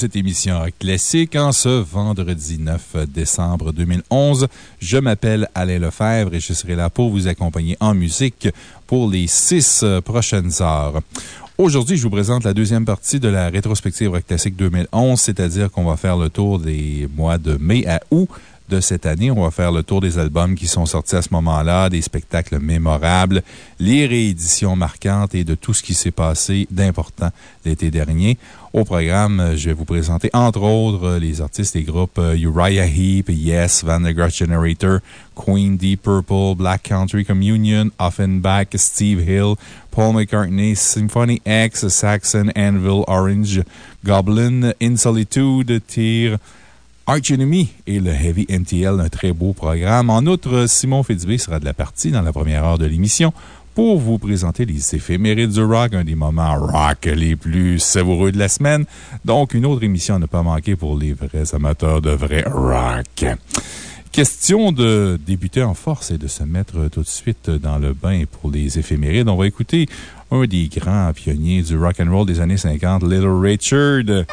cette émission classique en ce vendredi 9 décembre 2011. Je m'appelle Alain Lefebvre et je serai là pour vous accompagner en musique pour les six euh, prochaines heures. Aujourd'hui, je vous présente la deuxième partie de la rétrospective Rock Classique 2011, c'est-à-dire qu'on va faire le tour des mois de mai à août de cette année. On va faire le tour des albums qui sont sortis à ce moment-là, des spectacles mémorables, les rééditions marquantes et de tout ce qui s'est passé d'important l'été dernier. Au programme, je vais vous présenter entre autres les artistes des groupes Uriah Heep, Yes, Van Graaf Generator, Queen, Deep Purple, Black Country Communion, Offenbach, Steve Hill, Paul McCartney, Symphony X, Saxon, Anvil, Orange, Goblin, In Solitude, Tyr, Arch Enemy et le Heavy MTL, un très beau programme. En outre, Simon Fitzbé sera de la partie dans la première heure de l'émission pour vous présenter les éphémérides du rock, un des moments rock les plus savoureux de la semaine. Donc, une autre émission à ne pas manquer pour les vrais amateurs de vrai rock. Question de débuter en force et de se mettre tout de suite dans le bain pour les éphémérides. On va écouter un des grands pionniers du rock and roll des années 50, Little Richard.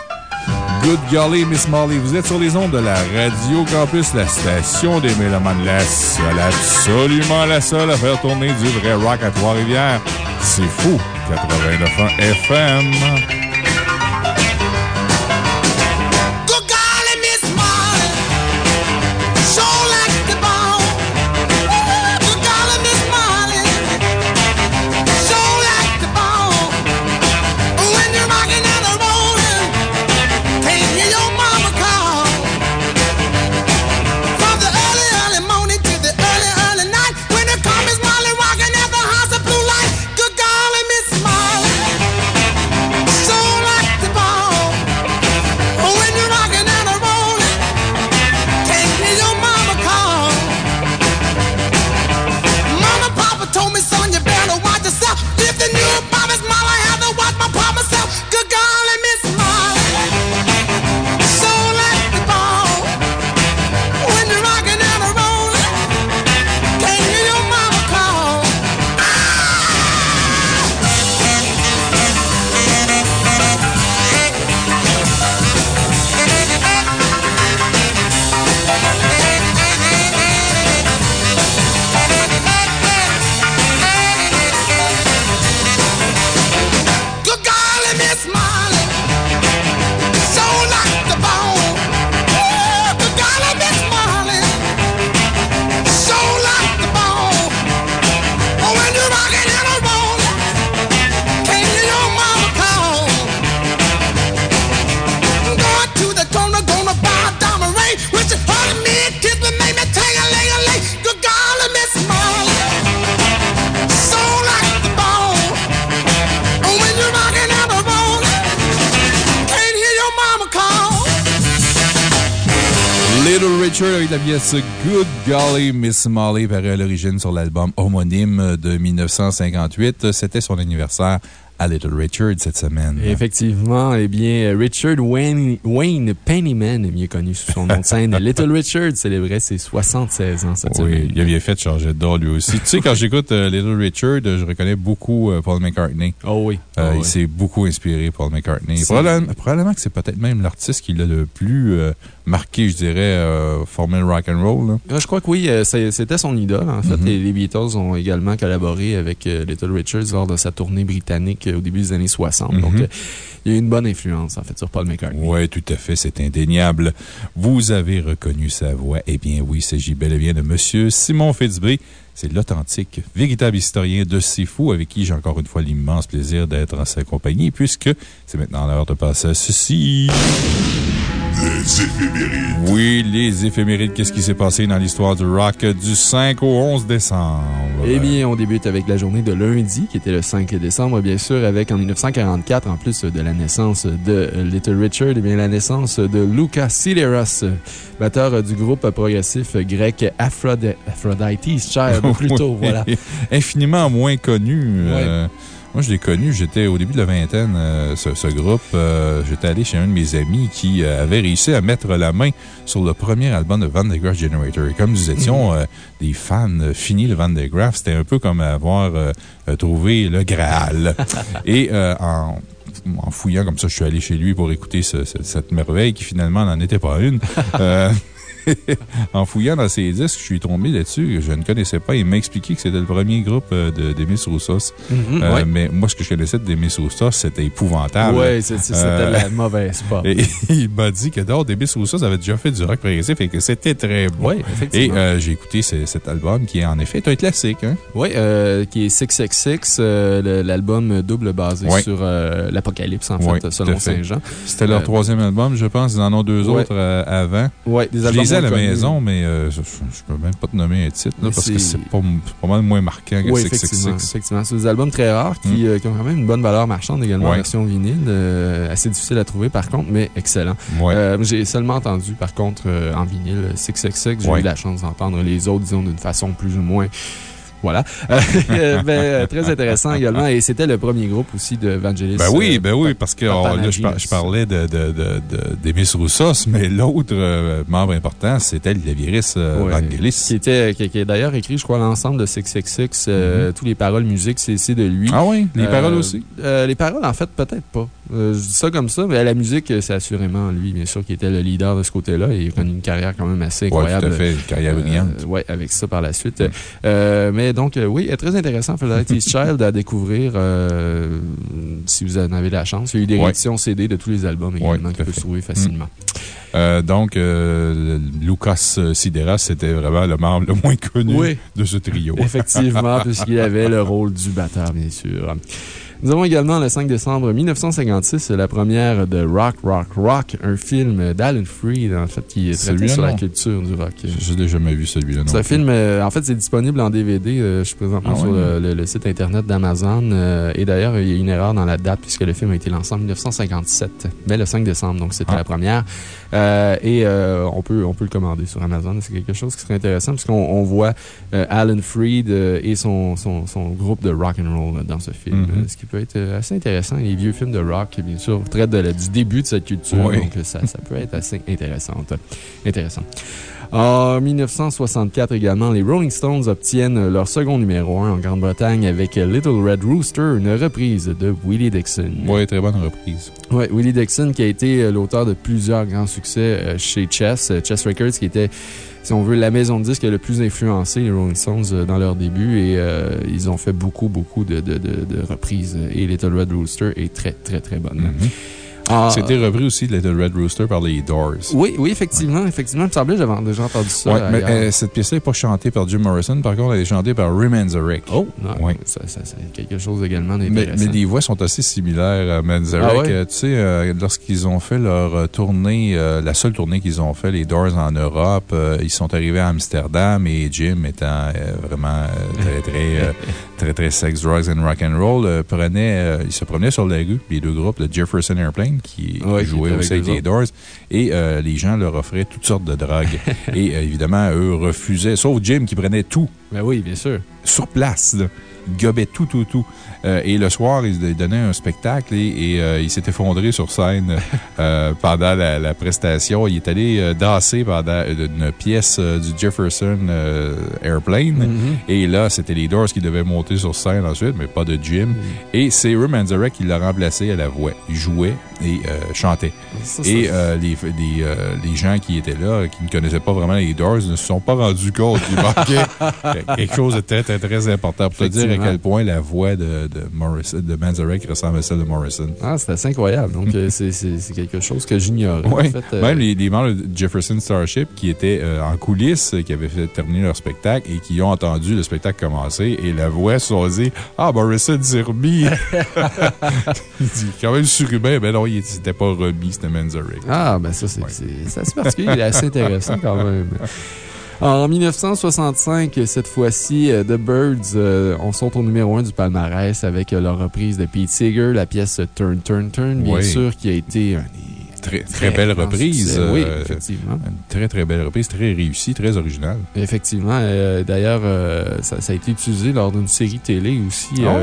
Good golly, Miss Molly, vous êtes sur les ondes de la Radio Campus, la station des Mélomanes, la seule, absolument la seule à faire tourner du vrai rock à Trois-Rivières. C'est fou, 89.1 FM. Little Richard avec la pièce Good Golly Miss Molly, paru à l'origine sur l'album homonyme de 1958. C'était son anniversaire à Little Richard cette semaine. Effectivement, eh bien, Richard Wayne, Wayne Pennyman, mieux connu sous son nom de scène, Little Richard célébrait ses 76 ans cette Oui, semaine. il a bien fait de changer de don lui aussi. tu sais, quand j'écoute euh, Little Richard, je reconnais beaucoup euh, Paul McCartney. Oh oui. Euh, Oh il oui. s'est beaucoup inspiré, Paul McCartney. Probablement, que c'est peut-être même l'artiste qui l'a le plus marqué, je dirais, euh, formule rock and roll. là. Je crois que oui, euh, c'était son idole, en fait. Mhm. Et les Beatles ont également collaboré avec euh, Little Richards lors de sa tournée britannique au début des années 60. Donc, euh, il y a eu une bonne influence, en fait, sur Paul McCartney. Oui, tout à fait, c'est indéniable. Vous avez reconnu sa voix. Eh bien, oui, il s'agit bel et bien de Monsieur Simon Fitzbé. C'est l'authentique, véritable historien de Fou, avec qui j'ai encore une fois l'immense plaisir d'être en sa compagnie, puisque c'est maintenant l'heure de passer à ceci. Les éphémérides. Oui, les éphémérides. Qu'est-ce qui s'est passé dans l'histoire du rock du 5 au 11 décembre? Eh bien, on débute avec la journée de lundi, qui était le 5 décembre, bien sûr, avec en 1944, en plus de la naissance de Little Richard, eh bien, la naissance de Lucas Sideros, batteur du groupe progressif grec Aphrodite Aphrodite's Child, plutôt, Oui. voilà. Infiniment moins connu. euh, moi, je l'ai connu, j'étais au début de la vingtaine, euh, ce, ce groupe. euh, j'étais allé chez un de mes amis qui euh, avait réussi à mettre la main sur le premier album de Van de Graaff Generator. Et comme nous étions euh, des fans finis de Van de Graaff, c'était un peu comme avoir trouvé le Graal. Et en en fouillant comme ça, je suis allé chez lui pour écouter ce- ce- cette merveille qui finalement n'en était pas une. Euh, en fouillant dans ses disques, je suis tombé là-dessus. Je ne connaissais pas. Il m'a expliqué que c'était le premier groupe euh, de Demis Roussos. Mhm, Euh, ouais. Mais moi, ce que je connaissais de Demis Roussos, c'était épouvantable. Ouais, c'est- c'était Euh, la mauvaise pop. Et il m'a dit que d'or, Demis Roussos avait déjà fait du rock progressif et que c'était très bon. Oui, Et effectivement. euh, j'ai écouté ce- cet album qui est en effet un classique. Hein? Oui, qui est 666, euh, le- l'album double basé Ouais. sur l'Apocalypse, en Ouais, fait, tout selon. Saint-Jean. C'était leur troisième album, je pense. Ils en ont deux Ouais. autres avant. Ouais, des albums à la maison, mais euh, je, je peux même pas te nommer un titre, là, parce que c'est- pas, pas mal moins marquant que Oui, 666. effectivement. effectivement. C'est des albums très rares qui, euh, qui ont quand même une bonne valeur marchande également en version vinyle. euh, assez difficile à trouver par contre, mais excellent. Ouais. J'ai seulement entendu par contre en vinyle 666. J'ai Ouais. eu la chance d'entendre les autres, disons, d'une façon plus ou moins. Voilà. Euh, ben, euh, très intéressant également. Et c'était le premier groupe aussi de Vangelis. Ben oui, euh, ben oui, parce que là, je, par- Papanagios. je parlais de, de, de, de, d'Emis Roussos, mais l'autre euh, membre important, c'était le Laviris euh, Ouais. Vangelis. Qui, était, qui, qui a d'ailleurs écrit, je crois, l'ensemble de 666. euh, Tous les paroles musique, c'est de lui. Ah oui, les paroles aussi? les paroles, en fait, peut-être pas. Euh, je dis ça comme ça, mais la musique, c'est assurément lui, bien sûr, qui était le leader de ce côté-là. Et il a connu une carrière quand même assez Oui, incroyable. tout à fait, une carrière brillante. Euh, ouais, avec ça par la suite. Euh, mais donc, euh, oui, très intéressant, Aphrodite's Child à découvrir euh, si vous en avez la chance. Il y a eu des Ouais. rééditions CD de tous les albums également Ouais, à peuvent fait. se trouver facilement. Euh, donc, euh, Lucas Sideras, c'était vraiment le membre le moins connu Oui. de ce trio. Effectivement, puisqu'il avait le rôle du batteur, bien sûr. Nous avons également le 5 décembre 1956 la première de Rock, Rock, Rock, un film d'Alan Freed, en fait, qui est Celui-là, sur la culture du rock. Je l'ai jamais vu celui-là. plus. film, euh, en fait, c'est disponible en DVD. euh, je suis présentement Ah sur le, le- le site internet d'Amazon. euh, et d'ailleurs, il y a une erreur dans la date puisque le film a été lancé en 1957, mais le 5 décembre, donc c'était Ah. la première. Et on, peut, on peut le commander sur Amazon. C'est quelque chose qui serait intéressant puisqu'on on voit Alan Freed et son, son, son groupe de rock and roll dans ce film. Ce qui peut être euh, assez intéressant. Les vieux films de rock, bien sûr, traitent de la- du début de cette culture. Oui. Donc, ça, ça peut être assez intéressant. Intéressant. En 1964 également, les Rolling Stones obtiennent leur second numéro 1 en Grande-Bretagne avec Little Red Rooster, une reprise de Willie Dixon. Oui, très bonne reprise. Ouais, Willie Dixon qui a été euh, l'auteur de plusieurs grands succès euh, chez Chess, Chess Records qui était, si on veut, la maison de disques le plus influencé les Rolling Stones euh, dans leur début et euh, ils ont fait beaucoup, beaucoup de reprises et Little Red Rooster est très, très, très bonne. Mhm. Ah, C'était repris aussi de Red Rooster par les Doors. oui, oui, effectivement, effectivement. Il me semblait j'avais déjà entendu ça. Ouais, mais euh, cette pièce-là n'est pas chantée par Jim Morrison, par contre, elle est chantée par Ray Manzarek. Oh, non, Ouais. ça, ça, ça, quelque chose également Mais, d'intéressant. mais les voix sont assez similaires à Manzarek. Ah ouais? Euh, tu sais, euh, lorsqu'ils ont fait leur tournée, euh, la seule tournée qu'ils ont fait, les Doors en Europe, ils sont arrivés à Amsterdam et Jim étant vraiment très, très, très, très sex, drugs and rock and roll, prenait, il se promenait sur la rue, les deux groupes, le Jefferson Airplane, qui, Ouais, qui jouait avec eux les Doors, et euh, les gens leur offraient toutes sortes de drogues. et euh, évidemment, eux refusaient, sauf Jim qui prenait tout Ben oui, bien sûr. sur place. Là. Gobait tout, tout, tout. Euh, et le soir, il donnait un spectacle et, et, euh, il s'est effondré sur scène euh, pendant la, la prestation. Il est allé danser pendant une pièce du Jefferson Airplane. Mhm. Et là, c'était les Doors qui devaient monter sur scène ensuite, mais pas de Jim. Et c'est Ray Manzarek qui l'a remplacé à la voix. Il jouait et chantait. Ça, Et les, les, les gens qui étaient là, qui ne connaissaient pas vraiment les Doors, ne se sont pas rendus compte qu'il manquait quelque chose de très, très, très important. Pour te dire à quel point la voix de, de, Morrison, de Manzarek ressemble à celle de Morrison. Ah, c'est assez incroyable. Donc, euh, c'est quelque chose que j'ignorais. Ouais. Même les, les, membres de Jefferson Starship qui étaient en coulisses, qui avaient fait terminer leur spectacle et qui ont entendu le spectacle commencer et la voix se sont dit Ah, Morrison s'est remis. il dit quand même surhumain. Ben non, il n'était pas remis, c'était Manzarek. Ah, ben ça, c'est assez particulier. Il est assez intéressant quand même. En 1965, cette fois-ci, euh, The Birds euh, on sont au numéro 1 du palmarès avec euh, leur reprise de Pete Seeger, la pièce Turn, Turn, Turn, bien sûr, qui a été un Très, très, belle reprise. oui, effectivement. Une très, très belle reprise, très réussie, très originale. Effectivement. D'ailleurs, ça, a été utilisé lors d'une série télé aussi. Ah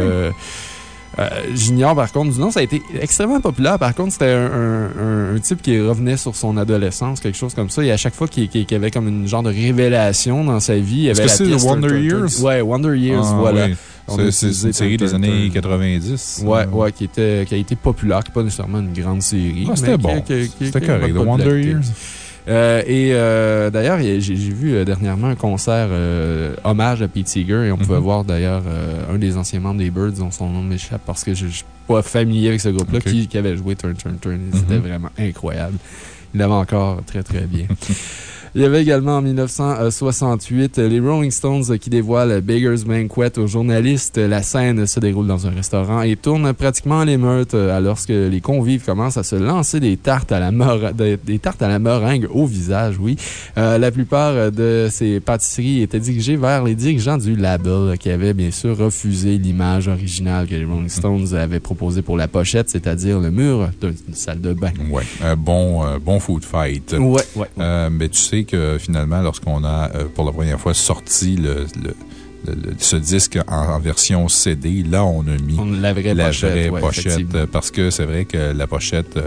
j'ignore par contre du nom. Ça a été extrêmement populaire. Par contre, c'était un, type qui revenait sur son adolescence, quelque chose comme ça. Et à chaque fois qu'il y avait comme une genre de révélation dans sa vie, il y avait Est-ce que c'est Wonder Years? Ouais, Wonder Years, ah, voilà. C'est une série des années 90. Ouais, ouais, qui, était, qui a été populaire, qui n'est pas nécessairement une grande série. Ah, c'était bon. C'était correct. The Wonder Years. Euh, et euh, d'ailleurs, j'ai vu euh, dernièrement un concert hommage à Pete Seeger et on pouvait mhm. voir d'ailleurs un des anciens membres des Birds dont son nom m'échappe parce que je ne suis pas familier avec ce groupe-là qui, avait joué Turn Turn Turn. C'était mhm. vraiment incroyable. Il l'avait encore très très bien. Il y avait également en 1968 les Rolling Stones qui dévoilent Beggar's Banquet aux journalistes. La scène se déroule dans un restaurant et tourne pratiquement à l'émeute alors que les convives commencent à se lancer des tartes à la, des tartes à la meringue au visage, oui. Euh, la plupart de ces pâtisseries étaient dirigées vers les dirigeants du label qui avaient bien sûr refusé l'image originale que les Rolling Stones avaient proposée pour la pochette, c'est-à-dire le mur d'une salle de bain. Oui, un bon, euh, bon food fight. Oui, oui. Euh, mais tu sais, que finalement, lorsqu'on a euh, pour la première fois sorti le, ce disque en, version CD, là, on a mis la vraie pochette, parce que c'est vrai que la pochette,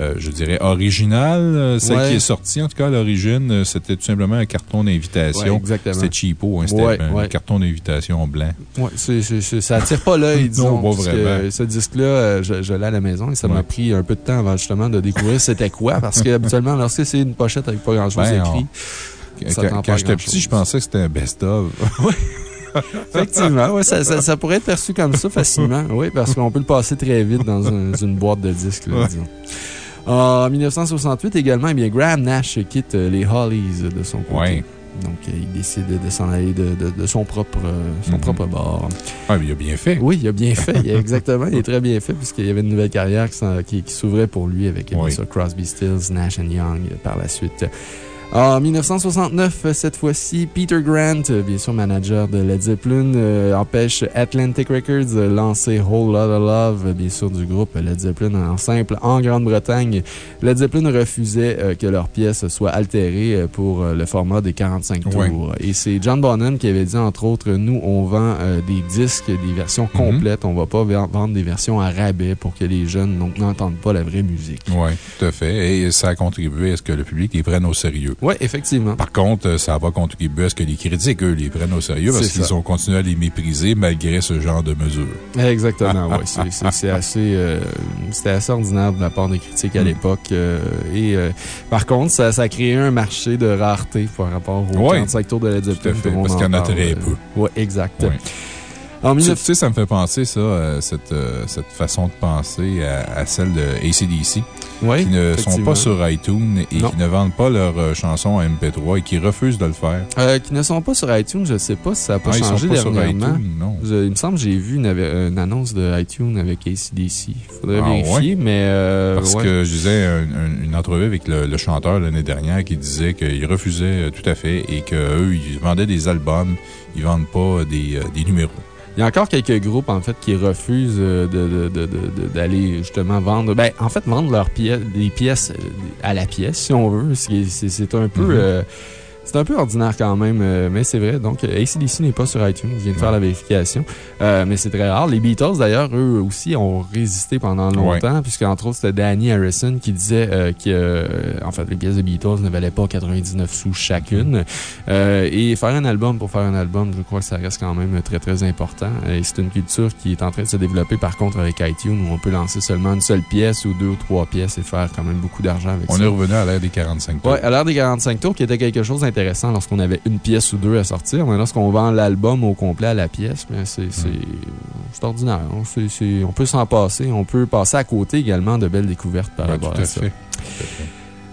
euh, je dirais originale, celle qui est sortie, en tout cas à l'origine, c'était tout simplement un carton d'invitation. c'était cheapo, hein, c'était un carton d'invitation blanc. Oui, ça attire pas l'œil, disons. non, vraiment. ce disque-là, je, je l'ai à la maison et ça m'a pris un peu de temps avant justement de découvrir c'était quoi, parce que habituellement, lorsque c'est une pochette avec pas grand-chose ben, écrit, quand, j'étais petit, je pensais que c'était un best-of. Effectivement, ouais, ça, ça, pourrait être perçu comme ça facilement. Oui, parce qu'on peut le passer très vite dans une boîte de disques, disons. En 1968 également, eh bien, Graham Nash quitte les Hollies de son côté. Donc, euh, il décide de s'en aller de, de, son, propre, son mm-hmm. propre bord. Ah, mais il a bien fait. Oui, il a bien fait. exactement. Il est très bien fait puisqu'il y avait une nouvelle carrière qui, qui, s'ouvrait pour lui avec Crosby, Stills, Nash Young par la suite. En 1969, cette fois-ci, Peter Grant, bien sûr manager de Led Zeppelin, euh, empêche Atlantic Records de lancer Whole Lotta Love, bien sûr du groupe Led Zeppelin en simple en Grande-Bretagne. Led Zeppelin refusait euh, que leur pièce soit altérée euh, pour le format des 45 tours. Et c'est John Bonham qui avait dit, entre autres, nous, on vend des disques, des versions mhm. complètes. On ne va pas vendre des versions à rabais pour que les jeunes n'entendent pas la vraie musique. Oui, tout à fait. Et ça a contribué à ce que le public les prenne au sérieux. Oui, effectivement. Par contre, euh, ça n'a pas contribué à ce que les critiques, eux, les prennent au sérieux parce qu'ils ont continué à les mépriser malgré ce genre de mesures. Exactement, oui. C'est assez, euh, assez ordinaire de la part des critiques à hmm. l'époque. Euh, et par contre, ça, ça, a créé un marché de rareté par rapport aux ouais, 45 tours de Zeppelin. Parce qu'il y en a très peu. Oui, exact. En Tu sais, ça me fait penser, ça, cette, cette façon de penser à, celle de ACDC qui ne sont pas sur iTunes et qui ne vendent pas leurs euh, chansons à MP3 et qui refusent de le faire. Euh, qui ne sont pas sur iTunes, je ne sais pas si ça n'a pas ah, changé ils sont pas dernièrement. Sur iTunes, non. il me semble que j'ai vu une, annonce de iTunes avec ACDC. Il faudrait ah, vérifier, mais. Euh, Parce que je disais une entrevue avec le, chanteur l'année dernière qui disait qu'il refusait tout à fait et qu'eux, ils vendaient des albums, ils ne vendent pas des, des numéros. Il y a encore quelques groupes, en fait, qui refusent d'aller justement vendre, ben, en fait, vendre leurs pièces, des pièces à la pièce, si on veut. C'est un peu. Mm-hmm. Euh, c'est un peu ordinaire quand même, euh, mais c'est vrai. Donc, ACDC n'est pas sur iTunes. Je viens de faire la vérification. Euh, mais c'est très rare. Les Beatles, d'ailleurs, eux aussi, ont résisté pendant longtemps, puisqu'entre autres, c'était Danny Harrison qui disait euh, que, en fait, les pièces de Beatles ne valaient pas 99 sous chacune. et faire un album pour faire un album, je crois que ça reste quand même très, très important. Et c'est une culture qui est en train de se développer, par contre, avec iTunes, où on peut lancer seulement une seule pièce ou deux ou trois pièces et faire quand même beaucoup d'argent avec on ça. On est revenu à l'ère des 45 tours. Oui, à l'ère des 45 tours, qui était quelque chose d'intéressant intéressant lorsqu'on avait une pièce ou deux à sortir. Mais lorsqu'on vend l'album au complet à la pièce, c'est ordinaire. on peut s'en passer. On peut passer à côté également de belles découvertes par rapport à, ça.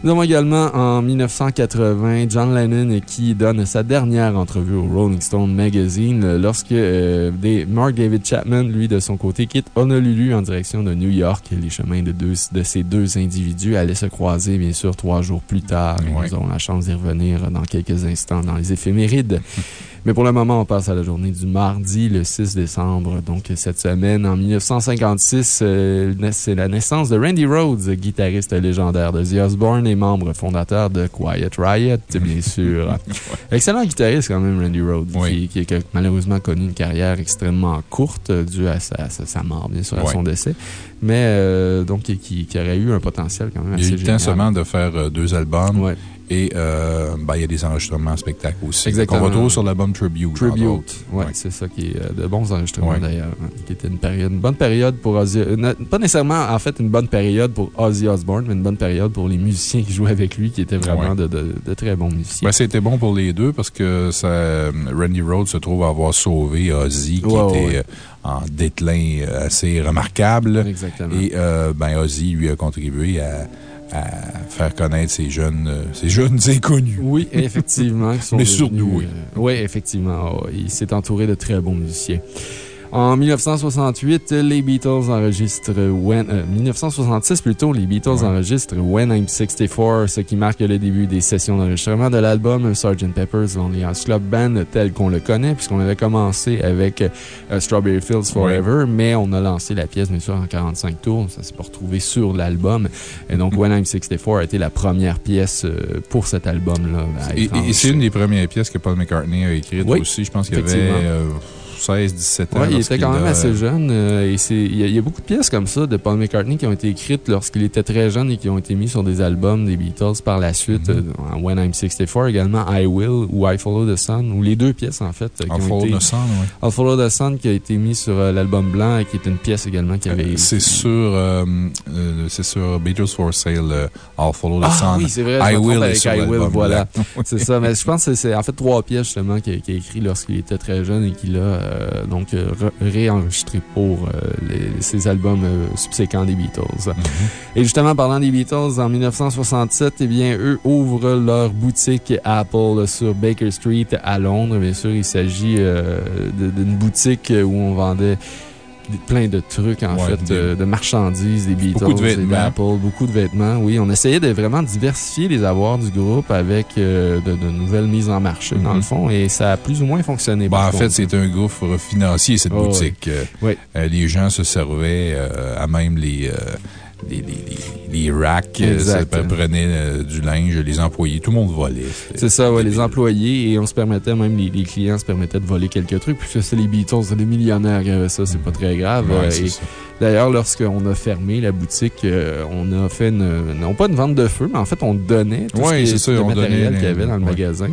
Nous avons également en 1980 John Lennon qui donne sa dernière entrevue au Rolling Stone Magazine lorsque euh, Mark David Chapman, lui, de son côté, quitte Honolulu en direction de New York. Les chemins de, deux, de ces deux individus allaient se croiser, bien sûr, trois jours plus tard. Nous aurons la chance d'y revenir dans quelques instants dans les éphémérides. Mais pour le moment, on passe à la journée du mardi, le 6 décembre. Donc, cette semaine, en 1956, euh, c'est la naissance de Randy Rhodes, guitariste légendaire de The Osbourne et membre fondateur de Quiet Riot, bien sûr. Excellent guitariste, quand même, Randy Rhodes, qui, a malheureusement connu une carrière extrêmement courte due à sa, sa, mort, bien sûr, à son décès. Mais, euh, donc, qui, aurait eu un potentiel quand même assez Il a eu le temps seulement de faire euh, deux albums. Et euh, ben, il y a des enregistrements en spectacle aussi. Exactement. On retrouve sur l'album Tribute. Tribute, oui, c'est ça qui est euh, de bons enregistrements d'ailleurs. Hein, qui était une, période, une bonne période pour Ozzy. pas nécessairement, en fait, une bonne période pour Ozzy Osbourne, mais une bonne période pour les musiciens qui jouaient avec lui, qui étaient vraiment de, de, très bons musiciens. Ben, C'était bon pour les deux parce que ça, Randy Rhodes se trouve avoir sauvé Ozzy, qui était euh, en déclin assez remarquable. Exactement. Et ben, Ozzy lui a contribué à à faire connaître ces jeunes, euh, ces jeunes inconnus. Oui, effectivement. Mais surtout, oui. Euh, oui, effectivement. il s'est entouré de très bons musiciens. En 1968, les Beatles enregistrent When, 1966 euh, plutôt, les Beatles enregistrent When I'm 64, ce qui marque le début des sessions d'enregistrement de l'album Sgt. Pepper's Lonely Hearts Club Band tel qu'on le connaît, puisqu'on avait commencé avec euh, Strawberry Fields Forever, mais on a lancé la pièce, bien sûr, en 45 tours. Ça s'est pas retrouvé sur l'album. Et donc, When I'm 64 a été la première pièce euh, pour cet album-là. Et, c'est une des premières pièces que Paul McCartney a écrites aussi. Je pense qu'il y avait 16, 17 ans. il était quand même assez jeune. Euh, il y, a beaucoup de pièces comme ça de Paul McCartney qui ont été écrites lorsqu'il était très jeune et qui ont été mises sur des albums des Beatles par la suite. Mm-hmm. Euh, When I'm 64 également, I Will ou I Follow the Sun, ou les deux pièces en fait. I'll Follow the Sun, oui. I'll Follow the Sun qui a été mis sur euh, l'album blanc et qui est une pièce également qui avait. c'est sur, c'est sur Beatles for Sale, I'll Follow the ah, Sun. oui, c'est vrai. I Will avec I Will, voilà. c'est ça. Mais je pense que c'est en fait trois pièces justement qu'il a, écrit lorsqu'il était très jeune et qu'il a euh, donc euh, réenregistré pour euh, les, ces albums subséquents des Beatles. Mhm. Et justement, parlant des Beatles, en 1967, eh bien, eux ouvrent leur boutique Apple sur Baker Street à Londres. Bien sûr, il s'agit d'une boutique où on vendait plein de trucs, en fait, de, marchandises, des Beatles, beaucoup de vêtements. beaucoup de vêtements. Oui, on essayait de vraiment diversifier les avoirs du groupe avec euh, de, nouvelles mises en marché, dans le mhm. fond, et ça a plus ou moins fonctionné. Ben, en fait, c'est un gouffre financier, cette oh, boutique. Oui. Euh, les gens se servaient euh, à même les les, les, racks, euh, ça prenait euh, du linge, les employés, tout le monde volait. C'est ça, ouais, les employés, et on se permettait, même les, clients se permettaient de voler quelques trucs, puisque c'est les Beatles, c'est les millionnaires qui avaient ça, c'est pas très grave. D'ailleurs, lorsqu'on a fermé la boutique, euh, on a fait une, non pas une vente de feu, mais en fait, on donnait tout le matériel qu'il y avait dans le magasin.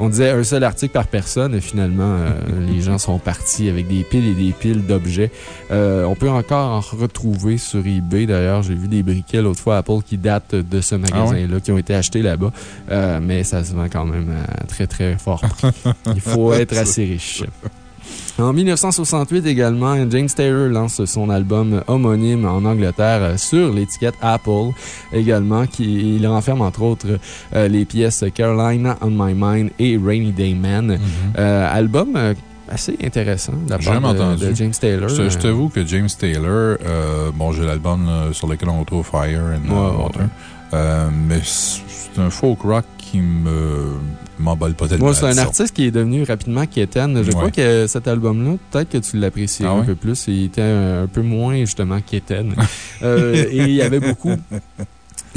On disait un seul article par personne et finalement, euh, les gens sont partis avec des piles et des piles d'objets. Euh, on peut encore en retrouver sur eBay. D'ailleurs, j'ai vu des briquets l'autre fois Apple qui datent de ce ah magasin-là, qui ont été achetés là-bas. mais ça se vend quand même très, très fort. Il faut être assez riche. En 1968 également, James Taylor lance son album homonyme en Angleterre euh, sur l'étiquette Apple également, qui il renferme entre autres euh, les pièces Carolina on My Mind et Rainy Day Man. Mm-hmm. Euh, album assez intéressant de la part de, James Taylor. Je, t'avoue que James Taylor, bon, j'ai l'album sur lequel on retrouve Fire and Water, mais c'est un folk rock qui me m'emballe pas tellement. Moi, c'est un artiste qui est devenu rapidement quétaine. Je crois que cet album-là, peut-être que tu l'apprécies ah un peu plus. Il était un, peu moins, justement, quétaine. Euh, et il y avait beaucoup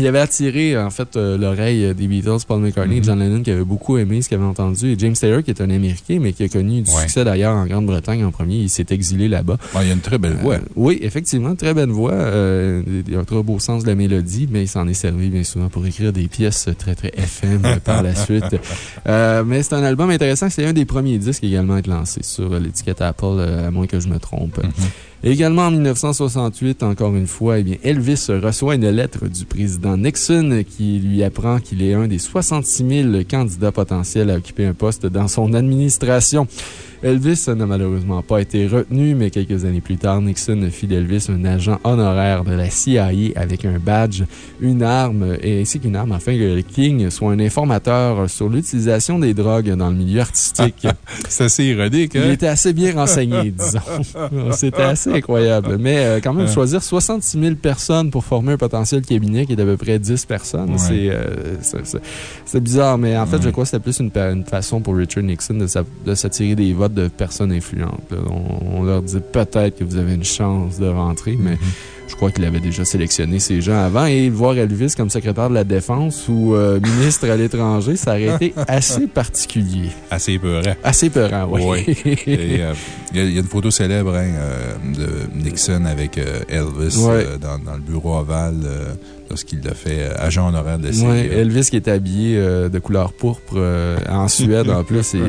il avait attiré, en fait, euh, l'oreille des Beatles, Paul McCartney mm-hmm. John Lennon, qui avaient beaucoup aimé ce qu'ils avaient entendu. Et James Taylor, qui est un Américain, mais qui a connu du succès d'ailleurs en Grande-Bretagne en premier. Il s'est exilé là-bas. il a une très belle voix. Euh, oui, effectivement, très belle voix. Euh, il a un très beau sens de la mélodie, mais il s'en est servi bien souvent pour écrire des pièces très, très FM par la suite. mais c'est un album intéressant. C'est un des premiers disques également à être lancé sur l'étiquette Apple, à moins que je me trompe. Également en 1968, encore une fois, eh bien, Elvis reçoit une lettre du président Nixon qui lui apprend qu'il est un des 66 000 candidats potentiels à occuper un poste dans son administration. Elvis n'a malheureusement pas été retenu, mais quelques années plus tard, Nixon fit d'Elvis un agent honoraire de la CIA avec un badge, une arme, et ainsi qu'une arme afin que le King soit un informateur sur l'utilisation des drogues dans le milieu artistique. C'est assez ironique, hein? Il était assez bien renseigné, disons. C'était assez incroyable. Mais euh, quand même, choisir 66 000 personnes pour former un potentiel cabinet qui est d'à peu près 10 personnes, euh, c'est bizarre. Mais en fait, je crois que c'était plus une, une, façon pour Richard Nixon de s'attirer des votes de personnes influentes. On, leur dit peut-être que vous avez une chance de rentrer, mais mm-hmm. Je crois qu'il avait déjà sélectionné ces gens avant. Et voir Elvis comme secrétaire de la Défense ou euh, ministre à l'étranger, ça aurait été assez particulier. Assez peurant. Assez peurant, oui. Euh, il y, a une photo célèbre hein, euh, de Nixon avec Elvis dans, dans, le bureau ovale lorsqu'il l'a fait euh, agent honoraire de la CIA. Elvis qui est habillé euh, de couleur pourpre euh, en Suède en plus, et,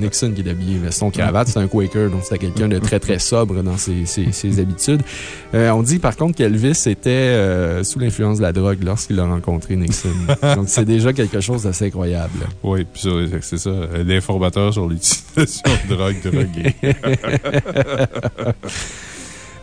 Nixon qui est habillé veston cravate. C'est un Quaker, donc c'était quelqu'un de très très sobre dans ses, ses, habitudes. on dit par contre qu'Elvis était sous l'influence de la drogue lorsqu'il a rencontré Nixon. donc c'est déjà quelque chose d'assez incroyable. Oui, puis c'est ça, l'informateur sur l'utilisation de drogue droguée.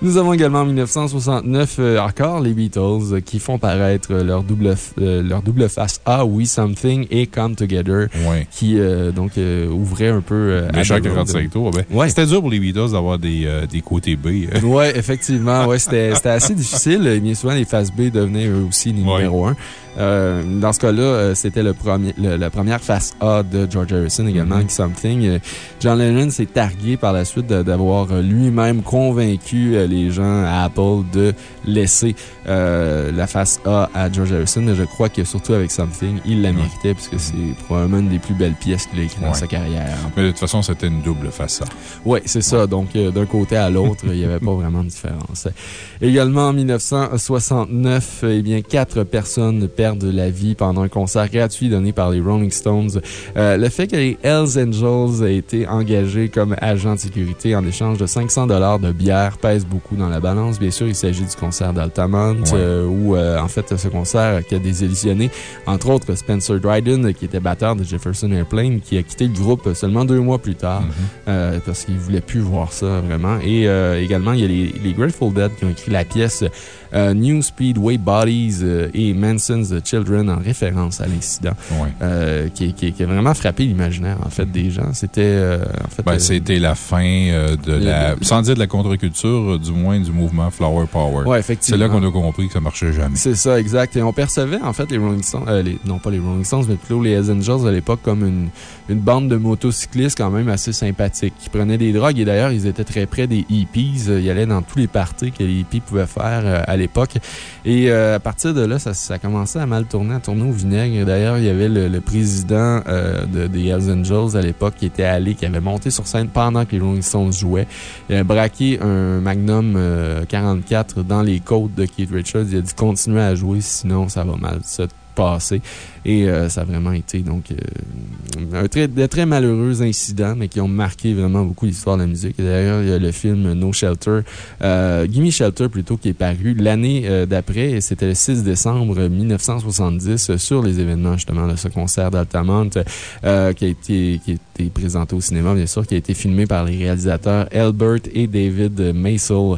Nous avons également en 1969 euh, encore les Beatles euh, qui font paraître leur double, euh, leur double face A, We Something et Come Together. Qui donc ouvrait un peu. à chaque 45 tours. Ben, C'était dur pour les Beatles d'avoir des, des, côtés B. Hein. Oui, effectivement. Ouais, C'était assez difficile. Bien souvent, les faces B devenaient eux aussi les numéro 1. Euh, dans ce cas-là, euh, c'était le premier, la première face A de George Harrison également, mm-hmm. Something. Euh, John Lennon s'est targué par la suite d'avoir lui-même convaincu les gens à Apple de laisser la face A à George Harrison. Je crois que surtout avec Something, il la méritait puisque c'est probablement une des plus belles pièces qu'il a écrites dans sa carrière. Mais de toute façon, c'était une double face A. Oui, c'est ça. Donc, d'un côté à l'autre, il n'y avait pas vraiment de différence. Également, en 1969, eh bien, quatre personnes de la vie pendant un concert gratuit donné par les Rolling Stones. Euh, le fait que les Hells Angels aient été engagés comme agents de sécurité en échange de 500 de bière pèse beaucoup dans la balance. Bien sûr, il s'agit du concert d'Altamont, euh, où, euh, en fait, ce concert qui a désillusionné, entre autres, Spencer Dryden, qui était batteur de Jefferson Airplane, qui a quitté le groupe seulement deux mois plus tard, mm-hmm. parce qu'il ne voulait plus voir ça vraiment. Et également, il y a les, les Grateful Dead qui ont écrit la pièce euh, New Speedway Bodies euh, et Manson's Children en référence à l'incident. Euh, qui, qui, qui, a vraiment frappé l'imaginaire, en fait, des gens. C'était, en fait. Ben, c'était la fin de la, sans dire de la contre-culture, du moins du mouvement Flower Power. Ouais, effectivement. C'est là qu'on a compris que ça marchait jamais. C'est ça, exact. Et on percevait, en fait, les Rolling Stones, les, non pas les Rolling Stones, mais plutôt les Hells Angels à l'époque comme une, une bande de motocyclistes quand même assez sympathiques qui prenaient des drogues. Et d'ailleurs, ils étaient très près des hippies. Ils allaient dans tous les parties que les hippies pouvaient faire à l'époque. Et euh, à partir de là, ça, ça commençait à mal tourner, à tourner au vinaigre. D'ailleurs, il y avait le, président euh, de, des Hells Angels à l'époque qui était allé, qui avait monté sur scène pendant que les Rolling Stones jouaient. A braqué un Magnum 44 euh, dans les côtes de Keith Richards. Il a dit continuez à jouer, sinon ça va mal passer. Et euh, ça a vraiment été donc euh, un très, de très malheureux incidents, mais qui ont marqué vraiment beaucoup l'histoire de la musique. D'ailleurs, il y a le film No Shelter, euh, Gimme Shelter plutôt, qui est paru l'année d'après, et c'était le 6 décembre 1970, sur les événements justement de ce concert d'Altamont, qui, a été, qui a été présenté au cinéma, bien sûr, qui a été filmé par les réalisateurs Albert et David Maisel,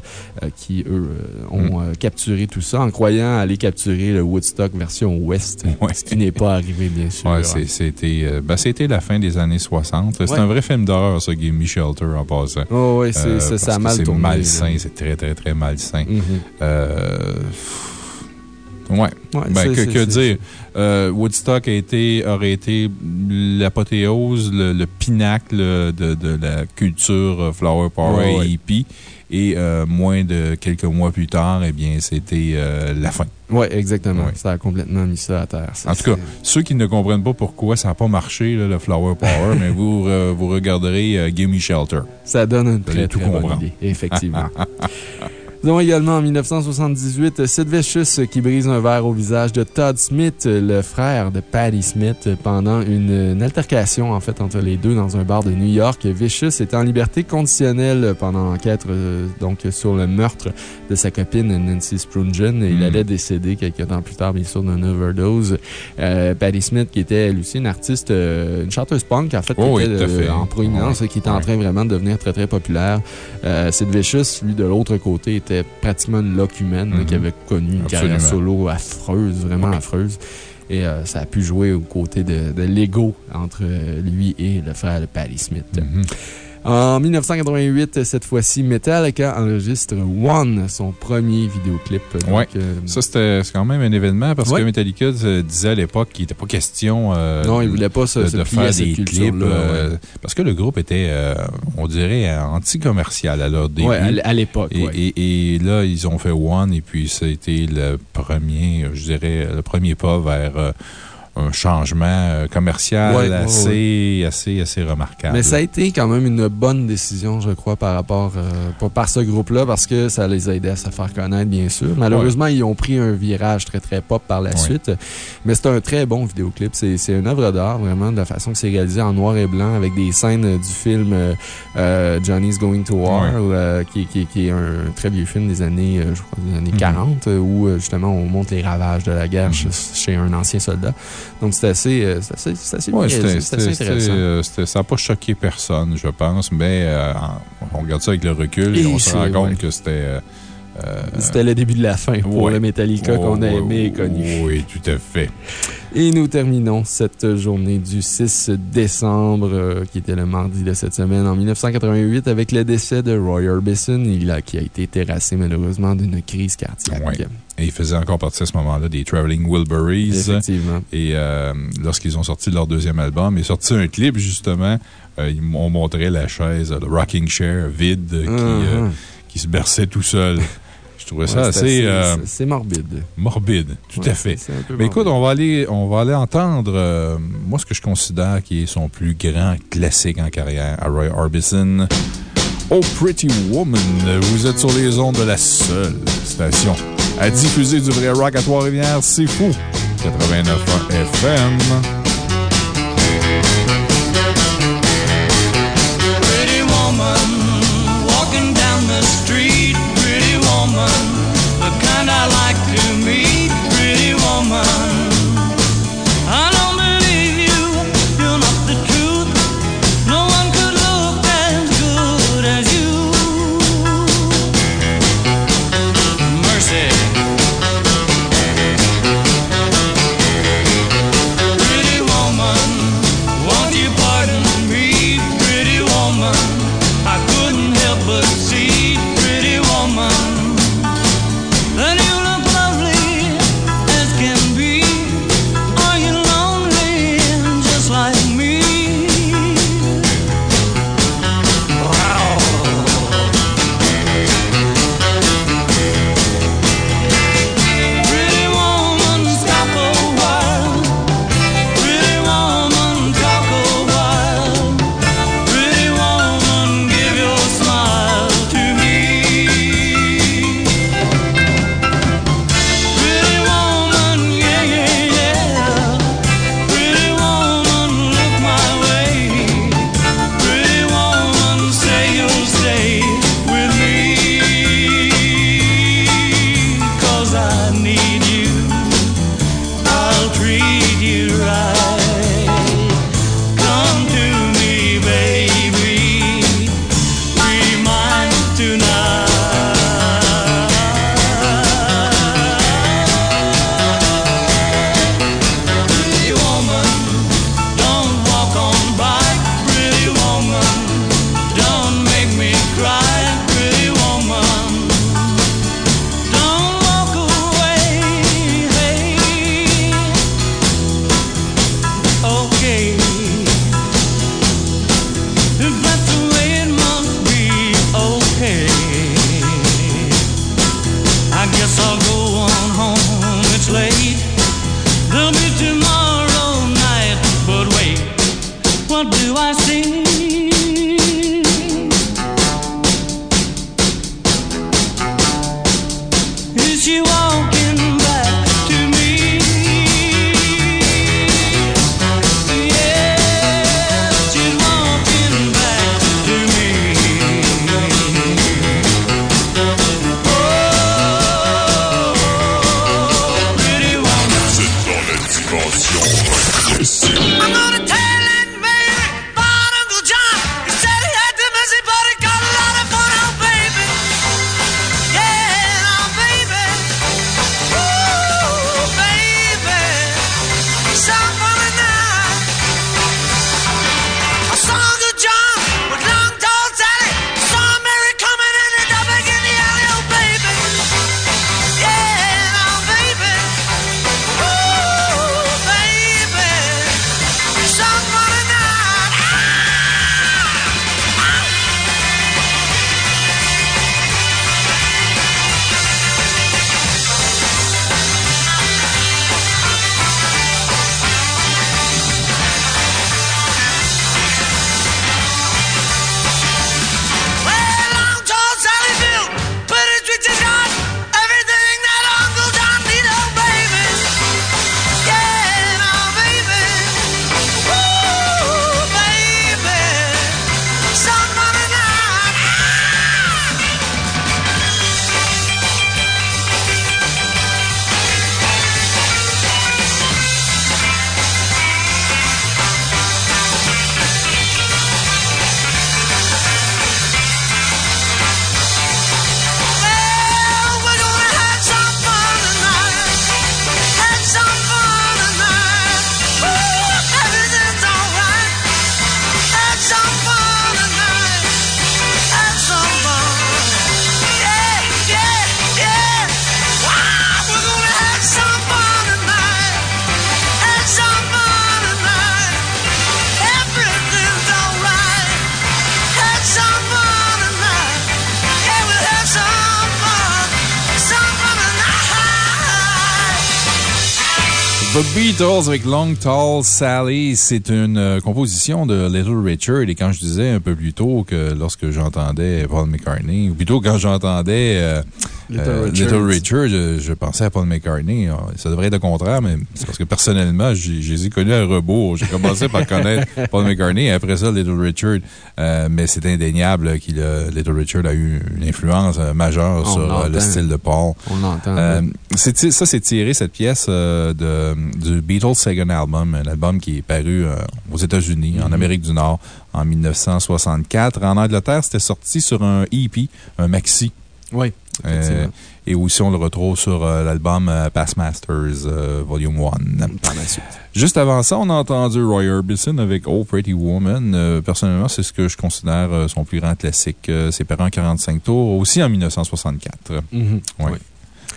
qui, eux, ont mm. capturé tout ça en croyant aller capturer le Woodstock version Ouest, ce qui n'est pas arrivé, bien sûr. Ouais, c'était euh, ben, la fin des années 60. C'est un vrai film d'horreur, ça, Game Shelter, en passant. Oh, oui, euh, ça a mal. C'est malsain, c'est très, très, très malsain. Mm euh, Ouais. ben, que, que dire? Euh, Woodstock a été, aurait été l'apothéose, le, pinacle de, de, la culture Flower Power et hippie. Et euh, moins de quelques mois plus tard, eh bien, c'était euh, la fin. Oui, exactement. Ça a complètement mis ça à terre. en tout cas, ceux qui ne comprennent pas pourquoi ça n'a pas marché, le Flower Power, mais vous, vous regarderez Gimme Shelter. Ça donne une très, très bonne idée, effectivement. Nous avons également en 1978 Sid Vicious qui brise un verre au visage de Todd Smith, le frère de Patti Smith, pendant une, altercation en fait entre les deux dans un bar de New York. Vicious était en liberté conditionnelle pendant l'enquête euh, donc sur le meurtre de sa copine Nancy Sprungen. Il hmm. allait décéder quelques temps plus tard, bien sûr, d'une overdose. Euh, Patti Smith, qui était elle aussi une artiste, euh, une chanteuse punk en fait, qui oh était en proéminence, qui était en train vraiment de devenir très très populaire. Sid Vicious, lui de l'autre côté, était pratiquement une loque humaine qui mhm. avait connu une carrière solo affreuse, vraiment affreuse. Et euh, ça a pu jouer aux côtés de, l'ego entre euh, lui et le frère de Patti Smith. Mhm. En 1988, cette fois-ci, Metallica enregistre One, son premier vidéoclip. Oui, euh, ça c'était quand même un événement parce que Metallica disait à l'époque qu'il n'était pas question euh, non, il voulait pas se, de, faire des clips. Euh, parce que le groupe était, on dirait, anti-commercial à leur début. Oui, à l'époque. Et, et, là, ils ont fait One et puis ça a été le premier, je dirais, le premier pas vers un changement euh, commercial assez, assez, assez remarquable. Mais ça a été quand même une bonne décision, je crois, par rapport, euh, par ce groupe-là, parce que ça les a aidés à se faire connaître, bien sûr. Malheureusement, ils ont pris un virage très, très pop par la suite. Mais c'est un très bon vidéoclip. C'est une œuvre d'art, vraiment, de la façon que c'est réalisé en noir et blanc, avec des scènes du film euh, Johnny's Going to War, qui, qui, qui, est un très vieux film des années, je crois, des années 40, mm-hmm. où justement on montre les ravages de la guerre mm-hmm. chez un ancien soldat. Donc, c'est assez, euh, assez, assez, ouais, intéressant. Euh, ça n'a pas choqué personne, je pense, mais euh, on regarde ça avec le recul et, on se rend compte que c'était. C'était le début de la fin pour le Metallica qu'on a aimé et connu. Oui, tout à fait. Et nous terminons cette journée du 6 décembre, qui était le mardi de cette semaine, en 1988, avec le décès de Roy Orbison, il a, qui a été terrassé malheureusement d'une crise cardiaque. Et il faisait encore partie à ce moment-là des Traveling Wilburys. Effectivement. Et euh, lorsqu'ils ont sorti leur deuxième album, ils ont sorti un clip, justement. Euh, ils m'ont montré la chaise, le rocking chair vide qui, uh-huh. qui se berçait tout seul. Je trouvais ça assez. C'est morbide. Morbide, tout à fait. Mais écoute, on va aller, on va aller entendre, moi, ce que je considère qui est son plus grand classique en carrière, à Roy Orbison. Oh Pretty Woman, vous êtes sur les ondes de la seule station à diffuser du vrai rock à Trois-Rivières. C'est fou! 89 FM. woman. Avec Long Tall Sally, c'est une euh, composition de Little Richard. Et quand je disais un peu plus tôt que lorsque j'entendais Paul McCartney, ou plutôt quand j'entendais euh, Little euh, Richard. Little Richard, je, je pensais à Paul McCartney. Ah, Ça devrait être le contraire, mais c'est parce que personnellement, j'ai je les ai connus à rebours. J'ai commencé par connaître Paul McCartney et après ça, Little Richard. Euh, mais c'est indéniable a- Little Richard a eu une influence euh, majeure On sur le style de Paul. On l'entend. Ça, c'est tiré, cette pièce, de, du Beatles Second Album, un album qui est paru aux États-Unis, en Amérique du Nord, en 1964. En Angleterre, c'était sorti sur un EP, un maxi. Oui, Euh, et aussi, on le retrouve sur euh, l'album euh, Past Masters euh, Volume 1. Par la suite. Juste avant ça, on a entendu Roy Orbison avec Oh Pretty Woman. Euh, personnellement, c'est ce que je considère son plus grand classique. C'est paru en 45 tours, aussi en 1964. Mhm. Ouais. Oui.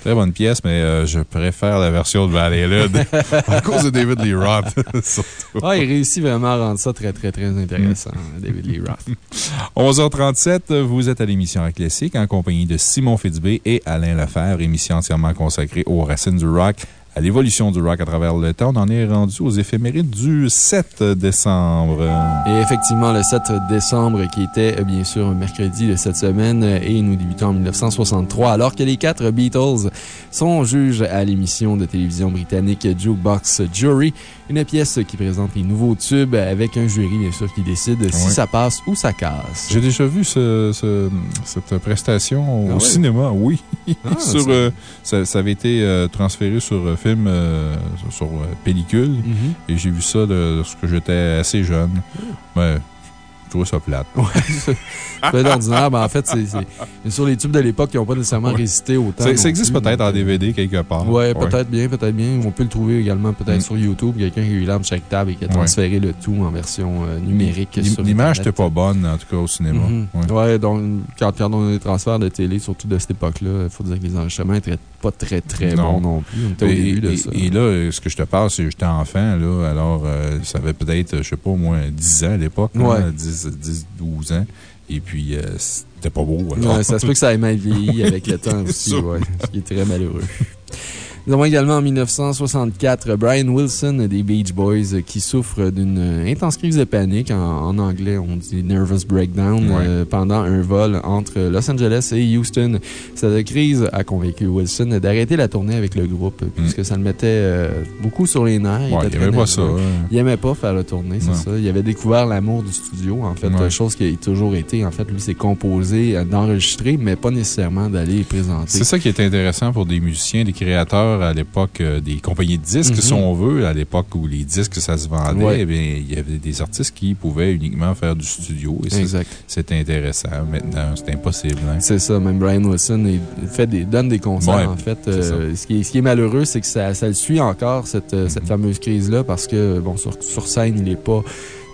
Très bonne pièce, mais euh, je préfère la version de Valley Lud à cause de David Lee Roth, surtout. Ah, il réussit vraiment à rendre ça très, très, très intéressant, David Lee Roth. 11h37, vous êtes à l'émission Classique en compagnie de Simon Fitzbé et Alain Lefebvre, émission entièrement consacrée aux racines du rock, à l'évolution du rock à travers le temps. On en est rendu aux éphémérides du 7 décembre. Et effectivement, le 7 décembre, qui était euh, bien sûr un mercredi de cette semaine, euh, et nous débutons en 1963, alors que les quatre Beatles sont juges à l'émission de télévision britannique Jukebox Jury, une pièce qui présente les nouveaux tubes avec un jury, bien sûr, qui décide si ça passe ou ça casse. J'ai déjà vu ce- ce- cette prestation au Ah ouais? cinéma, oui. Ah, sur, ça- euh, ça, ça avait été euh, transféré sur euh, film, euh, sur, euh, pellicule. Mhm. Et j'ai vu ça de- lorsque j'étais assez jeune. Mais je trouvais ça plate. C'est pas ordinaire, mais en fait, c'est c'est- sûr, les tubes de l'époque qui n'ont pas nécessairement résisté au temps. Ça, existe peut-être en DVD quelque part. Ouais, peut-être bien, peut-être bien. On peut le trouver également peut-être Mm. sur YouTube. Quelqu'un qui a eu l'arme charitable et qui a Ouais. transféré le tout en version euh, numérique. L'im- sur L'image n'était pas bonne, en tout cas, au cinéma. Mhm. Ouais. Ouais, donc, quand, quand on a des transferts de télé, surtout de cette époque-là, il faut dire que les enregistrements n'étaient pas très, très Non. bons non plus. On était au Et, début de et- ça. et là, ce que je te parle, c'est que j'étais enfant, là, alors euh, ça avait peut-être, je sais pas, au moins 10 ans à l'époque, là, Ouais. 10, 10, 12 ans. Et puis, euh, c'était pas beau. alors. Ouais, ça se peut que ça ait mal vieilli avec le temps aussi, ouais, ce qui est très malheureux. Nous avons également en 1964 Brian Wilson des Beach Boys qui souffre d'une intense crise de panique. En, en anglais, on dit nervous breakdown Ouais. euh, pendant un vol entre Los Angeles et Houston. Cette crise a convaincu Wilson d'arrêter la tournée avec le groupe puisque ça le mettait euh, beaucoup sur les nerfs. Mm. Ouais, il aimait très pas ça. Il aimait pas faire la tournée, c'est ça. Il avait découvert l'amour du studio, en fait. Chose qui a toujours été, en fait, lui, c'est composer, euh, d'enregistrer, mais pas nécessairement d'aller présenter. C'est ça qui est intéressant pour des musiciens, des créateurs à l'époque, euh, des compagnies de disques, Mhm. si on veut, à l'époque où les disques, ça se vendait, Ouais. eh bien, il y avait des artistes qui pouvaient uniquement faire du studio. Et c'est- Exact. c'était intéressant. Maintenant, c'est impossible. hein. C'est ça, même Brian Wilson il fait des, donne des concerts, Ouais, en fait. c'est Euh, ce, qui est, ce qui est malheureux, c'est que ça, ça le suit encore, cette, euh, cette Mhm. fameuse crise-là, parce que, bon, sur, sur scène, il n'est pas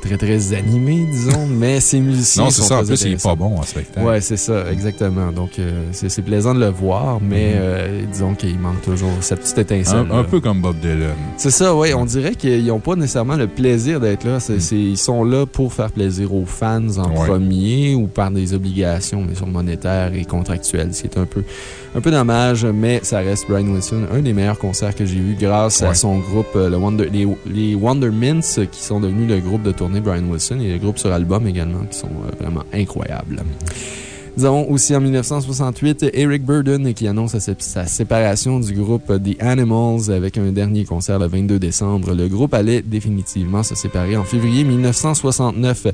très, très animé, disons, mais ses musiciens Non, c'est ça. En plus, il n'est pas bon en spectacle. Ouais, c'est ça, exactement. Donc, euh, c'est plaisant de le voir, mais Mhm. euh, disons qu'il manque toujours cette petite étincelle. un, peu comme Bob Dylan. C'est ça, oui. On dirait qu'ils n'ont pas nécessairement le plaisir d'être là. C'est- ils sont là pour faire plaisir aux fans en Ouais. premier ou par des obligations, sûr, monétaires et contractuelles, ce qui est un peu, un peu dommage, mais ça reste Brian Wilson, un des meilleurs concerts que j'ai eu grâce à son groupe, euh, le Wonder, les, Mints, qui sont devenus le groupe de tournée Brian Wilson et le groupe sur album également, qui sont euh, vraiment incroyables. Nous avons aussi en 1968 Eric Burden qui annonce sa, sa séparation du groupe The Animals avec un dernier concert le 22 décembre. Le groupe allait définitivement se séparer en février 1969.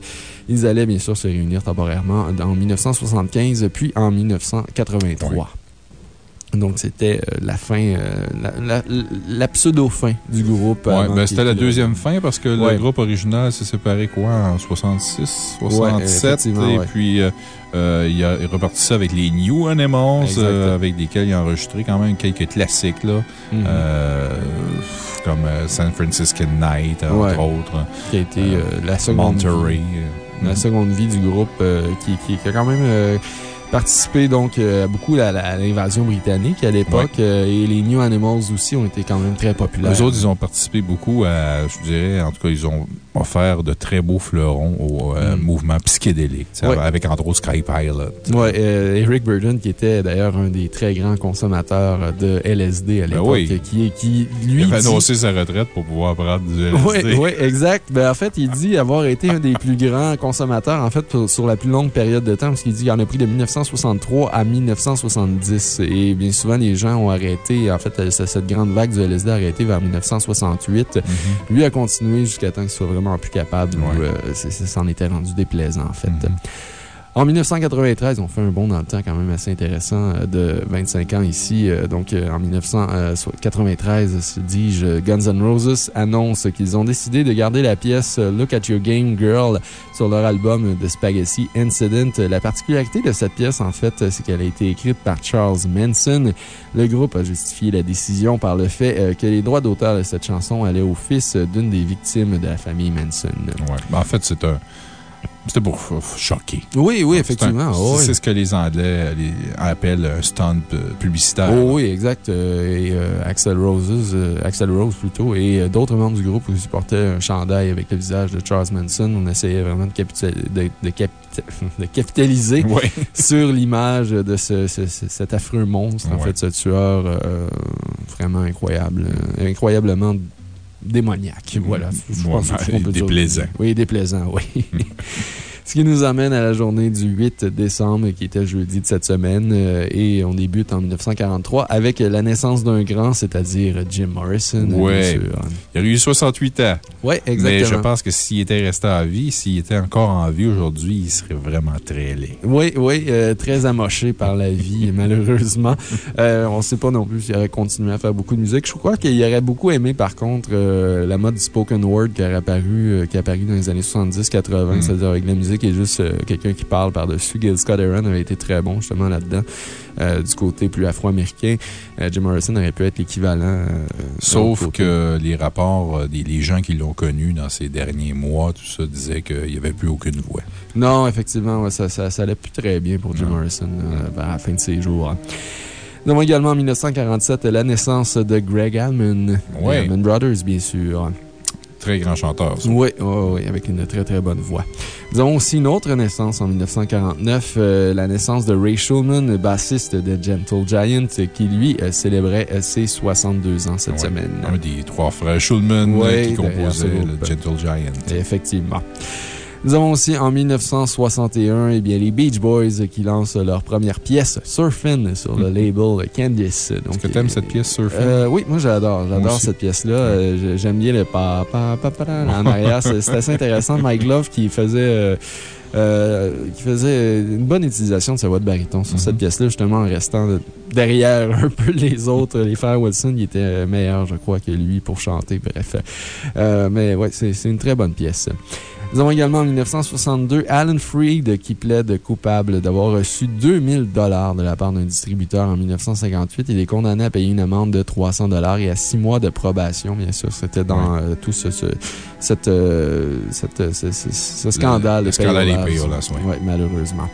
Ils allaient bien sûr se réunir temporairement en 1975 puis en 1983. Donc, c'était euh, la fin, euh, la, la- la pseudo-fin du groupe. Ouais, ben, c'était la deuxième fin parce que Ouais. le groupe original s'est séparé quoi en 66, Ouais, 67. effectivement, et ouais. puis, euh, euh, il a reparti ça avec les New Animals, avec lesquels il a enregistré quand même quelques classiques, là. Mhm. Comme San Francisco Night, entre Ouais. autres. qui a été la seconde. vie- la seconde vie du groupe qui, qui, qui a quand même participé donc euh, beaucoup à, l'invasion britannique à l'époque euh, et les New Animals aussi ont été quand même très populaires. Eux autres, ils ont participé beaucoup à, je dirais, en tout cas, ils ont offert de très beaux fleurons au euh, Mm. mouvement psychédélique, avec entre autres Sky Pilot. Euh, Eric Burden, qui était d'ailleurs un des très grands consommateurs de LSD à Ben l'époque, oui. qui, qui lui. Il avait dit- annoncé sa retraite pour pouvoir prendre du LSD. Oui, oui, exact. Ben, en fait, il dit avoir été un des plus grands consommateurs, en fait, pour- sur la plus longue période de temps, parce qu'il dit qu'il en a pris de 1963 à 1970. Et bien souvent, les gens ont arrêté, en fait, euh, cette grande vague du LSD a arrêté vers 1968. Mhm. Lui a continué jusqu'à temps qu'il soit vraiment plus capable, ou Ouais. euh, c'est- c'est- ça en était rendu déplaisant, en fait. Mhm. En 1993, on fait un bond dans le temps quand même assez intéressant euh, de 25 ans ici. Euh, Donc, euh, en 1993, dis-je, Guns N' Roses annonce qu'ils ont décidé de garder la pièce Look at Your Game Girl sur leur album The Spaghetti Incident. La particularité de cette pièce, en fait, c'est qu'elle a été écrite par Charles Manson. Le groupe a justifié la décision par le fait que les droits d'auteur de cette chanson allaient au fils d'une des victimes de la famille Manson. Ouais. En fait, c'est un. C'était pour choquer. Oui, oui, effectivement. Oh, oui. C'est ce que les Anglais les- appellent un stunt euh, publicitaire. Oh oui, exact. Euh, et euh, Axel Roses, euh, Axel Rose plutôt, et euh, d'autres membres du groupe aussi portaient un chandail avec le visage de Charles Manson. On essayait vraiment de, capital- de, de capita- de capitaliser sur l'image de ce, ce- ce- cet affreux monstre, en fait, ce tueur vraiment incroyable, incroyablement démoniaque. Voilà. Je Ouais, pense que c'est ce qu'on peut dire. déplaisant. Oui, déplaisant, oui. Ce qui nous amène à la journée du 8 décembre, qui était jeudi de cette semaine. euh, et on débute en 1943 avec la naissance d'un grand, c'est-à-dire Jim Morrison. Sûr. Il a eu 68 ans. Oui, exactement. Mais je pense que s'il était resté en vie, s'il était encore en vie aujourd'hui, il serait vraiment très laid. Oui, oui, euh, très amoché par la vie, malheureusement. Euh, on ne sait pas non plus s'il aurait continué à faire beaucoup de musique. Je crois qu'il aurait beaucoup aimé, par contre, euh, la mode du spoken word qui, aurait apparu, qui est apparu dans les années 70-80, Mm. c'est-à-dire avec la musique et juste euh, quelqu'un qui parle par-dessus. Gil Scott Aaron avait été très bon, justement, là-dedans. Euh, du côté plus afro-américain, euh, Jim Morrison aurait pu être l'équivalent. Sauf que les rapports des les gens qui l'ont connu dans ces derniers mois, tout ça, disaient qu'il n'y avait plus aucune voix. Non, effectivement, ouais, ça, ça, ça allait plus très bien pour Jim Non. Morrison vers la fin de ses jours. hein. Nous avons également en 1947 la naissance de Greg Allman. Ouais. Allman Brothers, bien sûr. Très grand chanteur, ça. Oui, oui, oui, avec une très très bonne voix. Nous avons aussi une autre naissance en 1949, euh, la naissance de Ray Shulman, bassiste de Gentle Giant, qui lui euh, célébrait euh, ses 62 ans cette Ouais. semaine. Un des trois frères Schulman Ouais, qui composaient le. Gentle Giant. Effectivement. Nous avons aussi en 1961 eh bien, les Beach Boys qui lancent leur première pièce, Surfin', sur le label Candice. Est-ce que tu aimes cette pièce, Surfing? Euh, oui, moi j'adore. J'adore cette pièce-là. Euh, j'ai- J'aime bien le pa pa pa pa pa en arrière. C'est assez intéressant. Mike Love qui faisait. euh, euh, qui faisait une bonne utilisation de sa voix de baryton sur cette pièce-là, justement en restant de- derrière un peu les autres. Les frères Wilson, ils étaient meilleurs, je crois, que lui pour chanter. Bref. Euh, mais ouais, c'est c'est une très bonne pièce. Nous avons également en 1962 Alan Freed qui plaide coupable d'avoir reçu 2000 dollars de la part d'un distributeur en 1958. Il est condamné à payer une amende de 300 dollars et à six mois de probation, bien sûr. C'était dans euh, tout ce, ce, cette, euh, cette, ce, ce- scandale. le de scandale des oui. Malheureusement.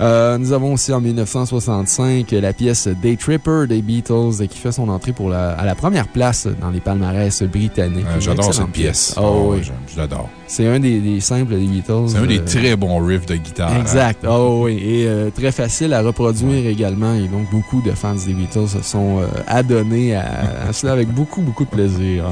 Euh, nous avons aussi en 1965 la pièce Day Tripper des Beatles qui fait son entrée pour la, à la première place dans les palmarès britanniques. Euh, J'adore cette pièce. Oh, oui. Je l'adore. C'est un des, des simples des Beatles. C'est un des euh, très bons riffs de guitare. hein. Exact. Oh oui. Et euh, très facile à reproduire également. Et donc, beaucoup de fans des Beatles se sont euh, adonnés à, à cela avec beaucoup, beaucoup de plaisir.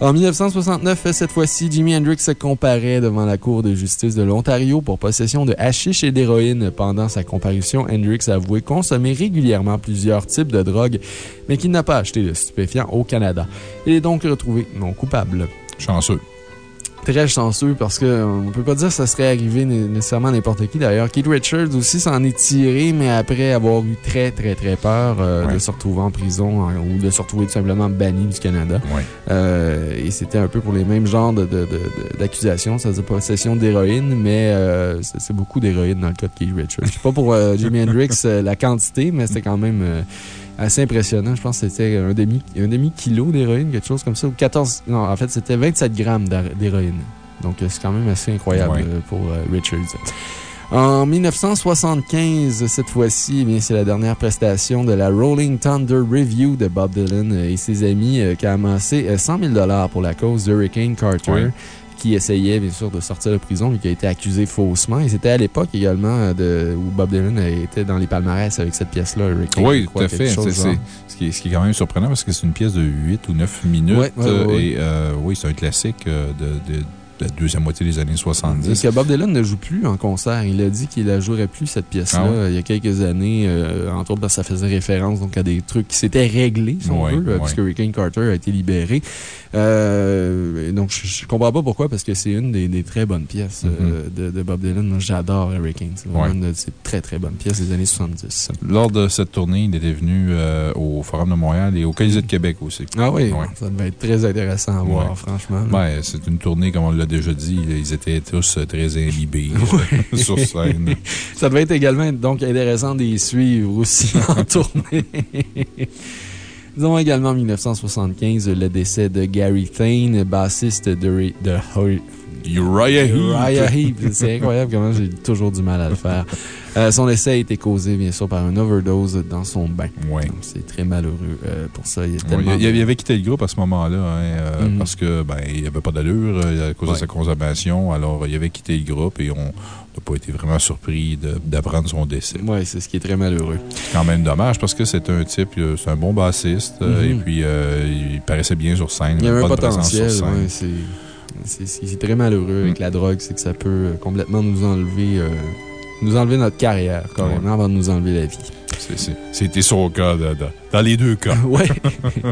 En 1969, cette fois-ci, Jimi Hendrix se comparait devant la Cour de justice de l'Ontario pour possession de hashish et d'héroïne. Pendant sa comparution, Hendrix a avoué consommer régulièrement plusieurs types de drogues, mais qu'il n'a pas acheté de stupéfiants au Canada. Il est donc retrouvé non coupable Chanceux. Très chanceux parce qu'on ne peut pas dire que ça serait arrivé né- nécessairement à n'importe qui. D'ailleurs, Keith Richards aussi s'en est tiré, mais après avoir eu très, très, très peur euh, Ouais. de se retrouver en prison ou de se retrouver tout simplement banni du Canada. Ouais. Euh, et c'était un peu pour les mêmes genres de- de- de- de- d'accusations, c'est-à-dire possession d'héroïne, mais euh, c'est beaucoup d'héroïne dans le cas de Keith Richards. Je sais pas pour Jimi Hendrix la quantité, mais c'était quand même assez impressionnant. Je pense que c'était un demi, un demi kilo d'héroïne, quelque chose comme ça, ou 14, non, en fait, c'était 27 grammes d'héroïne. Donc, euh, c'est quand même assez incroyable Ouais. euh, pour euh, Richards. En 1975, cette fois-ci, eh c'est la dernière prestation de la Rolling Thunder Review de Bob Dylan et ses amis qui a amassé 100 000 pour la cause d'Hurricane Carter qui essayait, bien sûr, de sortir de prison, mais qui a été accusé faussement. Et c'était à l'époque également euh, de, où Bob Dylan était dans les palmarès avec cette pièce-là, Oui, tout à fait. C'est ce, qui est, ce qui est quand même surprenant parce que c'est une pièce de 8 ou 9 minutes. et euh, oui, c'est un classique euh, de la deuxième moitié des années 70. Parce que Bob Dylan ne joue plus en concert. Il a dit qu'il ne jouerait plus cette pièce-là ah il y a quelques années, euh, entre autres parce que ça faisait référence donc, à des trucs qui s'étaient réglés, si on veut, puisque Rick Carter a été libéré. Euh, donc, je ne comprends pas pourquoi, parce que c'est une des, très bonnes pièces euh, mm-hmm. de, Bob Dylan. J'adore Hurricane. C'est vraiment une de ces très, très bonnes pièces des années 70. Lors de cette tournée, il était venu au Forum de Montréal et au Colisée de Québec aussi. Ah oui, ça devait être très intéressant à voir, franchement. c'est une tournée, comme on l'a déjà dit, ils étaient tous très imbibés sur scène. Ça devait être également donc intéressant d'y suivre aussi en tournée. Nous avons également en 1975 le décès de Gary Thane, bassiste de, de Uriah Heep. Uriah Heep. C'est incroyable comment j'ai toujours du mal à le faire. Euh, son essai a été causé, bien sûr, par une overdose dans son bain. Oui. C'est très malheureux euh, pour ça. Il, il, avait quitté le groupe à ce moment-là, hein, euh, mhm. parce qu'il ben, n'avait pas d'allure à cause de sa consommation. Alors, il avait quitté le groupe et on n'a pas été vraiment surpris d'apprendre son décès. Oui, c'est ce qui est très malheureux. C'est quand même dommage parce que c'est un type, c'est un bon bassiste mhm. et puis il paraissait bien sur scène. Il y avait un potentiel. C'est très malheureux avec mm. la drogue, c'est que ça peut complètement nous enlever nous enlever notre carrière, carrément, avant de nous enlever la vie. C'était son cas dans les deux cas. oui.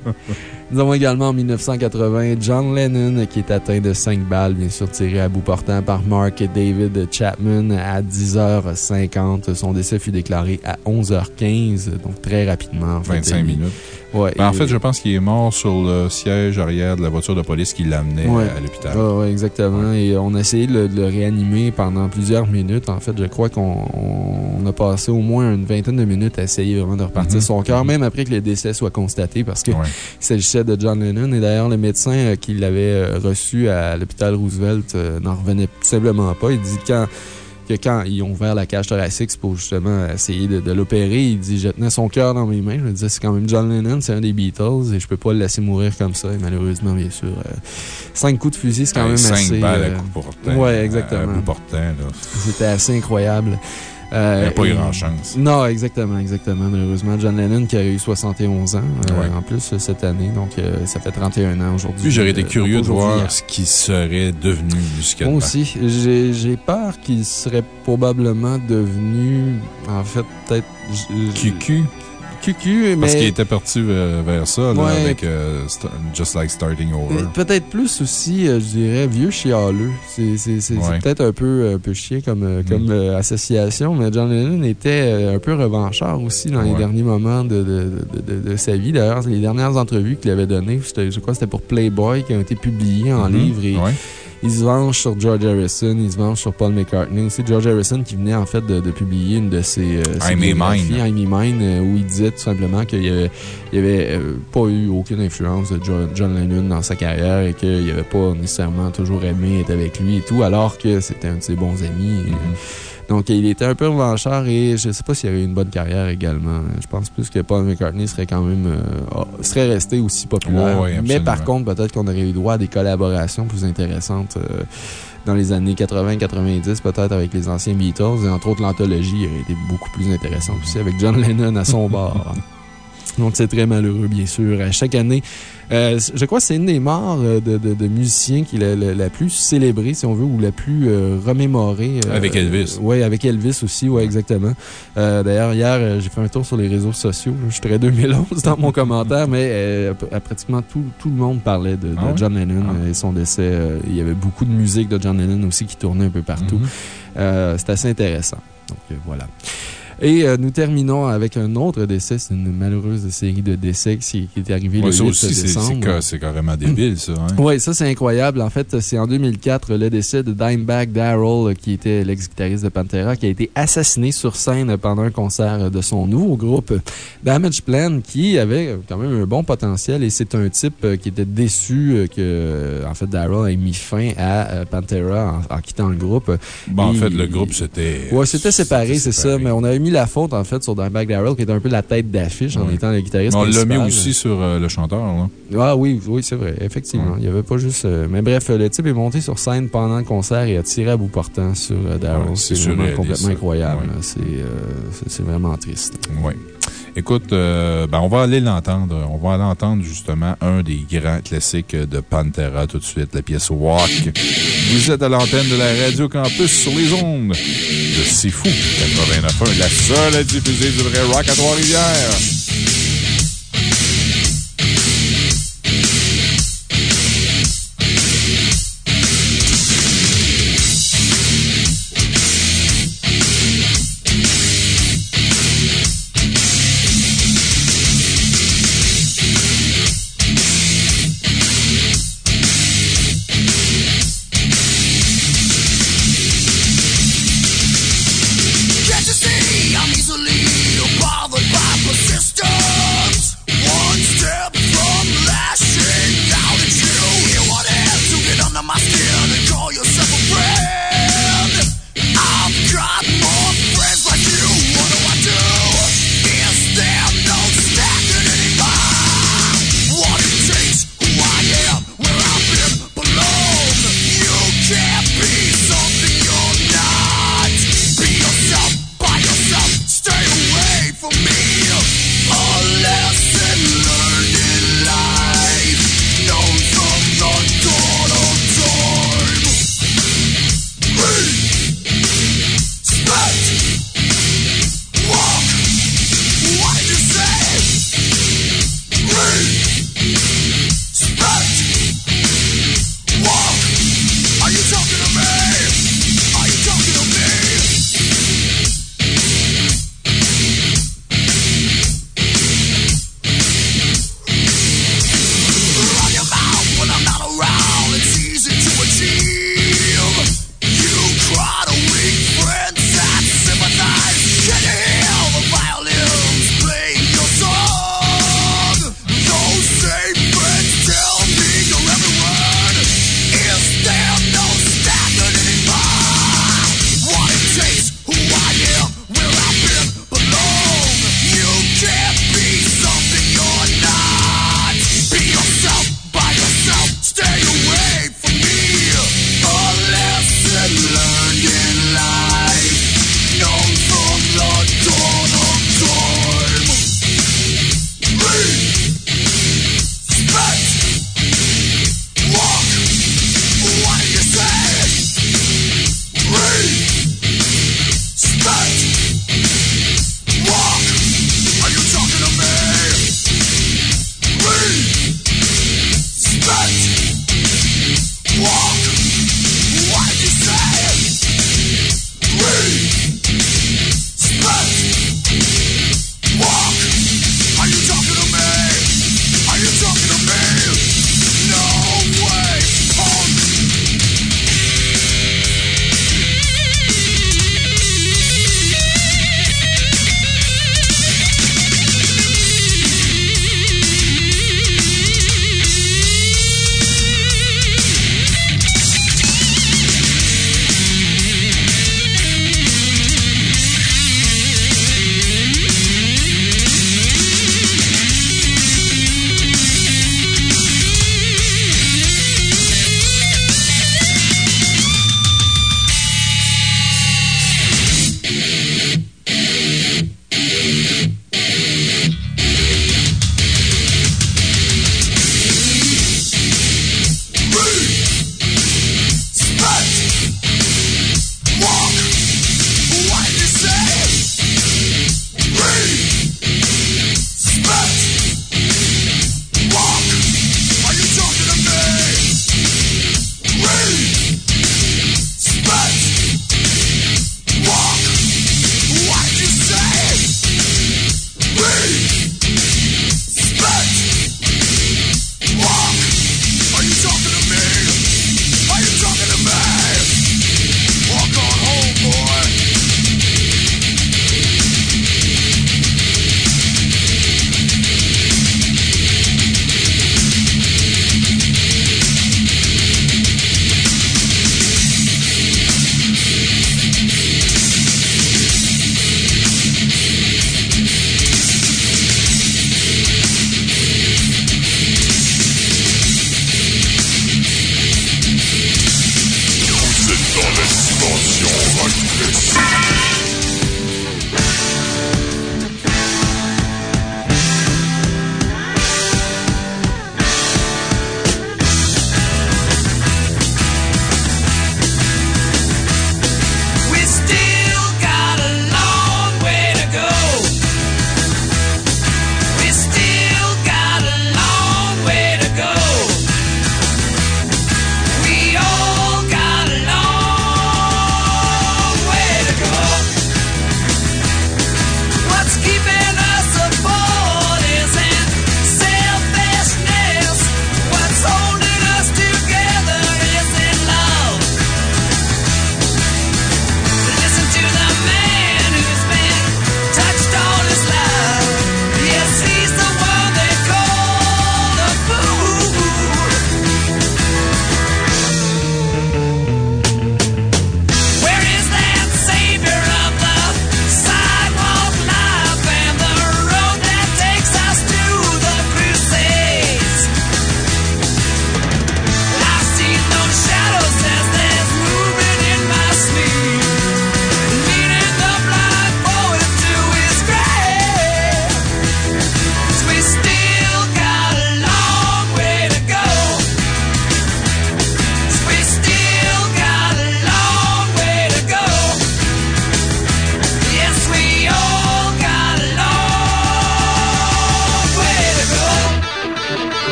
Nous avons également en 1980 John Lennon qui est atteint de 5 balles, bien sûr tiré à bout portant par Mark et David Chapman à 10h50. Son décès fut déclaré à 11h15, donc très rapidement. 25 minutes. Ouais, ben, en fait, je pense qu'il est mort sur le siège arrière de la voiture de police qui l'amenait à l'hôpital. Oui, exactement. Et on a essayé de le, réanimer pendant plusieurs minutes. En fait, je crois qu'on a passé au moins une vingtaine de minutes à essayer vraiment de repartir mm-hmm. son cœur, même après que le décès soit constaté, parce qu'il s'agissait de John Lennon. Et d'ailleurs, le médecin euh, qui l'avait euh, reçu à l'hôpital Roosevelt euh, n'en revenait tout simplement pas. Il dit quand que quand ils ont ouvert la cage thoracique pour justement essayer de, l'opérer, il dit Je tenais son cœur dans mes mains. Je me disais C'est quand même John Lennon, c'est un des Beatles et je peux pas le laisser mourir comme ça. Et malheureusement, bien sûr, cinq coups de fusil, c'est quand même assez. Cinq balles à coup portant. Ouais, exactement. C'était assez incroyable. Euh, il n'a pas eu grand-chance. Non, exactement, exactement. Malheureusement, John Lennon qui a eu 71 ans euh, en plus cette année, donc euh, ça fait 31 ans aujourd'hui. Puis j'aurais été curieux de voir ce qu'il serait devenu musicalement. Moi aussi. J'ai peur qu'il serait probablement devenu, en fait, peut-être. QQ QQ, Parce qu'il était parti vers, ça, avec euh, Just Like Starting Over. Peut-être plus aussi, euh, je dirais, vieux chialeux. C'est peut-être un peu, un peu chier comme, euh, comme mm. association, mais John Lennon était un peu revanchard aussi dans les derniers moments de, de, de, sa vie. D'ailleurs, les dernières entrevues qu'il avait données, je crois que c'était pour Playboy, qui ont été publiées en mm-hmm. livre. Et, il se venge sur George Harrison, il se venge sur Paul McCartney. C'est George Harrison qui venait en fait de, publier une de ses, euh, I'm Mine. I'm Mine, euh, où il disait tout simplement qu'il n'y avait, avait euh, pas eu aucune influence de John, Lennon dans sa carrière et qu'il n'avait pas nécessairement toujours aimé être avec lui et tout, alors que c'était un de ses bons amis. Mm-hmm. Donc, il était un peu revanchard et je ne sais pas s'il avait une bonne carrière également. Je pense plus que Paul McCartney serait quand même, euh, serait resté aussi populaire. Mais par contre, peut-être qu'on aurait eu droit à des collaborations plus intéressantes euh, dans les années 80-90, peut-être avec les anciens Beatles. Et entre autres, l'anthologie aurait été beaucoup plus intéressante aussi avec John Lennon à son bord. Donc, c'est très malheureux, bien sûr. À chaque année, euh, je crois que c'est une des morts euh, de, de, musiciens qui est la, plus célébrée, si on veut, ou la plus euh, remémorée. avec Elvis. Oui, avec Elvis aussi, oui, exactement. D'ailleurs, hier, j'ai fait un tour sur les réseaux sociaux. Je suis très 2011 dans mon commentaire, mais pratiquement tout, tout, le monde parlait de, ah John Lennon ah. et son décès. il y avait beaucoup de musique de John Lennon aussi qui tournait un peu partout. Mm-hmm. c'est assez intéressant. Donc, voilà. Et euh, nous terminons avec un autre décès. C'est une malheureuse série de décès qui, est arrivée le 8 aussi, décembre. C'est carrément débile, ça. Hein. Oui, ça, c'est incroyable. En fait, c'est en 2004 le décès de Dimebag Darrell, qui était l'ex-guitariste de Pantera, qui a été assassiné sur scène pendant un concert de son nouveau groupe Damage Plan, qui avait quand même un bon potentiel. Et c'est un type euh, qui était déçu euh, que, en fait, Darrell ait mis fin à Pantera en, quittant le groupe. Bon, en fait, le groupe, c'était. Oui, c'était séparé, c'est ça. Mais on avait mis la faute, en fait, sur Dimebag Darrell, qui était un peu la tête d'affiche en étant le guitariste. On l'a mis aussi sur euh, le chanteur, là. Ah oui, oui, c'est vrai, effectivement. Il n'y avait pas juste. Euh, mais bref, le type est monté sur scène pendant le concert et a tiré à bout portant sur euh, Darrell. c'est vraiment complètement incroyable. C'est vraiment triste. Oui. Écoute, ben, on va aller l'entendre. On va aller entendre justement un des grands classiques de Pantera tout de suite, la pièce Walk. Vous êtes à l'antenne de la Radio Campus sur les ondes de C'est Fou 89.1, la seule à diffuser du vrai rock à Trois-Rivières.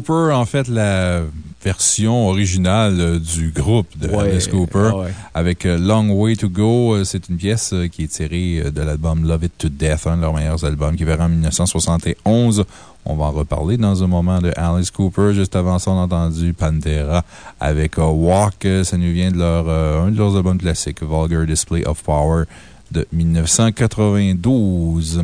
Cooper, en fait, la version originale euh, du groupe de Ouais, Alice Cooper ouais. avec euh, Long Way to Go. Euh, C'est une pièce qui est tirée de l'album Love It to Death, un de leurs meilleurs albums qui verra en 1971. On va en reparler dans un moment de Alice Cooper. Juste avant ça, on a entendu Pantera avec Walk. Ça nous vient de leur, euh, un de leurs albums classiques, Vulgar Display of Power de 1992.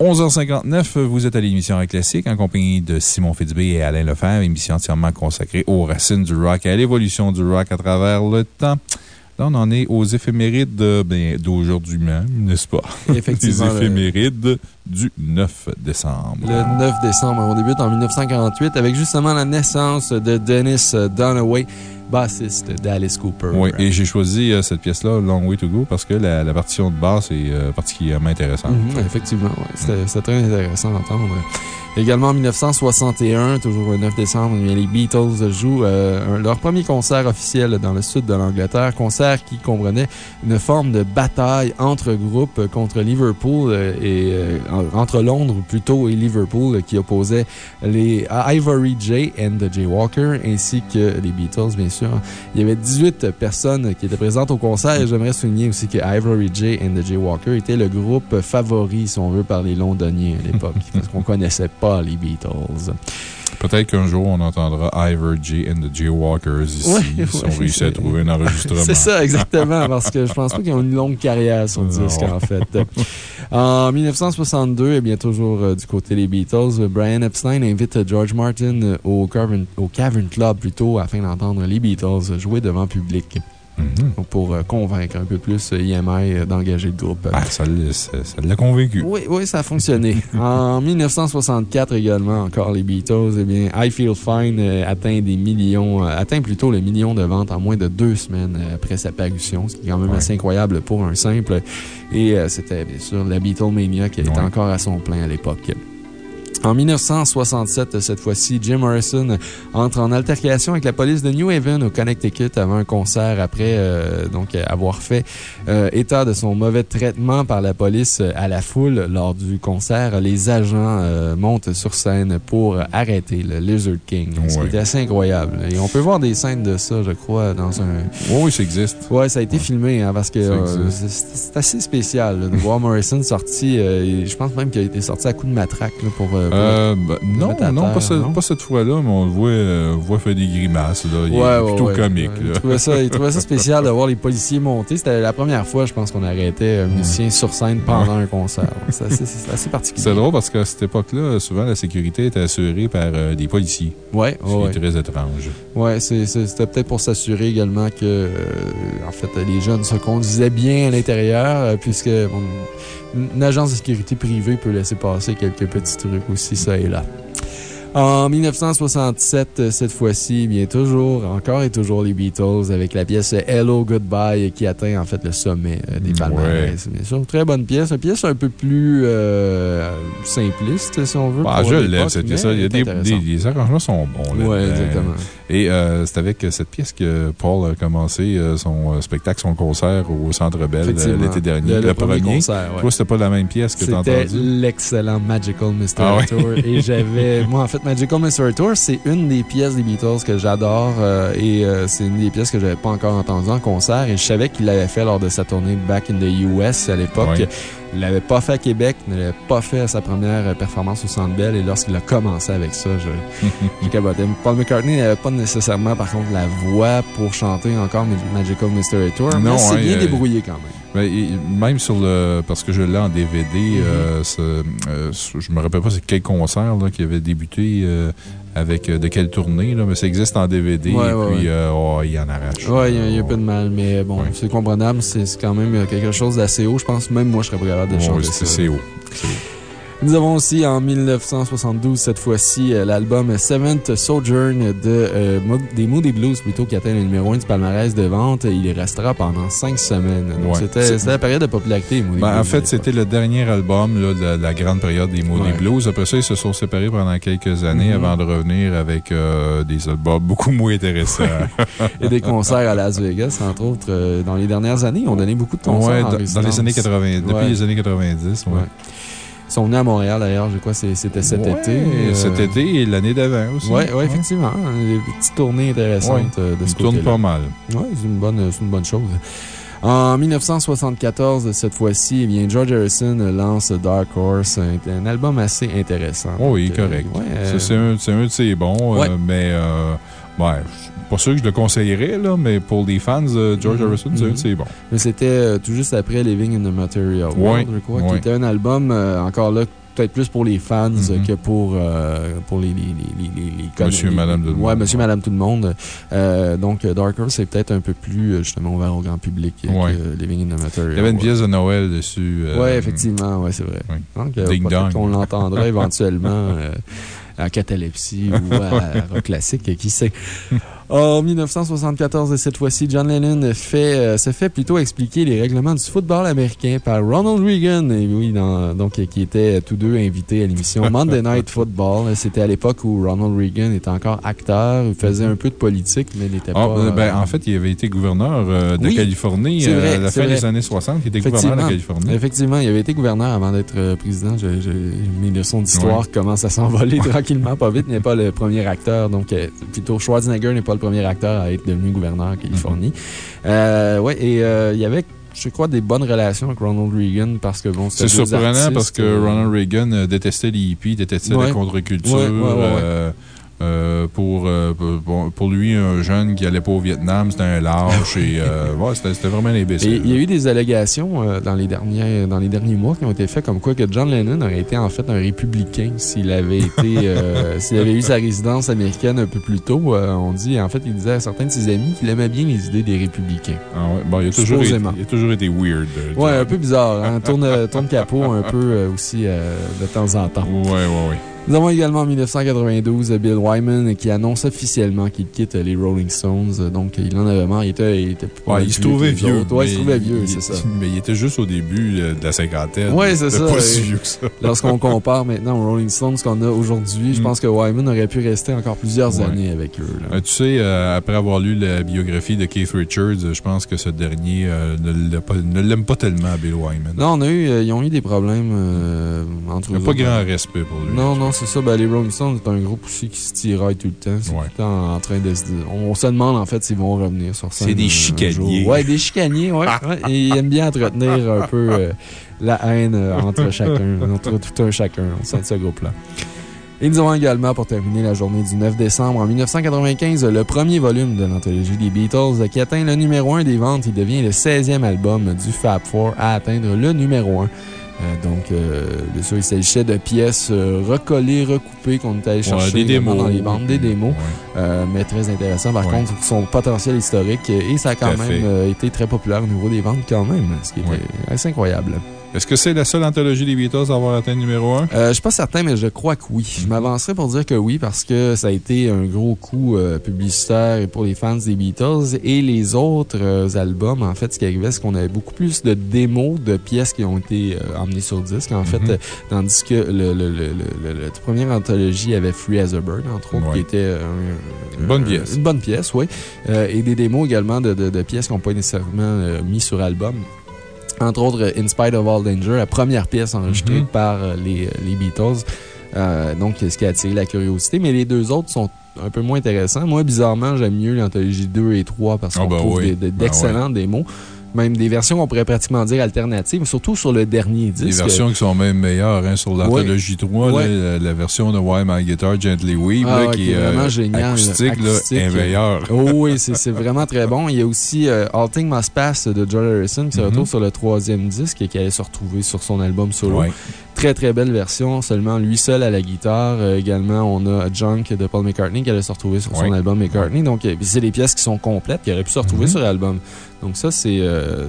11h59, vous êtes à l'émission Rock Classique en compagnie de Simon Fitzbé et Alain Lefebvre, émission entièrement consacrée aux racines du rock et à l'évolution du rock à travers le temps. Là, on en est aux éphémérides de, ben, d'aujourd'hui même, n'est-ce pas? Effectivement, Les le- éphémérides du 9 décembre. Le 9 décembre, on débute en 1948 avec justement la naissance de Dennis Dunaway, bassiste d'Alice Cooper. Oui, et j'ai choisi euh, cette pièce-là, Long Way to Go, parce que la, la partition de basse est euh, particulièrement intéressante. Mhm, effectivement, ouais. C'était très intéressant d'entendre. Également en 1961, toujours le 9 décembre, eh les Beatles jouent euh, leur premier concert officiel dans le sud de l'Angleterre. Concert qui comprenait une forme de bataille entre groupes contre Liverpool euh, et euh, en- entre Londres plutôt et Liverpool qui opposait les Ivory J and the Jay Walker ainsi que les Beatles, bien sûr. Il y avait 18 personnes qui étaient présentes au concert et j'aimerais souligner aussi que Ivory J and the Jay Walker était le groupe favori, si on veut, par les Londoniens à l'époque, parce qu'on connaissait pas les Beatles. Peut-être qu'un jour, on entendra Ivor J and the Jaywalkers ici, Ouais, si ouais, on réussit à trouver un enregistrement. C'est ça, exactement, parce que je pense pas qu'ils ont une longue carrière sur le disque, en fait. En 1962, eh bien, toujours euh, du côté des Beatles, euh, Brian Epstein invite euh, George Martin au Cavern, au Cavern Club, plutôt, afin d'entendre les Beatles jouer devant public. Mhm. Pour euh, convaincre un peu plus euh, EMI euh, d'engager le groupe. Ben, ça l'a convaincu. Oui, oui, ça a fonctionné. en 1964 également, encore les Beatles, eh bien, I Feel Fine atteint des millions, atteint plutôt le million de ventes en moins de deux semaines après sa parution, ce qui est quand même Ouais. assez incroyable pour un simple. Et c'était bien sûr la Beatlemania qui était Ouais. encore à son plein à l'époque. En 1967, cette fois-ci, Jim Morrison entre en altercation avec la police de New Haven au Connecticut avant un concert après euh, donc, avoir fait euh, état de son mauvais traitement par la police à la foule lors du concert. Les agents euh, montent sur scène pour arrêter le Lizard King, qui Ouais. assez incroyable. Et on peut voir des scènes de ça, je crois, dans un. Oui, oui, ça existe. Ouais, ça a été filmé, hein, parce que c'est assez spécial là, de voir Morrison sorti. je pense même qu'il a été sorti à coup de matraque là, pour. Euh, Euh, ben, non, non, terre, pas, ce- non? pas cette fois-là, mais on le voit, euh, voit faire des grimaces. Là. Il Ouais, est plutôt ouais. comique. Ouais, Il trouvait, ça, il trouvait ça spécial de voir les policiers monter. C'était la première fois, je pense, qu'on arrêtait un musicien sur scène pendant un concert. C'est assez, c'est assez particulier. C'est drôle parce qu'à cette époque-là, souvent, la sécurité était assurée par euh, des policiers. Ouais, Ce qui ouais, est très étrange. c'est- c'est- C'était peut-être pour s'assurer également que, euh, en fait, les jeunes se conduisaient bien à l'intérieur, euh, puisque bon, une agence de sécurité privée peut laisser passer quelques petits trucs aussi, ça et là. En 1967, euh, cette fois-ci, bien toujours, encore et toujours les Beatles avec la pièce Hello Goodbye qui atteint en fait le sommet euh, des palmarès. Bien sûr, très bonne pièce. Une pièce un peu plus euh, simpliste, si on veut. Ah, pour je l'aime, cette pièce-là. Il y a des, des- les arrangements sont bons. dedans. exactement. Et euh, c'est avec cette pièce que Paul a commencé son spectacle, son concert au Centre Bell l'été dernier. Le- le premier concert, ouais. Toi, c'était pas la même pièce que tu C'était l'excellent Magical Mystery Ah ouais. Tour. Et j'avais, moi, en fait, Magical Mystery Tour, c'est une des pièces des Beatles que j'adore. euh, et euh, c'est une des pièces que j'avais pas encore entendues en concert. Et je savais qu'il l'avait fait lors de sa tournée Back in the US à l'époque. Il l'avait pas fait à Québec, ne l'avait pas fait à sa première euh, performance au Centre Bell. Et lorsqu'il a commencé avec ça, je, je capotais. Paul McCartney n'avait pas nécessairement, par contre, la voix pour chanter encore Magical Mystery Tour. Non, mais c'est bien euh, débrouillé quand même. Et même sur le. Parce que je l'ai en DVD, Mm-hmm. euh, euh, je me rappelle pas c'est quel concert là, qui avait débuté euh, avec euh, de quelle tournée, là, mais ça existe en DVD Ouais, et ouais, puis euh, oh, il en arrache. Ouais, il y, a- a peu de mal, mais bon, Ouais. c'est comprenable. C'est quand même euh, quelque chose d'assez haut. Je pense même moi, je serais pas capable de chanter c'est c'est haut. Nous avons aussi en 1972, cette fois-ci, euh, l'album Seventh Sojourn de, euh, des Moody Blues, plutôt, qui atteint le numéro 1 du palmarès de vente. Il y restera pendant cinq semaines. Ouais. C'était la période de popularité, Moody Ben, Blues. en fait, c'était le dernier album là, de la, la grande période des Moody Ouais. Blues. Après ça, ils se sont séparés pendant quelques années Mhm. avant de revenir avec euh, des albums beaucoup moins intéressants. Et des concerts à Las Vegas, entre autres, euh, dans les dernières années. Ils ont donné beaucoup de concerts. En dans, dans les années 80, depuis les années 90. ouais. Sont venus à Montréal d'ailleurs, je crois, c'était cet Ouais, été. euh, Cet été et l'année d'avant aussi. Oui, ouais, effectivement. Des petites tournées intéressantes Ouais. euh, de ce côté-là. pas mal. Oui, c'est une, bonne- une bonne chose. En 1974, cette fois-ci, eh bien, George Harrison lance Dark Horse, un, un album assez intéressant. Oh oui, euh, correct. ouais, C'est un, un de ses bons, euh, mais euh, ouais, pas sûr que je le conseillerais, là, mais pour les fans de George Mhm, Harrison, c'est de ses bons. Mais c'était euh, tout juste après Living in the Material Ouais, World, je crois, qui ouais. était un album, euh, encore là, peut-être plus pour les fans euh, que pour, euh, pour les, les, les, les, les- les Monsieur, les- madame, tout le Ouais, monde. monsieur, madame, tout le monde. Euh, donc, euh, Dark Horse, c'est peut-être un peu plus, euh, justement, ouvert au grand public euh, Ouais. que Living in the Material Il y avait une pièce de Noël dessus. euh, Oui, effectivement, ouais, c'est vrai. oui. Donc, euh, Ding dong. qu'on l'entendra éventuellement euh, à Catalepsie ou à Rock Classique, qui sait. En 1974, cette fois-ci, John Lennon fait, euh, se fait plutôt expliquer les règlements du football américain par Ronald Reagan, et oui, dans- donc, euh, qui étaient tous deux invités à l'émission Monday Night Football. C'était à l'époque où Ronald Reagan était encore acteur, il faisait un peu de politique, mais n'était Ah, pas. euh, ben, euh, en fait, il avait été gouverneur euh, de Oui, Californie euh, vrai, à la fin vrai. des années 60. Il était gouverneur de. Californie. Effectivement, il avait été gouverneur avant d'être euh, président. Je- je- mes leçons d'histoire commencent à s'envoler tranquillement, pas vite. Il n'est pas le premier acteur. Donc, euh, plutôt, Schwarzenegger n'est pas le premier acteur à être devenu gouverneur en Californie. Mm-hmm. Euh, ouais, et euh, il y avait, je crois, des bonnes relations avec Ronald Reagan parce que bon, C'est surprenant artistes, parce que euh, Ronald Reagan détestait les hippies, détestait Ouais. la contre-culture. Ouais, ouais. euh, euh, pour, euh, pour- lui, un jeune qui allait pas au Vietnam, c'était un lâche. et euh, ouais, c'était vraiment un imbécile. il y a eu des allégations euh, dans, les derniers, dans les derniers mois qui ont été faites comme quoi que John Lennon aurait été en fait un républicain s'il avait été, s'il avait eu sa résidence américaine un peu plus tôt. On dit, en fait, il disait à certains de ses amis qu'il aimait bien les idées des républicains. Ah ouais, bon, il, a toujours été, il a toujours été weird. Ouais, un peu bizarre, hein? Tourne, tourne capot un peu aussi de temps en temps. Ouais, ouais, ouais. Nous avons également en 1992 Bill Wyman qui annonce officiellement qu'il quitte les Rolling Stones. Donc, il en avait marre. Il était, il était Ouais, il se trouvait vieux. Ouais, il se trouvait vieux, c'est ça. Mais il était juste au début euh, de la cinquantaine. Ouais, c'est ça, pas si vieux que ça. Lorsqu'on compare maintenant aux Rolling Stones qu'on a aujourd'hui, je Mm. pense que Wyman aurait pu rester encore plusieurs Ouais. années avec eux. là. Euh, tu sais, euh, après avoir lu la biographie de Keith Richards, je pense que ce dernier euh, ne l'aime pas tellement, Bill Wyman. Non, on a eu, ils ont eu des problèmes entre Il eux. n'a pas grand respect pour lui. Non, non, c'est ça. Ben, les Rolling Stones, c'est un groupe aussi qui se tiraille tout le temps. C'est Ouais. tout le temps en train de se dire- On, se demande en fait s'ils vont revenir sur scène. C'est des chicaniers. Ouais, des chicaniers, ouais. ouais. Et ils aiment bien entretenir un peu euh, la haine euh, entre chacun, entre tout un chacun au sein de ce groupe-là. Et nous avons également, pour terminer la journée du 9 décembre en 1995, le premier volume de l'anthologie des Beatles qui atteint le numéro 1 des ventes. Il devient le 16e album du Fab Four à atteindre le numéro 1. Euh, donc, euh, bien sûr, il s'agissait de pièces euh, recollées, recoupées qu'on était allé Ouais, chercher des démos. dans les bandes, des démos, Ouais. euh, mais très intéressant par contre, son potentiel historique. Et ça a quand même euh, été très populaire au niveau des ventes, quand même, ce qui était assez incroyable. Est-ce que c'est la seule anthologie des Beatles à avoir atteint le numéro 1? Euh, je suis pas certain, mais je crois que oui. Je m'avancerais pour dire que oui, parce que ça a été un gros coup euh, publicitaire pour les fans des Beatles. Et les autres euh, albums, en fait, ce qui arrivait, c'est qu'on avait beaucoup plus de démos de pièces qui ont été euh, emmenées sur disque, en fait, Mhm. tandis que le, le, le première anthologie avait Free as a Bird, entre autres, Ouais. qui était un- Une bonne pièce. Une bonne pièce, oui. Et des démos également de, de, de pièces qui n'ont pas nécessairement mis sur album. Entre autres, euh, In Spite of All Danger, la première pièce enregistrée Mhm. par euh, les, les Beatles. Euh, donc, ce qui a attiré la curiosité. Mais les deux autres sont un peu moins intéressants. Moi, bizarrement, j'aime mieux l'anthologie 2 et 3 parce Ah, qu'on ben trouve oui. Ben d'excellents démos. Même des versions qu'on pourrait pratiquement dire alternatives, surtout sur le dernier disque. Des versions qui sont même meilleures hein, sur l'anthologie 3. Ouais. là, la, la version de Why My Guitar Gently Weep, Ah là, qui qui est vraiment euh, génial, acoustique, là, acoustique, est meilleure. Oh oui, c'est vraiment très bon. Il y a aussi euh, All Things Must Pass de George Harrison qui se Mhm. retrouve sur le troisième disque et qui allait se retrouver sur son album solo. Ouais. Très très belle version, seulement lui seul à la guitare. Euh, également, on a Junk de Paul McCartney qui allait se retrouver sur son album McCartney. Donc, c'est des pièces qui sont complètes qui auraient pu se retrouver Mhm. sur l'album. Donc, ça, c'est euh,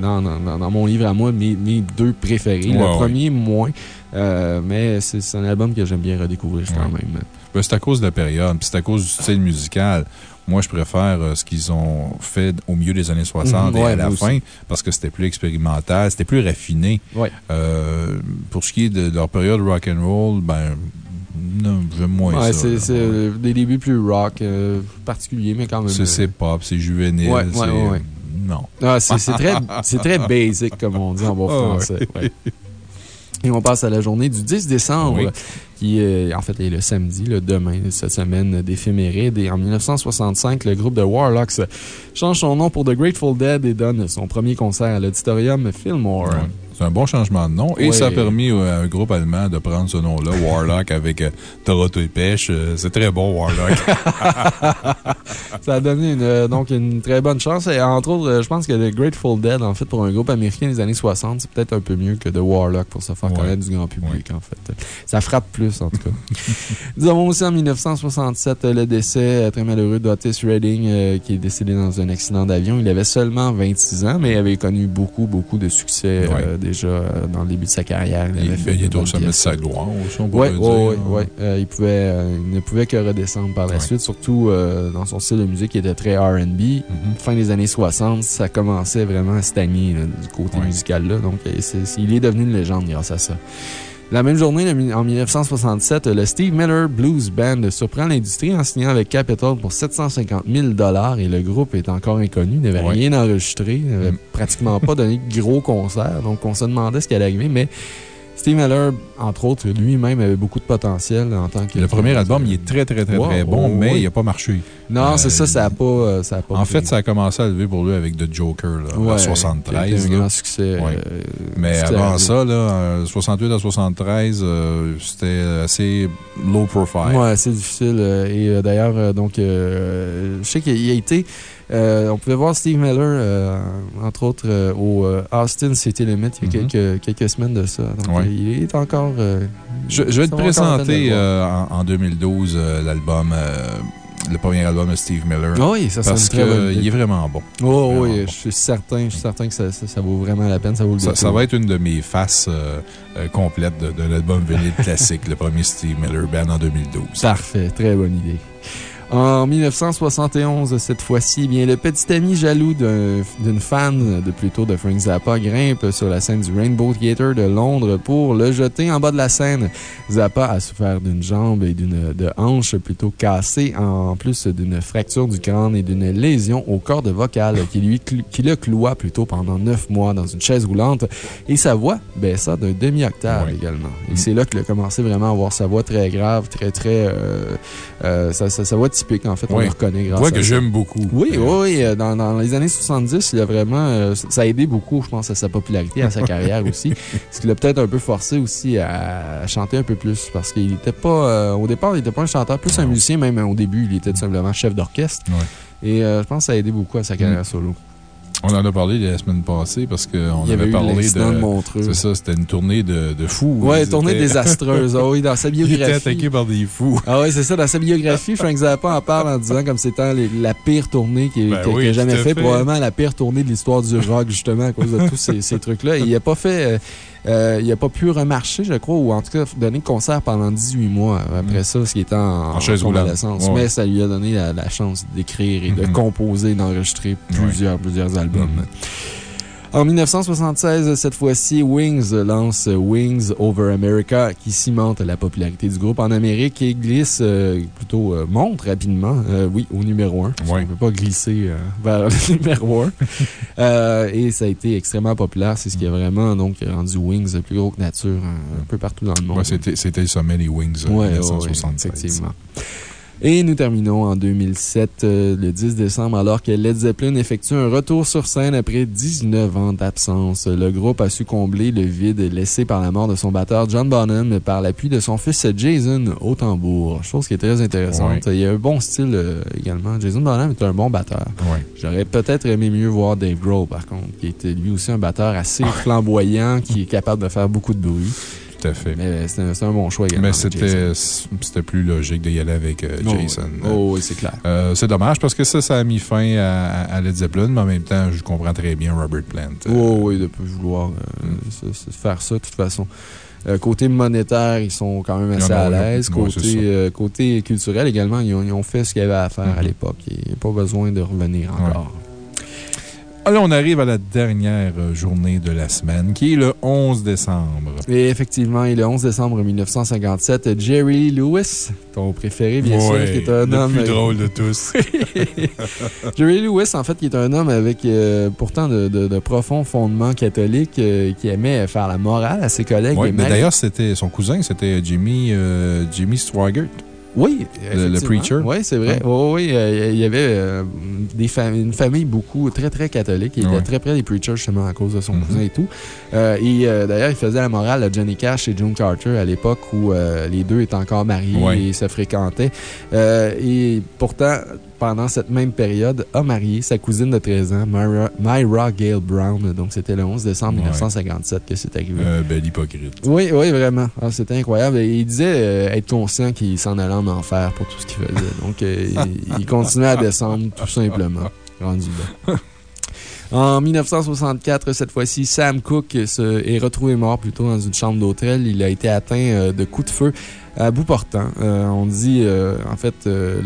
dans, dans- dans- dans mon livre à moi, mes, mes deux préférés. Ouais, le ouais. premier, moins. Euh, mais c'est un album que j'aime bien redécouvrir quand Ouais. même. Ben, c'est à cause de la période, puis c'est à cause du style musical. Moi, je préfère euh, ce qu'ils ont fait au milieu des années 60 Mhm, et ouais, à la fin, aussi. parce que c'était plus expérimental, c'était plus raffiné. Ouais. Euh, pour ce qui est de, de leur période rock and roll, ben, non, j'aime moins Ouais, ça. c'est des débuts plus rock, euh, particuliers, mais quand même. C'est pop, c'est juvénile. Ouais, ouais. Non. Ah, c'est très, c'est très basic, comme on dit en bon Ah, français. ouais. Et on passe à la journée du 10 décembre. Oui. Qui, euh, en fait, est le samedi, le demain, cette semaine d'éphéméride. Et en 1965, le groupe de Warlocks change son nom pour The Grateful Dead et donne son premier concert à l'auditorium Fillmore. Ouais. C'est un bon changement de nom. Et Ouais. ça a permis à un groupe allemand de prendre ce nom-là, Warlock, avec euh, Dorothée et Pêche. Euh, C'est très bon, Warlock. Ça a donné une, euh, donc une très bonne chance. Et entre autres, euh, je pense que The Grateful Dead, en fait, pour un groupe américain des années 60, c'est peut-être un peu mieux que The Warlock pour se faire Ouais. connaître du grand public, en fait. Ça frappe plus, en tout cas. Nous avons aussi en 1967 euh, le décès euh, très malheureux d'Otis Redding, euh, qui est décédé dans un accident d'avion. Il avait seulement 26 ans, mais il avait connu beaucoup, beaucoup de succès euh, Ouais. déjà dans le début de sa carrière. Il, avait fait il est au sommet de sa gloire, aussi, on Oui, oui, dire. oui. Euh, il, pouvait, il ne pouvait que redescendre par la Ouais. suite, surtout dans son style de musique qui était très RB. Mhm. Fin des années 60, ça commençait vraiment à stagner là, du côté Ouais. musical-là. Donc, il est devenu une légende grâce à ça. La même journée, en 1967, le Steve Miller Blues Band surprend l'industrie en signant avec Capitol pour 750 000 et le groupe est encore inconnu, n'avait Ouais. rien enregistré, n'avait Mm. pratiquement pas donné de gros concerts. Donc, on se demandait ce qui allait arriver, mais Steve Miller, entre autres, lui-même avait beaucoup de potentiel en tant que. Le premier album, il est très, très, très, Wow, très bon, oh, mais oui. il n'a pas marché. Non, c'est Euh, ça, ça n'a pas, euh, ça a pas. En fait, ça a commencé à lever pour lui avec The Joker, là, en Ouais, 73. c'était un grand succès. Ouais. euh, Mais avant ça, là, euh, 68 à 73, euh, c'était assez low profile. Ouais, c'est difficile. Et d'ailleurs, donc, je sais qu'il a été. Euh, on pouvait voir Steve Miller, euh, entre autres, euh, au Austin City Limit il y a Mhm. quelques, quelques semaines de ça. Donc, Ouais. il est encore. Je, je vais te présenter en, en 2012 euh, l'album, le premier album de Steve Miller. Ah oui, ça parce qu'il est vraiment bon. Oh, vraiment oui, bon. je suis certain, je suis certain que ça, ça, ça vaut vraiment la peine. Ça vaut le Ça, ça va être une de mes faces euh, euh, complètes de, de l'album vinyle classique, le premier Steve Miller Band en 2012. Parfait, très bonne idée. En 1971, cette fois-ci, eh bien, le petit ami jaloux d'un- d'une fan de plutôt de Frank Zappa grimpe sur la scène du Rainbow Theatre de Londres pour le jeter en bas de la scène. Zappa a souffert d'une jambe et d'une de hanche plutôt cassée, en plus d'une fracture du crâne et d'une lésion aux cordes vocales qui, lui, qui le cloua plutôt pendant neuf mois dans une chaise roulante et sa voix baissa d'un demi-octave également. Et Mm. c'est là qu'il a commencé vraiment à avoir sa voix très grave, très, très. euh, euh, sa, sa- sa voix typique, en fait, on Oui. le reconnaît grâce à que j'aime beaucoup. Oui, oui, oui. euh, Dans, dans les années 70, il a vraiment. euh, ça a aidé beaucoup, je pense, à sa popularité, à sa carrière aussi. Ce qui l'a peut-être un peu forcé aussi à, chanter un peu plus parce qu'il n'était pas. euh, au départ, il n'était pas un chanteur, plus un musicien, même au début, il était tout simplement chef d'orchestre. Ouais. Et euh, je pense que ça a aidé beaucoup à sa carrière Mm. solo. On en a parlé la semaine passée parce qu'on avait avait parlé de. C'est ça, c'était une tournée de, de fous. Ouais, tournée étaient- désastreuse. Ah oui, dans sa Il était biographie. attaqué par des fous. Ah oui, c'est ça. Dans sa biographie, Frank Zappa en parle en disant comme c'était la pire tournée qu'il Ben oui, a jamais fait. fait. Probablement la pire tournée de l'histoire du rock, justement, à cause de tous ces, ces trucs-là. Il n'a pas fait. euh, euh, il n'a pas pu remarcher, je crois, ou en tout cas donner de concert pendant 18 mois après Mm. ça, ce qui était en, En convalescence. Ouais. Mais ça lui a donné la, la chance d'écrire et de Mhm. composer, d'enregistrer plusieurs, plusieurs albums. Mhm. En 1976, cette fois-ci, Wings lance Wings Over America qui cimente la popularité du groupe en Amérique et glisse, euh, plutôt euh, monte rapidement, euh, oui, au numéro 1. Ouais. On ne peut pas glisser vers le numéro 1. Euh, et ça a été extrêmement populaire. C'est ce qui a vraiment donc, rendu Wings plus gros que nature un, un peu partout dans le monde. Ouais, c'était le sommet des Wings en Ouais, ouais, 1976. effectivement. Et nous terminons en 2007, euh, le 10 décembre, alors que Led Zeppelin effectue un retour sur scène après 19 ans d'absence. Le groupe a su combler le vide laissé par la mort de son batteur John Bonham par l'appui de son fils Jason au tambour. Chose qui est très intéressante. Ouais. Il y a un bon style euh, également. Jason Bonham est un bon batteur. Ouais. J'aurais peut-être aimé mieux voir Dave Grohl, par contre, qui était lui aussi un batteur assez flamboyant, qui est capable de faire beaucoup de bruit. Tout à fait. Mais c'est un, bon choix également. Mais c'était plus logique d'y aller avec euh, Oh, Jason. Oh, oui, c'est clair. Euh, c'est dommage parce que ça, ça a mis fin à, à Led Zeppelin, mais en même temps, je comprends très bien Robert Plant. Euh, Oh, oui, de plus vouloir euh, Mm. se- se faire ça, de toute façon. Euh, côté monétaire, ils sont quand même assez à l'aise. côté, euh, côté culturel également, ils ont, ils ont fait ce qu'il y avait à faire à Mhm. l'époque. Il n'y a pas besoin de revenir encore. On arrive à la dernière euh, journée de la semaine, qui est le 11 décembre. Et effectivement, et le 11 décembre 1957, Jerry Lewis, ton préféré, bien sûr, qui est un le homme. plus drôle de tous. Jerry Lewis, en fait, qui est un homme avec euh, pourtant de, de- de profonds fondements catholiques, euh, qui aimait faire la morale à ses collègues. Ouais, et mais d'ailleurs, c'était son cousin, c'était Jimmy, euh, Jimmy Swaggart. Oui, Le- preacher. Oui, c'est vrai. Oui, oui, euh, il y avait euh, des fam- une famille beaucoup, très, très catholique. Il était très près des preachers, justement, à cause de son Mhm. cousin et tout. Euh, et d'ailleurs, il faisait la morale à Johnny Cash et June Carter à l'époque où les deux étaient encore mariés et se fréquentaient. Et pourtant, pendant cette même période, a marié sa cousine de 13 ans, Myra, Myra Gale Brown. Donc, c'était le 11 décembre Ouais. 1957 que c'est arrivé. Euh, bel hypocrite. Oui, oui, vraiment. Ah, C'était incroyable. Et il disait euh, être conscient qu'il s'en allait en enfer pour tout ce qu'il faisait. Donc, euh, il, il continuait à descendre, tout simplement. Rendu là. En 1964, cette fois-ci, Sam Cooke est retrouvé mort plutôt dans une chambre d'hôtel. Il a été atteint euh, de coups de feu à bout portant. Euh, on dit, euh, en fait, euh,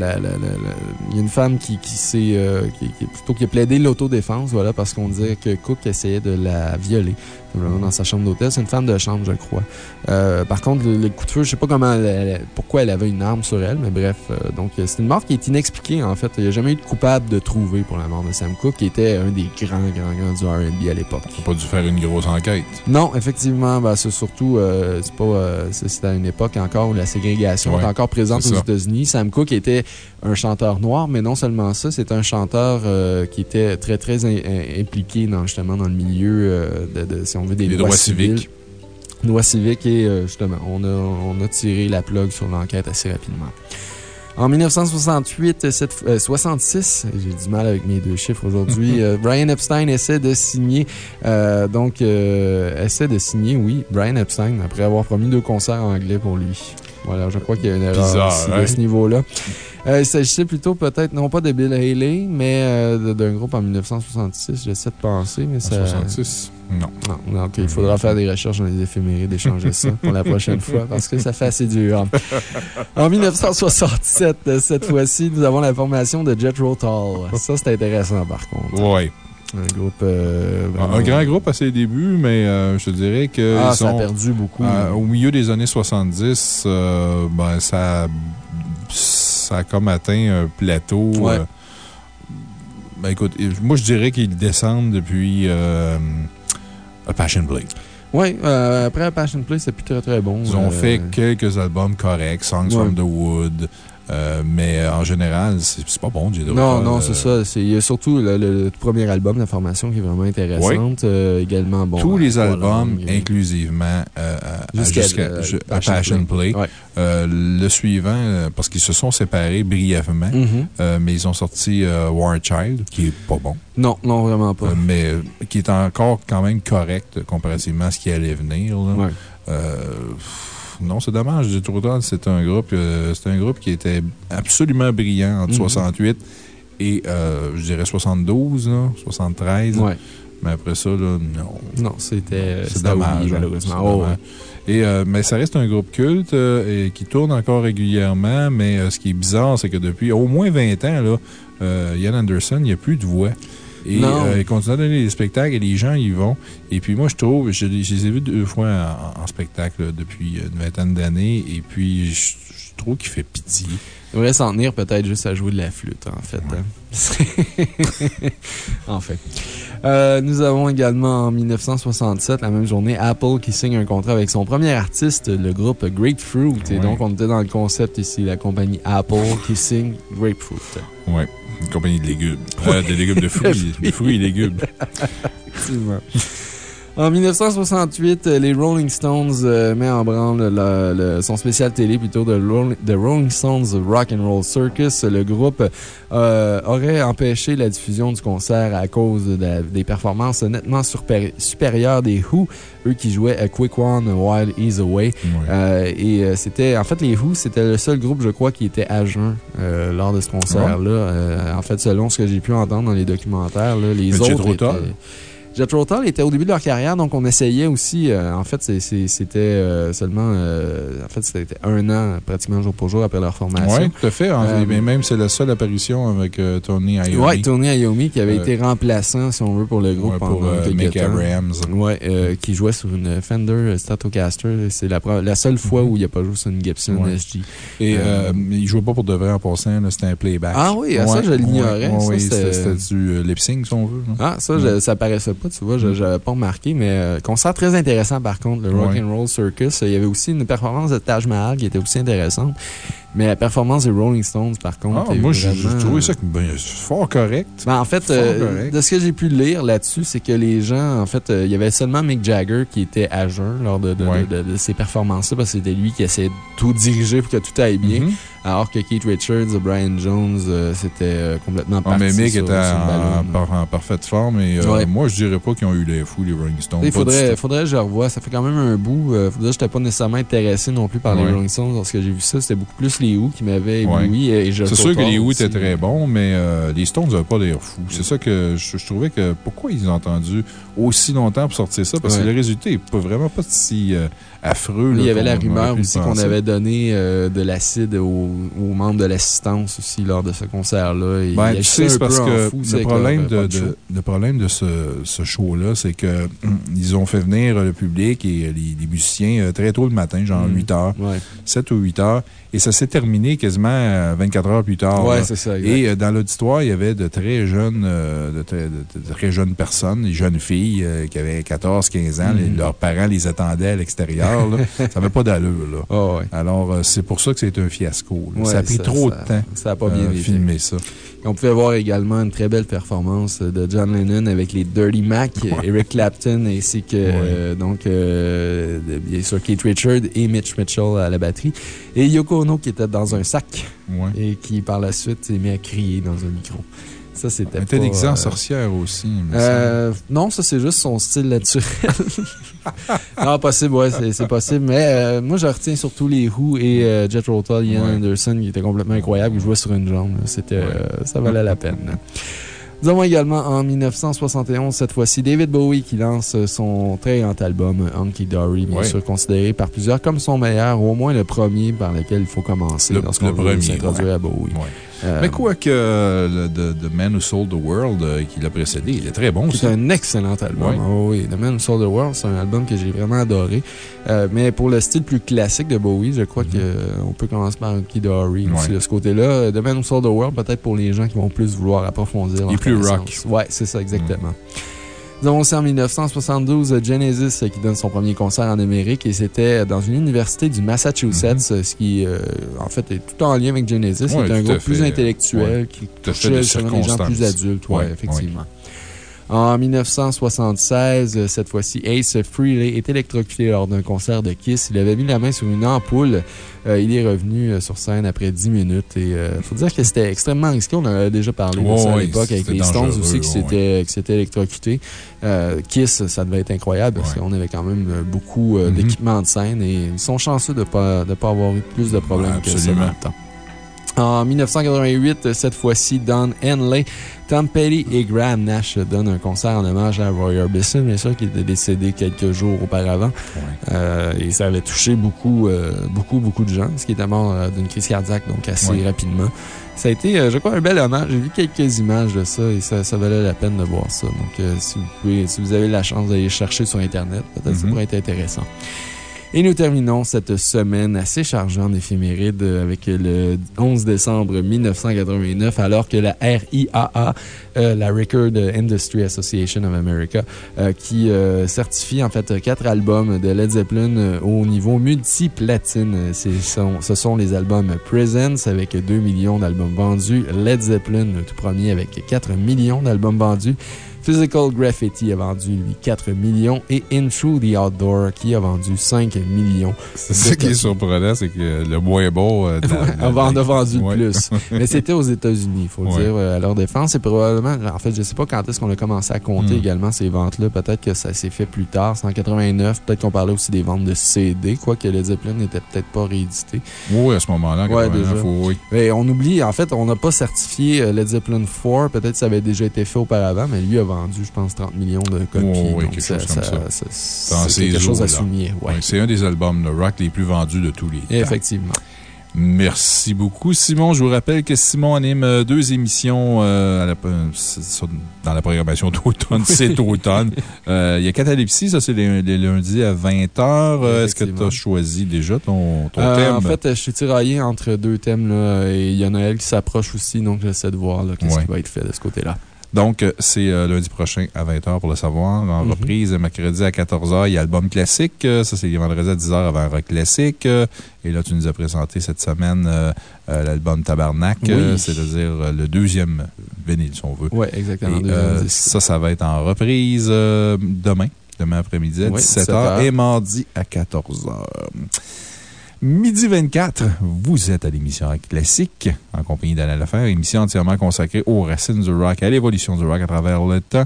il y a une femme qui, qui s'est, qui- plutôt qui a plaidé l'autodéfense, voilà, parce qu'on disait que Cook essayait de la violer dans sa chambre d'hôtel. C'est une femme de chambre, je crois. Euh, par contre, le, le coup de feu, je sais pas comment elle- pourquoi elle avait une arme sur elle, mais bref. euh, donc, euh, c'est une mort qui est inexpliquée, en fait. Il n'y a jamais eu de coupable de trouver pour la mort de Sam Cooke, qui était un des grands, grands, grands du RB à l'époque. T'as pas dû faire une grosse enquête. Non, effectivement, ben, c'est surtout, euh, c'est pas, c'est c'est à une époque encore où la ségrégation Ouais, est encore présente aux. États-Unis. Sam Cooke était un chanteur noir, mais non seulement ça, c'est un chanteur qui était très, très in- in- impliqué dans, justement, dans le milieu de, de- on veut, des Les droits civiles. civiques. Droits civiques et euh, justement, on a, on a tiré la plug sur l'enquête assez rapidement. En 1968, cette, euh, 66, j'ai du mal avec mes deux chiffres aujourd'hui, euh, Brian Epstein essaie de signer, euh, donc, euh, essaie de signer, oui, Brian Epstein, après avoir promis deux concerts en anglais pour lui. Voilà, je crois qu'il y a une erreur Bizarre, ici hein? de ce niveau-là. Euh, il s'agissait plutôt peut-être, non pas de Bill Haley, mais euh, d'un groupe en 1966, j'essaie de penser, mais En ça... 66? Non. Non, donc il faudra faire des recherches dans les éphémérides et changer ça pour la prochaine fois parce que ça fait assez dur. En 1967, euh, cette fois-ci, nous avons la formation de Jet Tull. Ça, c'est intéressant par contre. Ouais. Un groupe. euh, vraiment- Un grand groupe à ses débuts, mais euh, je te dirais que. Ah, ils ça a perdu beaucoup. Euh, au milieu des années 70, euh, ben, ça, ça a comme atteint un plateau. Ouais. ben, écoute, moi, je dirais qu'ils descendent depuis A Passion Play. Oui, euh, après Passion Play, c'est plus très très bon. Ils ont Euh, fait quelques albums corrects, Songs Ouais. from the Wood, euh, mais en général, c'est pas bon, J. Non, non, c'est ça. C'est- Il y a surtout le, premier album, La Formation, qui est vraiment intéressante. Euh, également, bon. Tous euh, les Voilà, albums, euh, inclusivement euh, à- Jusqu'à, euh, Passion Passion Play. Play. Ouais. Euh, le suivant, euh, parce qu'ils se sont séparés brièvement, Mhm. euh, mais ils ont sorti euh, War Child, qui est pas bon, Non, non, vraiment pas. euh, mais euh, qui est encore quand même correct comparativement à ce qui allait venir. là. Ouais. Euh, pff, non, c'est dommage. C'est un groupe, euh, c'est un groupe qui était absolument brillant entre Mhm. 68 et, euh, je dirais, 72, là, 73. Ouais. Mais après ça, là, non. Non, c'était dommage. oublié, hein. malheureusement. Oh, dommage. Et, euh, mais ça reste un groupe culte euh, et qui tourne encore régulièrement. Mais euh, ce qui est bizarre, c'est que depuis au moins 20 ans, là, Ian Anderson, il n'y a plus de voix. Et Non. euh, il continue à donner des spectacles et les gens y vont. Et puis moi, je trouve, je, les- je les ai vus deux fois en, en spectacle là, depuis une vingtaine d'années. Et puis, je, je trouve qu'il fait pitié. Il devrait s'en tenir peut-être juste à jouer de la flûte, en fait. hein. en fait. Euh, nous avons également en 1967, la même journée, Apple qui signe un contrat avec son premier artiste, le groupe Grapefruit. Et donc, on était dans le concept ici, la compagnie Apple qui signe Grapefruit. Oui, une compagnie de légumes. Euh, de légumes, de fruits. de fruits et légumes. Effectivement. En 1968, euh, les Rolling Stones euh, met en branle le- le- son spécial télé plutôt de Rolling, The Rolling Stones Rock and Roll Circus. Le groupe euh, aurait empêché la diffusion du concert à cause de la- des performances nettement supérieures des Who, eux qui jouaient A Quick One While He's Away. Euh, et c'était, en fait, les Who, c'était le seul groupe, je crois, qui était à jeun lors de ce concert-là. Euh, en fait, selon ce que j'ai pu entendre dans les documentaires, là, les Mais autres. Jethro Tull était au début de leur carrière, donc on essayait aussi. euh, en fait, c'était euh, seulement. euh, en fait, c'était un an, pratiquement jour pour jour après leur formation. Oui, tout à fait. Euh, mais même, c'est la seule apparition avec Tony Iommi. Ouais, Tony Iommi qui avait été remplaçant, si on veut, pour le groupe Ouais, pendant pour quelques Mick. Abrams. Euh, qui jouait sur une Fender Stratocaster. C'est la, seule fois où il n'a pas joué sur une Gibson. Ouais. SG. Et il jouait pas pour de vrai en passant, c'était un playback. Ah oui, ah, ça, je l'ignorais. C'était- du euh, lip sync, si on veut. Ah, ça, je- ça paraissait pas, tu vois, je n'avais pas remarqué, mais euh, concert très intéressant par contre, le Ouais. Rock'n'Roll Circus. Il y avait aussi une performance de Taj Mahal qui était aussi intéressante, mais la performance des Rolling Stones, par contre, Ah, moi, j'ai vraiment- trouvé ça ben, fort correct. Ben, en fait, euh, correct. de ce que j'ai pu lire là-dessus, c'est que les gens, en fait, euh, il y avait seulement Mick Jagger qui était à jeun lors de, de, Ouais. de- de ces performances-là, parce que c'était lui qui essayait de tout diriger pour que tout aille bien. Mhm. Alors que Keith Richards, Brian Jones, euh, c'était complètement Ah, parti mais Mick sur, était en, ballon. par- en parfaite forme. Et Ouais. moi, je dirais pas qu'ils ont eu les fous, les Rolling Stones. Il faudrait, faudrait que je revoie. Ça fait quand même un bout. Faudrait que je n'étais pas nécessairement intéressé non plus par les. Rolling Stones lorsque j'ai vu ça. C'était beaucoup plus les Who qui m'avaient ébloui. Et je C'est sûr que les Who étaient très bons, mais euh, les Stones n'avaient pas l'air fous. C'est ça que je, je trouvais que. Pourquoi ils ont attendu aussi longtemps pour sortir ça? Parce Ouais. que le résultat n'est pas vraiment pas si euh, affreux. Il y avait la rumeur aussi qu'on avait donné euh, de l'acide aux, aux membres de l'assistance aussi lors de ce concert-là. Ben, tu sais, c'est parce que fou, le problème, de, euh, de- le problème de ce, ce show-là, c'est que hum, ont fait venir le public et les, les musiciens euh, très tôt le matin, genre Mhm. 8 heures, Ouais, 7 ou 8 heures, et ça s'est terminé quasiment euh, 24 heures plus tard. ouais ça. Et euh, dans l'auditoire, il y avait de très jeunes, euh, de, très, de- de très jeunes personnes, des jeunes filles euh, qui avaient 14, 15 ans. Les- leurs parents les attendaient à l'extérieur. Là. ça n'avait pas d'allure. là. Ah. Alors, euh, c'est pour ça que c'est un fiasco. Ouais, ça a pris ça- trop ça- de temps. Ça n'a pas bien euh, ça. On pouvait voir également une très belle performance de John Lennon avec les Dirty Mac, Eric Clapton, ainsi que, euh, donc, euh, de- bien sûr, Keith Richards et Mitch Mitchell à la batterie. Et Yoko Ono qui était dans un sac Ouais. et qui, par la suite, s'est mis à crier dans un micro. Ça, c'était Elle était en euh, sorcière aussi. euh, non, ça c'est juste son style naturel. non, possible, ouais, c'est- possible. Mais euh, moi, je retiens surtout les Who et euh, Jet Rotal, Ian Ouais. Anderson, qui était complètement incroyable. Il jouait sur une jambe. C'était, ça valait la peine. Nous avons également en 1971, cette fois-ci, David Bowie qui lance son très grand album, Hunky Dory, bien sûr considéré par plusieurs comme son meilleur, ou au moins le premier par lequel il faut commencer lorsqu'on veut s'introduire ouais. à Bowie. Ouais. Euh, Mais quoi que euh, The, The Man Who Sold the World, euh, qui l'a précédé, il est très bon. C'est un excellent album. Ouais. Ah oui, The Man Who Sold the World, c'est un album que j'ai vraiment adoré. Euh, mais pour le style plus classique de Bowie, je crois qu'on peut commencer par Kid Mhm. Ouais. de ce côté-là. The Man Who Sold the World, peut-être pour les gens qui vont plus vouloir approfondir. Il est plus rock. Ouais, c'est ça, exactement. Nous avons aussi en 1972 euh, Genesis euh, qui donne son premier concert en Amérique et c'était dans une université du Massachusetts, euh, ce qui, euh, en fait, est tout en lien avec Genesis. Mhm. Ouais, C'est un groupe plus intellectuel Ouais. qui touchait les gens plus adultes, Ouais, effectivement. En 1976, euh, cette fois-ci, Ace Frehley est électrocuté lors d'un concert de Kiss. Il avait mis la main sur une ampoule. Euh, il est revenu euh, sur scène après 10 minutes. Et il faut dire que c'était extrêmement risqué. On en avait déjà parlé de ça à l'époque avec les Stones aussi, qui électrocutés. Euh, Kiss, ça devait être incroyable parce qu'on avait quand même beaucoup Mhm. d'équipements de scène et ils sont chanceux de ne pas, de pas avoir eu plus de problèmes Ouais, que ça absolument. dans le temps. En 1988, cette fois-ci, Don Henley, Tom Petty et Graham Nash donnent un concert en hommage à Roy Orbison, bien sûr, qui était décédé quelques jours auparavant. Ouais. Euh, et ça avait touché beaucoup, euh, beaucoup, beaucoup de gens, ce qui était mort euh, d'une crise cardiaque, donc assez Ouais. rapidement. Ça a été, euh, je crois, un bel hommage. J'ai vu quelques images de ça et ça, ça valait la peine de voir ça. Donc, euh, si, vous pouvez, si vous avez la chance d'aller chercher sur Internet, peut-être ça Mhm. pourrait être intéressant. Et nous terminons cette semaine assez chargeante d'éphémérides avec le 11 décembre 1989, alors que la RIAA, euh, la Record Industry Association of America, euh, qui euh, certifie en fait quatre albums de Led Zeppelin au niveau multi-platine. Sont- Ce sont les albums Presence avec 2 millions d'albums vendus, Led Zeppelin, le tout premier, avec 4 millions d'albums vendus. Physical Graffiti a vendu, lui, 4 millions et Into the Outdoor qui a vendu 5 millions. C'est ça qui est surprenant, c'est que le moins bon. euh, On en a vendu Ouais. plus. Mais c'était aux États-Unis, il faut Ouais. dire, euh, à leur défense. Et probablement, en fait, je ne sais pas quand est-ce qu'on a commencé à compter Hmm. également ces ventes-là. Peut-être que ça s'est fait plus tard, c'est en 89. Peut-être qu'on parlait aussi des ventes de CD, quoique les Zeppelin n'était peut-être pas réédité. Oui, à ce moment-là, en Ouais, 89, déjà. faut- oui. Mais on oublie, en fait, on n'a pas certifié euh, Led Zeppelin 4. Peut-être que ça avait déjà été fait auparavant, mais lui a vendu vendu, je pense, 30 millions de copies. Oui, quelque chose comme ça- C'est ces quelque chose à souligner. C'est un des albums de rock les plus vendus de tous les temps. Effectivement. Merci beaucoup, Simon. Je vous rappelle que Simon anime euh, deux émissions euh, à la- euh, dans la programmation d'automne. C'est automne. Euh, Il y a Catalepsie, ça, c'est les, les lundis à 20h. Est-ce que tu as choisi déjà ton, ton Euh, thème? En fait, je suis tiraillé entre deux thèmes, là, et il y a Noël qui s'approche aussi, donc j'essaie de voir qu'est-ce Ouais. qui va être fait de ce côté-là. Donc, euh, c'est euh, lundi prochain à 20h pour le savoir. En Mhm. reprise, mercredi à 14h, il y a Album Classique. Euh, Ça, c'est vendredi à 10h avant Rock Classique. Euh, Et là, tu nous as présenté cette semaine l'album Tabarnak, Oui. c'est-à-dire le deuxième vinyle, si on veut. Oui, exactement. Et, ça, ça va être en reprise demain, demain après-midi à Oui, 17h 17h. et mardi à 14h. Midi 24, vous êtes à l'émission Classique en compagnie d'Alain Lefer, émission entièrement consacrée aux racines du rock, à l'évolution du rock à travers le temps.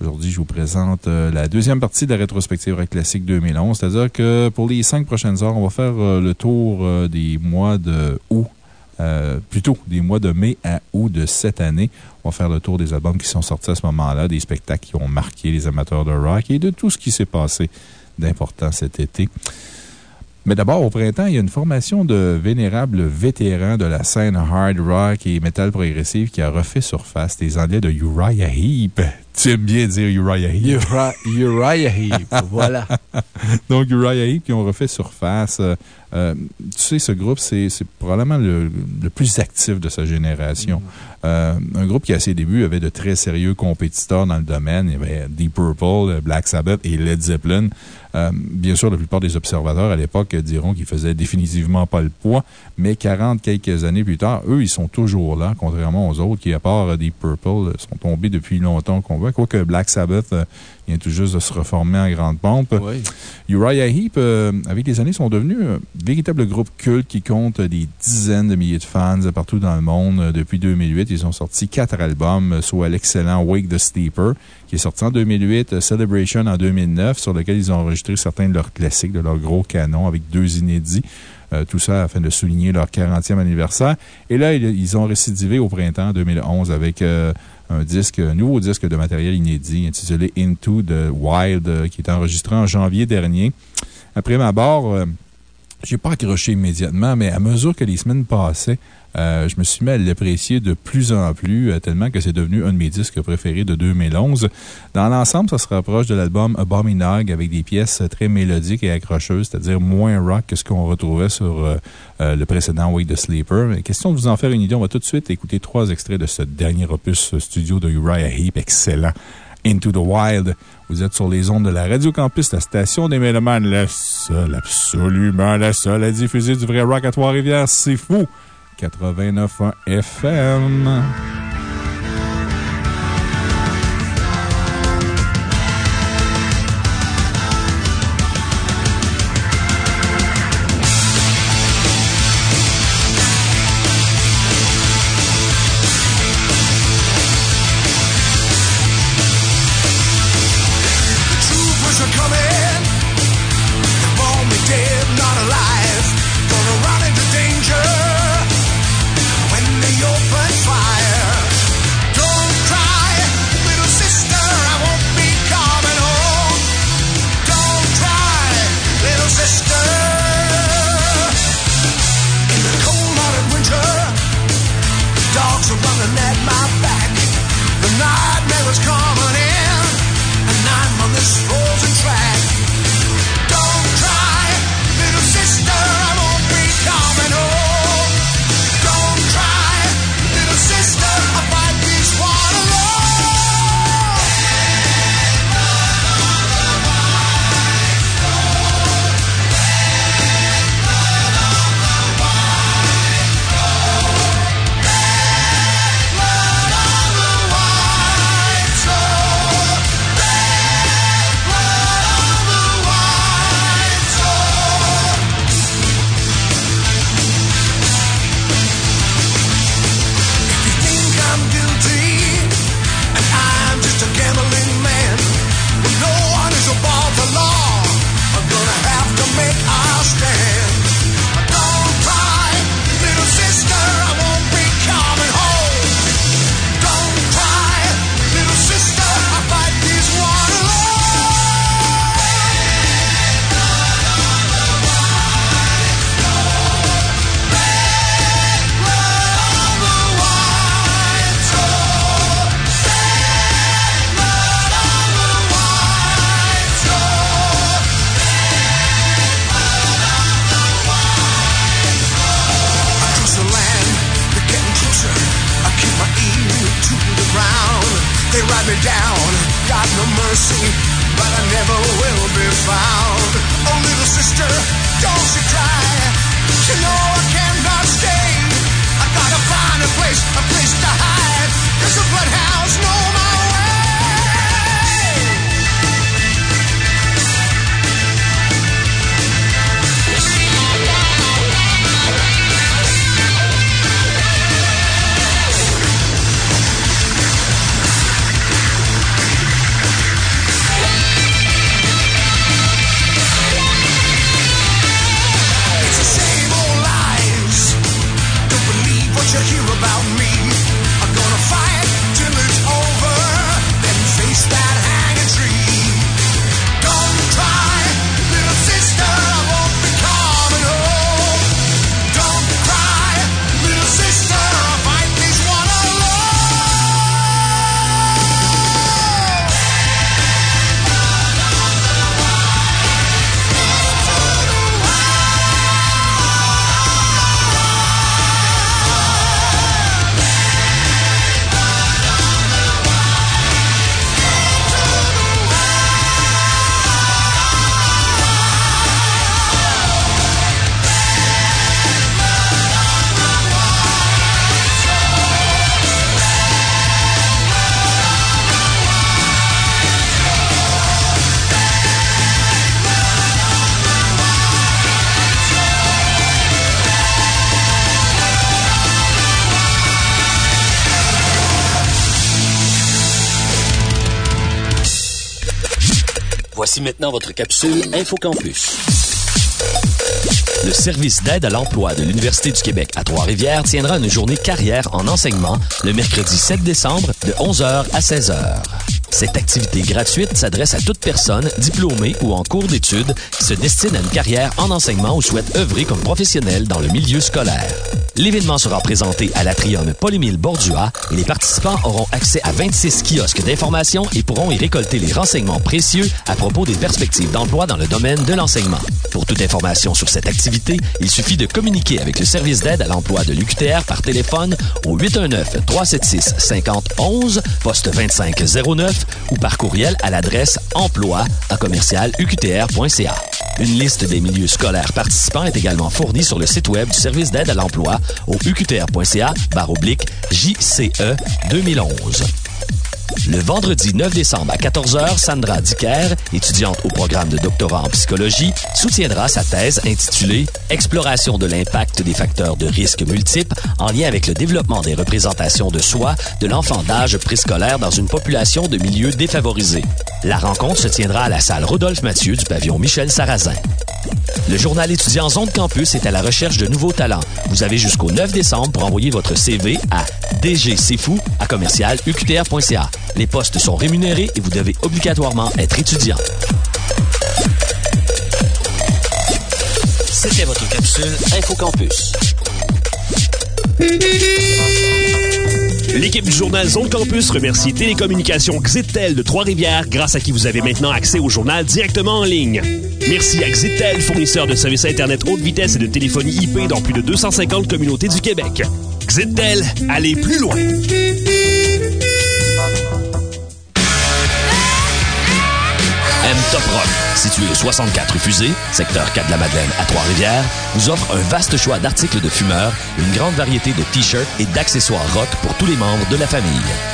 Aujourd'hui, je vous présente euh, la deuxième partie de la rétrospective Rock Classique 2011, c'est-à-dire que pour les cinq prochaines heures, on va faire euh, le tour euh, des mois de août, plutôt des mois de mai à août de cette année. On va faire le tour des albums qui sont sortis à ce moment-là, des spectacles qui ont marqué les amateurs de rock et de tout ce qui s'est passé d'important cet été. Mais d'abord, au printemps, il y a une formation de vénérables vétérans de la scène hard rock et metal progressif qui a refait surface, les Anglais de Uriah Heep. Tu aimes bien dire Uriah Heep. Uri- Uriah Heep, voilà. Donc, Uriah Heep qui ont refait surface. Euh, euh, tu sais, ce groupe, c'est c'est probablement le, le plus actif de sa génération. Euh, un groupe qui, à ses débuts, avait de très sérieux compétiteurs dans le domaine. Il y avait Deep Purple, Black Sabbath et Led Zeppelin. Euh, bien sûr, la plupart des observateurs à l'époque diront qu'ils faisaient définitivement pas le poids, mais 40 quelques années plus tard, eux, ils sont toujours là, contrairement aux autres qui, à part euh, Deep Purple, euh, sont tombés depuis longtemps qu'on voit. Quoique Black Sabbath euh, vient tout juste de se reformer en grande pompe. Oui. Uriah Heep, euh, avec les années, sont devenus un véritable groupe culte qui compte des dizaines de milliers de fans partout dans le monde. Euh, Depuis 2008, ils ont sorti quatre albums, soit l'excellent Wake the Sleeper, qui est sorti en 2008, euh, Celebration en 2009, sur lequel ils ont enregistré certains de leurs classiques, de leurs gros canons, avec deux inédits. Euh, tout ça afin de souligner leur 40e anniversaire. Et là, ils, ont récidivé au printemps 2011 avec euh, un disque, un nouveau disque de matériel inédit intitulé Into the Wild, qui est enregistré en janvier dernier. Après ma barre, j'ai pas accroché immédiatement, mais à mesure que les semaines passaient, euh, je me suis mis à l'apprécier de plus en plus, euh, tellement que c'est devenu un de mes disques préférés de 2011. Dans l'ensemble, ça se rapproche de l'album Abominog avec des pièces très mélodiques et accrocheuses, c'est-à-dire moins rock que ce qu'on retrouvait sur euh, euh, le précédent Wake the Sleeper. Mais question de vous en faire une idée, on va tout de suite écouter trois extraits de ce dernier opus studio de Uriah Heep, excellent. Into the Wild. Vous êtes sur les ondes de la Radio Campus, la station des Mélomanes, la seule, absolument la seule à diffuser du vrai rock à Trois-Rivières. C'est fou! 89.1 FM. Voici maintenant votre capsule InfoCampus. Le service d'aide à l'emploi de l'Université du Québec à Trois-Rivières tiendra une journée carrière en enseignement le mercredi 7 décembre de 11h à 16h. Cette activité gratuite s'adresse à toute personne diplômée ou en cours d'études qui se destine à une carrière en enseignement ou souhaite œuvrer comme professionnel dans le milieu scolaire. L'événement sera présenté à l'Atrium Paul-Émile Bordua et les participants auront accès à 26 kiosques d'information et pourront y récolter les renseignements précieux à propos des perspectives d'emploi dans le domaine de l'enseignement. Pour toute information sur cette activité, il suffit de communiquer avec le service d'aide à l'emploi de l'UQTR par téléphone au 819-376-5011, poste 2509 ou par courriel à l'adresse emploi à commercial uqtr.ca. Une liste des milieux scolaires participants est également fournie sur le site web du service d'aide à l'emploi au uqtr.ca oblique JCE 2011. Le vendredi 9 décembre à 14h, Sandra Dicker, étudiante au programme de doctorat en psychologie, soutiendra sa thèse intitulée Exploration de l'impact des facteurs de risque multiples en lien avec le développement des représentations de soi de l'enfant d'âge préscolaire dans une population de milieux défavorisés. La rencontre se tiendra à la salle Rodolphe Mathieu du pavillon Michel Sarrazin. Le journal étudiant Zone Campus est à la recherche de nouveaux talents. Vous avez jusqu'au 9 décembre pour envoyer votre CV à dgcfou à commercial uqtr.ca. Les postes sont rémunérés et vous devez obligatoirement être étudiant. C'était votre capsule InfoCampus. L'équipe du journal Zone Campus remercie Télécommunications Xitel de Trois-Rivières, grâce à qui vous avez maintenant accès au journal directement en ligne. Merci à Xitel, fournisseur de services Internet haute vitesse et de téléphonie IP dans plus de 250 communautés du Québec. Xitel, allez plus loin! Situé au 64 Fusée, secteur 4 de la Madeleine à Trois-Rivières, vous offre un vaste choix d'articles de fumeurs, une grande variété de t-shirts et d'accessoires rock pour tous les membres de la famille.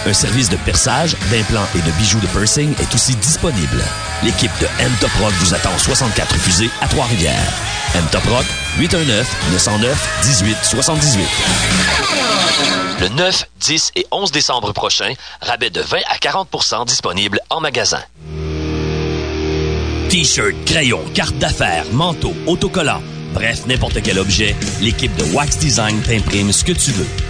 Un service de perçage, d'implants et de bijoux de piercing est aussi disponible. L'équipe de M Top Rock vous attend au 64 Fusée à Trois-Rivières. M Top Rock, 819-909-1878. Le 9, 10 et 11 décembre prochain, rabais de 20 à 40% disponible en magasin. T-shirt, crayon, carte d'affaires, manteau, autocollant, bref, n'importe quel objet, l'équipe de Wax Design t'imprime ce que tu veux.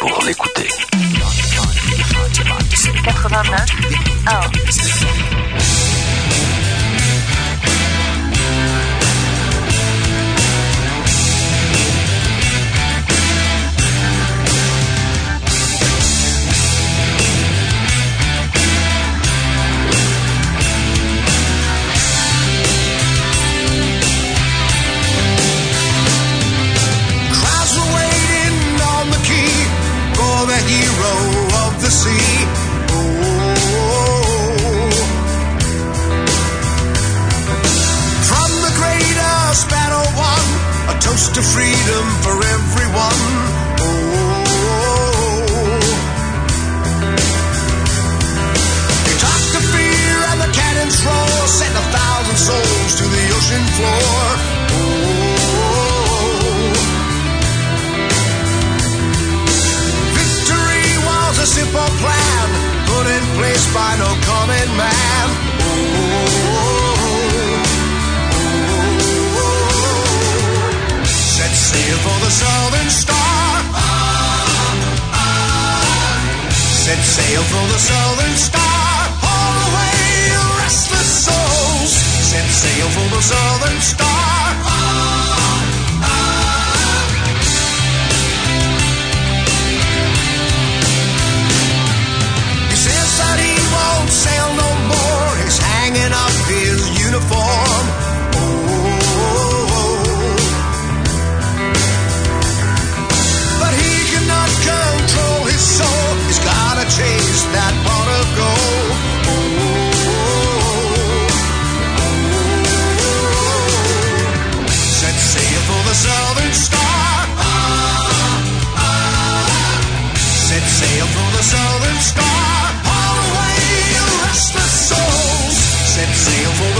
pour l'écouter. 89 1 hero of the sea. Oh. From the greatest battle won, a toast to freedom for everyone. Oh. They talked the fear and the cannons roar, sent a thousand souls to the ocean floor. simple plan put in place by no common man. Oh, oh, oh, Set sail for the southern star. Set sail for the southern star. Haul away, restless souls. Set sail for the southern star.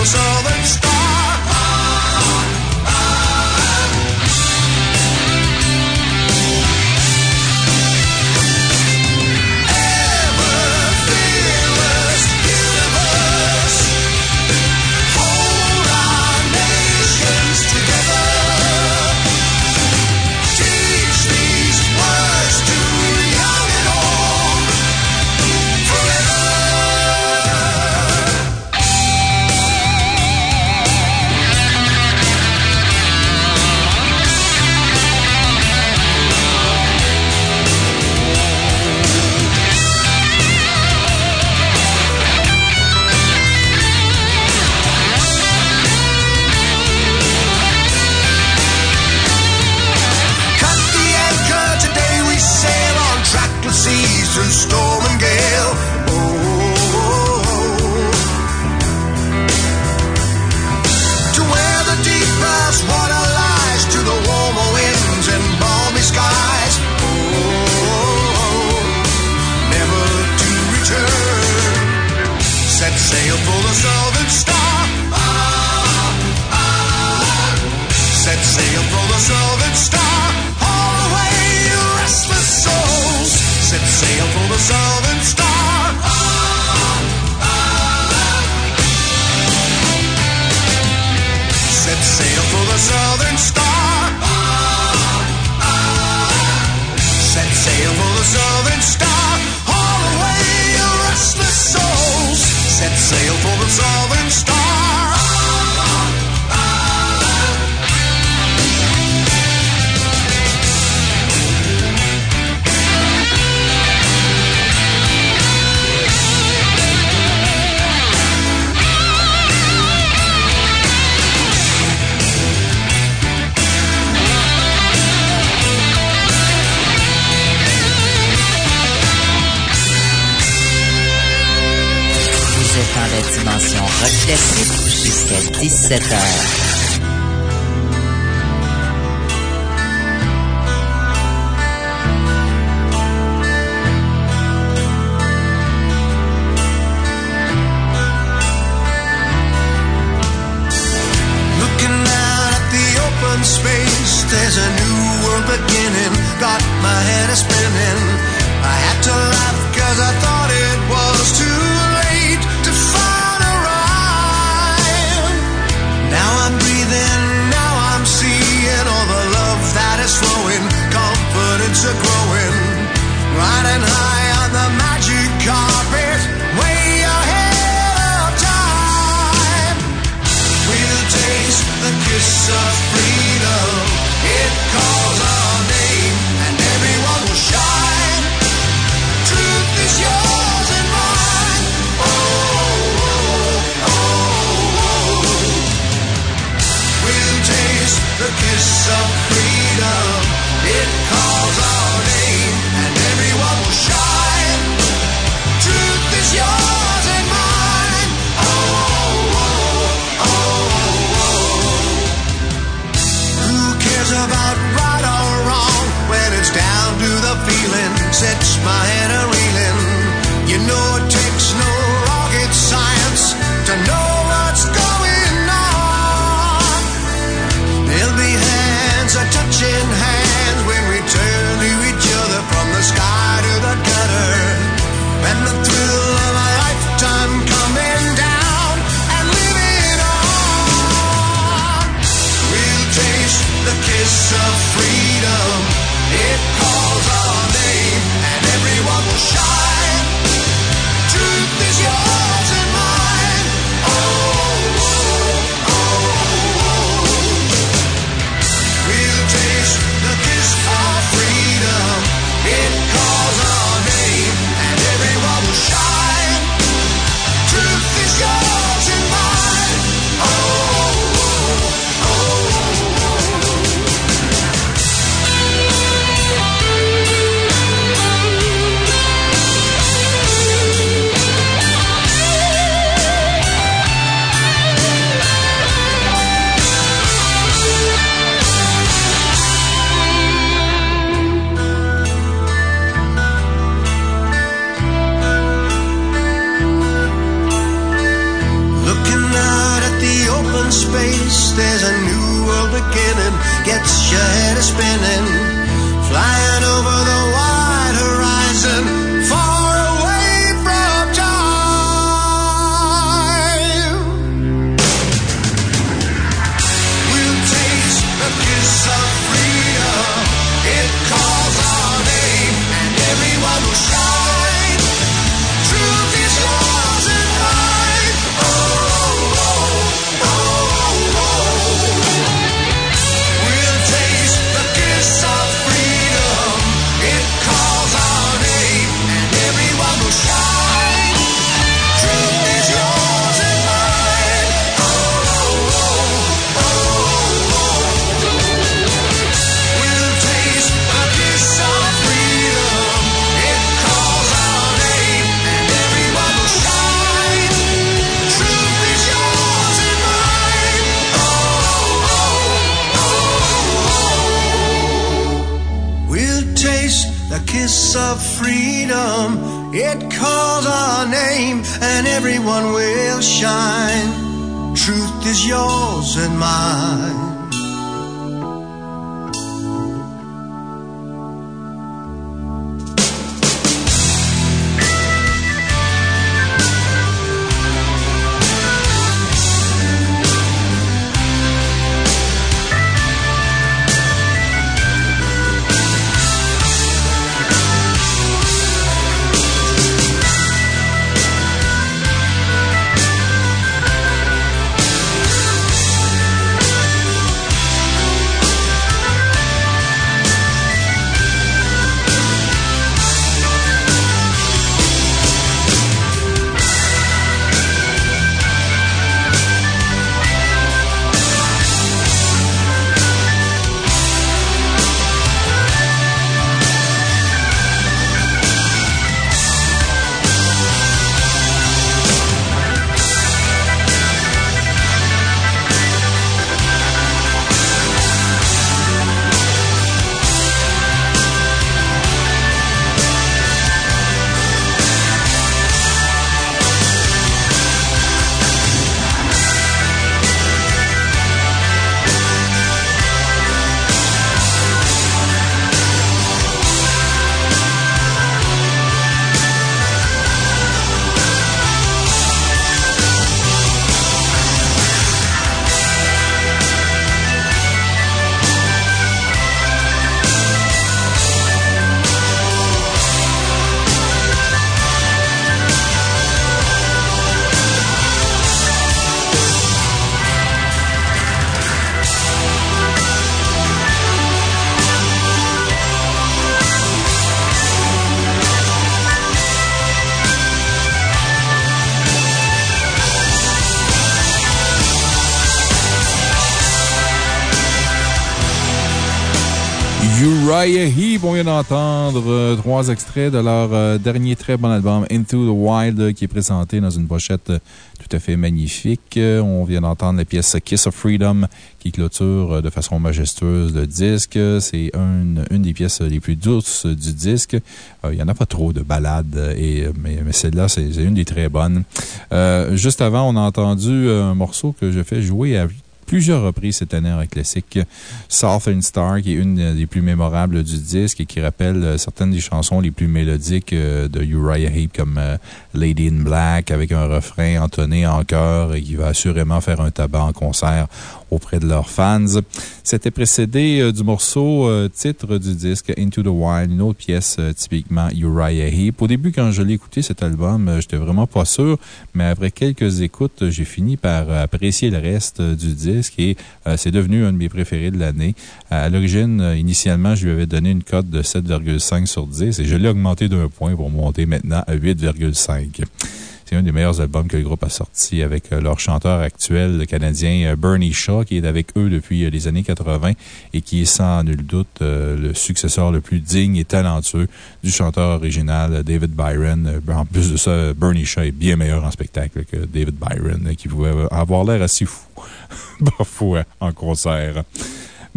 So. On vient d'entendre euh, trois extraits de leur euh, dernier très bon album Into the Wild qui est présenté dans une pochette euh, tout à fait magnifique. On vient d'entendre la pièce Kiss of Freedom qui clôture de façon majestueuse le disque. C'est une, des pièces les plus douces du disque. Il n'y en a pas trop de ballades, et, mais, celle-là, c'est une des très bonnes. Juste avant, on a entendu un morceau que je fais jouer à plusieurs reprises cette année en classique. Southern Star, qui est une des plus mémorables du disque et qui rappelle euh, certaines des chansons les plus mélodiques euh, de Uriah Heep, comme euh, Lady in Black, avec un refrain entonné en chœur et qui va assurément faire un tabac en concert auprès de leurs fans. C'était précédé euh, du morceau euh, titre du disque Into the Wild, une autre pièce euh, typiquement Uriah Heep. Au début, quand je l'ai écouté cet album, j'étais vraiment pas sûr, mais après quelques écoutes, j'ai fini par apprécier le reste du disque et c'est devenu un de mes préférés de l'année. À l'origine, initialement, je lui avais donné une cote de 7,5 sur 10 et je l'ai augmenté d'un point pour monter maintenant à 8,5. C'est un des meilleurs albums que le groupe a sorti avec euh, leur chanteur actuel, le Canadien euh, Bernie Shaw, qui est avec eux depuis euh, les années 80 et qui est sans nul doute le successeur le plus digne et talentueux du chanteur original David Byron. En plus de ça, Bernie Shaw est bien meilleur en spectacle que David Byron, qui pouvait avoir l'air assez fou, parfois, en concert.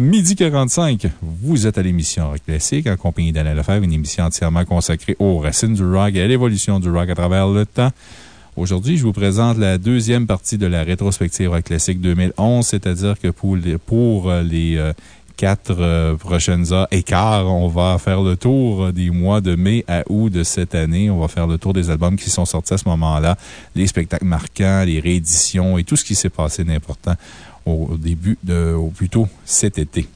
Midi 45, vous êtes à l'émission Rock Classique en compagnie d'Alain Lefebvre, une émission entièrement consacrée aux racines du rock et à l'évolution du rock à travers le temps. Aujourd'hui, je vous présente la deuxième partie de la rétrospective Rock Classique 2011, c'est-à-dire que pour les, les euh, quatre euh, prochaines heures et quart, on va faire le tour des mois de mai à août de cette année. On va faire le tour des albums qui sont sortis à ce moment-là, les spectacles marquants, les rééditions et tout ce qui s'est passé d'important au début de, plutôt cet été.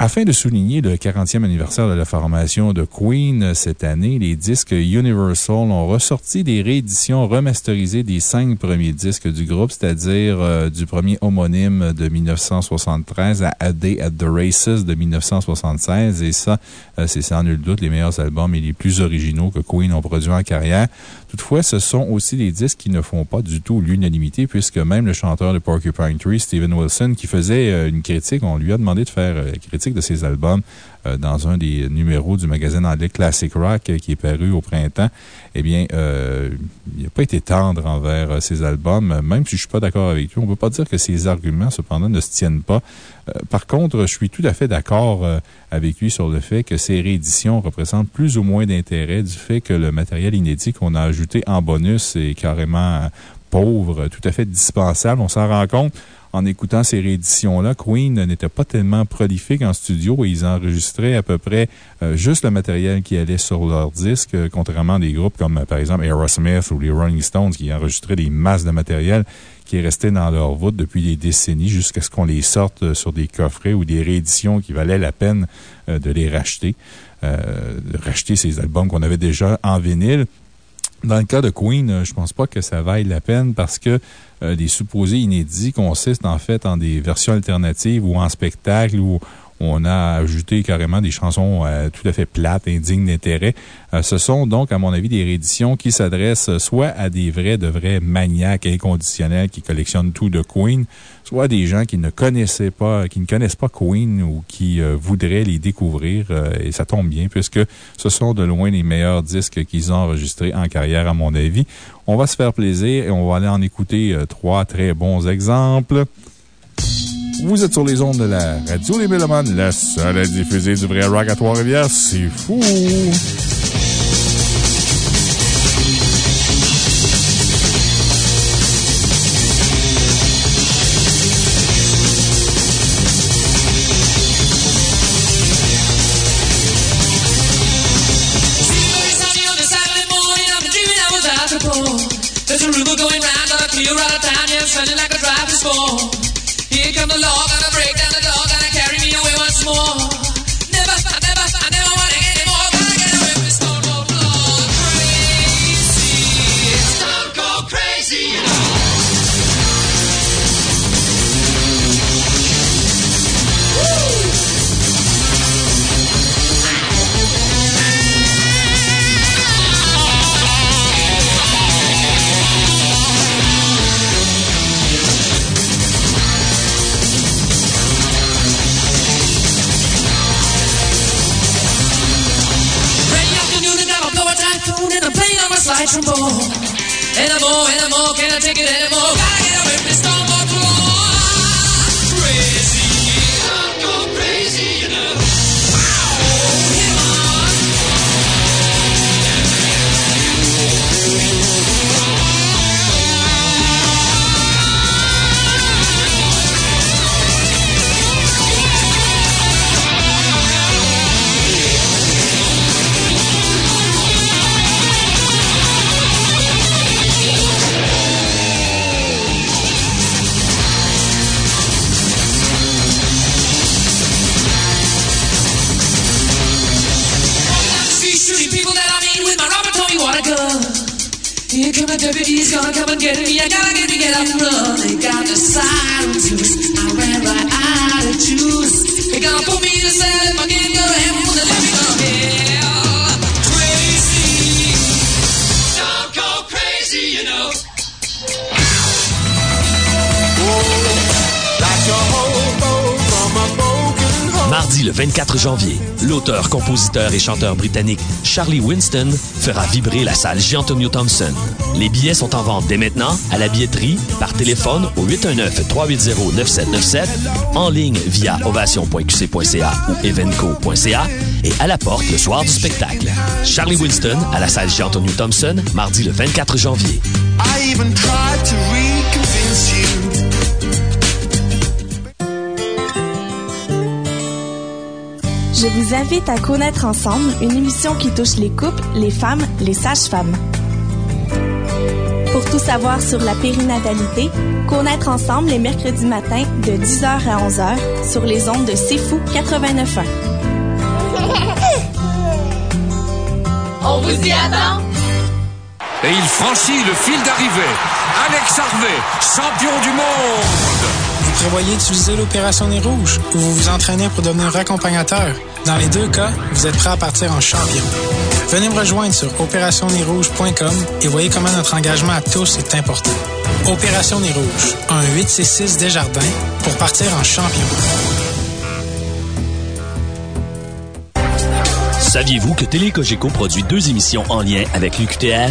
Afin de souligner le 40e anniversaire de la formation de Queen cette année, les disques Universal ont ressorti des rééditions remasterisées des cinq premiers disques du groupe, c'est-à-dire euh, du premier homonyme de 1973 à A Day at the Races de 1976. Et ça, euh, c'est sans nul doute les meilleurs albums et les plus originaux que Queen ont produits en carrière. Toutefois, ce sont aussi des disques qui ne font pas du tout l'unanimité, puisque même le chanteur de Porcupine Tree, Steven Wilson, qui faisait euh, une critique, on lui a demandé de faire la critique de ses albums euh, dans un des numéros du magazine anglais Classic Rock euh, qui est paru au printemps, eh bien, euh, il n'a pas été tendre envers ses albums, même si je ne suis pas d'accord avec lui. On ne peut pas dire que ses arguments, cependant, ne se tiennent pas. Par contre, je suis tout à fait d'accord avec lui sur le fait que ces rééditions représentent plus ou moins d'intérêt du fait que le matériel inédit qu'on a ajouté en bonus est carrément pauvre, tout à fait dispensable. On s'en rend compte en écoutant ces rééditions-là, Queen n'était pas tellement prolifique en studio et ils enregistraient à peu près euh, juste le matériel qui allait sur leur disque, euh, contrairement à des groupes comme, par exemple, Aerosmith ou les Rolling Stones qui enregistraient des masses de matériel qui est resté dans leur voûte depuis des décennies jusqu'à ce qu'on les sorte euh, sur des coffrets ou des rééditions qui valaient la peine de les racheter, de racheter ces albums qu'on avait déjà en vinyle. Dans le cas de Queen, je pense pas que ça vaille la peine parce que euh, des supposés inédits consistent en fait en des versions alternatives ou en spectacle on a ajouté carrément des chansons euh, tout à fait plates, indignes d'intérêt. Euh, ce sont donc, à mon avis, des rééditions qui s'adressent soit à des vrais, de vrais maniaques inconditionnels qui collectionnent tout de Queen, soit à des gens qui ne connaissaient pas, qui ne connaissent pas Queen ou qui voudraient les découvrir. et ça tombe bien puisque ce sont de loin les meilleurs disques qu'ils ont enregistrés en carrière, à mon avis. On va se faire plaisir et on va aller en écouter euh, trois très bons exemples. Vous êtes sur les ondes de la radio Les Mélomanes, la seule à diffuser du vrai rock à Trois-Rivières. C'est fou! much more. And I'm more, and I'm more, can I take it anymore? lose. They gonna put me to sell. Le 24 janvier, l'auteur, compositeur et chanteur britannique Charlie Winston fera vibrer la salle Jean-Antonio Thompson. Les billets sont en vente dès maintenant à la billetterie, par téléphone au 819-380-9797, en ligne via ovation.qc.ca ou evenco.ca et à la porte le soir du spectacle. Charlie Winston à la salle Jean-Antonio Thompson, mardi le 24 janvier. Je vous invite à connaître ensemble une émission qui touche les couples, les femmes, les sages-femmes. Pour tout savoir sur la périnatalité, connaître ensemble les mercredis matins de 10h à 11h sur les ondes de C'est Fou 89.1. On vous y attend! Et il franchit le fil d'arrivée. Alex Harvey, champion du monde! Prévoyez d'utiliser l'opération Nez Rouge ou vous vous entraînez pour devenir accompagnateur? Dans les deux cas, vous êtes prêt à partir en champion. Venez me rejoindre sur opérationnezrouge.com et voyez comment notre engagement à tous est important. Opération Nez Rouge, un 866 Desjardins pour partir en champion. Saviez-vous que Télécogeco produit deux émissions en lien avec l'UQTR?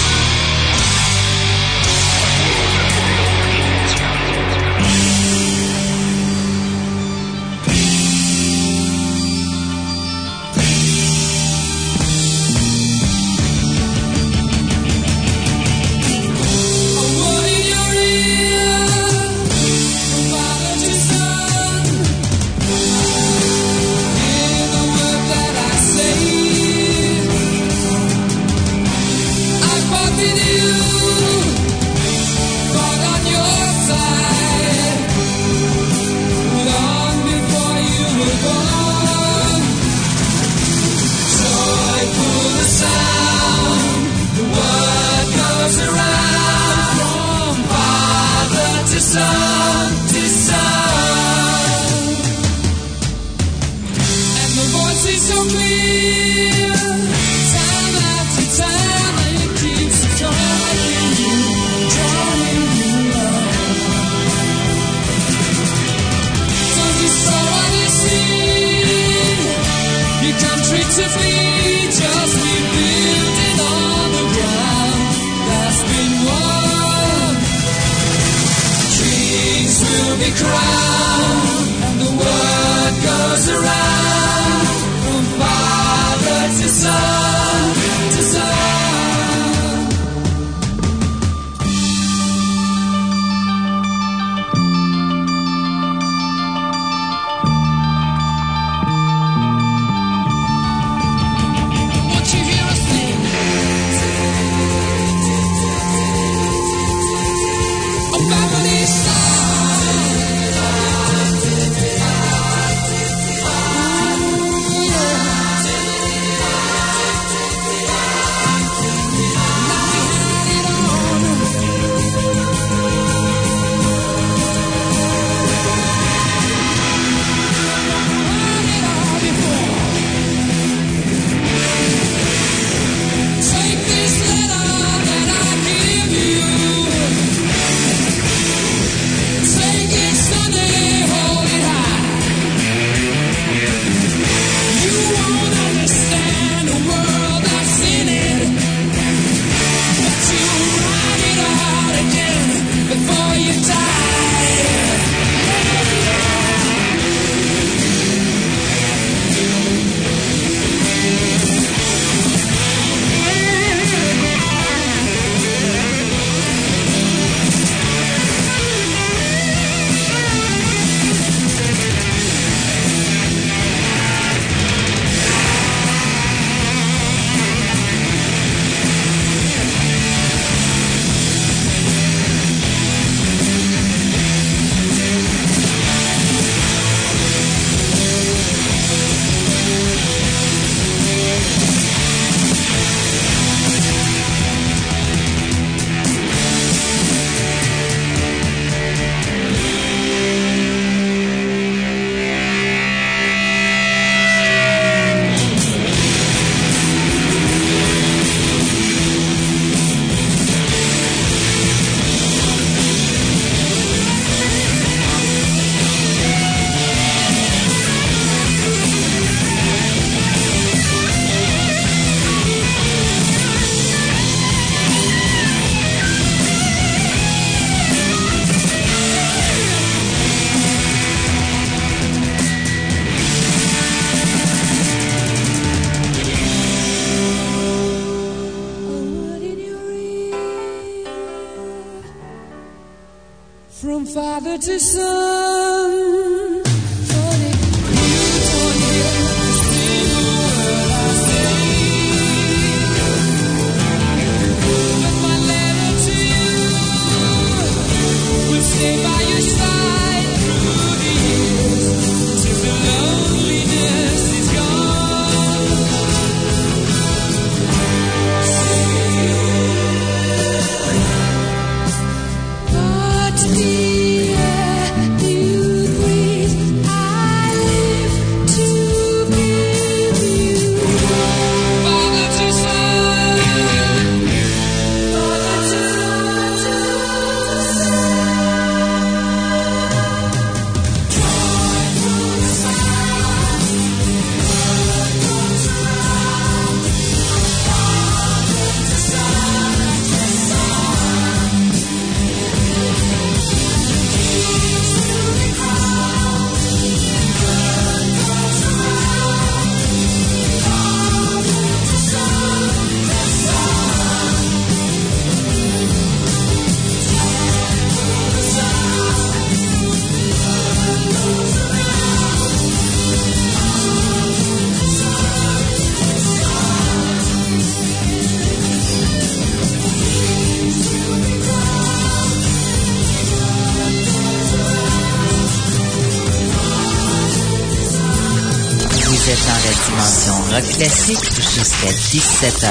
classiques jusqu'à 17h.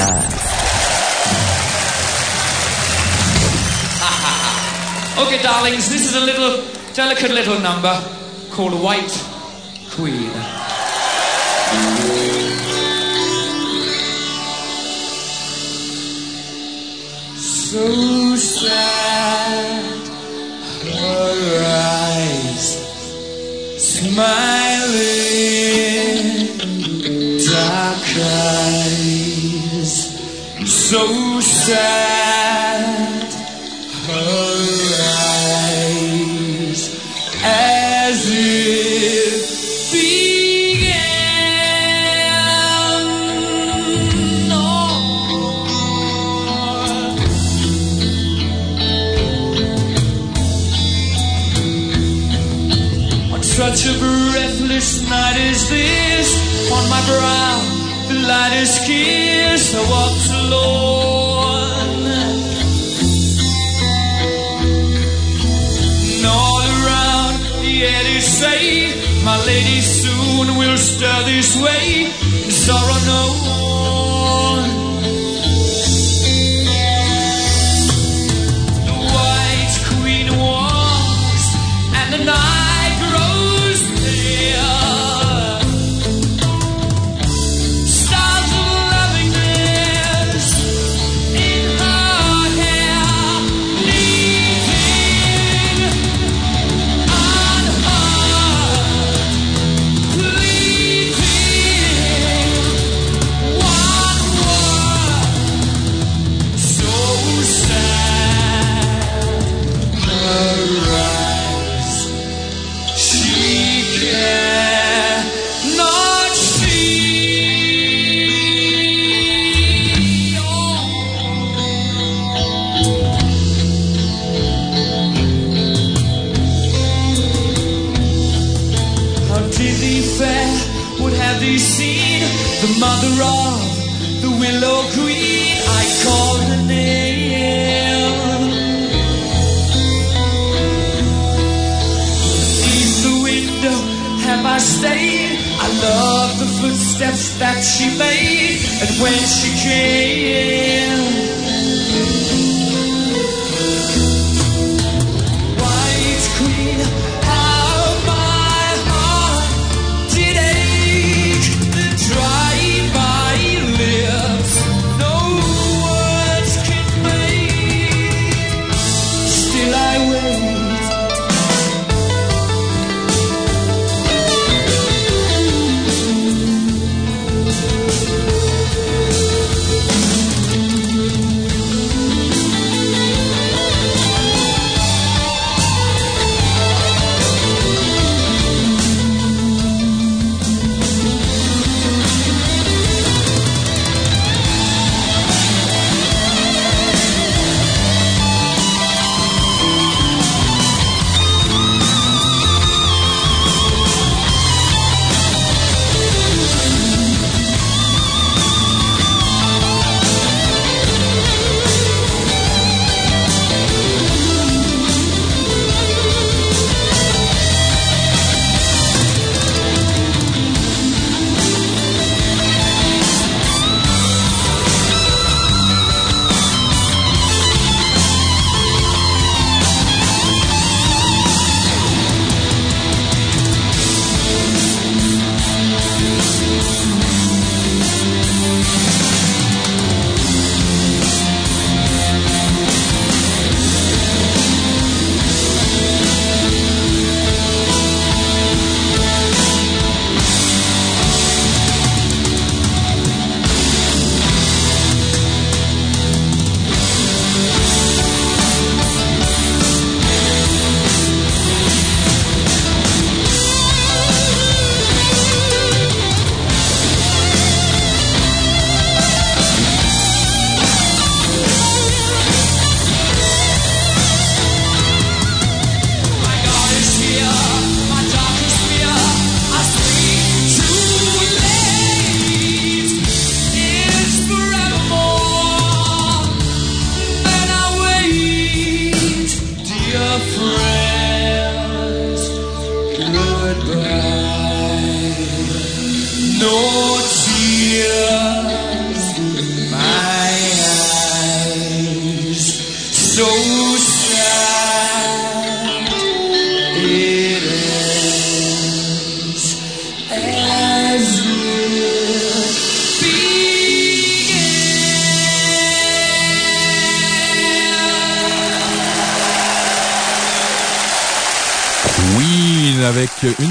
okay, darlings, this is a little delicate little number called White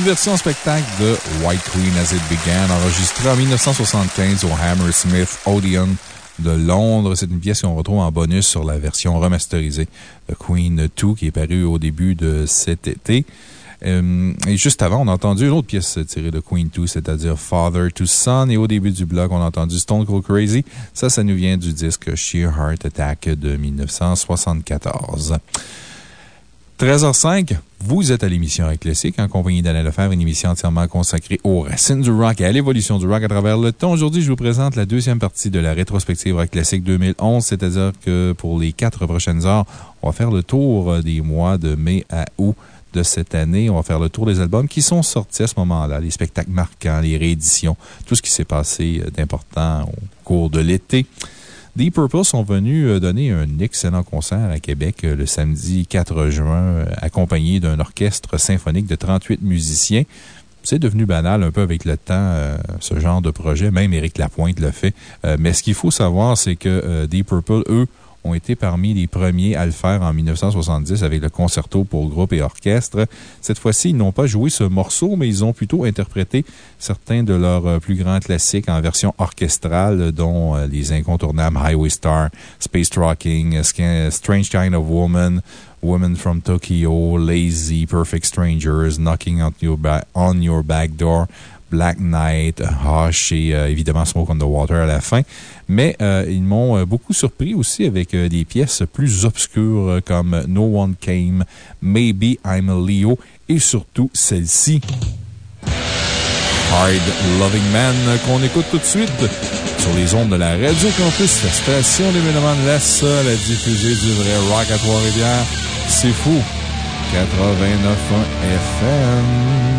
version spectacle de White Queen as It Began, enregistrée en 1975 au Hammersmith Odeon de Londres. C'est une pièce qu'on retrouve en bonus sur la version remasterisée de Queen 2 qui est parue au début de cet été. Euh, et juste avant, on a entendu une autre pièce tirée de Queen 2, c'est-à-dire Father to Son. Et au début du blog, on a entendu Stone Cold Crazy. Ça, ça nous vient du disque Sheer Heart Attack de 1974. 13h05, vous êtes à l'émission Rock Classique en compagnie d'Alain Lefebvre, une émission entièrement consacrée aux racines du rock et à l'évolution du rock à travers le temps. Aujourd'hui, je vous présente la deuxième partie de la rétrospective Rock Classique 2011, c'est-à-dire que pour les quatre prochaines heures, on va faire le tour des mois de mai à août de cette année. On va faire le tour des albums qui sont sortis à ce moment-là, les spectacles marquants, les rééditions, tout ce qui s'est passé d'important au cours de l'été. Deep Purple sont venus euh, donner un excellent concert à Québec euh, le samedi 4 juin, euh, accompagné d'un orchestre symphonique de 38 musiciens. C'est devenu banal un peu avec le temps, ce genre de projet. Même Éric Lapointe le fait. mais ce qu'il faut savoir, c'est que Deep Purple, eux, ont été parmi les premiers à le faire en 1970 avec le concerto pour groupe et orchestre. Cette fois-ci, ils n'ont pas joué ce morceau, mais ils ont plutôt interprété certains de leurs euh, plus grands classiques en version orchestrale, dont euh, les incontournables Highway Star, Space Rocking, Strange Kind of Woman, Woman from Tokyo, Lazy, Perfect Strangers, Knocking on Your, on your Back Door, Black Knight, Hush et euh, évidemment Smoke on the Water à la fin. Mais euh, ils m'ont euh, beaucoup surpris aussi avec des pièces plus obscures comme No One Came, Maybe I'm a Leo et surtout celle-ci. Hard Loving Man qu'on écoute tout de suite sur les ondes de la Radio Campus, la station des Mélomanes, la seule à diffuser du vrai rock à Trois-Rivières. C'est fou. 89 FM.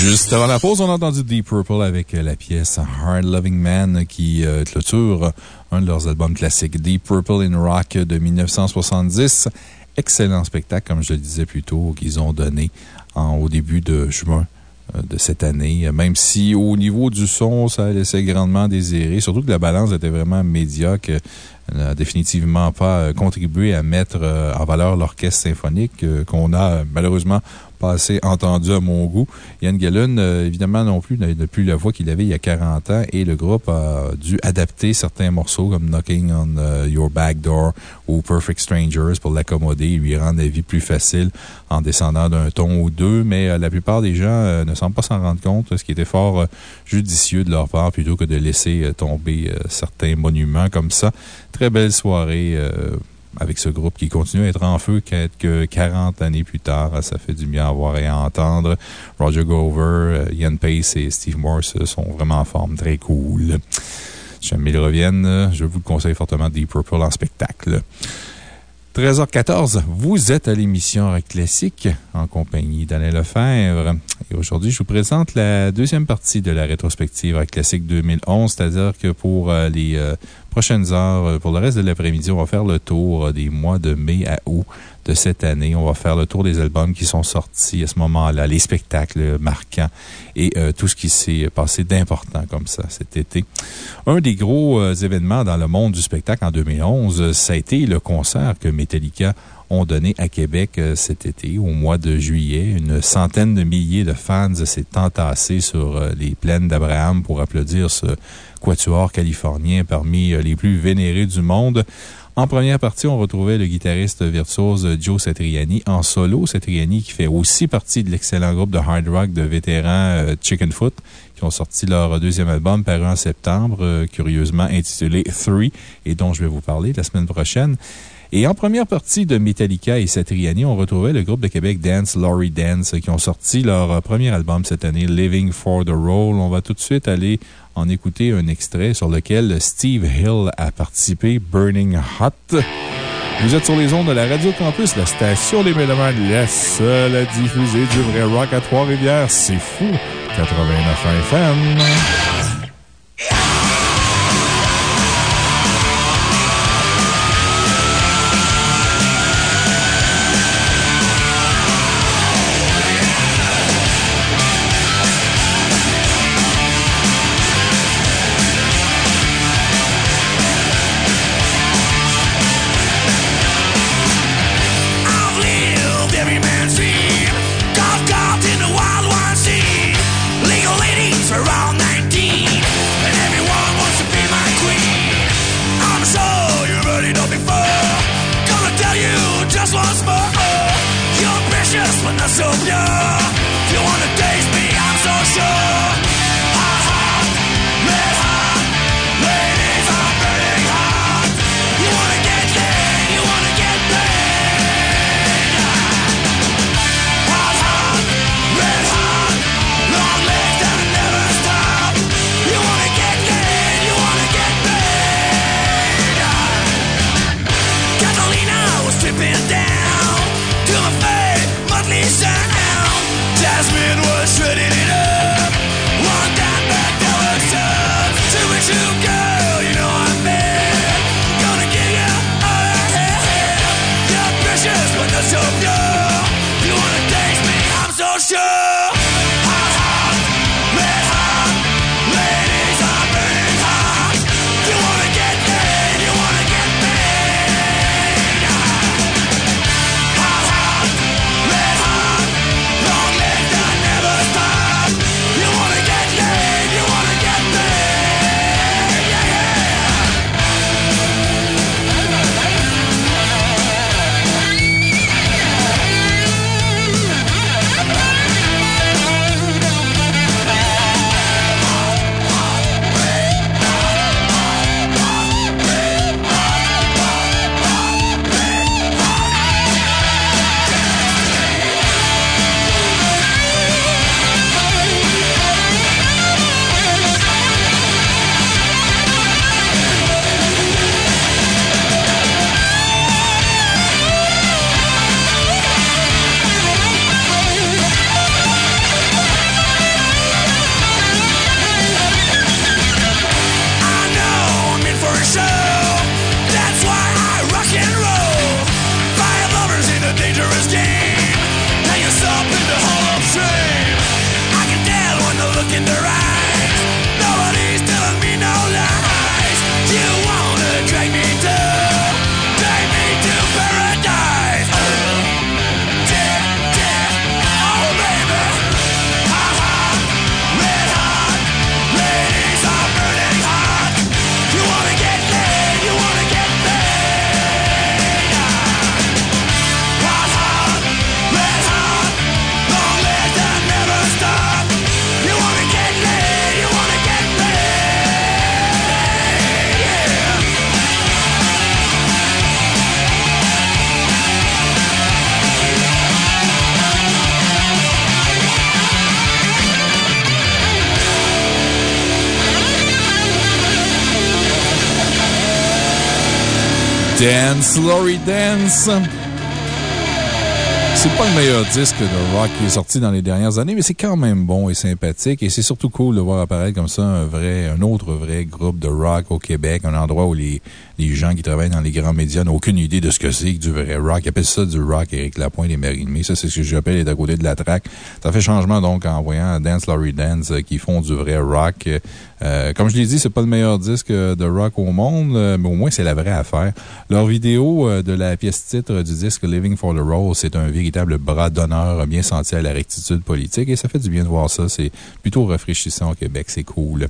Juste avant la pause, on a entendu Deep Purple avec la pièce Hard Loving Man qui euh, clôture un de leurs albums classiques, Deep Purple in Rock de 1970. Excellent spectacle, comme je le disais plus tôt, qu'ils ont donné au début de juin euh, de cette année, même si au niveau du son, ça laissait grandement désirer, surtout que la balance était vraiment médiocre. Elle n'a définitivement pas euh, contribué à mettre euh, en valeur l'orchestre symphonique qu'on a malheureusement pas entendu à mon goût. Ian Gallon, évidemment, non plus, n'a plus la voix qu'il avait il y a 40 ans et le groupe a dû adapter certains morceaux comme Knocking on Your Back Door ou Perfect Strangers pour l'accommoder et lui rendre la vie plus facile en descendant d'un ton ou deux, mais la plupart des gens ne semblent pas s'en rendre compte, ce qui était fort judicieux de leur part plutôt que de laisser tomber certains monuments comme ça. Très belle soirée avec ce groupe qui continue à être en feu quelques 40 années plus tard. Ça fait du bien à voir et à entendre. Roger Gover, Ian Pace et Steve Morse sont vraiment en forme, très cool. Si jamais ils reviennent, je vous le conseille fortement Deep Purple en spectacle. 13h14, vous êtes à l'émission Rock Classique en compagnie d'Alain Lefebvre. Et aujourd'hui, je vous présente la deuxième partie de la rétrospective Rock Classique 2011, c'est-à-dire que pour les prochaines heures, pour le reste de l'après-midi, on va faire le tour des mois de mai à août de cette année. On va faire le tour des albums qui sont sortis à ce moment-là, les spectacles marquants et tout ce qui s'est passé d'important comme ça cet été. Un des gros événements dans le monde du spectacle en 2011, ça a été le concert que Metallica ont donné à Québec cet été, au mois de juillet. Une centaine de milliers de fans s'est entassés sur les plaines d'Abraham pour applaudir ce quatuor californien parmi les plus vénérés du monde. En première partie, on retrouvait le guitariste virtuose Joe Satriani en solo. Satriani qui fait aussi partie de l'excellent groupe de hard rock de vétérans Chicken Foot qui ont sorti leur deuxième album paru en septembre, curieusement intitulé Three, et dont je vais vous parler la semaine prochaine. Et en première partie de Metallica et Satriani, on retrouvait le groupe de Québec Dance, Laurie Dance, qui ont sorti leur premier album cette année, Living for the Role. On va tout de suite aller en écouter un extrait sur lequel Steve Hill a participé, Burning Hot. Vous êtes sur les ondes de la Radio Campus, la station des Mélomanes, la seule à diffuser du vrai rock à Trois-Rivières. C'est fou! 89 FM. Dance, Laurie Dance. C'est pas le meilleur disque de rock qui est sorti dans les dernières années, mais c'est quand même bon et sympathique. Et c'est surtout cool de voir apparaître comme ça un vrai, un autre vrai groupe de rock au Québec, un endroit où les, les gens qui travaillent dans les grands médias n'ont aucune idée de ce que c'est que du vrai rock. Ils appellent ça du rock, Eric Lapointe et Marie Ça, c'est ce que j'appelle les à côté de la track. Ça fait changement, donc, en voyant Dance Laurie Dance euh, qui font du vrai rock. Euh, comme je l'ai dit, c'est pas le meilleur disque de rock au monde, euh, mais au moins c'est la vraie affaire. Leur vidéo de la pièce titre du disque Living for the Rose, c'est un véritable bras d'honneur bien senti à la rectitude politique et ça fait du bien de voir ça. C'est plutôt rafraîchissant au Québec. C'est cool.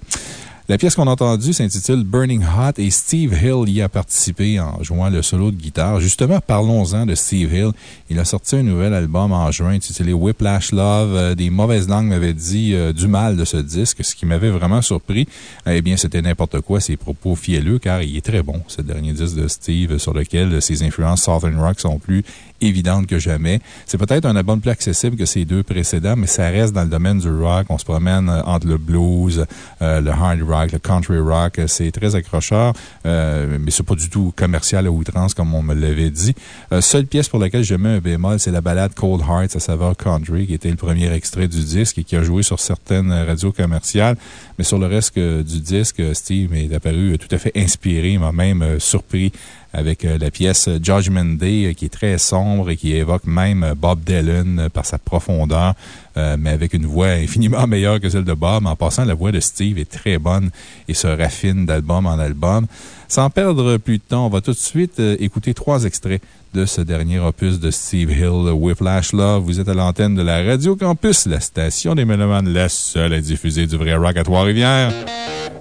La pièce qu'on a entendue s'intitule Burning Hot et Steve Hill y a participé en jouant le solo de guitare. Justement, parlons-en de Steve Hill. Il a sorti un nouvel album en juin intitulé Whiplash Love. Euh, des mauvaises langues m'avaient dit euh, du mal de ce disque, ce qui m'avait vraiment surpris. Eh bien, c'était n'importe quoi, ses propos fielleux, car il est très bon, ce dernier disque de Steve, sur lequel ses influences Southern Rock sont plus évidente que jamais. C'est peut-être un album plus accessible que ces deux précédents, mais ça reste dans le domaine du rock. On se promène euh, entre le blues, euh, le hard rock, le country rock. C'est très accrocheur, euh, mais c'est pas du tout commercial à outrance, comme on me l'avait dit. seule pièce pour laquelle j'aimais un bémol, c'est la balade Cold Hearts à saveur country, qui était le premier extrait du disque et qui a joué sur certaines radios commerciales. Mais sur le reste du disque, Steve est apparu tout à fait inspiré, m'a même surpris avec euh, la pièce Judgment Day, euh, qui est très sombre et qui évoque même euh, Bob Dylan par sa profondeur, mais avec une voix infiniment meilleure que celle de Bob. En passant, la voix de Steve est très bonne et se raffine d'album en album. Sans perdre plus de temps, on va tout de suite écouter trois extraits de ce dernier opus de Steve Hill, Whiplash Love. Vous êtes à l'antenne de la Radio Campus, la station des Mélomanes, la seule à diffuser du vrai rock à Trois-Rivières.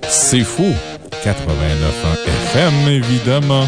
C'est fou! 89 FM, évidemment.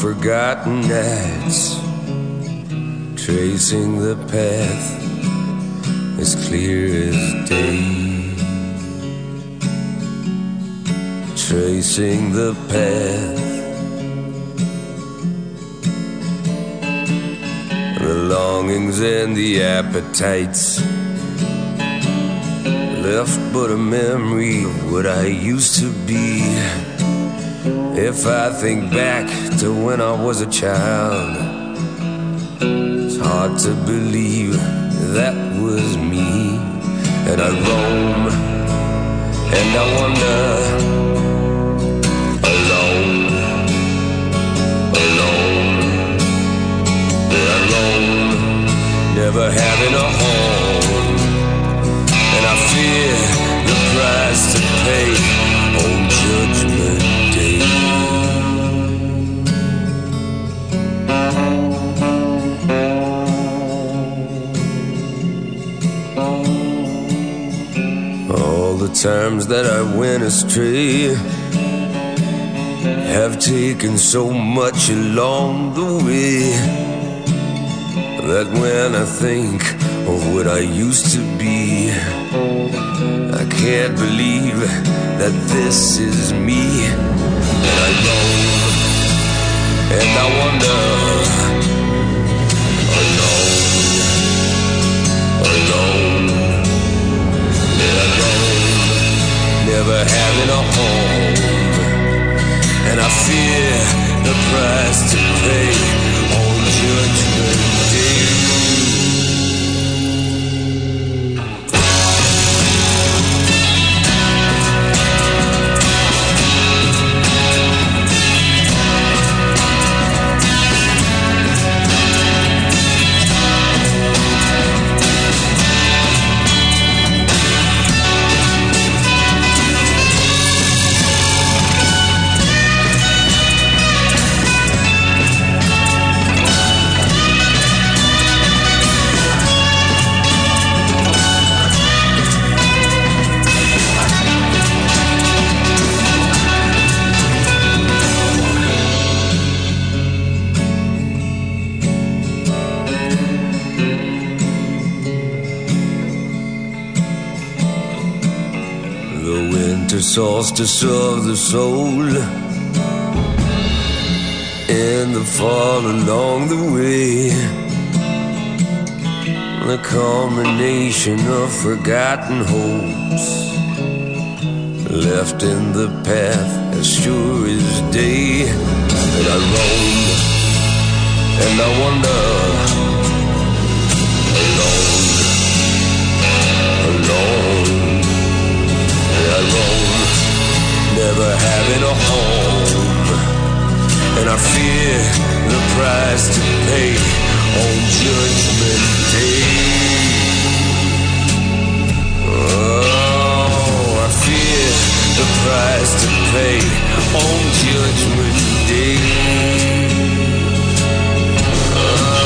forgotten nights tracing the path as clear as day. Tracing the path. The longings and the appetites. Left but a memory of what I used to be. If I think back to when I was a child. It's hard to believe that was me. And I roam and I wonder alone, alone. Alone, never having a home. And I fear the price to pay. Oh, judge me. Times that I went astray have taken so much along the way that when I think of what I used to be, I can't believe that this is me. And I roam and I wonder never having a home. And I fear the price to pay on Judgment Day. Solstice of the soul. And the fall along the way The culmination of forgotten hopes Left in the path as sure as day. And I roam and I wonder never having a home. And I fear the price to pay on Judgment Day. Oh, I fear the price to pay on Judgment Day. Oh,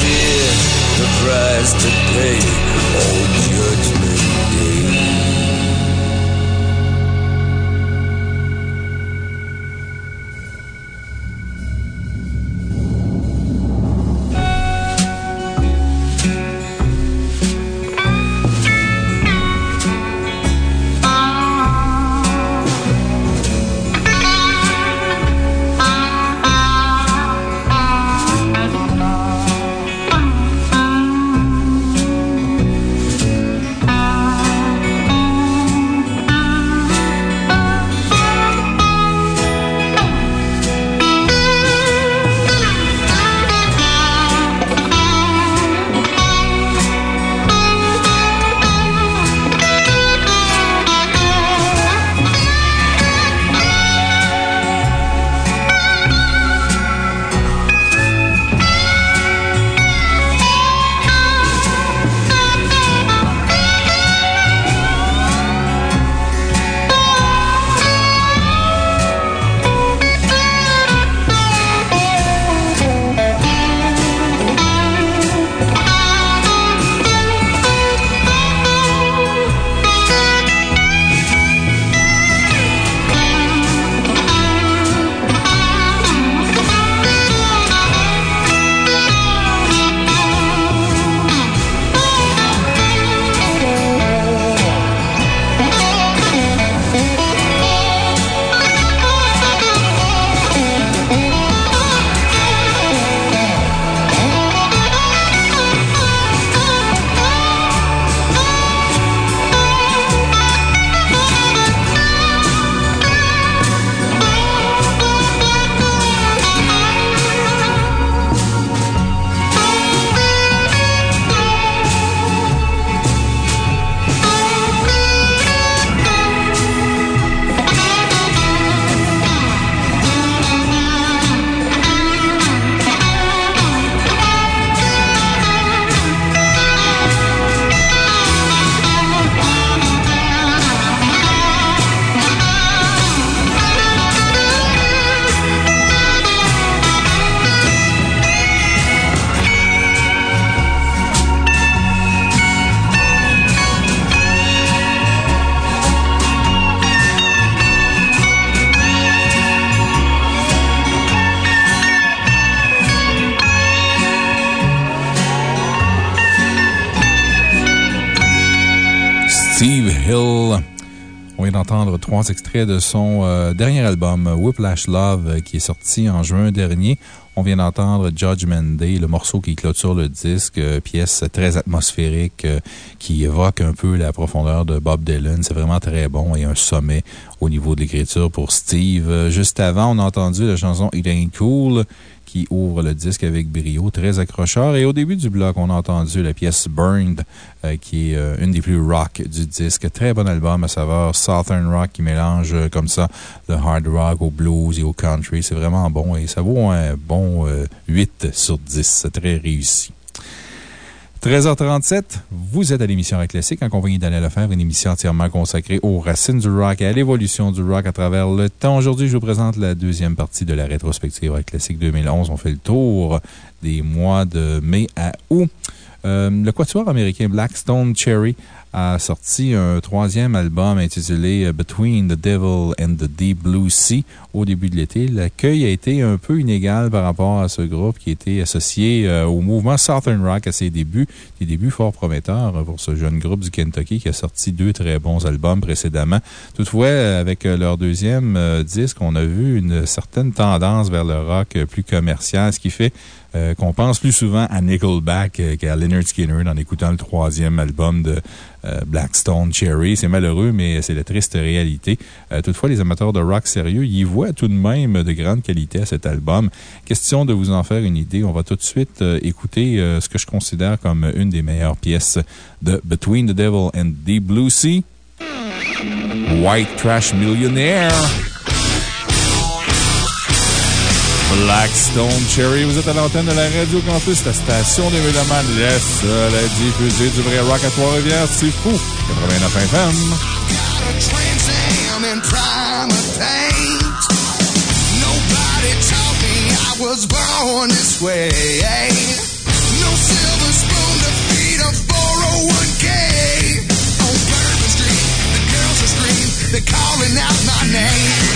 fear the price to pay on trois extraits de son euh, dernier album, Whiplash Love, euh, qui est sorti en juin dernier. On vient d'entendre Judgment Day, le morceau qui clôture le disque, euh, pièce très atmosphérique qui évoque un peu la profondeur de Bob Dylan. C'est vraiment très bon et un sommet au niveau de l'écriture pour Steve. Juste avant, on a entendu la chanson It Ain't Cool qui ouvre le disque avec brio, très accrocheur. Et au début du bloc, on a entendu la pièce Burned, euh, qui est euh, une des plus rock du disque. Très bon album à savoir Southern Rock qui mélange euh, comme ça le hard rock au blues et au country. C'est vraiment bon et ça vaut un bon 8 sur 10. C'est très réussi. 13h37, vous êtes à l'émission Rock Classique en compagnie d'Alain Lefebvre, une émission entièrement consacrée aux racines du rock et à l'évolution du rock à travers le temps. Aujourd'hui, je vous présente la deuxième partie de la rétrospective Rock Classique 2011. On fait le tour des mois de mai à août. Euh, le quatuor américain Blackstone Cherry a sorti un troisième album intitulé euh, Between the Devil and the Deep Blue Sea au début de l'été. L'accueil a été un peu inégal par rapport à ce groupe qui était associé euh, au mouvement Southern Rock à ses débuts. Des débuts fort prometteurs pour ce jeune groupe du Kentucky qui a sorti deux très bons albums précédemment. Toutefois, avec leur deuxième disque, on a vu une certaine tendance vers le rock plus commercial, ce qui fait euh, qu'on pense plus souvent à Nickelback euh, qu'à Leonard Skinner en écoutant le troisième album de euh, Blackstone Cherry. C'est malheureux, mais c'est la triste réalité. toutefois, les amateurs de rock sérieux y voient tout de même de grande qualité à cet album. Question de vous en faire une idée, on va tout de suite écouter ce que je considère comme une des meilleures pièces de Between the Devil and the Blue Sea. White Trash Millionaire. Blackstone Cherry. Vous êtes à l'antenne de la Radio Campus, la station des Mélomanes, la seule diffuser du vrai rock à Trois-Rivières. C'est fou! 89 FM. Nobody taught me I was born this way. No silver spoon to feed a 401k. On Bourbon Street, the girls are screaming, they're calling out my name.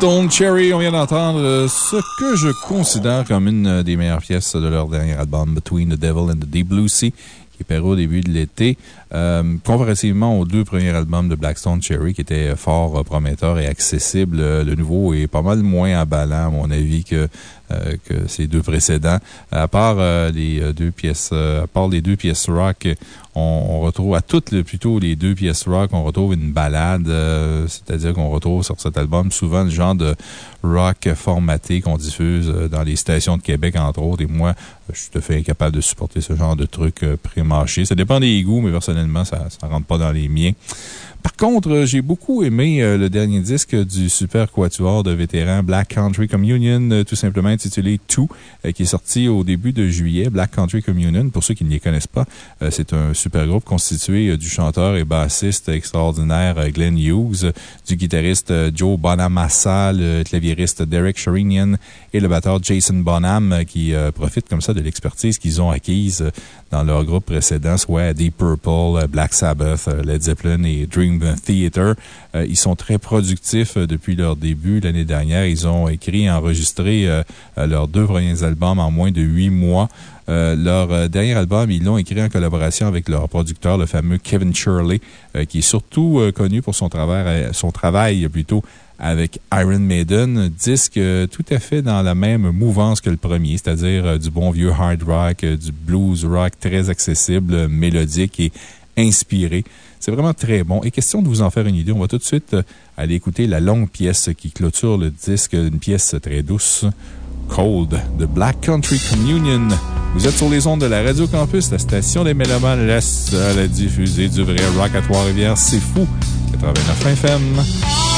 Blackstone Cherry, on vient d'entendre euh, ce que je considère comme une euh, des meilleures pièces de leur dernier album, Between the Devil and the Deep Blue Sea, qui est paru au début de l'été. Euh, comparativement aux deux premiers albums de Blackstone Cherry, qui étaient fort prometteurs et accessibles, le nouveau est pas mal moins emballant, à mon avis, que, euh, que ces deux précédents. À part euh, les euh, deux pièces, à part les deux pièces rock, on, retrouve à toutes plutôt les deux pièces rock, on retrouve une balade, c'est-à-dire qu'on retrouve sur cet album souvent le genre de rock formaté qu'on diffuse dans les stations de Québec, entre autres. Et moi, je suis tout à fait incapable de supporter ce genre de truc pré-mâché. Ça dépend des goûts, mais personnellement, ça ne rentre pas dans les miens. Par contre, euh, j'ai beaucoup aimé euh, le dernier disque du super quatuor de vétérans Black Country Communion, euh, tout simplement intitulé Two, euh, qui est sorti au début de juillet. Black Country Communion, pour ceux qui ne les connaissent pas, c'est un super groupe constitué du chanteur et bassiste extraordinaire Glenn Hughes, du guitariste Joe Bonamassa, le claviériste Derek Sherinian et le batteur Jason Bonham, qui profitent comme ça de l'expertise qu'ils ont acquise dans leur groupe précédent, soit Deep Purple, Black Sabbath, Led Zeppelin et Dream Theater. Euh, ils sont très productifs euh, depuis leur début. L'année dernière, ils ont écrit et enregistré euh, leurs deux premiers albums en moins de huit mois. Leur dernier album, ils l'ont écrit en collaboration avec leur producteur, le fameux Kevin Shirley, qui est surtout connu pour son travail, son travail plutôt avec Iron Maiden, disque tout à fait dans la même mouvance que le premier, c'est-à-dire du bon vieux hard rock, du blues rock très accessible, mélodique et inspiré. C'est vraiment très bon. Et question de vous en faire une idée, on va tout de suite euh, aller écouter la longue pièce qui clôture le disque, une pièce très douce. Cold de Black Country Communion. Vous êtes sur les ondes de la Radio Campus, la station des Mélomanes, la seule à diffuser du vrai rock à Trois-Rivières. C'est fou. 89 FM.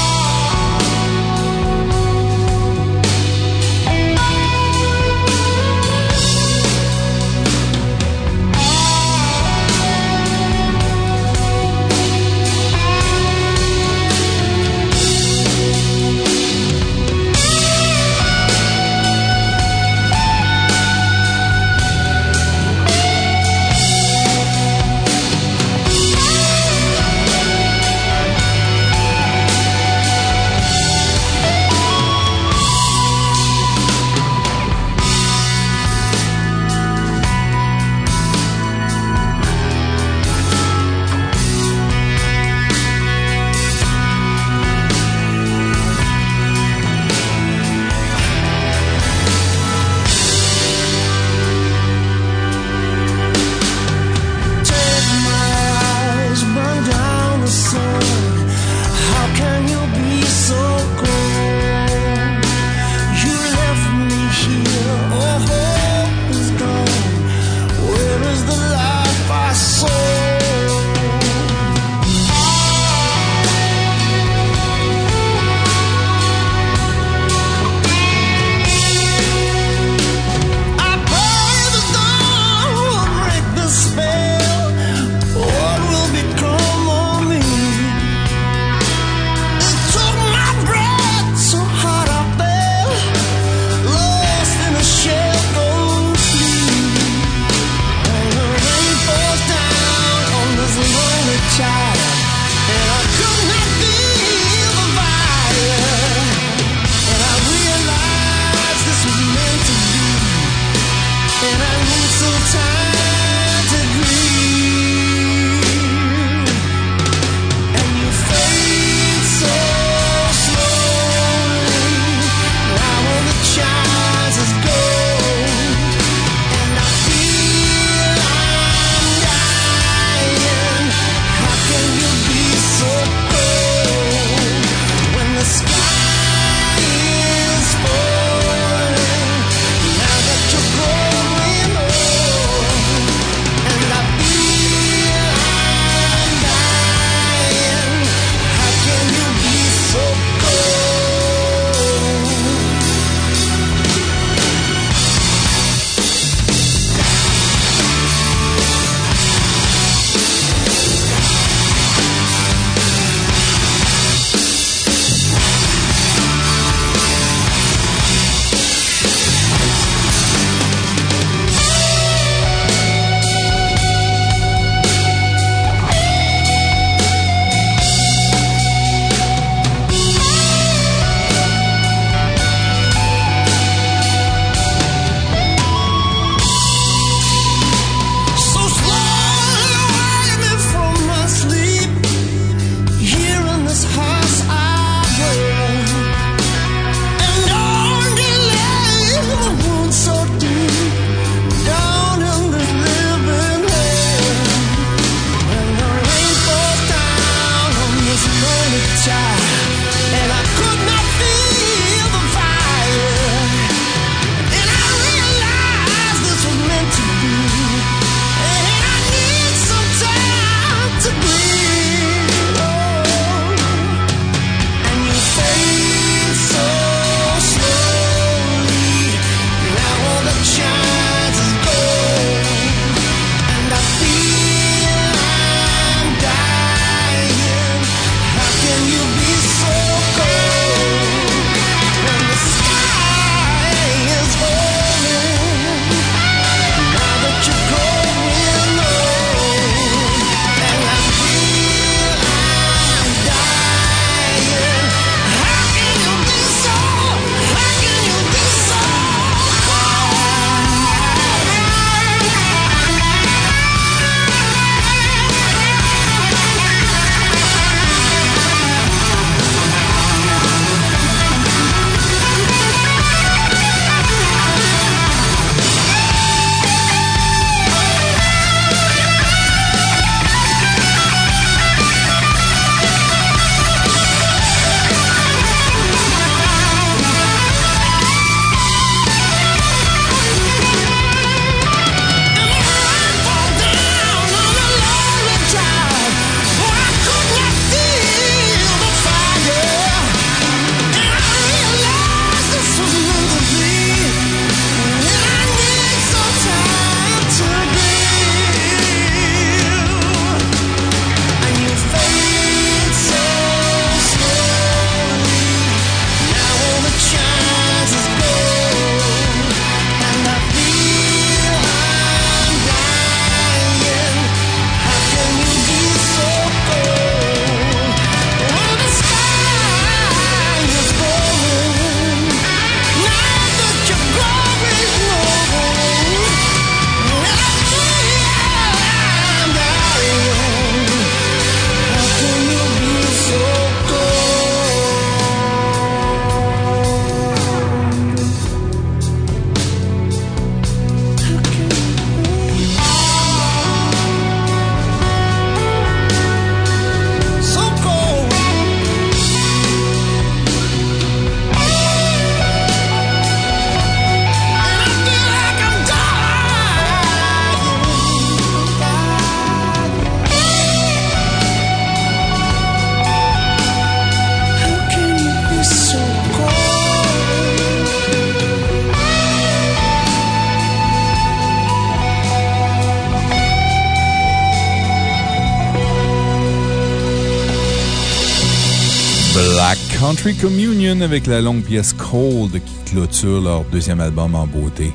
Country Communion avec la longue pièce Cold qui clôture leur deuxième album en beauté.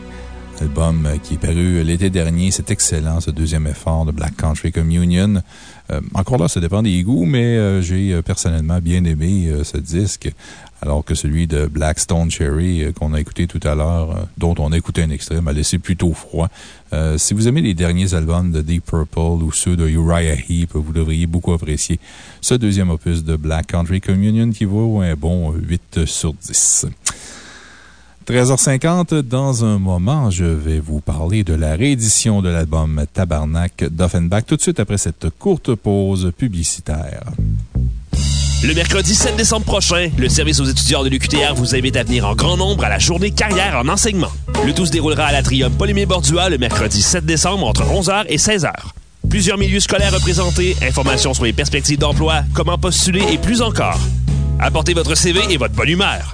Album euh, qui est paru l'été dernier. C'est excellent, ce deuxième effort de Black Country Communion. Euh, encore là, ça dépend des goûts, mais euh, j'ai personnellement bien aimé ce disque alors que celui de Blackstone Cherry euh, qu'on a écouté tout à l'heure, euh, dont on a écouté un extrait, m'a laissé plutôt froid. Euh, si vous aimez les derniers albums de Deep Purple ou ceux de Uriah Heep, vous devriez beaucoup apprécier ce deuxième opus de Black Country Communion qui vaut un bon 8 sur 10. 13h50, dans un moment, je vais vous parler de la réédition de l'album Tabarnak d'Offenbach tout de suite après cette courte pause publicitaire. Le mercredi 7 décembre prochain, le service aux étudiants de l'UQTR vous invite à venir en grand nombre à la journée carrière en enseignement. Le tout se déroulera à l'atrium Polémé-Bordua le mercredi 7 décembre entre 11h et 16h. Plusieurs milieux scolaires représentés, informations sur les perspectives d'emploi, comment postuler et plus encore. Apportez votre CV et votre bonne humeur.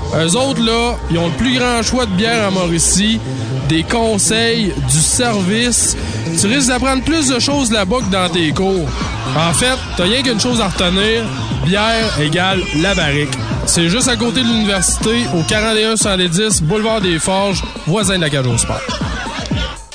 Eux autres, là, ils ont le plus grand choix de bière en Mauricie, des conseils, du service. Tu risques d'apprendre plus de choses là-bas que dans tes cours. En fait, t'as rien qu'une chose à retenir. Bière égale la barrique. C'est juste à côté de l'université, au 41 110 Boulevard des Forges, voisin de la Cage au Sport.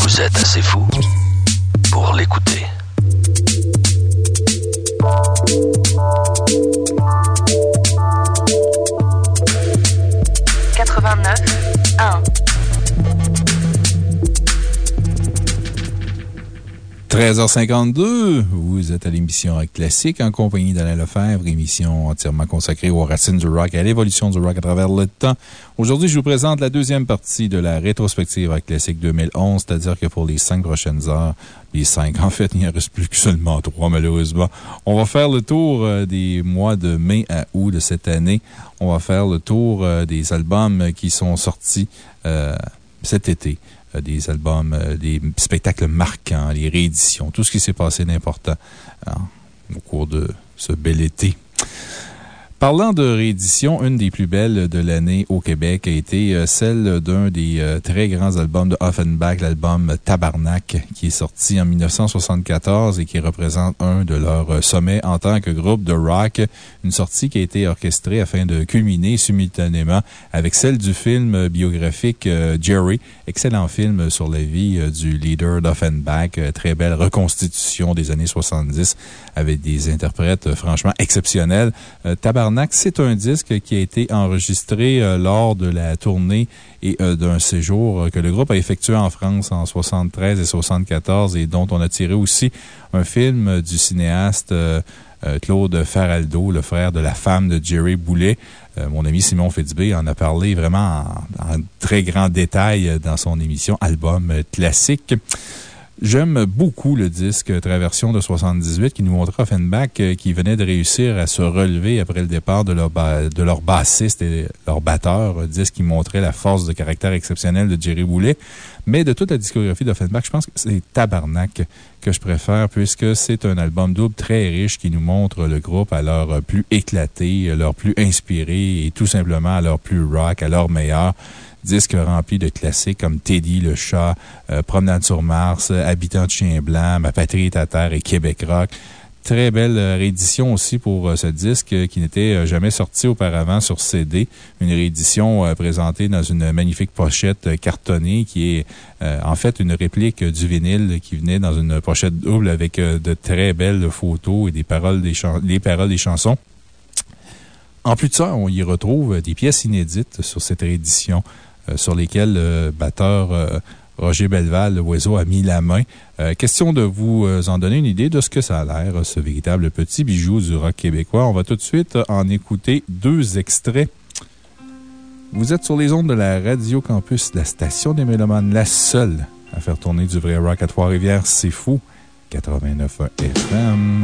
Vous êtes assez fou pour l'écouter. Quatre-vingt-neuf, un. 13h52, vous êtes à l'émission Rock Classique en compagnie d'Alain Lefebvre, émission entièrement consacrée aux racines du rock et à l'évolution du rock à travers le temps. Aujourd'hui, je vous présente la deuxième partie de la rétrospective Rock Classique 2011, c'est-à-dire que pour les cinq prochaines heures, les cinq, en fait, il n'y en reste plus que seulement trois, malheureusement. On va faire le tour euh, des mois de mai à août de cette année. On va faire le tour euh, des albums qui sont sortis euh, cet été. Euh, des albums, euh, des spectacles marquants, les rééditions, tout ce qui s'est passé d'important hein, au cours de ce bel été. Parlant de réédition, une des plus belles de l'année au Québec a été euh, celle d'un des euh, très grands albums de Offenbach, l'album Tabarnak, qui est sorti en 1974 et qui représente un de leurs euh, sommets en tant que groupe de rock. Une sortie qui a été orchestrée afin de culminer simultanément avec celle du film biographique Jerry, excellent film sur la vie du leader d'Offenbach, très belle reconstitution des années 70 avec des interprètes franchement exceptionnels. Tabarnak c'est un disque qui a été enregistré euh, lors de la tournée et euh, d'un séjour euh, que le groupe a effectué en France en 73 et 74 et dont on a tiré aussi un film du cinéaste Claude Faraldo, le frère de la femme de Jerry Boulet. mon ami Simon Fitzbé en a parlé vraiment en, en très grand détail dans son émission Album classique. J'aime beaucoup le disque Traversion de 78 qui nous montrait Offenbach euh, qui venait de réussir à se relever après le départ de leur, de leur bassiste et leur batteur. Disque qui montrait la force de caractère exceptionnelle de Jerry Boulet. Mais de toute la discographie d'Offenbach, je pense que c'est Tabarnak que je préfère puisque c'est un album double très riche qui nous montre le groupe à leur plus éclaté, leur plus inspiré et tout simplement à leur plus rock, à leur meilleur disque rempli de classiques comme Teddy le chat, euh, Promenade sur Mars, Habitant de chien blanc, Ma patrie est à terre et Québec rock. Très belle euh, réédition aussi pour euh, ce disque qui n'était jamais sorti auparavant sur CD. Une réédition présentée dans une magnifique pochette cartonnée qui est en fait une réplique du vinyle qui venait dans une pochette double avec de très belles photos et des paroles des, les paroles des chansons. En plus de ça, on y retrouve des pièces inédites sur cette réédition. Euh, sur lesquels le batteur euh, Roger Belval, le oiseau, a mis la main. Euh, question de vous en donner une idée de ce que ça a l'air, ce véritable petit bijou du rock québécois. On va tout de suite en écouter deux extraits. Vous êtes sur les ondes de la Radio Campus, la station des Mélomanes, la seule à faire tourner du vrai rock à Trois-Rivières. C'est fou. 89 FM.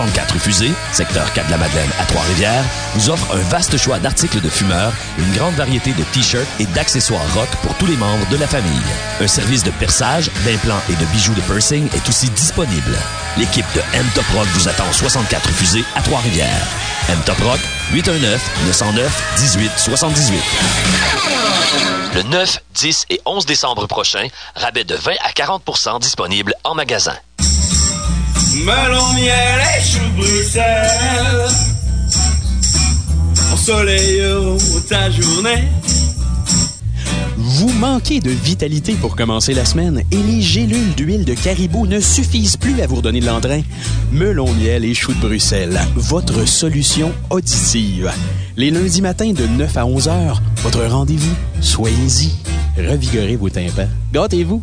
64 Fusée, secteur 4 de la Madeleine à Trois-Rivières, vous offre un vaste choix d'articles de fumeurs, une grande variété de t-shirts et d'accessoires rock pour tous les membres de la famille. Un service de perçage, d'implants et de bijoux de piercing est aussi disponible. L'équipe de M Top Rock vous attend au 64 Fusée à Trois-Rivières. M Top Rock, 819-909-1878. Le 9, 10 et 11 décembre prochain, rabais de 20 à 40% disponible en magasin. Melon, miel et chou Bruxelles. Ensoleille ta journée. Vous manquez de vitalité pour commencer la semaine et les gélules d'huile de caribou ne suffisent plus à vous redonner de l'entrain? Melon miel et chou de Bruxelles, votre solution auditive. Les lundis matins de 9 à 11 heures, votre rendez-vous. Soyez-y. Revigorez vos tympans. Gâtez-vous.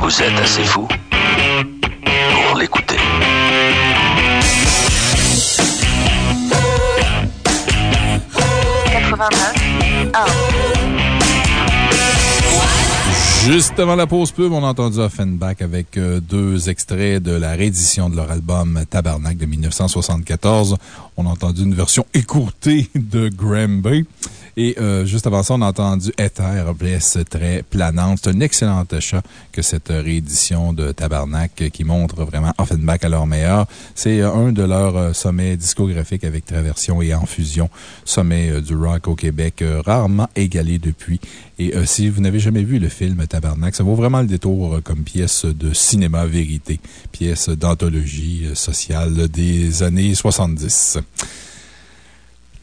Vous êtes assez fou pour l'écouter. Juste avant la pause pub, on a entendu Offenbach avec euh, deux extraits de la réédition de leur album Tabarnak de 1974. On a entendu une version écourtée de Graham Bay. Et euh, juste avant ça, on a entendu Ether, blesse très planante. C'est un excellent achat que cette réédition de Tabarnak qui montre vraiment Offenbach à leur meilleur. C'est euh, un de leurs euh, sommets discographiques avec Traversion et En Fusion, sommet du rock au Québec, rarement égalé depuis. Et si vous n'avez jamais vu le film Tabarnak, ça vaut vraiment le détour comme pièce de cinéma vérité, pièce d'anthologie sociale des années 70.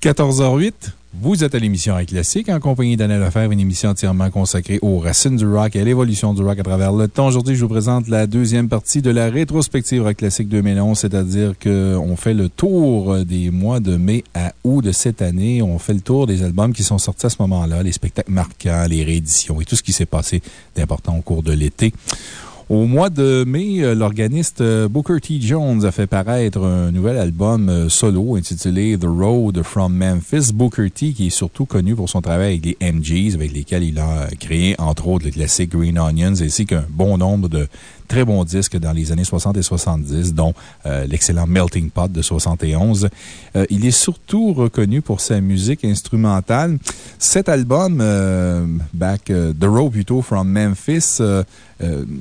14h08. Vous êtes à l'émission Rock Classique en compagnie d'Anna Lefebvre, une émission entièrement consacrée aux racines du rock et à l'évolution du rock à travers le temps. Aujourd'hui, je vous présente la deuxième partie de la rétrospective Rock Classique 2011, c'est-à-dire qu'on fait le tour des mois de mai à août de cette année. On fait le tour des albums qui sont sortis à ce moment-là, les spectacles marquants, les rééditions et tout ce qui s'est passé d'important au cours de l'été. Au mois de mai, euh, l'organiste euh, Booker T. Jones a fait paraître un nouvel album euh, solo intitulé The Road from Memphis. Booker T, qui est surtout connu pour son travail avec les MGs, avec lesquels il a créé, entre autres, le classique Green Onions, ainsi qu'un bon nombre de très bons disques dans les années 60 et 70, dont l'excellent Melting Pot de 71. il est surtout reconnu pour sa musique instrumentale. Cet album, Back, The Road plutôt from Memphis, euh,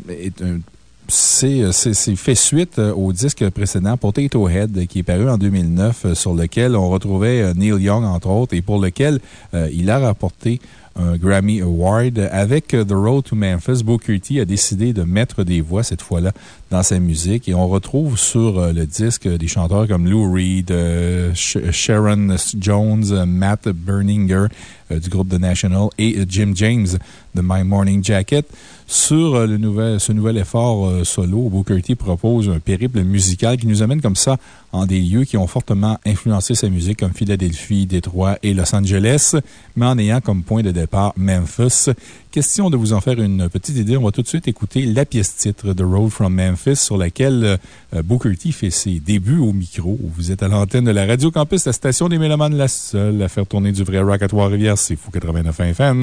est un c'est fait suite au disque précédent, Potato Head, qui est paru en 2009, sur lequel on retrouvait Neil Young, entre autres, et pour lequel il a rapporté un Grammy Award. Avec The Road to Memphis, Booker T a décidé de mettre des voix cette fois-là dans sa musique et on retrouve sur le disque des chanteurs comme Lou Reed, Sharon Jones, Matt Berninger du groupe The National et Jim James de My Morning Jacket. Sur le nouvel, ce nouvel effort solo, Booker T propose un périple musical qui nous amène comme ça en des lieux qui ont fortement influencé sa musique comme Philadelphie, Détroit et Los Angeles, mais en ayant comme point de départ Memphis. Question de vous en faire une petite idée. On va tout de suite écouter la pièce titre de Road from Memphis sur laquelle euh, Booker T fait ses débuts au micro. Vous êtes à l'antenne de la Radio Campus, la station des Mélomanes, la seule à faire tourner du vrai rock à Trois-Rivières. C'est Fou 89 FM.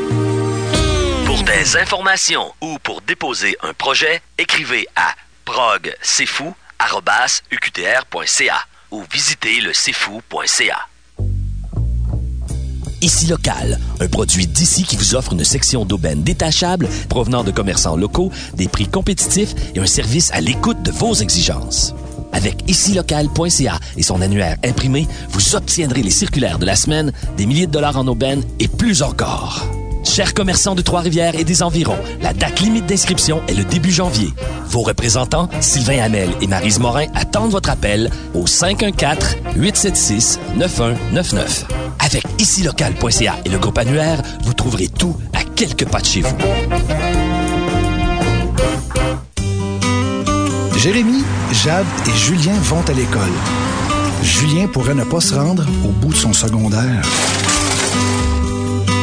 Des informations ou pour déposer un projet, écrivez à progcfou.uqtr.ca ou visitez le cfou.ca. Ici Local, un produit d'ici qui vous offre une section d'aubaine détachable provenant de commerçants locaux, des prix compétitifs et un service à l'écoute de vos exigences. Avec icilocal.ca et son annuaire imprimé, vous obtiendrez les circulaires de la semaine, des milliers de dollars en aubaine et plus encore. Chers commerçants de Trois-Rivières et des environs, la date limite d'inscription est le début janvier. Vos représentants, Sylvain Hamel et Marise Morin, attendent votre appel au 514-876-9199. Avec icilocal.ca et le groupe annuaire, vous trouverez tout à quelques pas de chez vous. Jérémy, Jade et Julien vont à l'école. Julien pourrait ne pas se rendre au bout de son secondaire.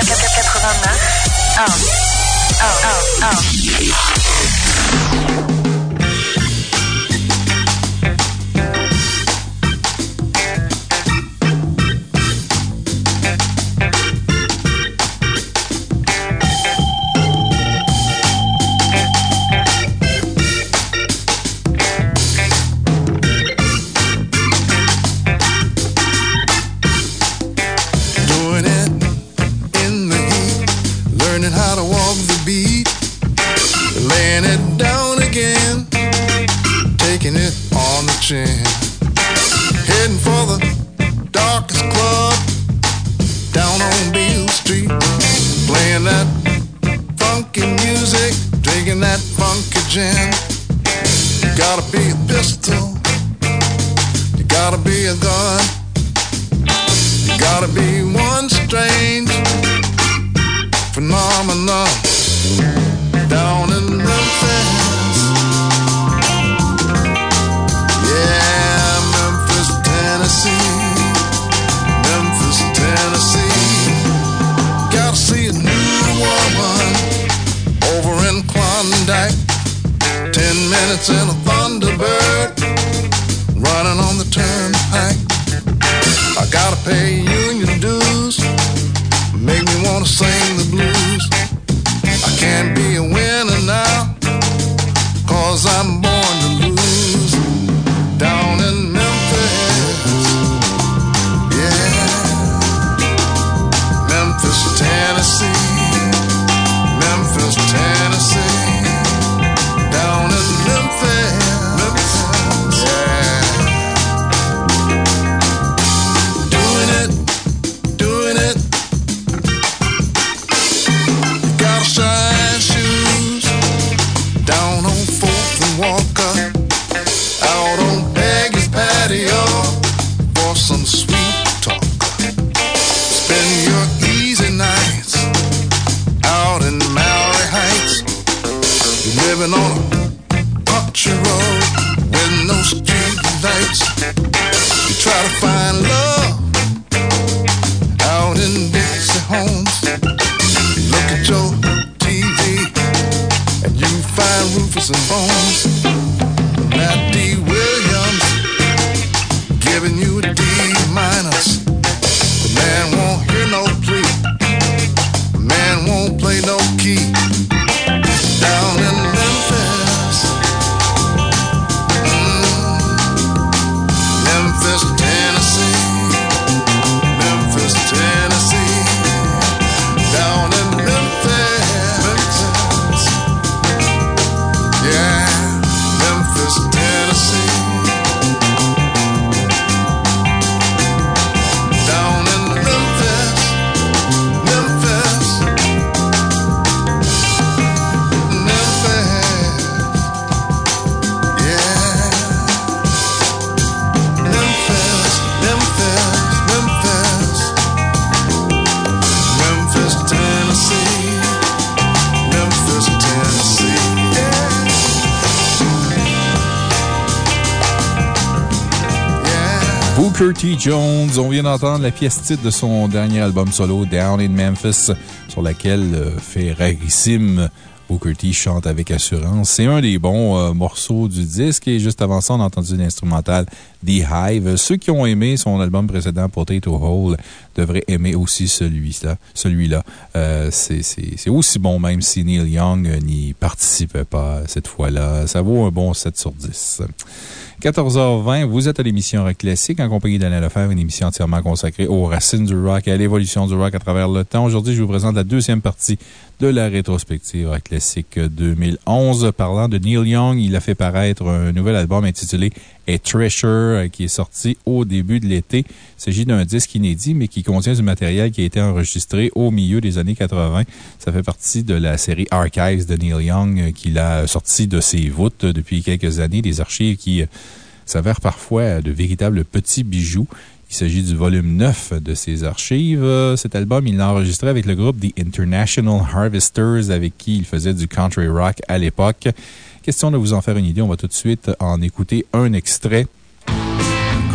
89 1 1 1 On vient d'entendre la pièce titre de son dernier album solo, Down in Memphis, sur laquelle euh, fait rarissime Booker T chante avec assurance. C'est un des bons euh, morceaux du disque. Et juste avant ça, on a entendu l'instrumental The Hive. Ceux qui ont aimé son album précédent, Potato Hole, devraient aimer aussi celui-là. Celui euh, C'est aussi bon, même si Neil Young n'y participait pas cette fois-là. Ça vaut un bon 7 sur 10. 14h20, vous êtes à l'émission Rock Classique en compagnie d'Alain Lefebvre, une émission entièrement consacrée aux racines du rock et à l'évolution du rock à travers le temps. Aujourd'hui, je vous présente la deuxième partie de la rétrospective Rock Classique 2011. Parlant de Neil Young, il a fait paraître un nouvel album intitulé A Treasure qui est sorti au début de l'été. Il s'agit d'un disque inédit, mais qui contient du matériel qui a été enregistré au milieu des années 80. Ça fait partie de la série Archives de Neil Young qu'il a sorti de ses voûtes depuis quelques années, des archives qui s'avèrent parfois de véritables petits bijoux. Il s'agit du volume 9 de ses archives. Cet album, il l'a enregistré avec le groupe The International Harvesters, avec qui il faisait du country rock à l'époque. Question de vous en faire une idée, on va tout de suite en écouter un extrait.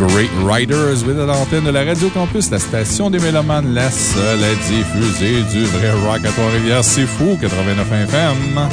Great Riders, with l'antenne de la Radio Campus, la station des Mélomanes, la seule à diffuser du vrai rock à Trois-Rivières. C'est fou, 89 FM.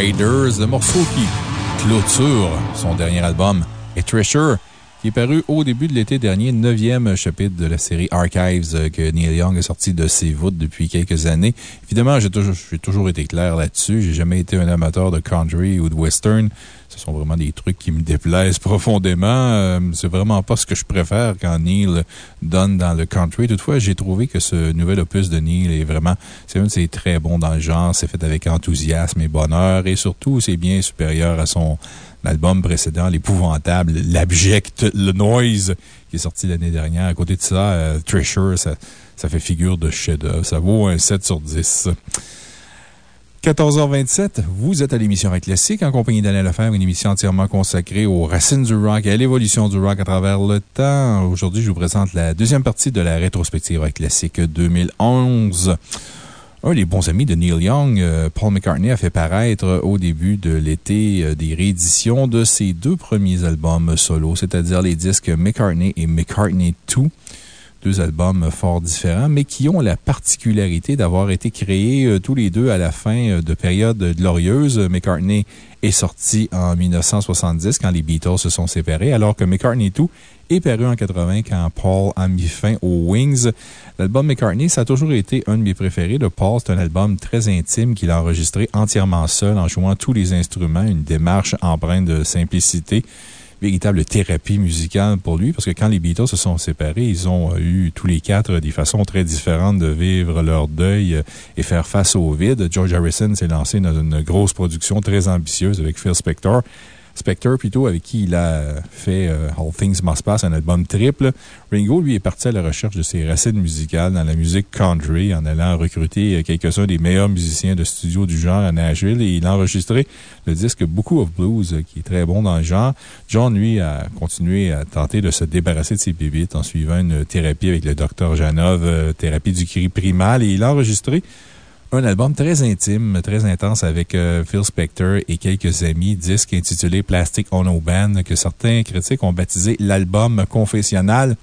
Riders, le morceau qui clôture son dernier album, et Treasure qui est paru au début de l'été dernier, neuvième chapitre de la série Archives que Neil Young a sorti de ses voûtes depuis quelques années. Évidemment, j'ai toujours, toujours été clair là-dessus. J'ai jamais été un amateur de country ou de western. Sont vraiment des trucs qui me déplaisent profondément. Euh, c'est vraiment pas ce que je préfère quand Neil donne dans le country. Toutefois, j'ai trouvé que ce nouvel opus de Neil est vraiment, c'est ses très bons dans le genre. C'est fait avec enthousiasme et bonheur et surtout, c'est bien supérieur à son, l'album précédent, l'épouvantable, l'abject, le noise, qui est sorti l'année dernière. À côté de ça, euh, Treasure, ça, ça fait figure de chef-d'œuvre. Ça vaut un 7 sur 10. 14h27, vous êtes à l'émission Rock Classique en compagnie d'Alain Lefebvre, une émission entièrement consacrée aux racines du rock et à l'évolution du rock à travers le temps. Aujourd'hui, je vous présente la deuxième partie de la rétrospective Rock Classique 2011. Un des bons amis de Neil Young, euh, Paul McCartney, a fait paraître au début de l'été euh, des rééditions de ses deux premiers albums solo, c'est-à-dire les disques McCartney et McCartney 2 deux albums fort différents, mais qui ont la particularité d'avoir été créés euh, tous les deux à la fin de périodes glorieuses. McCartney est sorti en 1970 quand les Beatles se sont séparés, alors que McCartney 2 est paru en 80 quand Paul a mis fin aux Wings. L'album McCartney, ça a toujours été un de mes préférés de Paul. C'est un album très intime qu'il a enregistré entièrement seul en jouant tous les instruments, une démarche empreinte de simplicité véritable thérapie musicale pour lui, parce que quand les Beatles se sont séparés, ils ont eu tous les quatre des façons très différentes de vivre leur deuil et faire face au vide. George Harrison s'est lancé dans une grosse production très ambitieuse avec Phil Spector. Spectre, plutôt, avec qui il a fait euh, All Things Must Pass, un album triple. Ringo, lui, est parti à la recherche de ses racines musicales dans la musique country en allant recruter euh, quelques-uns des meilleurs musiciens de studio du genre à Nashville et il a enregistré le disque Beaucoup of Blues, euh, qui est très bon dans le genre. John, lui, a continué à tenter de se débarrasser de ses bébites en suivant une thérapie avec le docteur Janov, thérapie du cri primal, et il a enregistré un album très intime, très intense avec euh, Phil Spector et quelques amis, disque intitulé Plastic Ono Band, que certains critiques ont baptisé l'album confessionnal.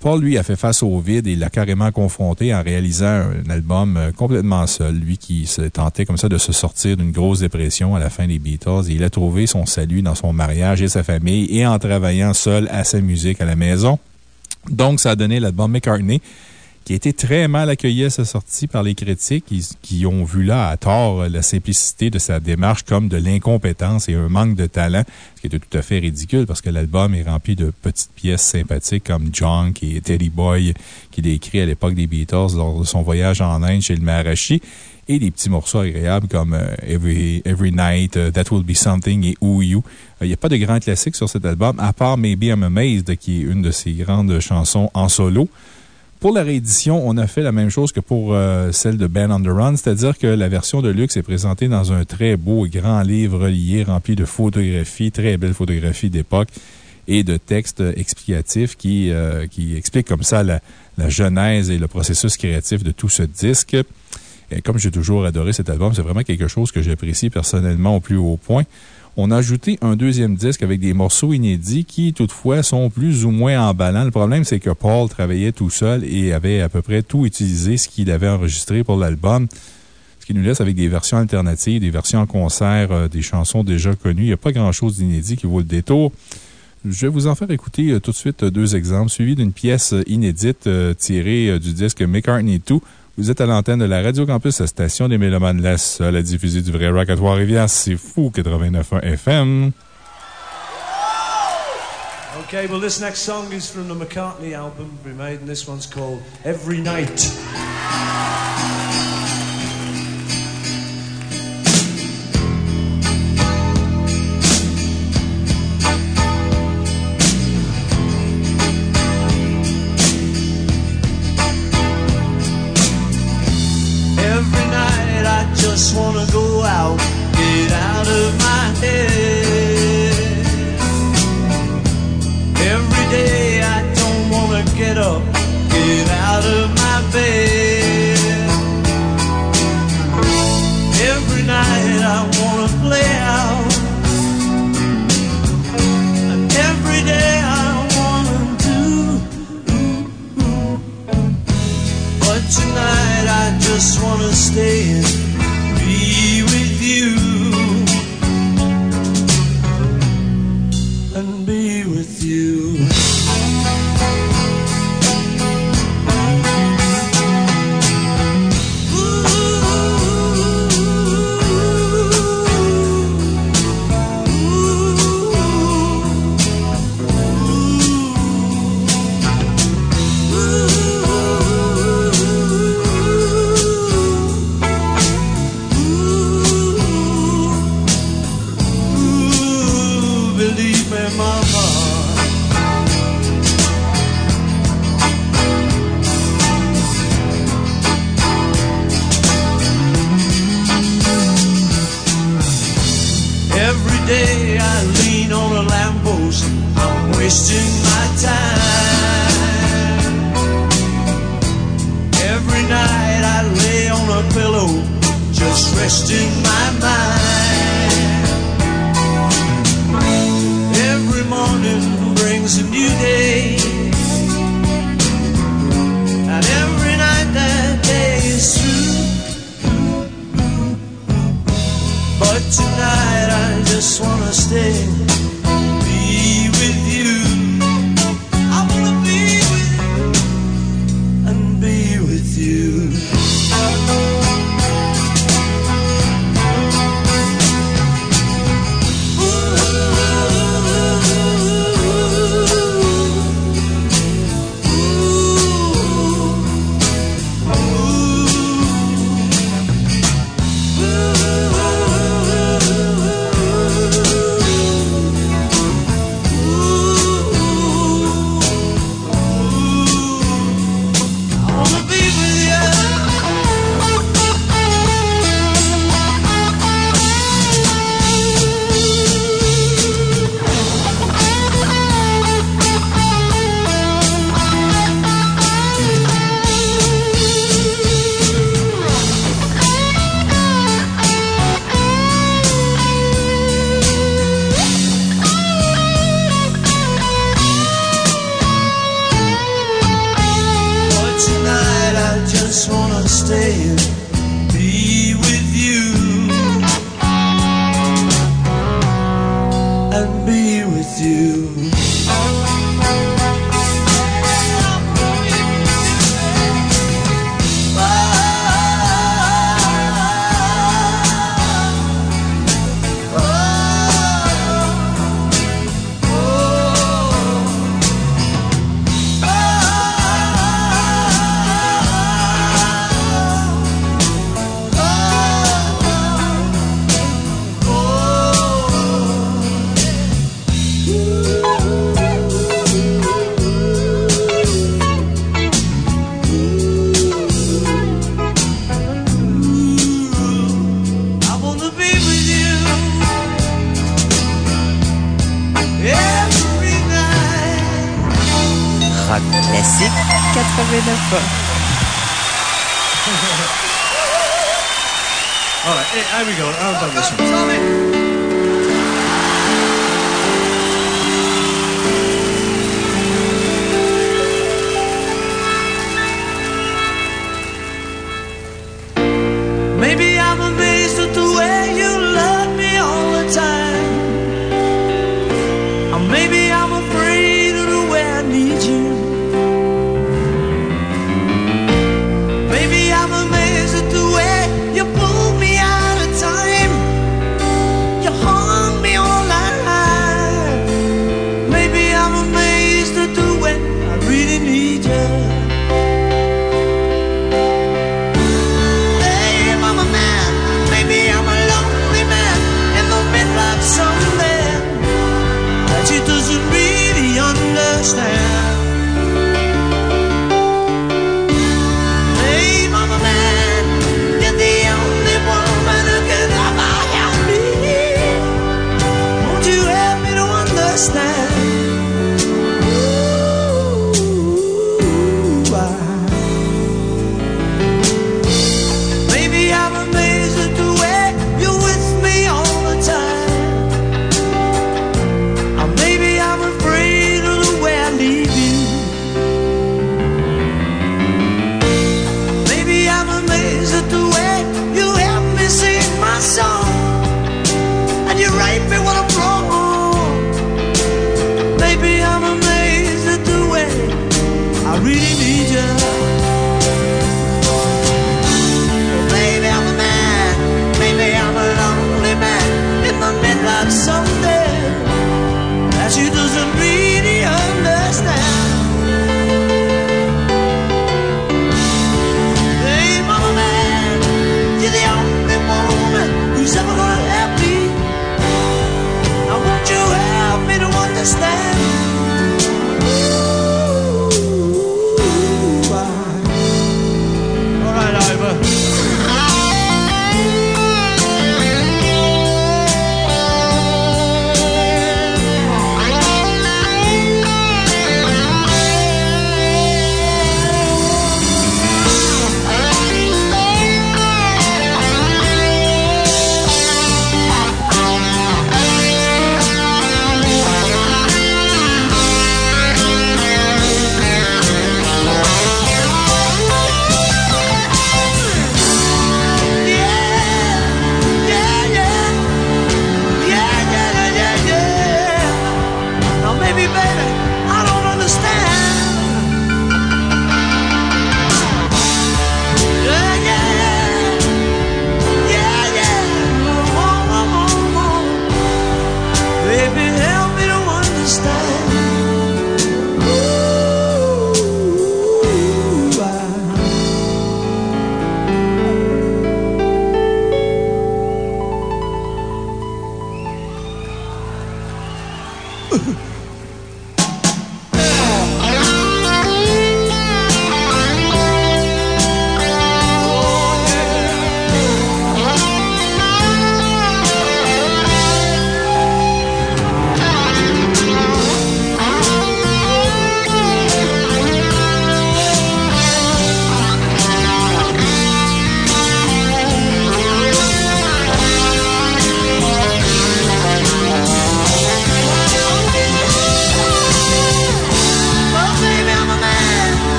Paul, lui, a fait face au vide et l'a carrément confronté en réalisant un album euh, complètement seul. Lui qui se tentait comme ça de se sortir d'une grosse dépression à la fin des Beatles. Il a trouvé son salut dans son mariage et sa famille et en travaillant seul à sa musique à la maison. Donc, ça a donné l'album McCartney qui a été très mal accueilli à sa sortie par les critiques, qui, ont vu là, à tort, la simplicité de sa démarche comme de l'incompétence et un manque de talent, ce qui était tout à fait ridicule parce que l'album est rempli de petites pièces sympathiques comme Junk et Teddy Boy, qu'il a écrit à l'époque des Beatles lors de son voyage en Inde chez le Maharashi et des petits morceaux agréables comme euh, Every, Every Night, euh, That Will Be Something et Who You. Euh, il n'y a pas de grands classiques sur cet album, à part Maybe I'm Amazed, qui est une de ses grandes chansons en solo. Pour la réédition, on a fait la même chose que pour euh, celle de Ben on Run, c'est-à-dire que la version de luxe est présentée dans un très beau et grand livre relié rempli de photographies, très belles photographies d'époque et de textes explicatifs qui, euh, qui expliquent comme ça la, genèse et le processus créatif de tout ce disque. Comme j'ai toujours adoré cet album, c'est vraiment quelque chose que j'apprécie personnellement au plus haut point. On a ajouté un deuxième disque avec des morceaux inédits qui, toutefois, sont plus ou moins emballants. Le problème, c'est que Paul travaillait tout seul et avait à peu près tout utilisé ce qu'il avait enregistré pour l'album. Ce qui nous laisse avec des versions alternatives, des versions en concert, euh, des chansons déjà connues. Il n'y a pas grand-chose d'inédit qui vaut le détour. Je vais vous en faire écouter euh, tout de suite euh, deux exemples, suivis d'une pièce inédite tirée du disque McCartney 2 vous êtes à l'antenne de la Radio Campus, la station des Mélomanes, la seule à diffuser du vrai rock à Trois-Rivières. C'est fou, 89.1 FM. Okay, well, this next song is from the McCartney album, Remade, and this one's called Every Night. just wanna stay and be with you. And be question my mind. Every morning brings a new day, and every night that day is through. But tonight I just wanna stay.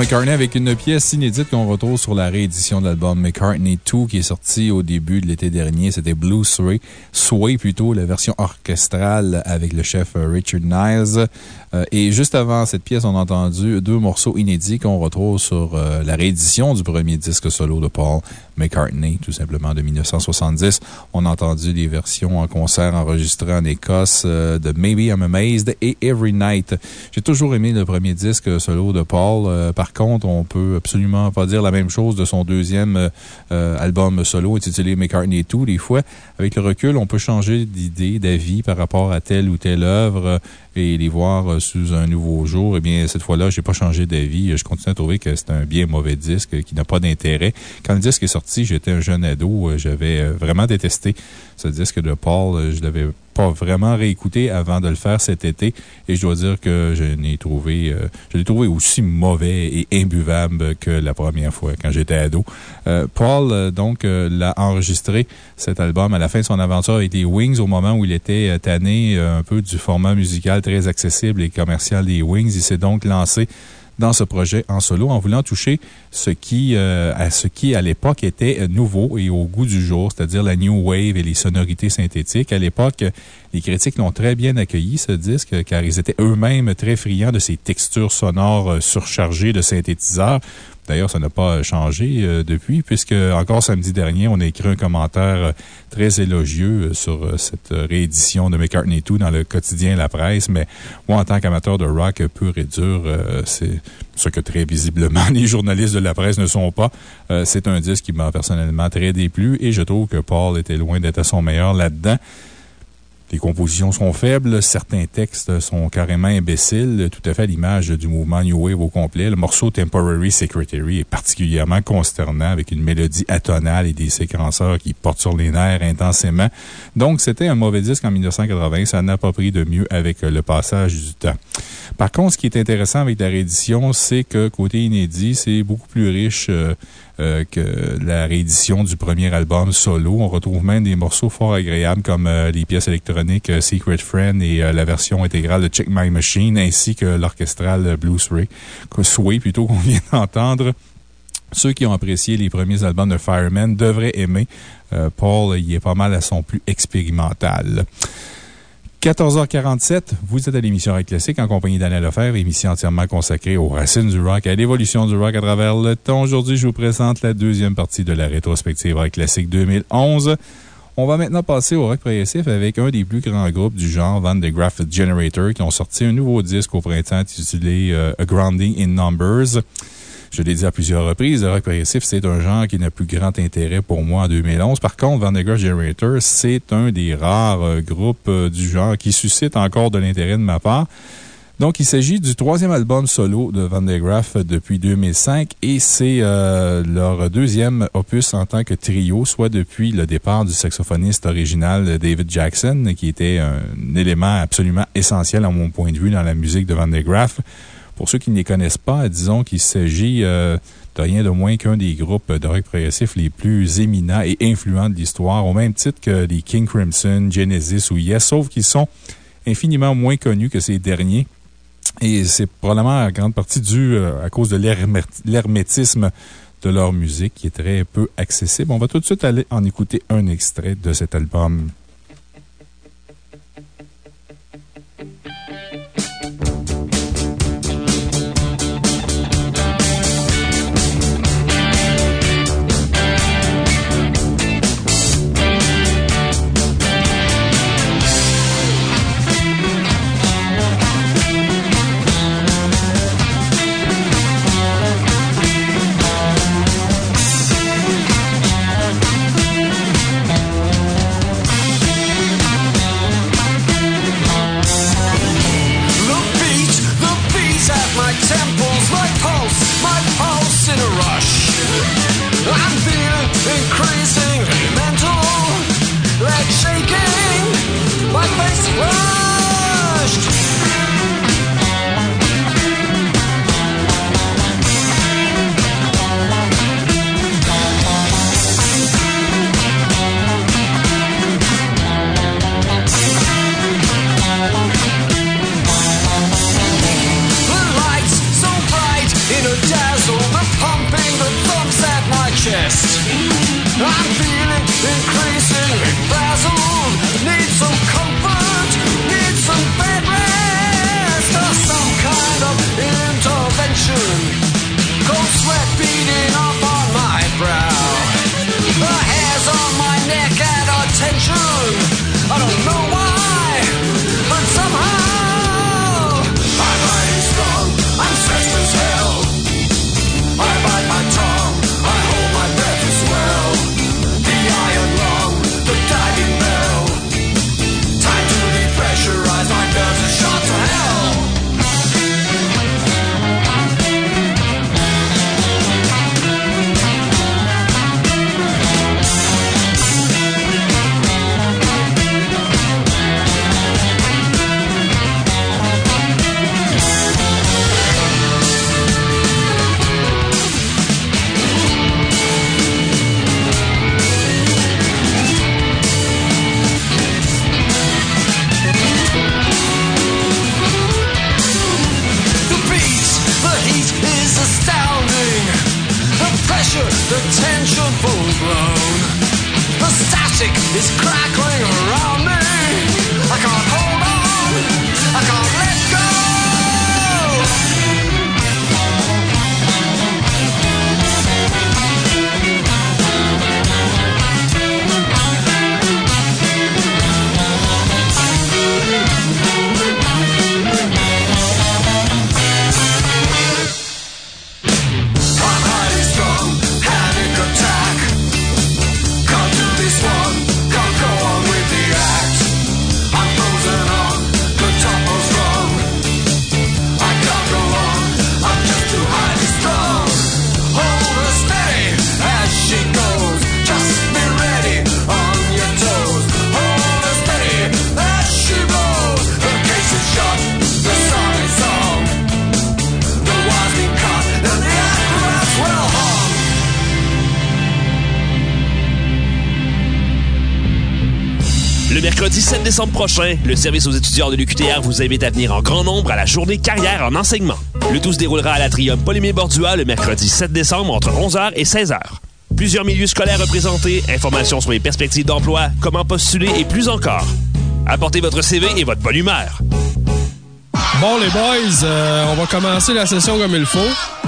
McCartney avec une pièce inédite qu'on retrouve sur la réédition de l'album McCartney 2 qui est sorti au début de l'été dernier. C'était Blue Sway, Sway plutôt, la version orchestrale avec le chef Richard Niles. Euh, et juste avant cette pièce, on a entendu deux morceaux inédits qu'on retrouve sur euh, la réédition du premier disque solo de Paul McCartney, tout simplement de 1970. On a entendu des versions en concert enregistrées en Écosse euh, de Maybe I'm Amazed et Every Night. J'ai toujours aimé le premier disque solo de Paul par contre, on peut absolument pas dire la même chose de son deuxième album solo intitulé McCartney 2. Des fois, avec le recul, on peut changer d'idée, d'avis par rapport à telle ou telle œuvre et les voir sous un nouveau jour. Eh bien, cette fois-là, j'ai pas changé d'avis. Je continue à trouver que c'est un bien mauvais disque qui n'a pas d'intérêt. Quand le disque est sorti, j'étais un jeune ado. J'avais vraiment détesté ce disque de Paul. Je l'avais pas vraiment réécouté avant de le faire cet été et je dois dire que je l'ai trouvé, euh, l'ai trouvé aussi mauvais et imbuvable que la première fois quand j'étais ado. Euh, Paul, euh, donc, l'a enregistré cet album à la fin de son aventure avec les Wings au moment où il était tanné un peu du format musical très accessible et commercial des Wings. Il s'est donc lancé dans ce projet en solo en voulant toucher ce qui, euh, à ce qui, à l'époque, était nouveau et au goût du jour, c'est-à-dire la new wave et les sonorités synthétiques. À l'époque, les critiques l'ont très bien accueilli, ce disque, car ils étaient eux-mêmes très friands de ces textures sonores euh, surchargées de synthétiseurs. D'ailleurs, ça n'a pas changé euh, depuis, puisque encore samedi dernier, on a écrit un commentaire euh, très élogieux euh, sur cette réédition de McCartney 2 dans le quotidien La Presse. Mais moi, en tant qu'amateur de rock pur et dur, c'est ce que très visiblement les journalistes de la presse ne sont pas. c'est un disque qui m'a personnellement très déplu et je trouve que Paul était loin d'être à son meilleur là-dedans. Compositions sont faibles, certains textes sont carrément imbéciles, tout à fait à l'image du mouvement New Wave au complet. Le morceau Temporary Secretary est particulièrement consternant avec une mélodie atonale et des séquenceurs qui portent sur les nerfs intensément. Donc, c'était un mauvais disque en 1980. Ça n'a pas pris de mieux avec le passage du temps. Par contre, ce qui est intéressant avec la réédition, c'est que côté inédit, c'est beaucoup plus riche euh, euh, que la réédition du premier album solo. On retrouve même des morceaux fort agréables comme euh, les pièces électroniques Secret Friend et la version intégrale de Check My Machine, ainsi que l'orchestral Blues Ray, Sway plutôt qu'on vient d'entendre. Ceux qui ont apprécié les premiers albums de Fireman devraient aimer. Paul, il est pas mal à son plus expérimental. 14h47, vous êtes à l'émission Rock Classique en compagnie d'Anna Lefebvre, émission entièrement consacrée aux racines du rock et à l'évolution du rock à travers le temps. Aujourd'hui, je vous présente la deuxième partie de la rétrospective Rock Classique 2011. On va maintenant passer au rock progressif avec un des plus grands groupes du genre, Van de Graaff Generator, qui ont sorti un nouveau disque au printemps intitulé euh, A Grounding in Numbers. Je l'ai dit à plusieurs reprises, le rock progressif, c'est un genre qui n'a plus grand intérêt pour moi en 2011. Par contre, Van Generator, c'est un des rares euh, groupes euh, du genre qui suscite encore de l'intérêt de ma part. Donc, il s'agit du troisième album solo de Van de Graaff depuis 2005 et c'est euh, leur deuxième opus en tant que trio, soit depuis le départ du saxophoniste original David Jackson, qui était un élément absolument essentiel à mon point de vue dans la musique de Van de Graaff. Pour ceux qui ne les connaissent pas, disons qu'il s'agit euh, de rien de moins qu'un des groupes de rock progressif les plus éminents et influents de l'histoire, au même titre que les King Crimson, Genesis ou Yes, sauf qu'ils sont infiniment moins connus que ces derniers. Et c'est probablement en grande partie dû euh, à cause de l'hermétisme de leur musique qui est très peu accessible. On va tout de suite aller en écouter un extrait de cet album. music is crackling around. Le mercredi 7 décembre prochain, le service aux étudiants de l'UQTR vous invite à venir en grand nombre à la journée carrière en enseignement. Le tout se déroulera à l'atrium Polémé Bordua le mercredi 7 décembre entre 11h et 16h. Plusieurs milieux scolaires représentés, informations sur les perspectives d'emploi, comment postuler et plus encore. Apportez votre CV et votre bonne humeur. Bon, les boys, euh, on va commencer la session comme il faut.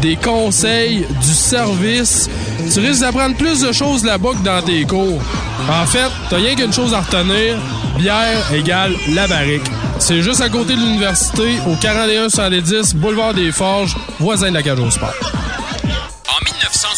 des conseils, du service. Tu risques d'apprendre plus de choses là-bas que dans tes cours. En fait, t'as rien qu'une chose à retenir. Bière égale la barrique. C'est juste à côté de l'université, au 41 boulevard des Forges, voisin de la cage au sport.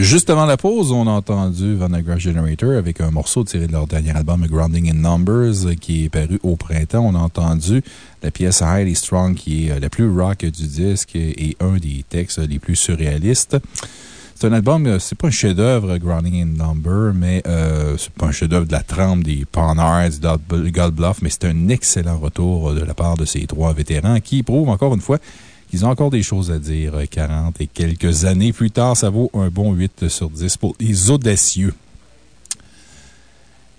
Juste avant la pause, on a entendu Vanagra Generator avec un morceau tiré de leur dernier album Grounding in Numbers qui est paru au printemps. On a entendu la pièce Highly Strong qui est la plus rock du disque et un des textes les plus surréalistes. C'est un album, euh, c'est pas un chef-d'œuvre, Grounding in Number, mais euh, c'est pas un chef-d'œuvre de la trempe des Pawnards, God Bluff, mais c'est un excellent retour de la part de ces trois vétérans qui prouvent encore une fois qu'ils ont encore des choses à dire 40 et quelques années plus tard. Ça vaut un bon 8 sur 10 pour les audacieux.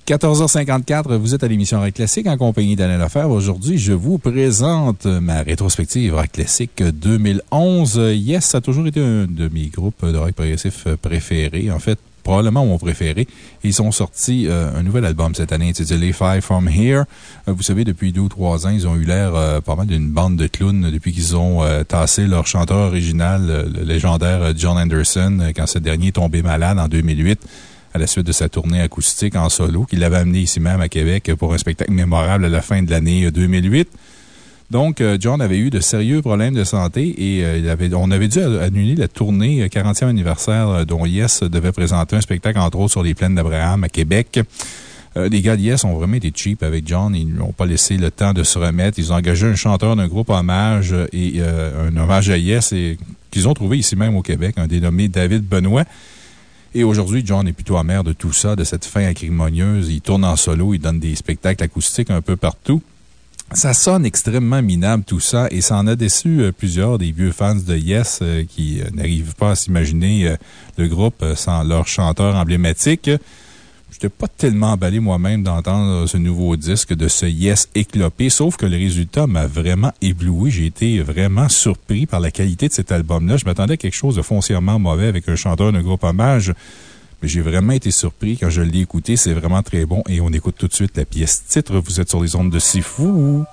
14h54, vous êtes à l'émission Rock Classique en compagnie d'Alain Lefebvre. Aujourd'hui, je vous présente ma rétrospective Rock Classique 2011. Yes, ça a toujours été un de mes groupes de rock progressif préférés. En fait, probablement mon préféré. Ils ont sorti euh, un nouvel album cette année intitulé Five From Here. Euh, vous savez, depuis deux ou trois ans, ils ont eu l'air euh, pas mal d'une bande de clowns depuis qu'ils ont tassé leur chanteur original, le légendaire John Anderson, quand ce dernier est tombé malade en 2008 à la suite de sa tournée acoustique en solo, qu'il avait amené ici même à Québec pour un spectacle mémorable à la fin de l'année 2008. Donc, John avait eu de sérieux problèmes de santé et avait, on avait dû annuler la tournée 40e anniversaire dont Yes devait présenter un spectacle, entre autres, sur les plaines d'Abraham à Québec. les gars de Yes ont vraiment été cheap avec John. Ils n'ont pas laissé le temps de se remettre. Ils ont engagé un chanteur d'un groupe hommage et un hommage à Yes qu'ils ont trouvé ici même au Québec, un dénommé David Benoît. Et aujourd'hui, John est plutôt amer de tout ça, de cette fin acrimonieuse. Il tourne en solo, il donne des spectacles acoustiques un peu partout. Ça sonne extrêmement minable, tout ça, et ça en a déçu plusieurs des vieux fans de Yes qui n'arrivent pas à s'imaginer le groupe sans leur chanteur emblématique. Je n'étais pas tellement emballé moi-même d'entendre ce nouveau disque de ce Yes éclopé, sauf que le résultat m'a vraiment ébloui. J'ai été vraiment surpris par la qualité de cet album-là. Je m'attendais à quelque chose de foncièrement mauvais avec un chanteur d'un groupe hommage. J'ai vraiment été surpris quand je l'ai écouté. C'est vraiment très bon. Et on écoute tout de suite la pièce titre. Vous êtes sur les ondes de Si Fou.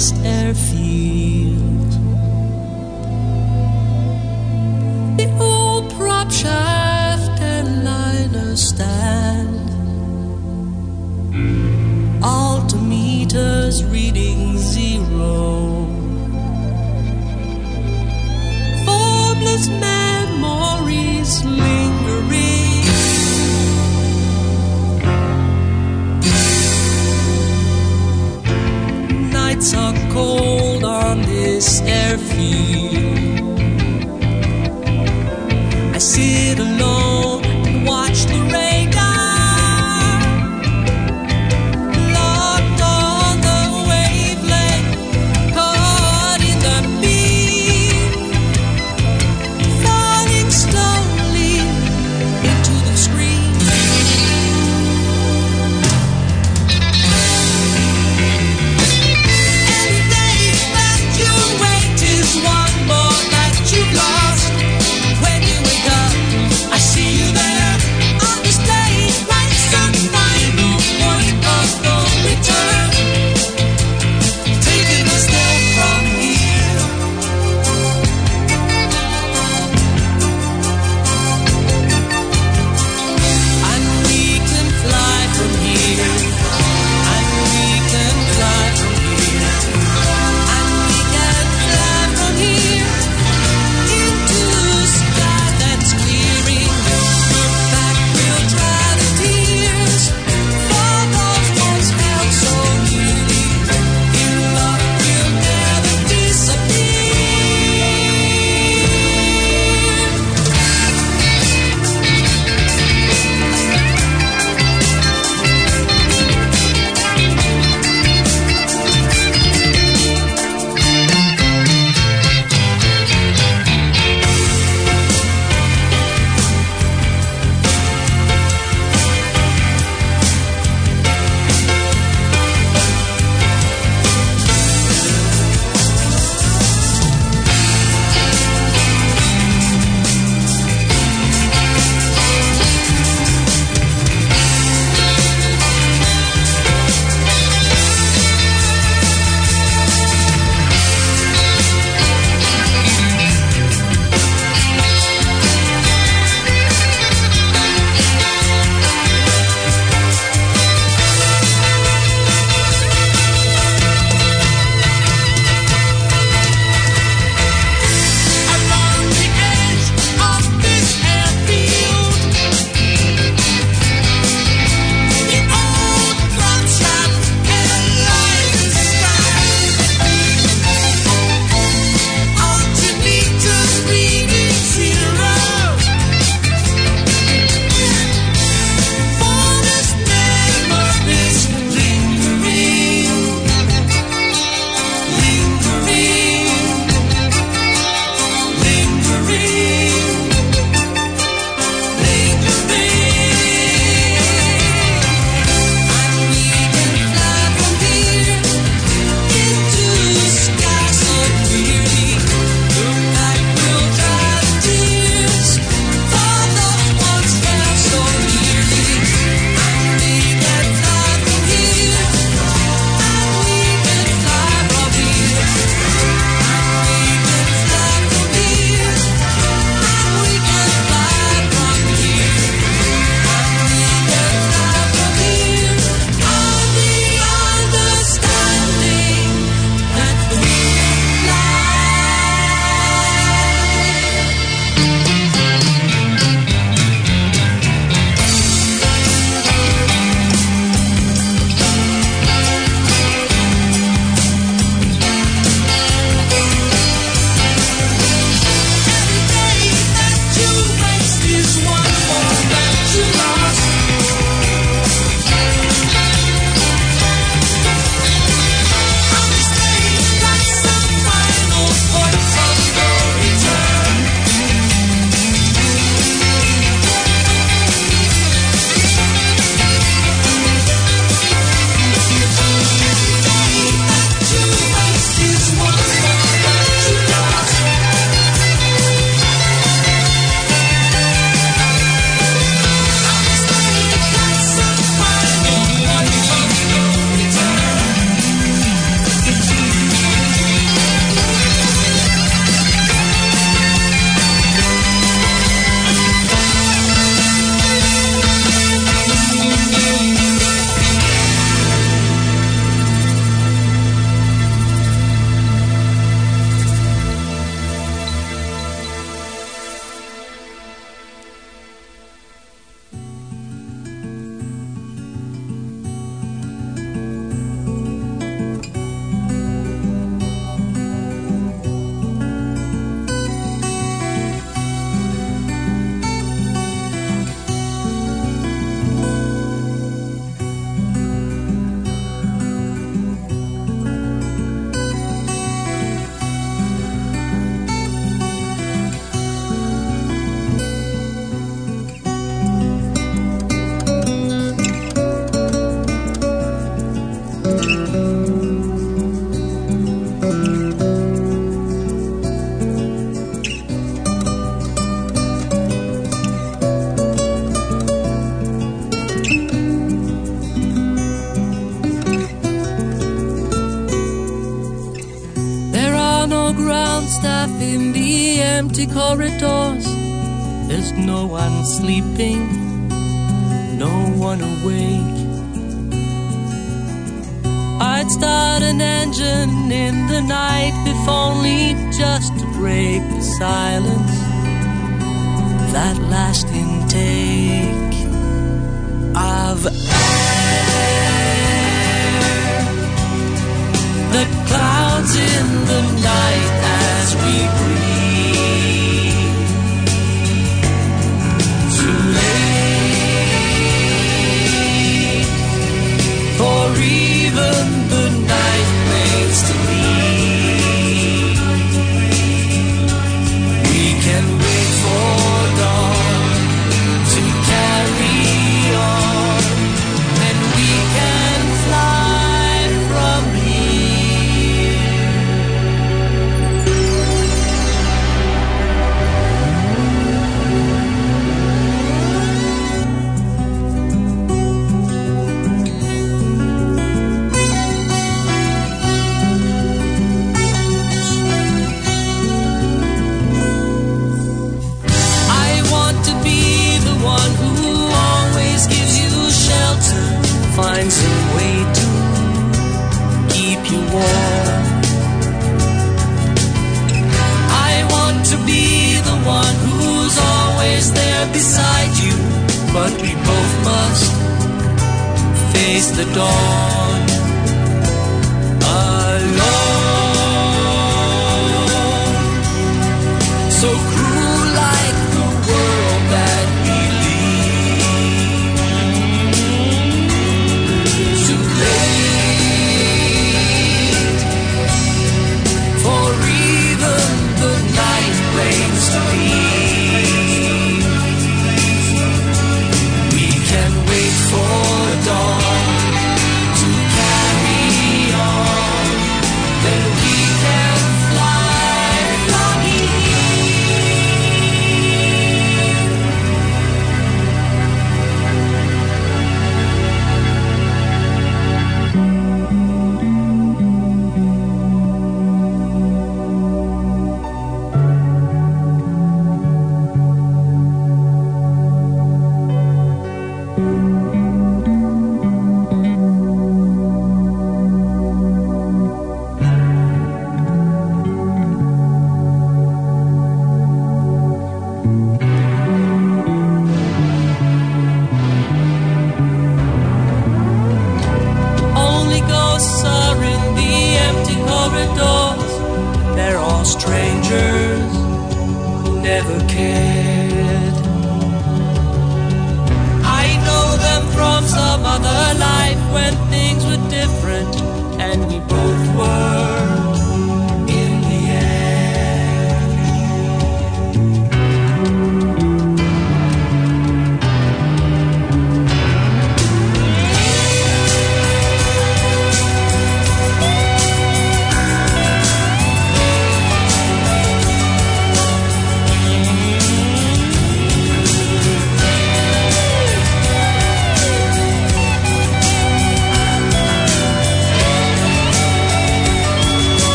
This airfield.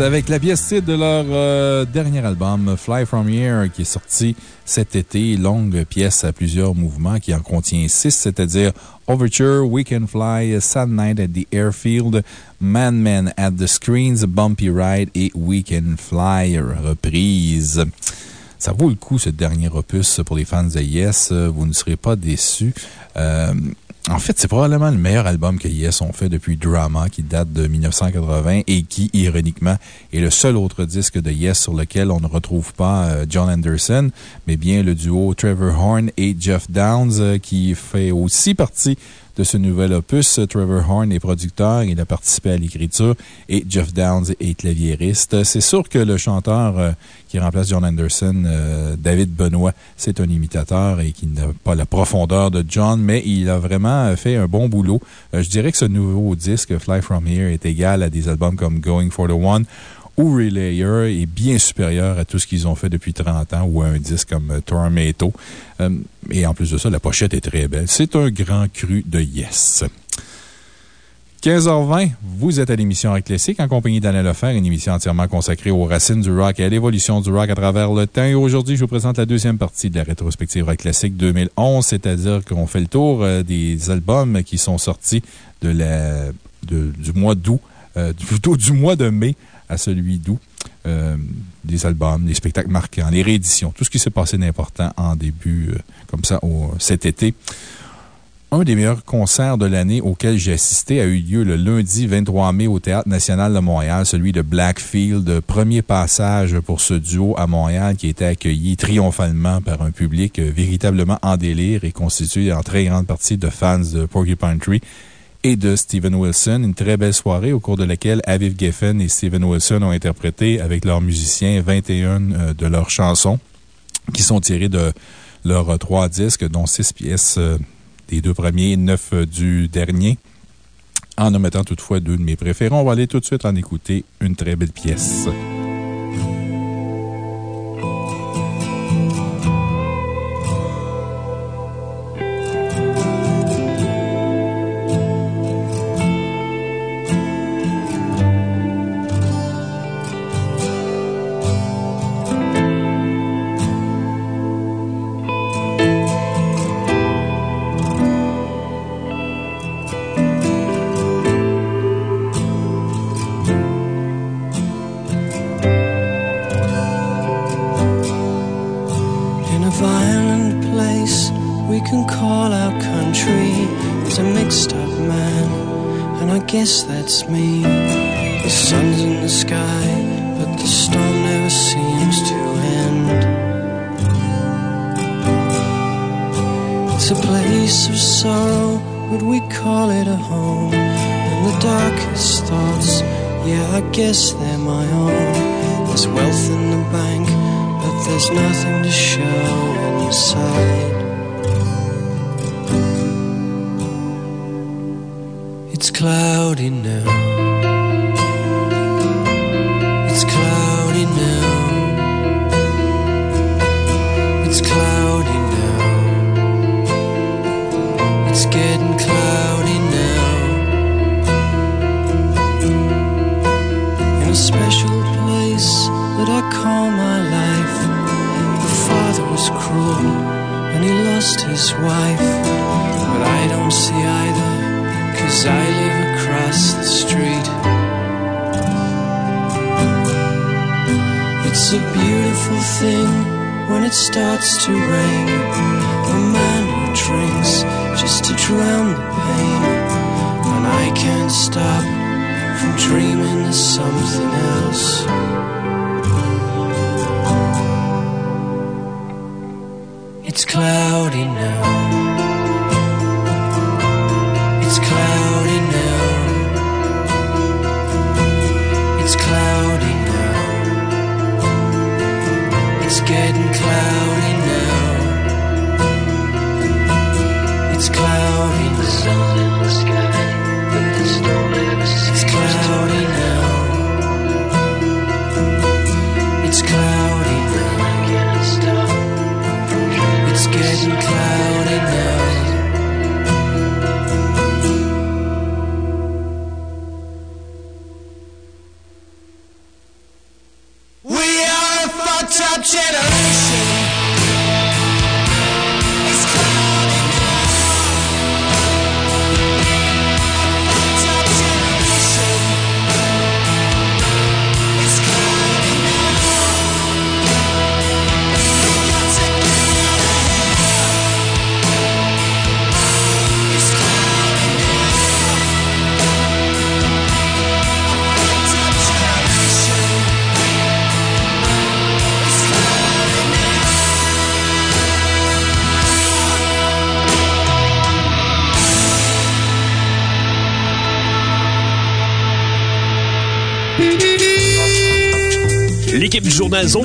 Avec la pièce titre de leur euh, dernier album, Fly From Here, qui est sorti cet été. Longue pièce à plusieurs mouvements qui en contient six, c'est-à-dire Overture, We Can Fly, Sad Night at the Airfield, Man Man at the Screens, Bumpy Ride et We Can Fly, reprise. Ça vaut le coup, ce dernier opus, pour les fans de Yes. Vous ne serez pas déçus. Euh, en fait, c'est probablement le meilleur album que Yes ont fait depuis Drama, qui date de 1980 et qui, ironiquement, est le seul autre disque de Yes sur lequel on ne retrouve pas euh, John Anderson, mais bien le duo Trevor Horn et Jeff Downs, euh, qui fait aussi partie de ce nouvel opus. Trevor Horn est producteur, il a participé à l'écriture et Jeff Downs est claviériste. C'est sûr que le chanteur euh, qui remplace John Anderson, euh, David Benoît, c'est un imitateur et qui n'a pas la profondeur de John, mais il a vraiment fait un bon boulot. Euh, je dirais que ce nouveau disque, Fly From Here, est égal à des albums comme Going for the One ou Relayer est bien supérieur à tout ce qu'ils ont fait depuis 30 ans ou à un disque comme Tormato. Euh, et en plus de ça, la pochette est très belle. C'est un grand cru de Yes. 15h20, vous êtes à l'émission Rock Classique en compagnie d'Alain Lefer, une émission entièrement consacrée aux racines du rock et à l'évolution du rock à travers le temps. Et aujourd'hui, je vous présente la deuxième partie de la rétrospective Rock Classique 2011, c'est-à-dire qu'on fait le tour euh, des albums qui sont sortis du mois d'août, euh, plutôt du mois de mai à celui d'août. Euh, des albums, des spectacles marquants, les rééditions, tout ce qui s'est passé d'important en début, euh, comme ça, cet été. Un des meilleurs concerts de l'année auquel j'ai assisté a eu lieu le lundi 23 mai au Théâtre National de Montréal, celui de Blackfield. Premier passage pour ce duo à Montréal qui était accueilli triomphalement par un public euh, véritablement en délire et constitué en très grande partie de fans de Porcupine Tree et de Steven Wilson. Une très belle soirée au cours de laquelle Aviv Geffen et Steven Wilson ont interprété avec leurs musiciens 21 euh, de leurs chansons qui sont tirées de leurs trois disques, dont six pièces euh, des deux premiers et neuf euh, du dernier. En omettant toutefois deux de mes préférés, on va aller tout de suite en écouter une très belle pièce.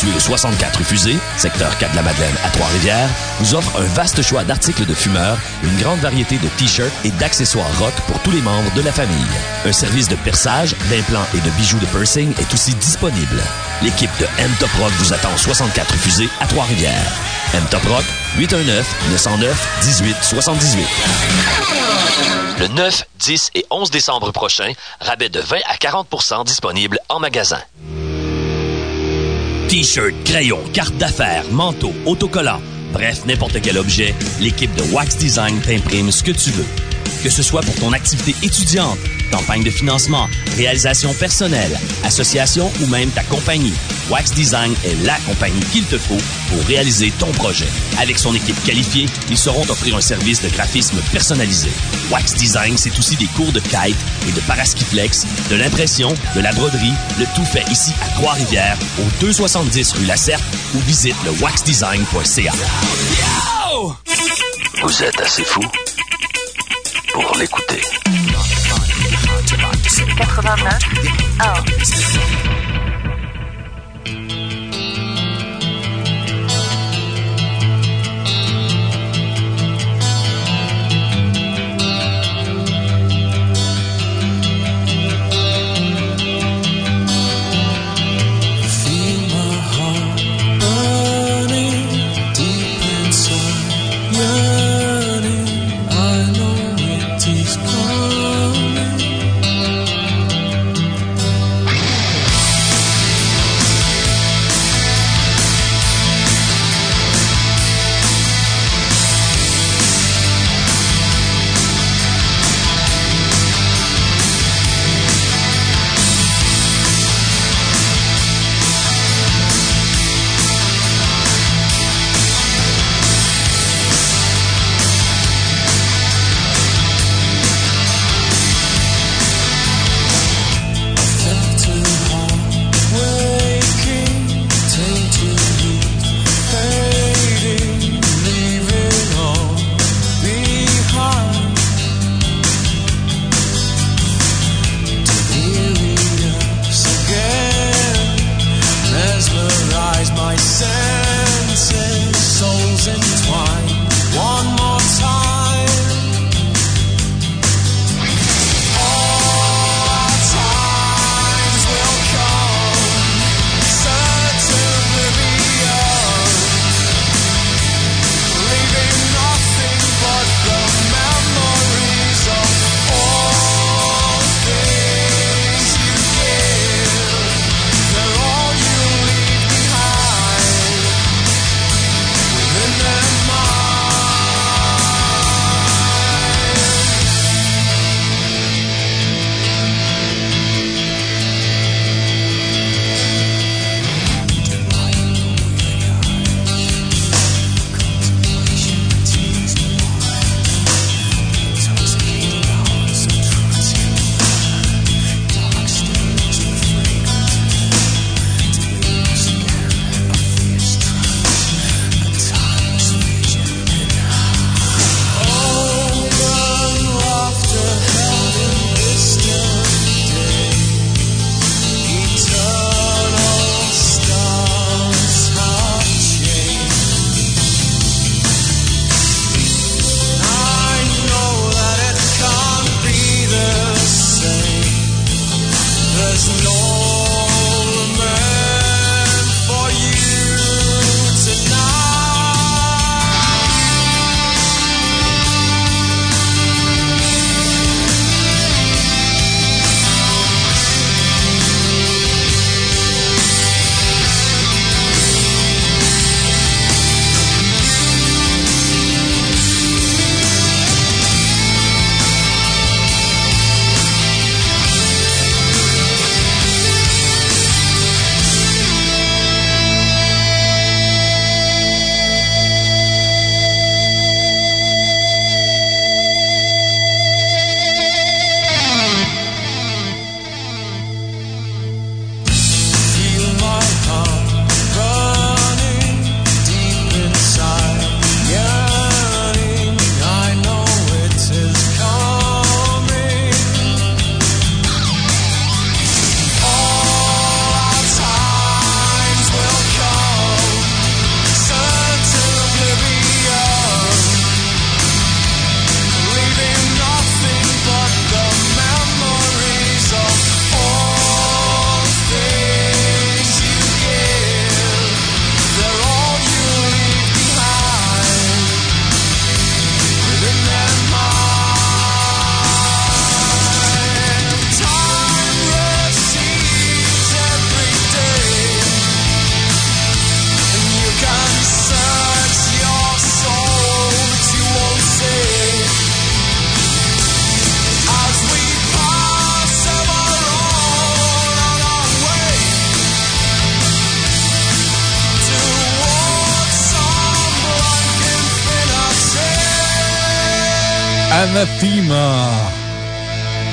Situé au 64 rue Fusée, secteur 4 de la Madeleine à Trois-Rivières, vous offre un vaste choix d'articles de fumeurs, une grande variété de t-shirts et d'accessoires rock pour tous les membres de la famille. Un service de perçage, d'implants et de bijoux de piercing est aussi disponible. L'équipe de M Top Rock vous attend au 64 rue Fusée à Trois-Rivières. M Top Rock, 819-909-1878. Le 9, 10 et 11 décembre prochain, rabais de 20 à 40% disponible en magasin. T-shirt, crayon, carte d'affaires, manteau, autocollant, bref, n'importe quel objet, l'équipe de Wax Design t'imprime ce que tu veux. Que ce soit pour ton activité étudiante, campagne de financement, réalisation personnelle, association ou même ta compagnie, Wax Design est la compagnie qu'il te faut pour réaliser ton projet. Avec son équipe qualifiée, ils sauront t'offrir un service de graphisme personnalisé. Wax Design, c'est aussi des cours de kite et de paraskiflex, de l'impression, de la broderie, le tout fait ici à Trois-Rivières, au 270 rue Lacerte ou visite le waxdesign.ca. Vous êtes assez fou pour l'écouter. 89 1.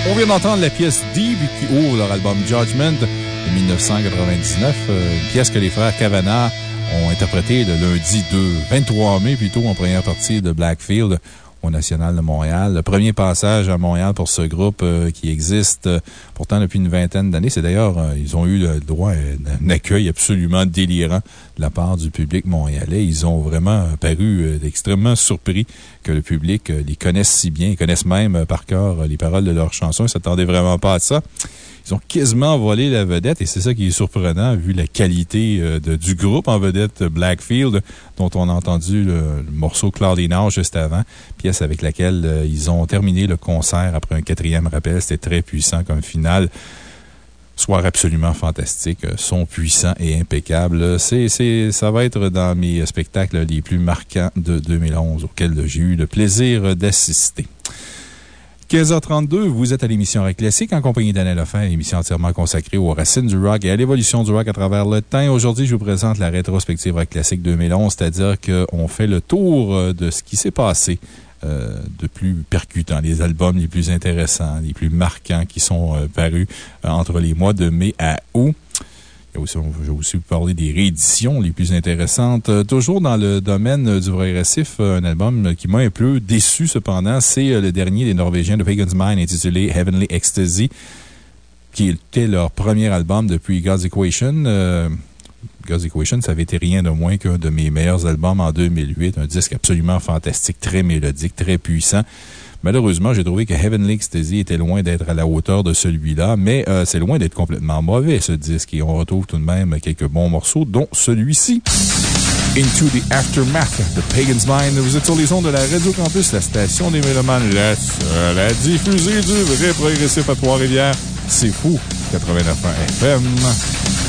On vient d'entendre la pièce Deep qui ouvre leur album Judgment de 1999, euh, une pièce que les frères Kavanagh ont interprétée le lundi 2, 23 mai, plutôt en première partie de Blackfield au National de Montréal. Le premier passage à Montréal pour ce groupe euh, qui existe euh, pourtant depuis une vingtaine d'années. C'est d'ailleurs, ils ont eu le droit à un accueil absolument délirant de la part du public montréalais. Ils ont vraiment paru extrêmement surpris que le public les connaisse si bien. Ils connaissent même par cœur les paroles de leurs chansons. Ils ne s'attendaient vraiment pas à ça. Ils ont quasiment volé la vedette et c'est ça qui est surprenant vu la qualité euh, du groupe en vedette Blackfield, dont on a entendu le, le morceau Cloudy Now juste avant, pièce avec laquelle euh, ils ont terminé le concert après un quatrième rappel. C'était très puissant comme finale. Soir absolument fantastique, euh, son puissant et impeccable. C'est, ça va être dans mes spectacles les plus marquants de 2011 auxquels j'ai eu le plaisir d'assister. 15h32, vous êtes à l'émission Rock Classique en compagnie d'Anna Lefebvre, émission entièrement consacrée aux racines du rock et à l'évolution du rock à travers le temps. Aujourd'hui, je vous présente la rétrospective Rock Classique 2011, c'est-à-dire qu'on fait le tour euh, de ce qui s'est passé euh, de plus percutant, les albums les plus intéressants, les plus marquants qui sont euh, parus entre les mois de mai à août. Je vais aussi parler des rééditions les plus intéressantes. Euh, toujours dans le domaine du progressif, euh, un album qui m'a un peu déçu cependant, c'est euh, le dernier des Norvégiens de Pagan's Mind intitulé Heavenly Ecstasy, qui était leur premier album depuis God's Equation. God's Equation, ça avait été rien de moins qu'un de mes meilleurs albums en 2008. Un disque absolument fantastique, très mélodique, très puissant. Malheureusement, j'ai trouvé que Heavenly Ecstasy était loin d'être à la hauteur de celui-là, mais euh, c'est loin d'être complètement mauvais, ce disque, et on retrouve tout de même quelques bons morceaux, dont celui-ci. Into the Aftermath de Pagan's Mind. Vous êtes sur les ondes de la Radio Campus, la station des Mélomanes, la seule à diffuser du vrai progressif à Trois-Rivières. C'est fou. 89 FM.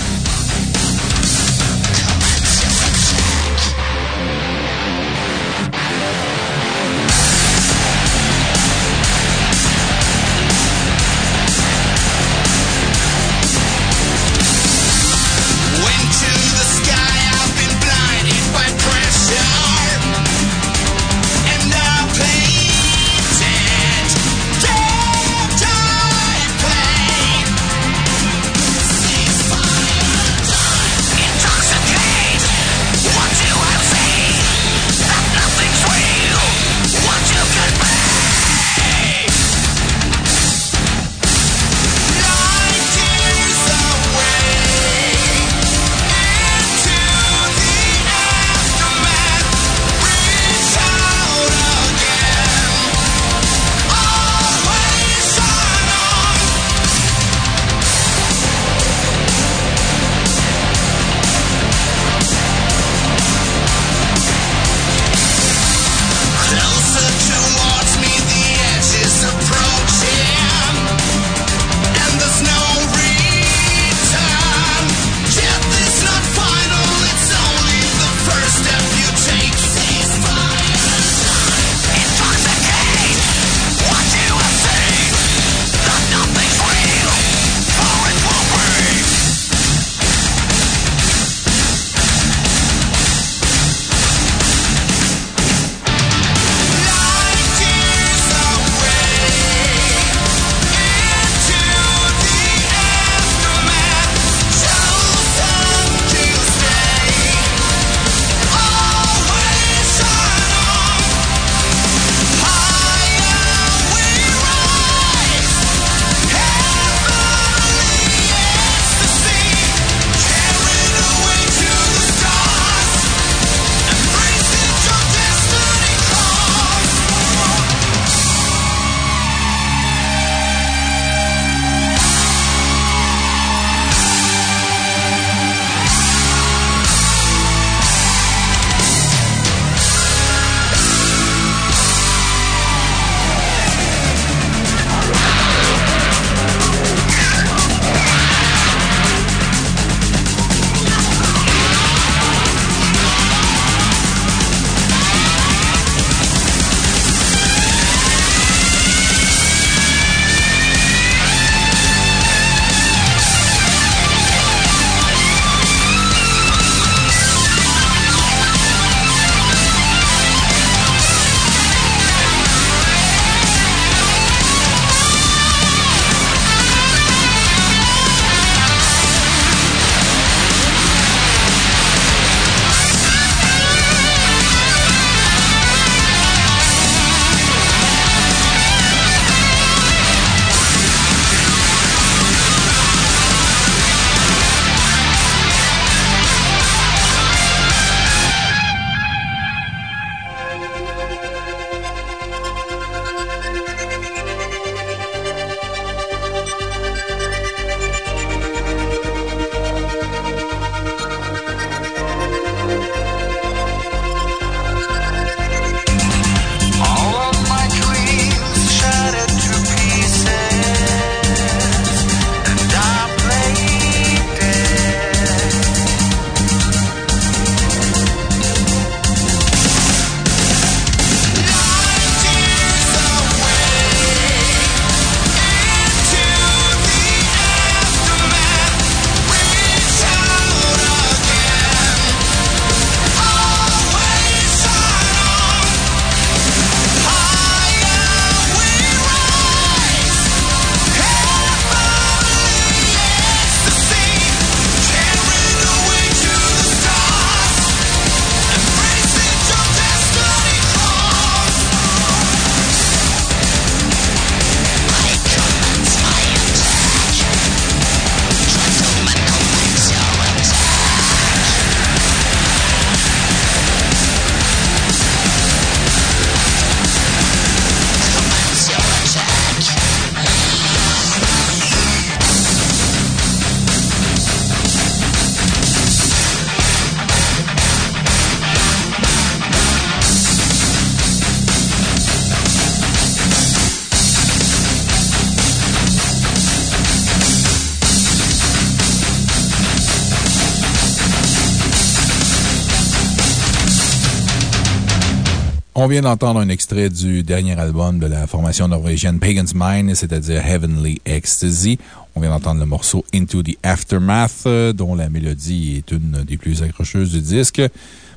Vient d'entendre un extrait du dernier album de la formation norvégienne Pagan's Mind, c'est-à-dire Heavenly Ecstasy. On vient d'entendre le morceau Into the Aftermath, euh, dont la mélodie est une des plus accrocheuses du disque.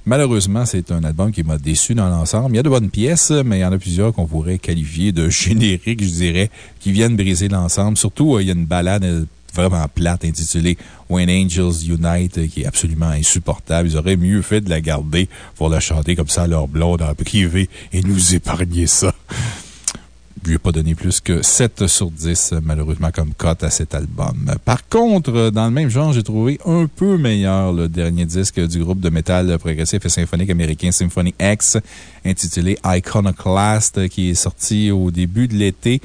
Malheureusement, c'est un album qui m'a déçu dans l'ensemble. Il y a de bonnes pièces, mais il y en a plusieurs qu'on pourrait qualifier de génériques, je dirais, qui viennent briser l'ensemble. Surtout, euh, il y a une balade euh, vraiment plate intitulée When Angels Unite, euh, qui est absolument insupportable. Ils auraient mieux fait de la garder pour la chanter comme ça à leur blonde en privé et nous épargner ça. Je lui ai pas donné plus que 7 sur 10, malheureusement, comme cote à cet album. Par contre, dans le même genre, j'ai trouvé un peu meilleur le dernier disque du groupe de métal progressif et symphonique américain Symphony X, intitulé Iconoclast, qui est sorti au début de l'été.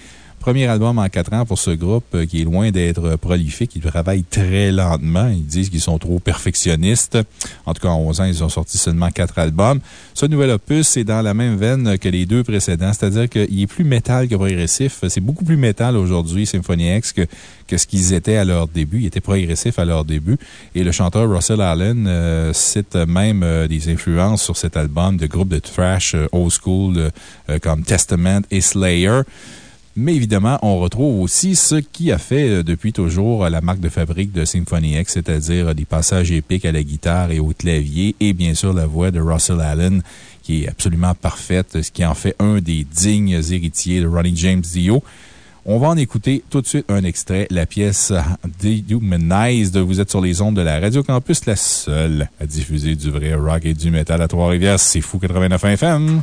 Premier album en quatre ans pour ce groupe euh, qui est loin d'être prolifique. Ils travaillent très lentement. Ils disent qu'ils sont trop perfectionnistes. En tout cas, en 11 ans, ils ont sorti seulement quatre albums. Ce nouvel opus est dans la même veine que les deux précédents, c'est-à-dire qu'il est plus métal que progressif. C'est beaucoup plus métal aujourd'hui, Symphony X, que, ce qu'ils étaient à leur début. Ils étaient progressifs à leur début. Et le chanteur Russell Allen euh, cite même euh, des influences sur cet album de groupes de thrash old school comme Testament et Slayer. Mais évidemment, on retrouve aussi ce qui a fait euh, depuis toujours la marque de fabrique de Symphony X, c'est-à-dire des passages épiques à la guitare et au clavier, et bien sûr la voix de Russell Allen, qui est absolument parfaite, ce qui en fait un des dignes héritiers de Ronnie James Dio. On va en écouter tout de suite un extrait, la pièce Dehumanized. Vous êtes sur les ondes de la Radio Campus, la seule à diffuser du vrai rock et du métal à Trois-Rivières. C'est fou 89 FM.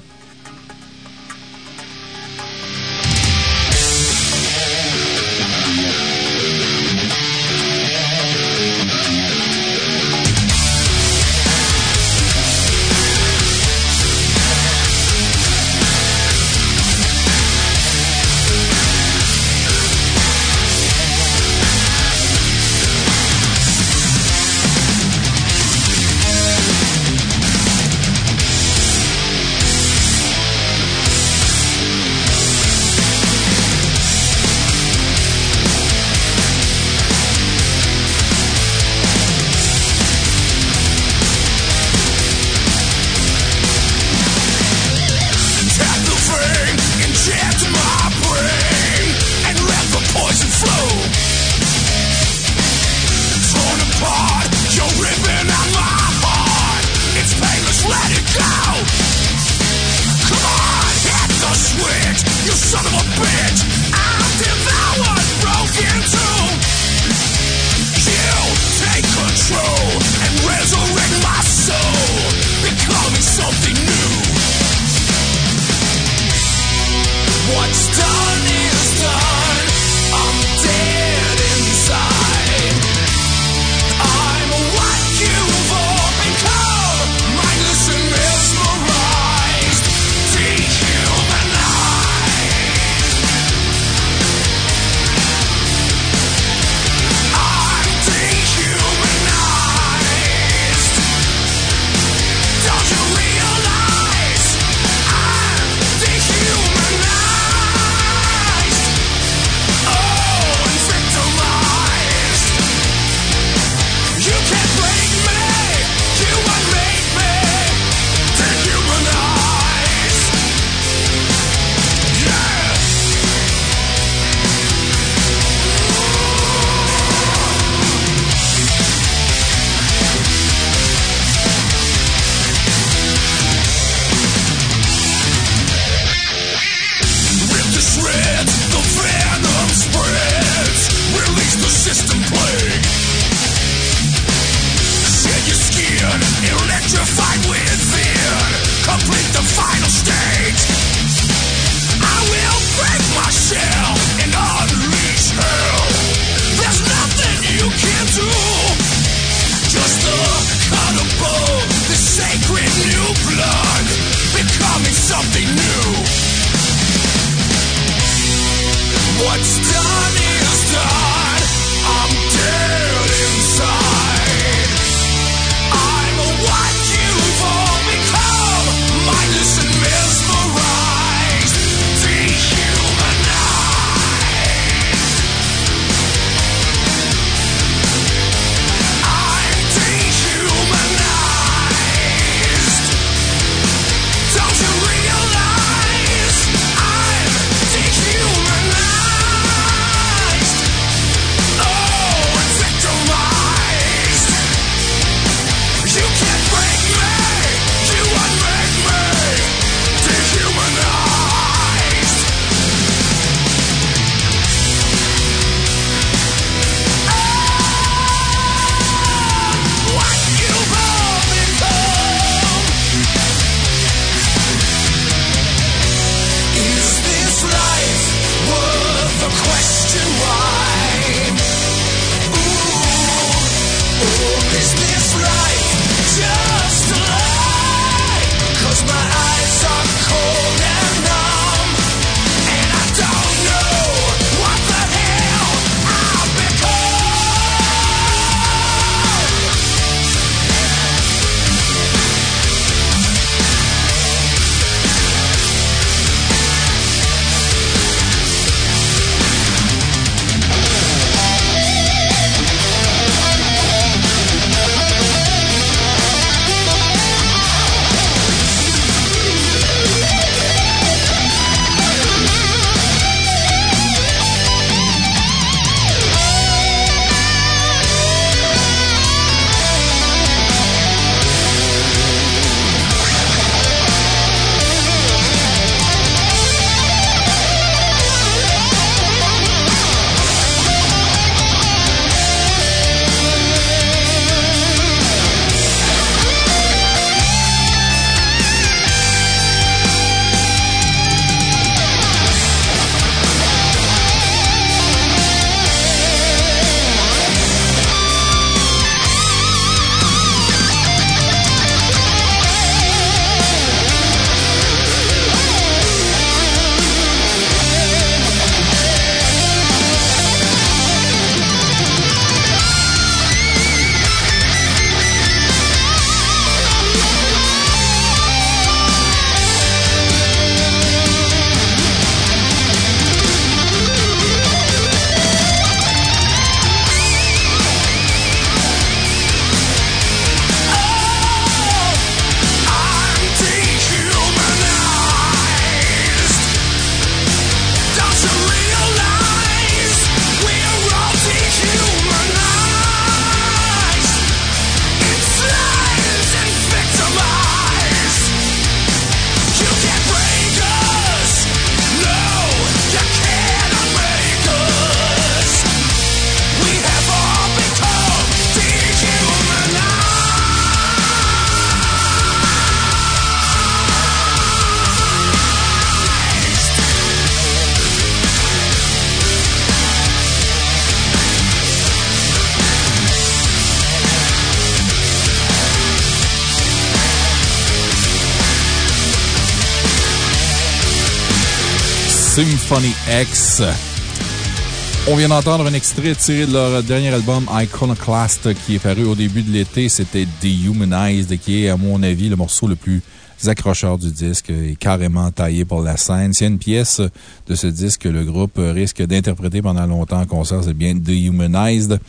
D'entendre un extrait tiré de leur dernier album Iconoclast qui est paru au début de l'été. C'était Dehumanized, qui est, à mon avis, le morceau le plus accrocheur du disque et carrément taillé pour la scène. S'il y a une pièce de ce disque que le groupe risque d'interpréter pendant longtemps en concert, c'est bien Dehumanized.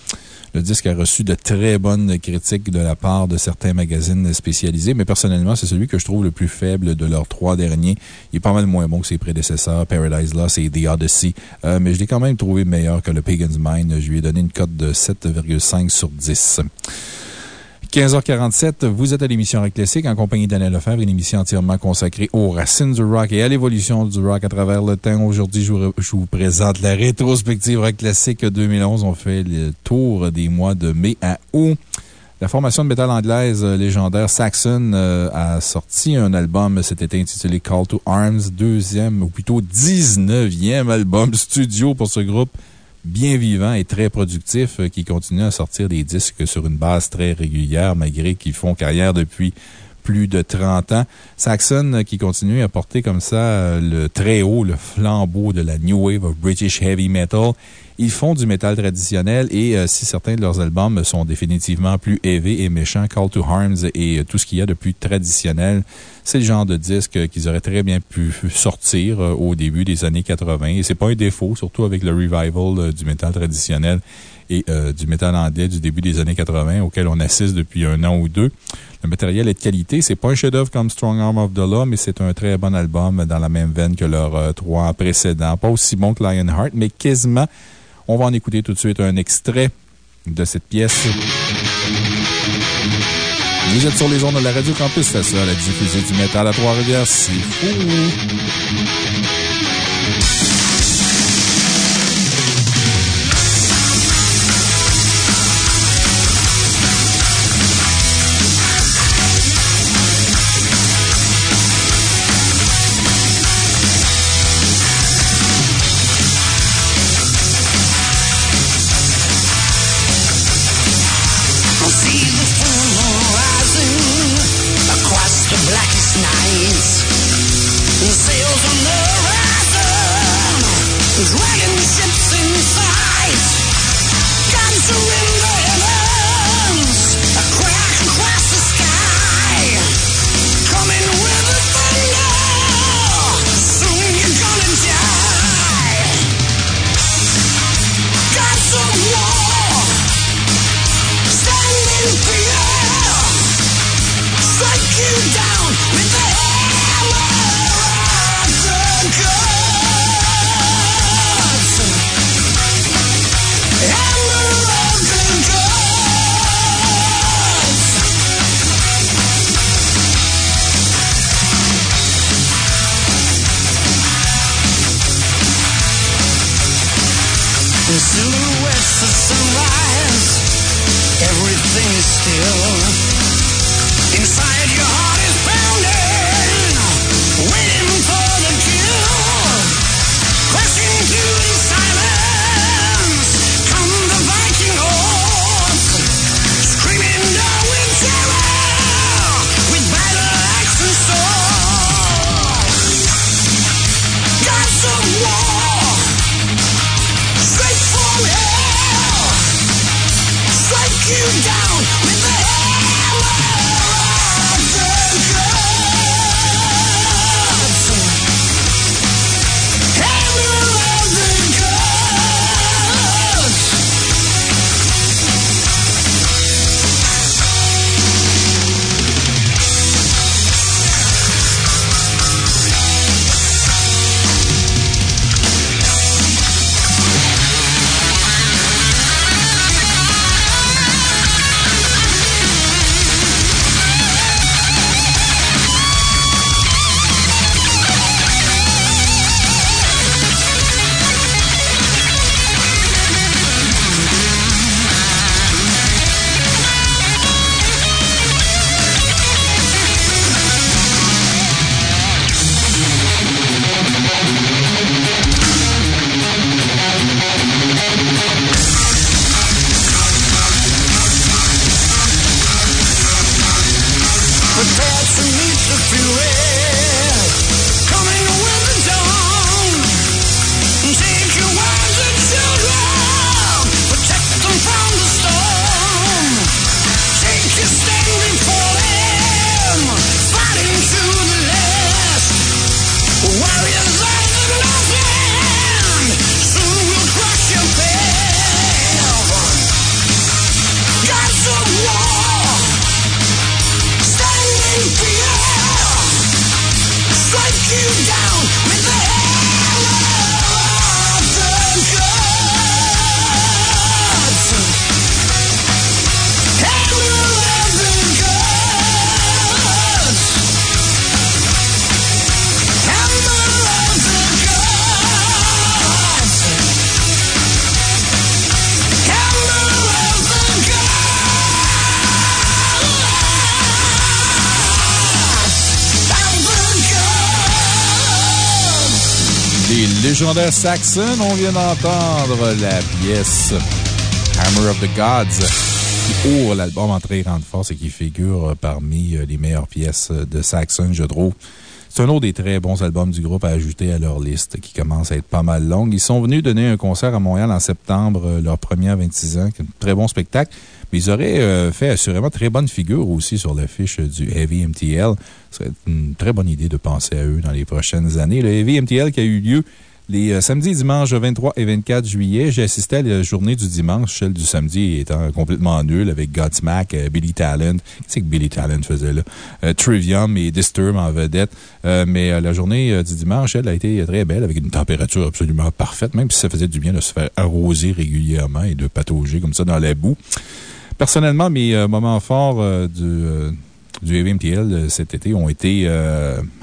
Le disque a reçu de très bonnes critiques de la part de certains magazines spécialisés, mais personnellement, c'est celui que je trouve le plus faible de leurs trois derniers. Il est pas mal moins bon que ses prédécesseurs, Paradise Lost et The Odyssey, euh, mais je l'ai quand même trouvé meilleur que le Pagan's Mind. Je lui ai donné une cote de 7,5 sur 10. 15h47, vous êtes à l'émission Rock Classique en compagnie d'Anna Lefebvre, une émission entièrement consacrée aux racines du rock et à l'évolution du rock à travers le temps. Aujourd'hui, je, vous- présente la rétrospective Rock Classique 2011. On fait le tour des mois de mai à août. La formation de métal anglaise légendaire Saxon euh, a sorti un album cet été intitulé Call to Arms, deuxième ou plutôt 19e album studio pour ce groupe bien vivant et très productif euh, qui continue à sortir des disques sur une base très régulière malgré qu'ils font carrière depuis plus de 30 ans. Saxon euh, qui continue à porter comme ça euh, le très haut, le flambeau de la New Wave of British Heavy Metal. Ils font du métal traditionnel et euh, si certains de leurs albums sont définitivement plus heavy et méchants, Call to Arms et euh, tout ce qu'il y a de plus traditionnel, c'est le genre de disque qu'ils auraient très bien pu sortir euh, au début des années 80. Et c'est pas un défaut, surtout avec le revival du métal traditionnel et du métal anglais du début des années 80 auquel on assiste depuis un an ou deux. Le matériel est de qualité. C'est pas un chef-d'œuvre comme Strong Arm of the Law, mais c'est un très bon album dans la même veine que leurs trois précédents. Pas aussi bon que Lionheart, mais quasiment. On va en écouter tout de suite un extrait de cette pièce. Vous êtes sur les ondes de la Radio Campus, c'est ça, la diffusion du métal à Trois-Rivières. C'est fou! Saxon, on vient d'entendre la pièce Hammer of the Gods qui ouvre l'album en très grande force et qui figure parmi les meilleures pièces de Saxon, je trouve. C'est un autre des très bons albums du groupe à ajouter à leur liste, qui commence à être pas mal longue. Ils sont venus donner un concert à Montréal en septembre, leur premier à 26 ans, un très bon spectacle. Mais ils auraient euh, fait assurément très bonne figure aussi sur l'affiche du Heavy MTL. Ce serait une très bonne idée de penser à eux dans les prochaines années. Le Heavy MTL qui a eu lieu les euh, samedis et dimanches 23 et 24 juillet, j'ai assisté à la journée du dimanche, celle du samedi étant complètement nulle avec Godsmack, euh, Billy Talent. Qu'est-ce que Billy Talent faisait là? Trivium et Disturb en vedette. mais la journée du dimanche, elle a été très belle avec une température absolument parfaite, même si ça faisait du bien de se faire arroser régulièrement et de patauger comme ça dans la boue. Personnellement, mes euh, moments forts euh, du, euh, du EVMTL cet été ont été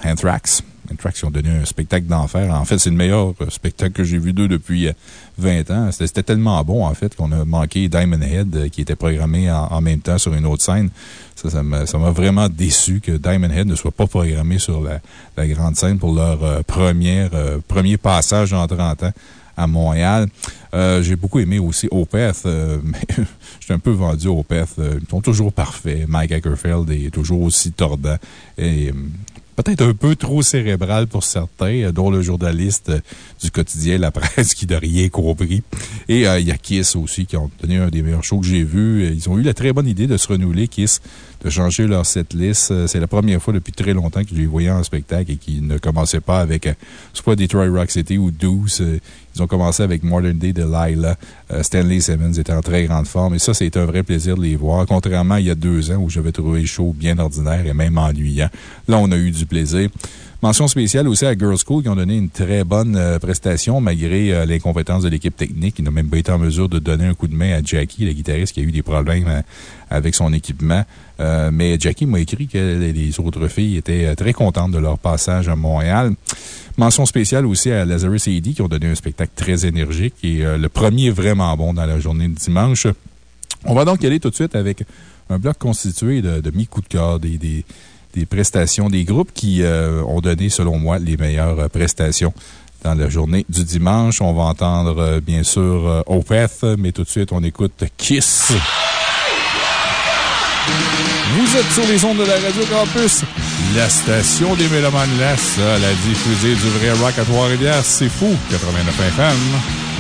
Anthrax. Ils ont donné un spectacle d'enfer. En fait, c'est le meilleur spectacle que j'ai vu d'eux depuis 20 ans. C'était tellement bon, en fait, qu'on a manqué Diamond Head, qui était programmé en, même temps sur une autre scène. Ça, ça m'a vraiment déçu que Diamond Head ne soit pas programmé sur la, grande scène pour leur première, premier passage en 30 ans à Montréal. J'ai beaucoup aimé aussi Opeth, mais un peu vendu. Euh, ils sont toujours parfaits. Mike Ackerfeld est toujours aussi tordant. Euh, peut-être un peu trop cérébral pour certains, euh, dont le journaliste du quotidien La Presse qui n'a rien compris. Et il y a Kiss aussi qui ont donné un des meilleurs shows que j'ai vus. Ils ont eu la très bonne idée de se renouveler, Kiss, de changer leur setlist. C'est la première fois depuis très longtemps que je les voyais en spectacle et qu'ils ne commençaient pas avec soit Detroit Rock City ou Deuce. Ils ont commencé avec Modern Day de Lila. Euh, Stanley Simmons était en très grande forme. Et ça, c'est un vrai plaisir de les voir. Contrairement à il y a deux ans où j'avais trouvé show bien ordinaire et même ennuyant. Là, on a eu du plaisir. Mention spéciale aussi à Girls School qui ont donné une très bonne euh, prestation malgré euh, l'incompétence de l'équipe technique. Ils n'ont même pas été en mesure de donner un coup de main à Jackie, le guitariste qui a eu des problèmes avec son équipement. mais Jackie m'a écrit que les autres filles étaient très contentes de leur passage à Montréal. Mention spéciale aussi à Lazarus AD qui ont donné un spectacle très énergique et euh, le premier vraiment bon dans la journée de dimanche. On va donc y aller tout de suite avec un bloc constitué de, de mi-coups de cœur, des, des, prestations des groupes qui euh, ont donné, selon moi, les meilleures euh, prestations dans la journée du dimanche. On va entendre, bien sûr, Opeth, mais tout de suite, on écoute Kiss. Vous êtes sur les ondes de la Radio Campus, la station des Mélomanes, la diffuser du vrai rock à Trois-Rivières. C'est fou, 89 FM.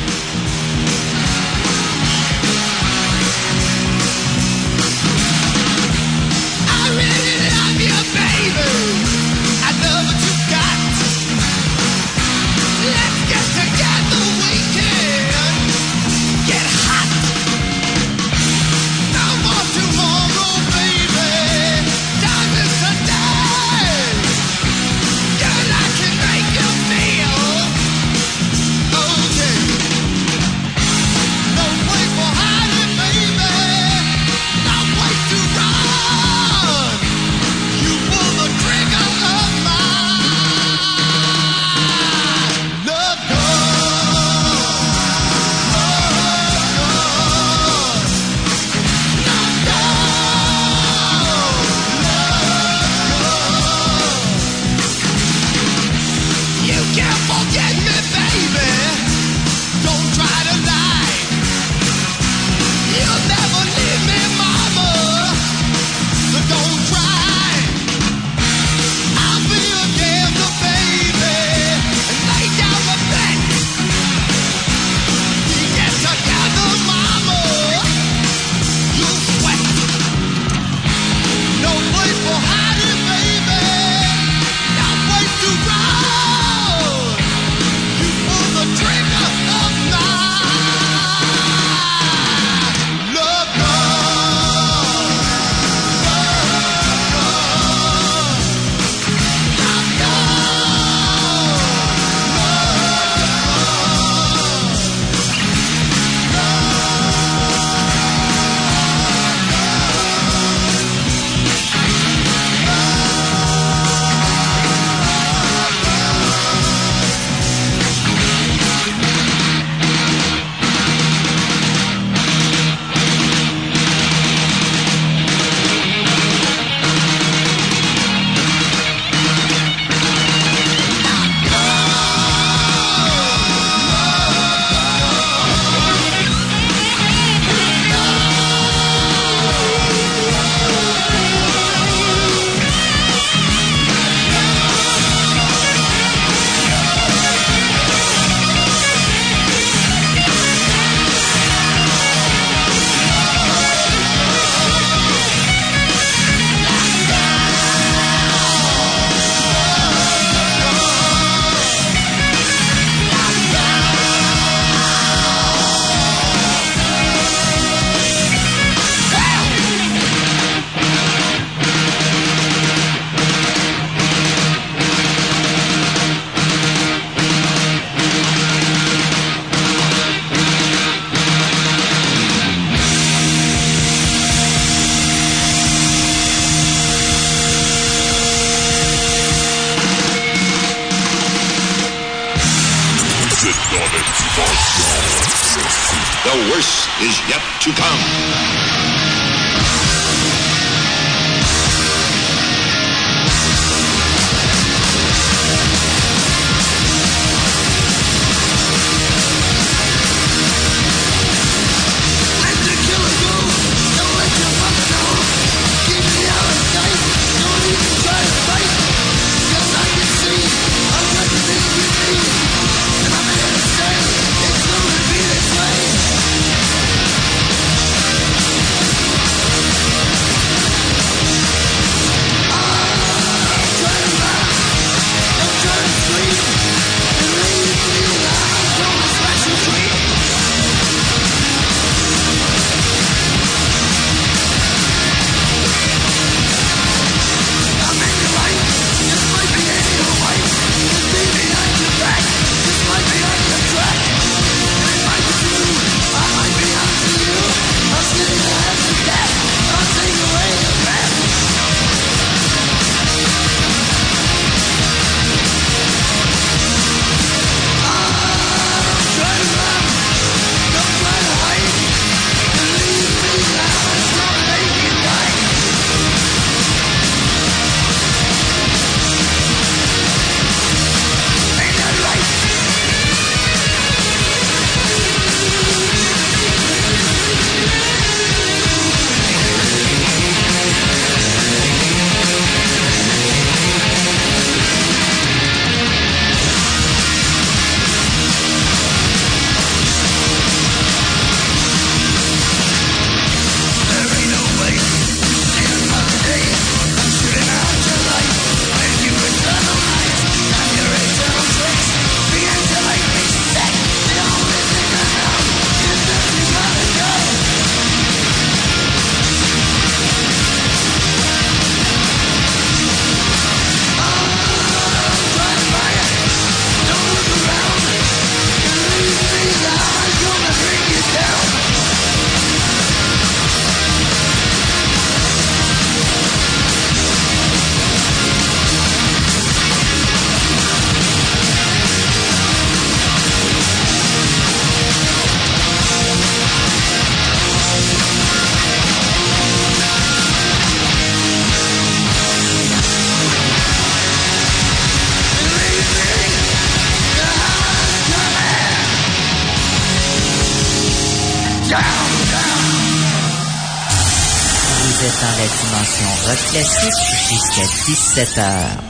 Rock classique jusqu'à 17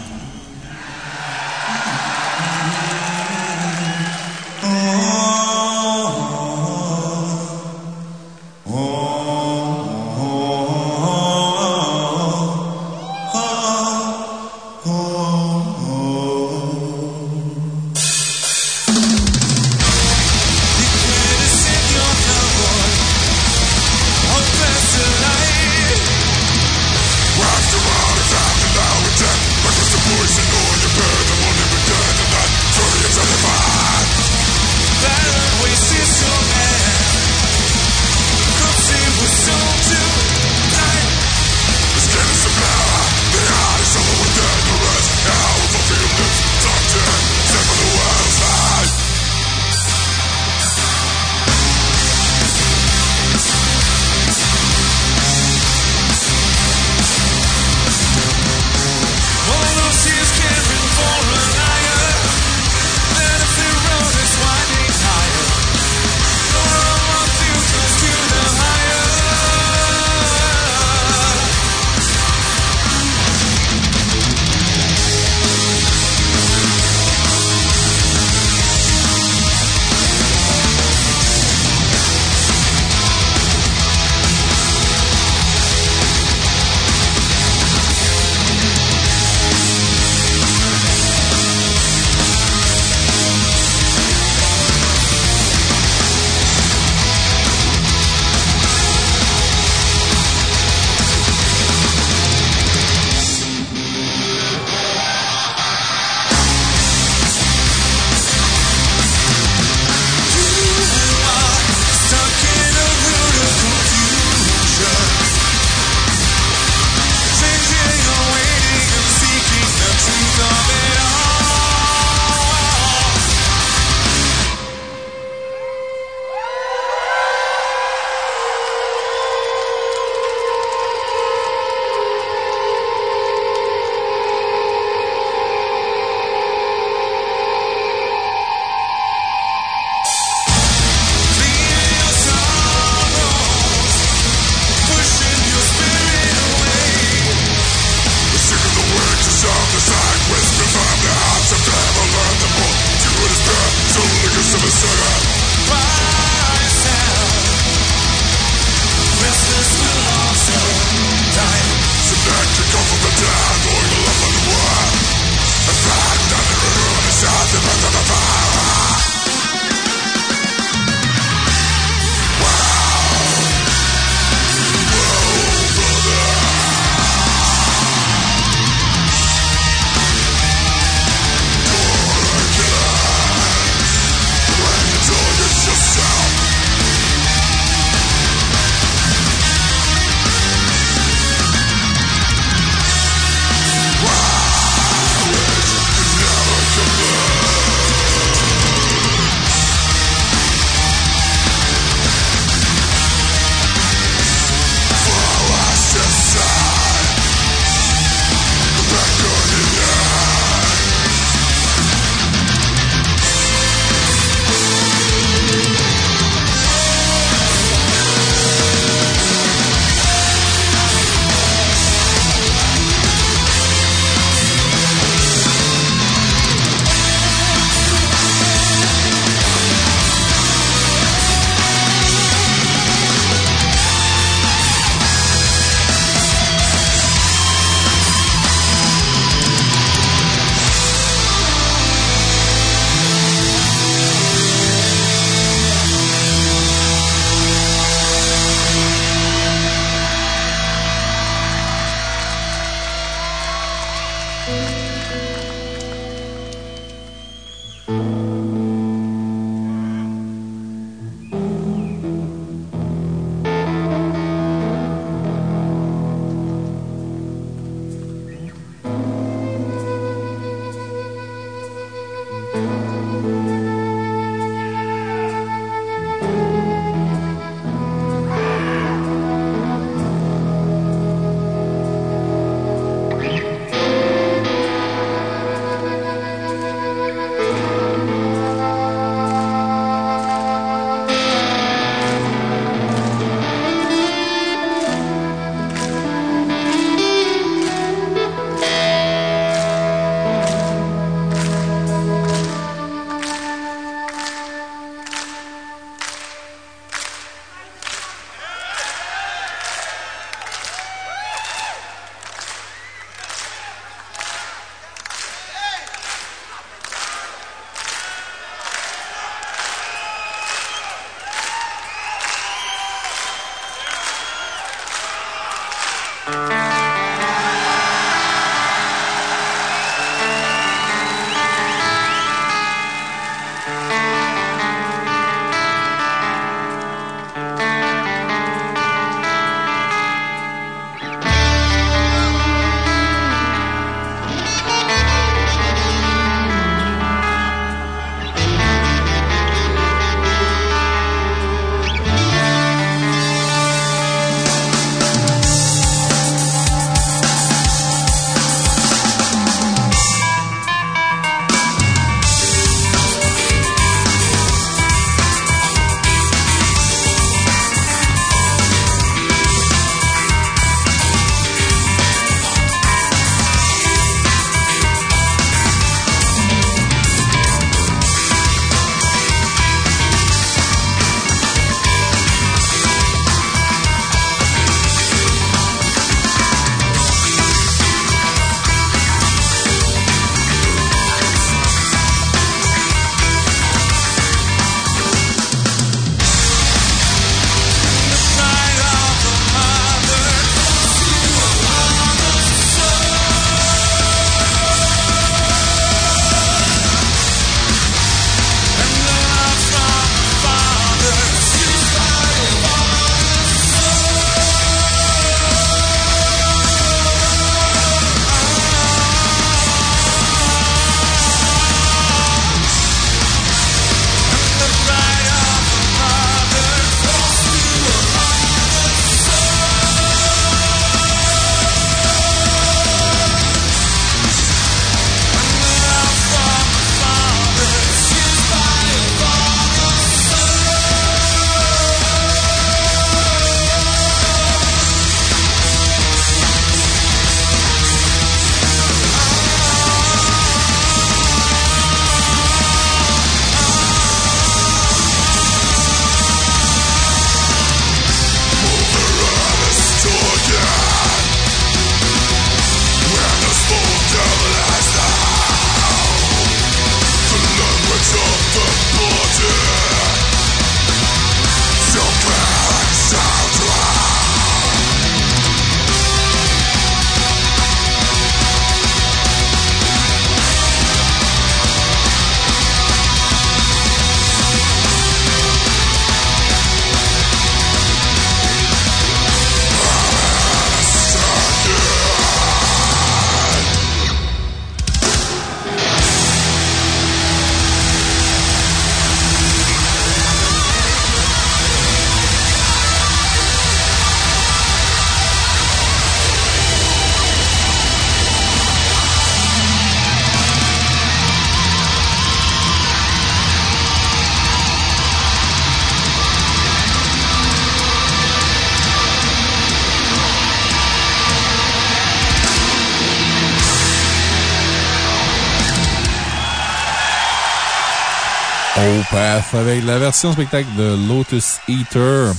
Avec la version spectacle de Lotus Eater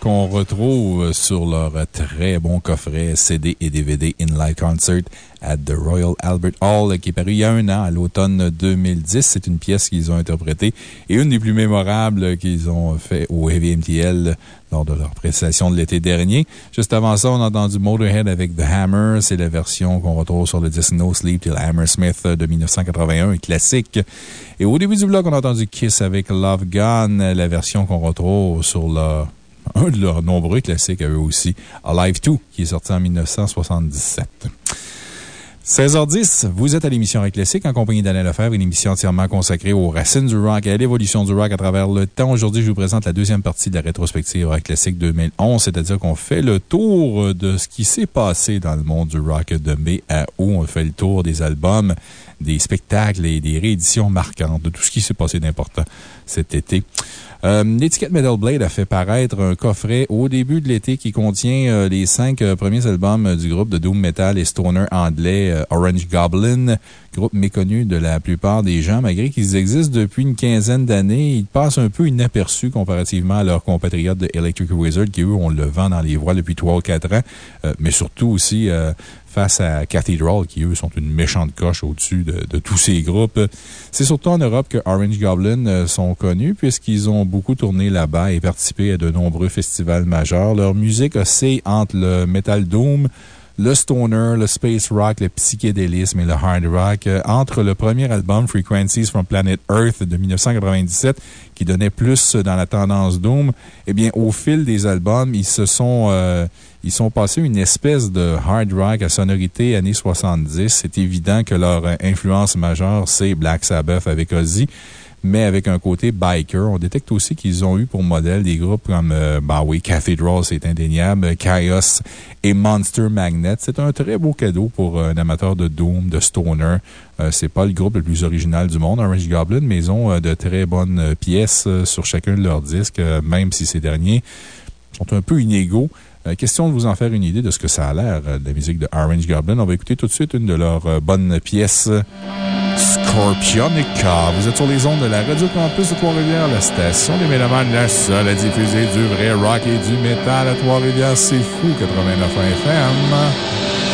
qu'on retrouve sur leur très bon coffret CD et DVD In Live Concert at the Royal Albert Hall qui est paru il y a un an, à l'automne 2010. C'est une pièce qu'ils ont interprétée et une des plus mémorables qu'ils ont fait au Heavy MTL lors de leur prestation de l'été dernier. Juste avant ça, on a entendu Motorhead avec The Hammer. C'est la version qu'on retrouve sur le disque No Sleep Till Hammersmith de 1981, un classique. Et au début du bloc, on a entendu Kiss avec Love Gun, la version qu'on retrouve sur un de leurs nombreux classiques eux aussi, Alive 2, qui est sorti en 1977. 16h10, vous êtes à l'émission Rock Classique en compagnie d'Alain Lefebvre, une émission entièrement consacrée aux racines du rock et à l'évolution du rock à travers le temps. Aujourd'hui, je vous présente la deuxième partie de la rétrospective Rock Classique 2011, c'est-à-dire qu'on fait le tour de ce qui s'est passé dans le monde du rock de mai à août. On fait le tour des albums, des spectacles et des rééditions marquantes de tout ce qui s'est passé d'important cet été. Euh, L'étiquette Metal Blade a fait paraître un coffret au début de l'été qui contient euh, les cinq euh, premiers albums du groupe de Doom Metal et Stoner anglais Orange Goblin, groupe méconnu de la plupart des gens, malgré qu'ils existent depuis une quinzaine d'années. Ils passent un peu inaperçus comparativement à leurs compatriotes de Electric Wizard qui, eux, on le vend dans les voies depuis trois ou quatre ans, mais surtout aussi face à Cathedral, qui eux sont une méchante coche au-dessus de, tous ces groupes. C'est surtout en Europe que Orange Goblin euh, sont connus, puisqu'ils ont beaucoup tourné là-bas et participé à de nombreux festivals majeurs. Leur musique oscille entre le metal doom, le stoner, le space rock, le psychédélisme et le hard rock. Euh, Entre le premier album Frequencies from Planet Earth de 1997, qui donnait plus dans la tendance Doom, eh bien, au fil des albums, ils se sont, euh, ils sont passés une espèce de hard rock à sonorité années 70. C'est évident que leur euh, influence majeure, c'est Black Sabbath avec Ozzy mais avec un côté biker. On détecte aussi qu'ils ont eu pour modèle des groupes comme, euh, bah oui, Cathedral, c'est indéniable, Chaos et Monster Magnet. C'est un très beau cadeau pour un amateur de Doom, de Stoner. Euh, c'est pas le groupe le plus original du monde, Orange Goblin, mais ils ont euh, de très bonnes euh, pièces euh, sur chacun de leurs disques, euh, même si ces derniers sont un peu inégaux. Euh, question de vous en faire une idée de ce que ça a l'air euh, la musique de Orange Goblin. On va écouter tout de suite une de leurs euh, bonnes pièces, Scorpionica. Vous êtes sur les ondes de la Radio Campus de Trois-Rivières, la station des Mélomanes, la seule à diffuser du vrai rock et du métal à Trois-Rivières. C'est fou, 89 FM.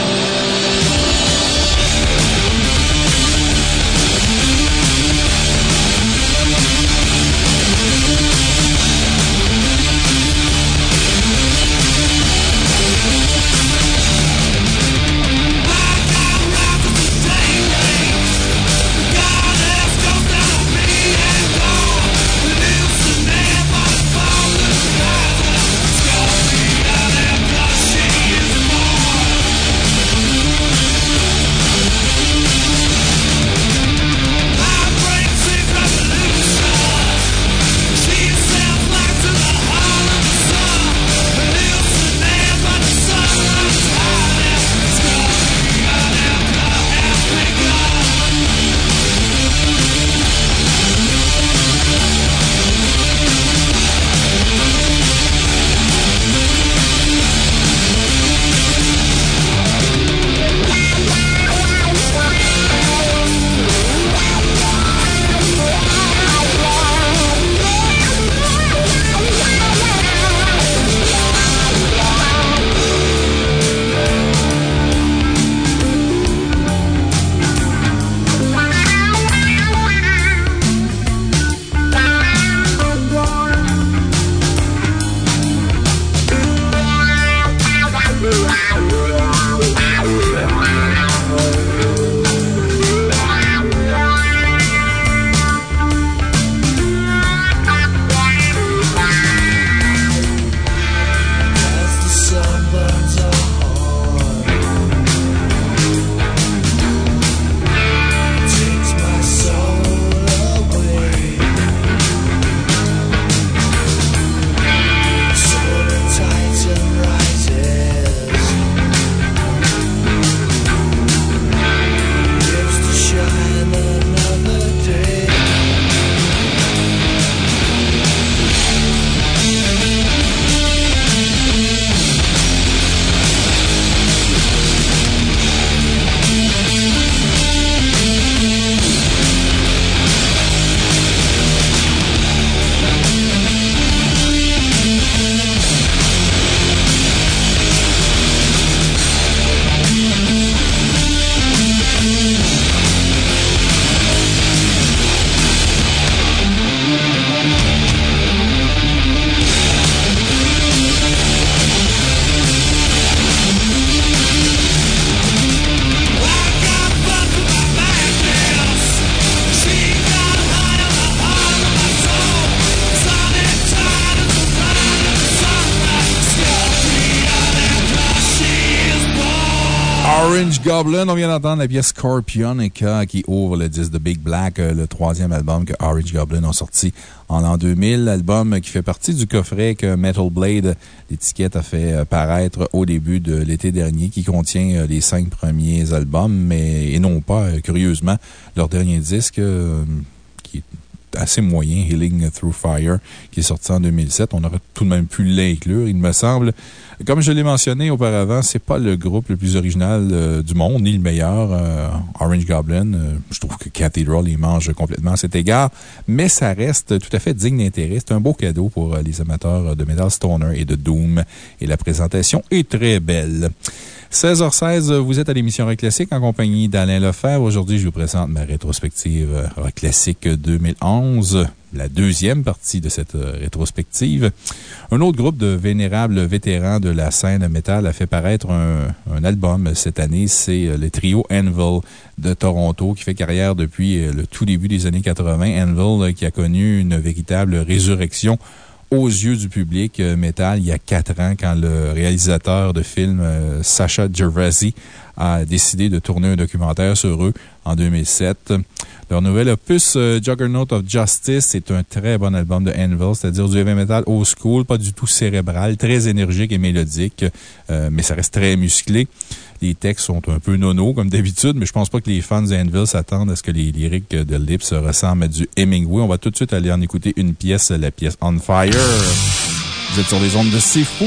On vient d'entendre la pièce Scorpionica qui ouvre le disque de Big Black, euh, le troisième album que Orange Goblin ont sorti en l'an 2000. L'album qui fait partie du coffret que Metal Blade, l'étiquette, a fait euh, paraître au début de l'été dernier, qui contient euh, les cinq premiers albums, mais, et non pas, curieusement, leur dernier disque, assez moyen, Healing Through Fire, qui est sorti en 2007. On aurait tout de même pu l'inclure, il me semble. Comme je l'ai mentionné auparavant, c'est pas le groupe le plus original euh, du monde, ni le meilleur. euh, Orange Goblin, euh, je trouve que Cathedral y mange complètement à cet égard, mais ça reste tout à fait digne d'intérêt. C'est un beau cadeau pour les amateurs de Metal Stoner et de Doom, et la présentation est très belle. 16h16, vous êtes à l'émission Rock Classique en compagnie d'Alain Lefebvre. Aujourd'hui, je vous présente ma rétrospective euh, Rock Classique 2011, la deuxième partie de cette euh, rétrospective. Un autre groupe de vénérables vétérans de la scène métal a fait paraître un, un album cette année. C'est euh, le trio Anvil de Toronto qui fait carrière depuis le tout début des années 80. Anvil qui a connu une véritable résurrection aux yeux du public euh, métal il y a quatre ans quand le réalisateur de film euh, Sacha Gervasi a décidé de tourner un documentaire sur eux en 2007. Leur nouvel opus, euh, Juggernaut of Justice, est un très bon album de Anvil, c'est-à-dire du heavy metal old school, pas du tout cérébral, très énergique et mélodique, mais ça reste très musclé. Les textes sont un peu nono, comme d'habitude, mais je pense pas que les fans d'Anvil s'attendent à ce que les lyriques de Lips ressemblent à du Hemingway. On va tout de suite aller en écouter une pièce, la pièce On Fire. Vous êtes sur les ondes de C'est Fou!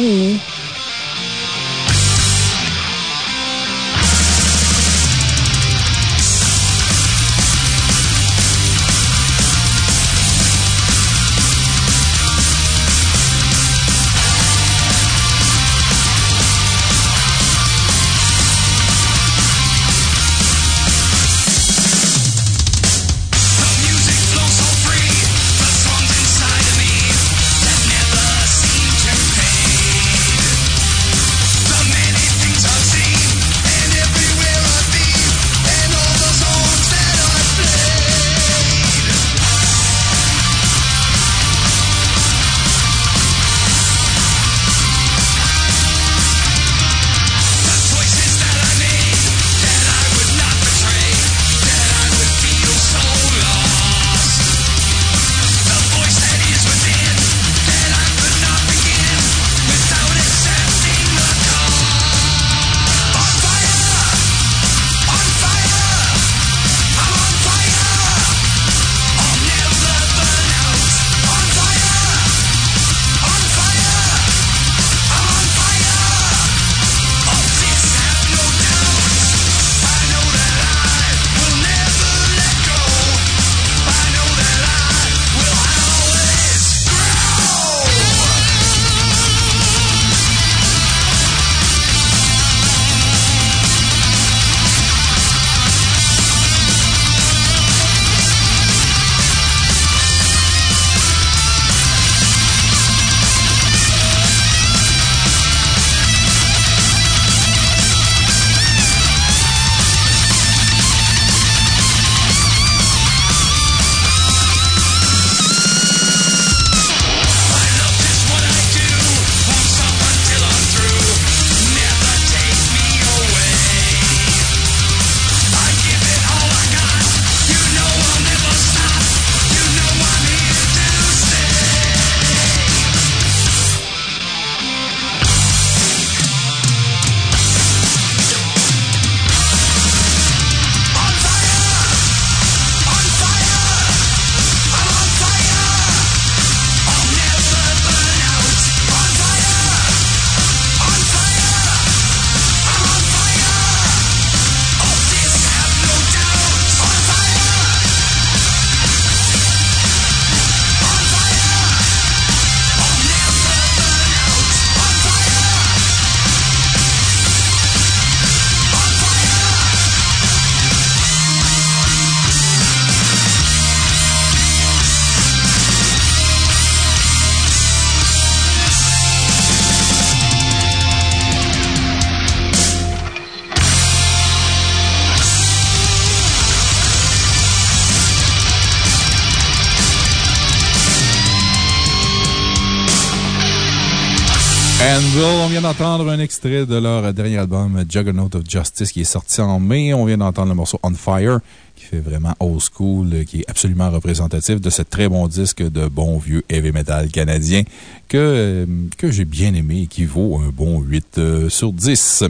D'entendre un extrait de leur dernier album Juggernaut of Justice qui est sorti en mai. On vient d'entendre le morceau On Fire qui fait vraiment old school, qui est absolument représentatif de ce très bon disque de bon vieux heavy metal canadien que, euh, que j'ai bien aimé et qui vaut un bon 8 euh, sur 10.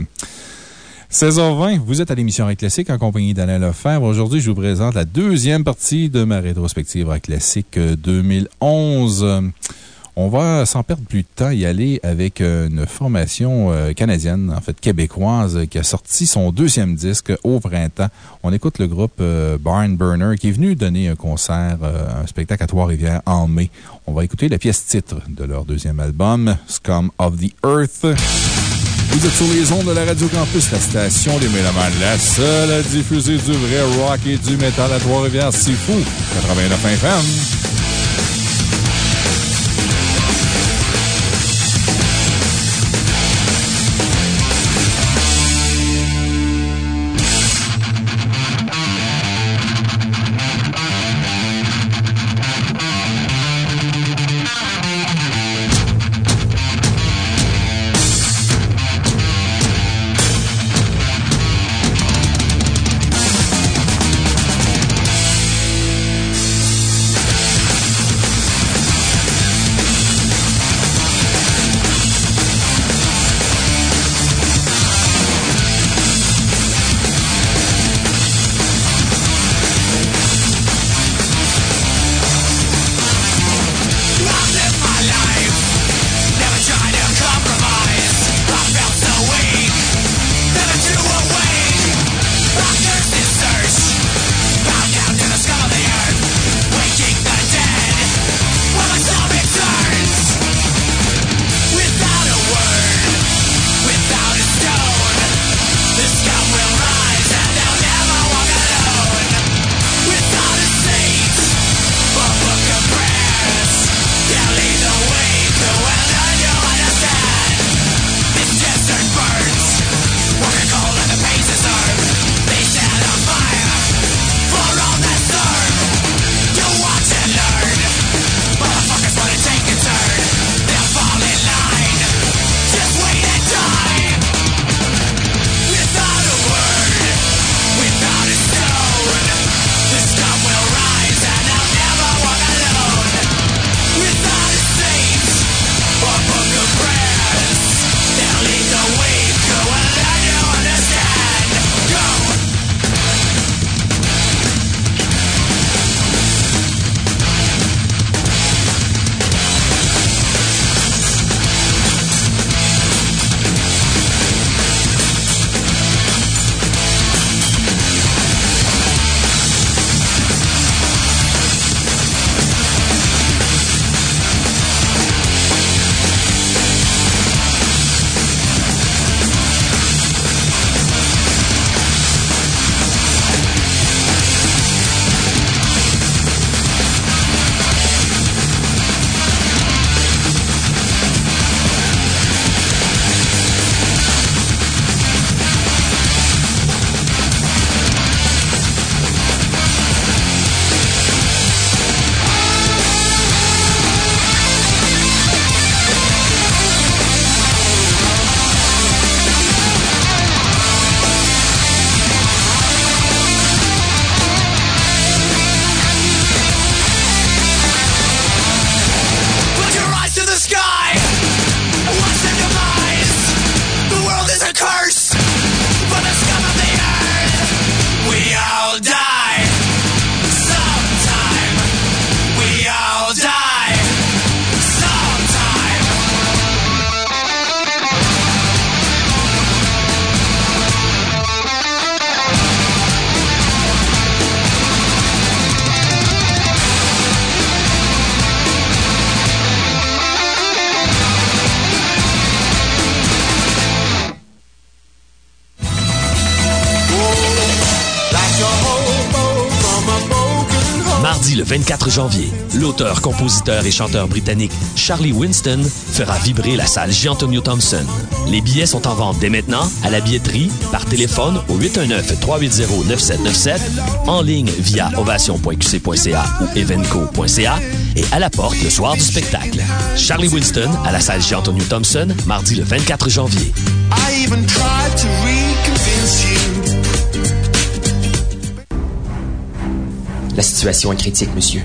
16h20, vous êtes à l'émission Rock Classique en compagnie d'Alain Lefebvre. Aujourd'hui, je vous présente la deuxième partie de ma rétrospective Rock Classique 2011. On va, sans perdre plus de temps, y aller avec une formation euh, canadienne, en fait québécoise, qui a sorti son deuxième disque au printemps. On écoute le groupe euh, Barn Burner qui est venu donner un concert, euh, un spectacle à Trois-Rivières en mai. On va écouter la pièce titre de leur deuxième album, Scum of the Earth. Vous êtes sur les ondes de la Radio Campus, la station des Mélomanes, la seule à diffuser du vrai rock et du métal à Trois-Rivières. C'est fou! 89 FM. Janvier, l'auteur, compositeur et chanteur britannique Charlie Winston fera vibrer la salle J. Thompson. Les billets sont en vente dès maintenant à la billetterie, par téléphone au 819-380-9797, en ligne via ovation.qc.ca ou evenco.ca et à la porte le soir du spectacle. Charlie Winston à la salle J. Thompson, mardi le 24 janvier. I even tried to reconvince you. La situation est critique, monsieur.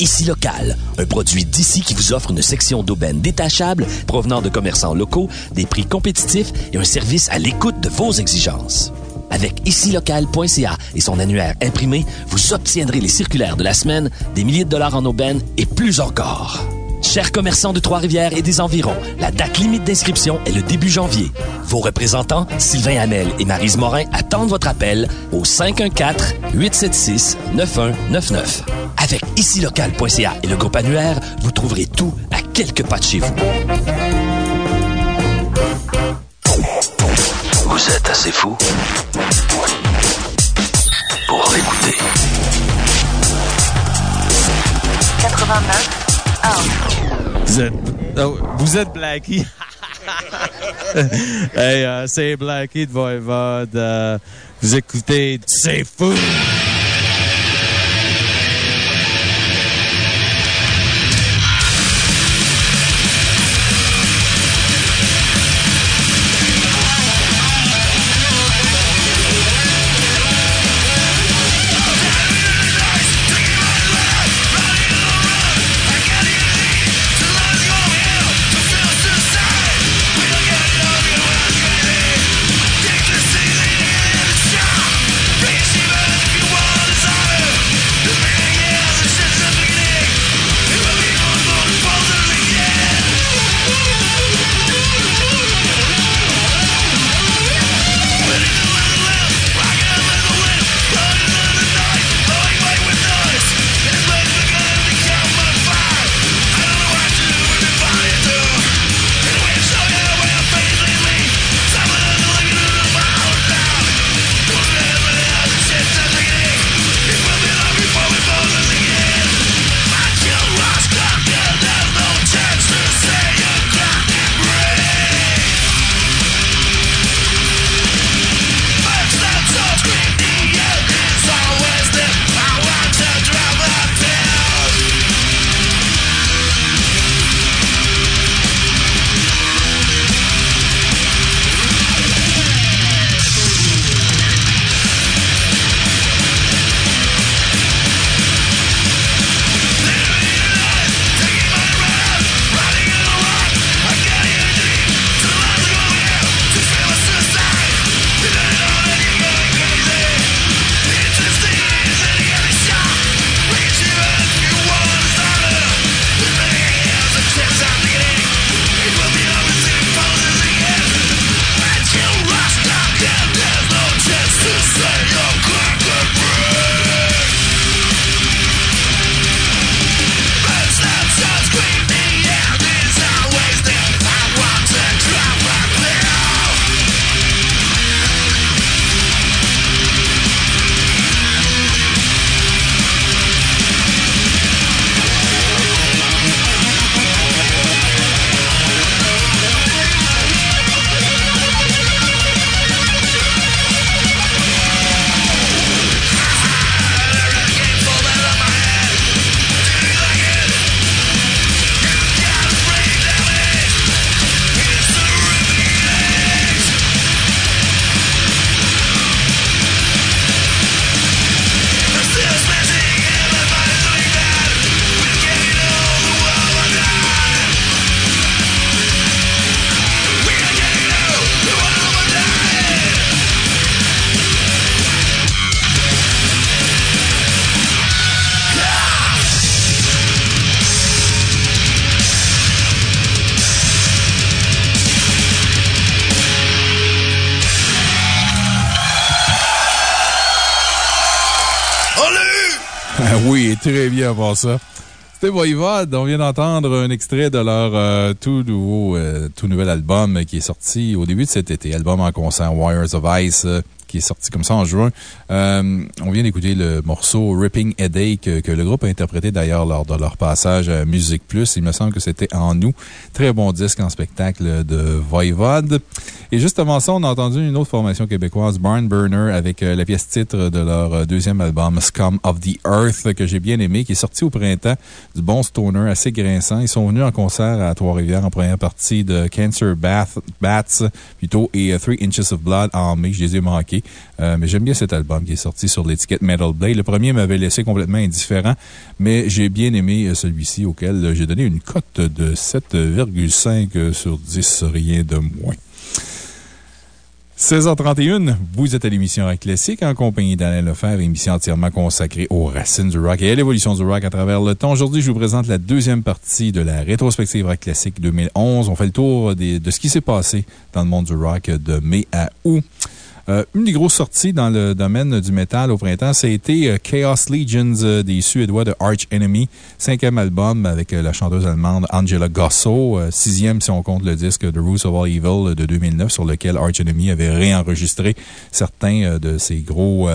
Ici Local, un produit d'ici qui vous offre une section d'aubaine détachable provenant de commerçants locaux, des prix compétitifs et un service à l'écoute de vos exigences. Avec icilocal.ca et son annuaire imprimé, vous obtiendrez les circulaires de la semaine, des milliers de dollars en aubaine et plus encore. Chers commerçants de Trois-Rivières et des environs, la date limite d'inscription est le début janvier. Vos représentants, Sylvain Hamel et Marise Morin, attendent votre appel au 514-876-9199. Avec icilocal.ca et le groupe annuaire, vous trouverez tout à quelques pas de chez vous. Vous êtes assez fou pour l'écouter. 89 Vous êtes, oh, vous êtes Blackie. hey, euh, c'est Blackie de Voivode. Euh, vous écoutez C'est fou! Ça. C'était Voivode. On vient d'entendre un extrait de leur euh, tout, nouveau, euh, tout nouvel album qui est sorti au début de cet été. Album en concert Wires of Ice, euh, qui est sorti comme ça en juin. On vient d'écouter le morceau Ripping Headache que, le groupe a interprété d'ailleurs lors de leur passage à Musique Plus. Il me semble que c'était en nous. Très bon disque en spectacle de Voivode. Et juste avant ça, on a entendu une autre formation québécoise, Barn Burner, avec euh, la pièce titre de leur euh, deuxième album, Scum of the Earth, que j'ai bien aimé, qui est sorti au printemps, du bon stoner assez grinçant. Ils sont venus en concert à Trois-Rivières en première partie de Cancer Bath, Bats, plutôt, et euh, Three Inches of Blood en mai. Je les ai manqués. Mais j'aime bien cet album qui est sorti sur l'étiquette Metal Blade. Le premier m'avait laissé complètement indifférent, mais j'ai bien aimé celui-ci auquel j'ai donné une cote de 7,5 sur 10, rien de moins. 16h31, vous êtes à l'émission Rock Classique en compagnie d'Alain Lefebvre, émission entièrement consacrée aux racines du rock et à l'évolution du rock à travers le temps. Aujourd'hui, je vous présente la deuxième partie de la rétrospective Rock Classique 2011. On fait le tour de ce qui s'est passé dans le monde du rock de mai à août. Euh, une des grosses sorties dans le domaine du métal au printemps, ça été euh, Chaos Legions euh, des Suédois de Arch Enemy. Cinquième album avec la chanteuse allemande Angela Gosso. sixième si on compte le disque The Roots of All Evil de 2009 sur lequel Arch Enemy avait réenregistré certains de ses gros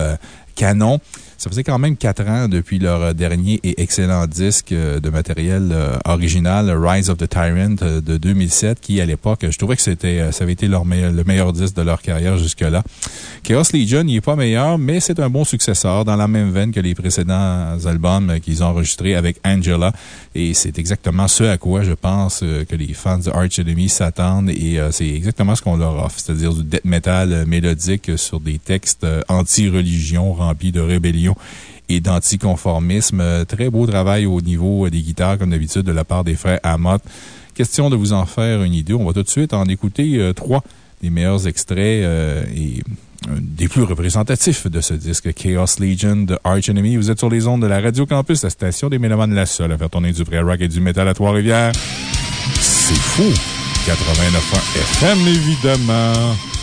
canons. Ça faisait quand même quatre ans depuis leur euh, dernier et excellent disque euh, de matériel euh, original, Rise of the Tyrant de 2007, qui, à l'époque, je trouvais que c'était, ça avait été leur meilleur- le meilleur disque de leur carrière jusque-là. Chaos Legion, n'est pas meilleur, mais c'est un bon successeur dans la même veine que les précédents albums qu'ils ont enregistrés avec Angela. Et c'est exactement ce à quoi je pense que les fans de Arch Enemy s'attendent et c'est exactement ce qu'on leur offre, c'est-à-dire du death metal mélodique sur des textes anti-religion remplis de rébellion et d'anticonformisme. Euh, Très beau travail au niveau euh, des guitares, comme d'habitude, de la part des frères Amott. Question de vous en faire une idée. On va tout de suite en écouter euh, trois des meilleurs extraits et des plus représentatifs de ce disque Chaos Legion de Arch Enemy. Vous êtes sur les ondes de la Radio Campus, la station des Mélomanes la seule à faire tourner du vrai rock et du métal à Trois-Rivières. C'est fou! 89.1 FM, évidemment.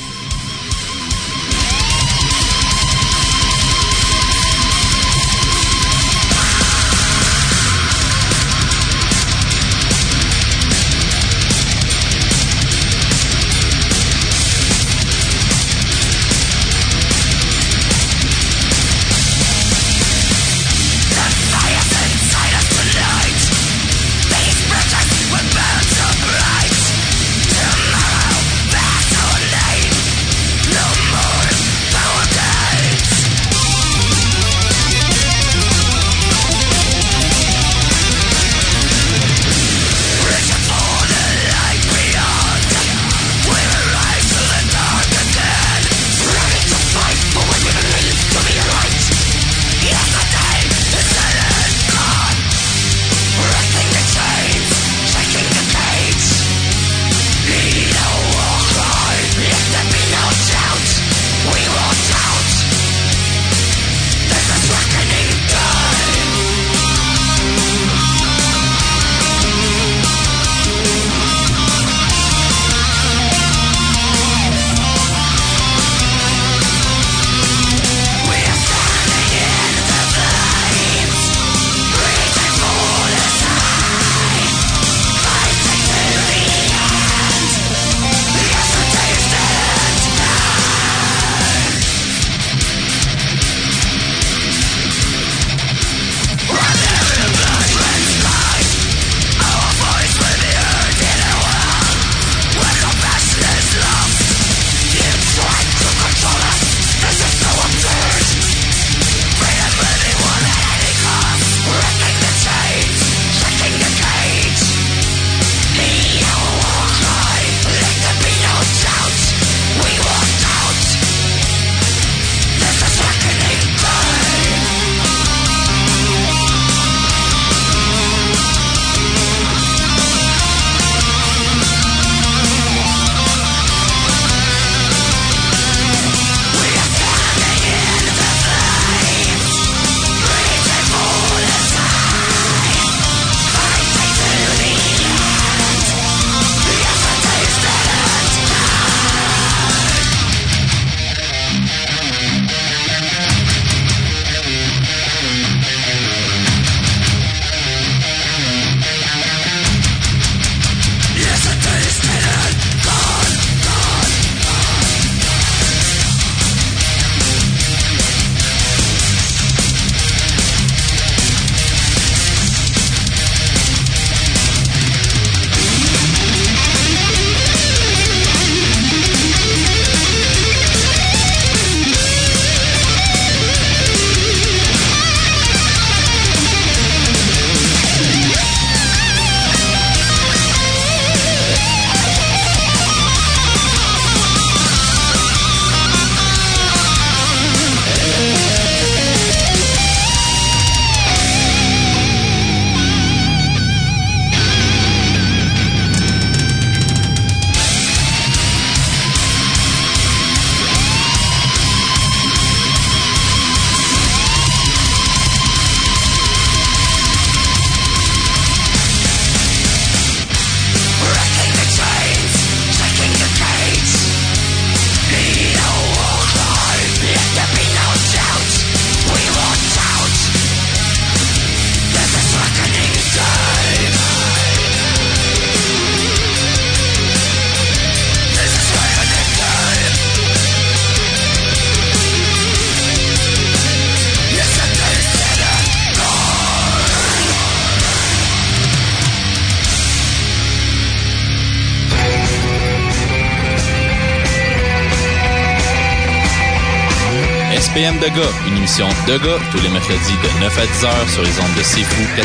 PM de gars, une émission de gars tous les mercredis de 9 à 10 heures sur les ondes de C'est Fou 89.1.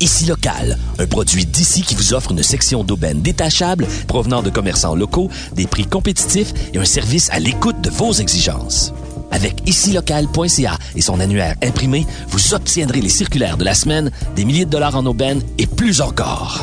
Ici Local, un produit d'ici qui vous offre une section d'aubaine détachable provenant de commerçants locaux, des prix compétitifs et un service à l'écoute de vos exigences. Avec icilocal.ca et son annuaire imprimé, vous obtiendrez les circulaires de la semaine, des milliers de dollars en aubaine et plus encore.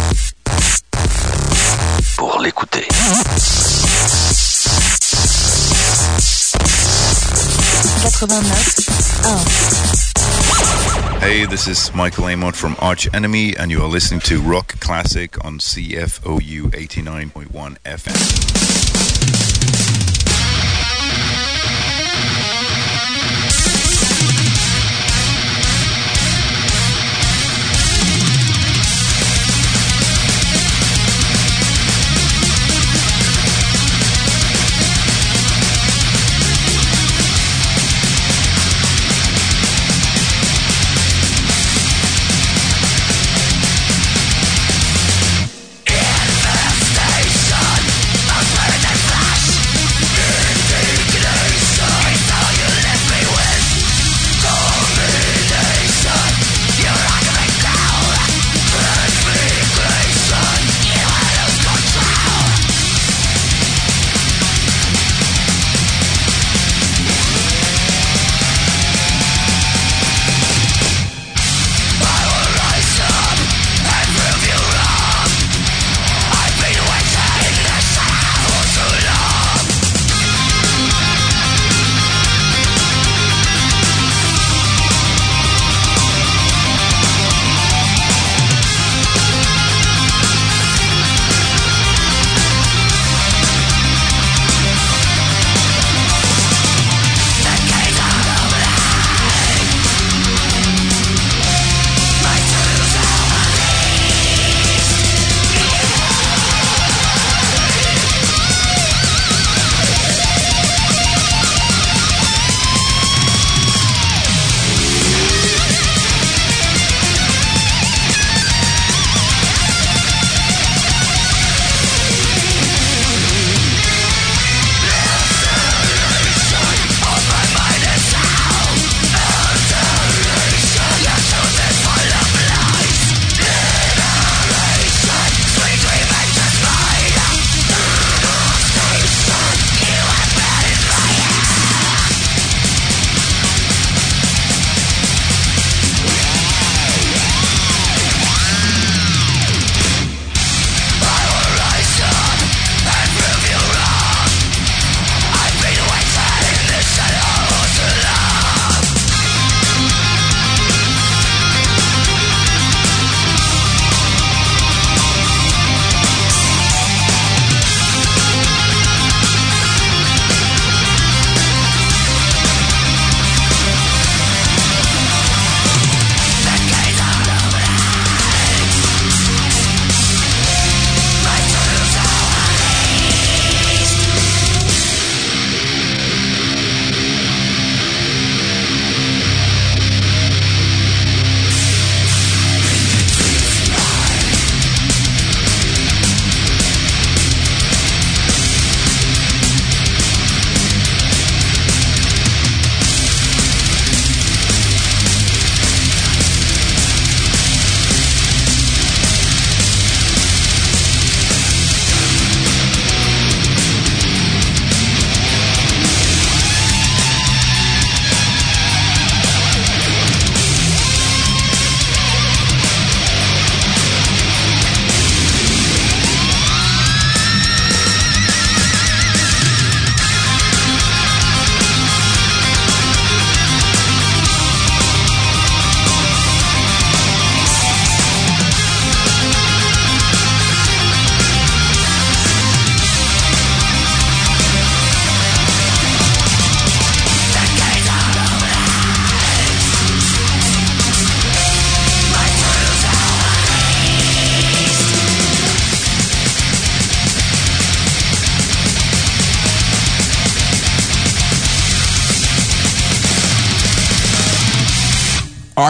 pour l'écouter. Hey, this is Michael Amott from Arch Enemy, and you are listening to Rock Classic on CFOU 89.1 FM.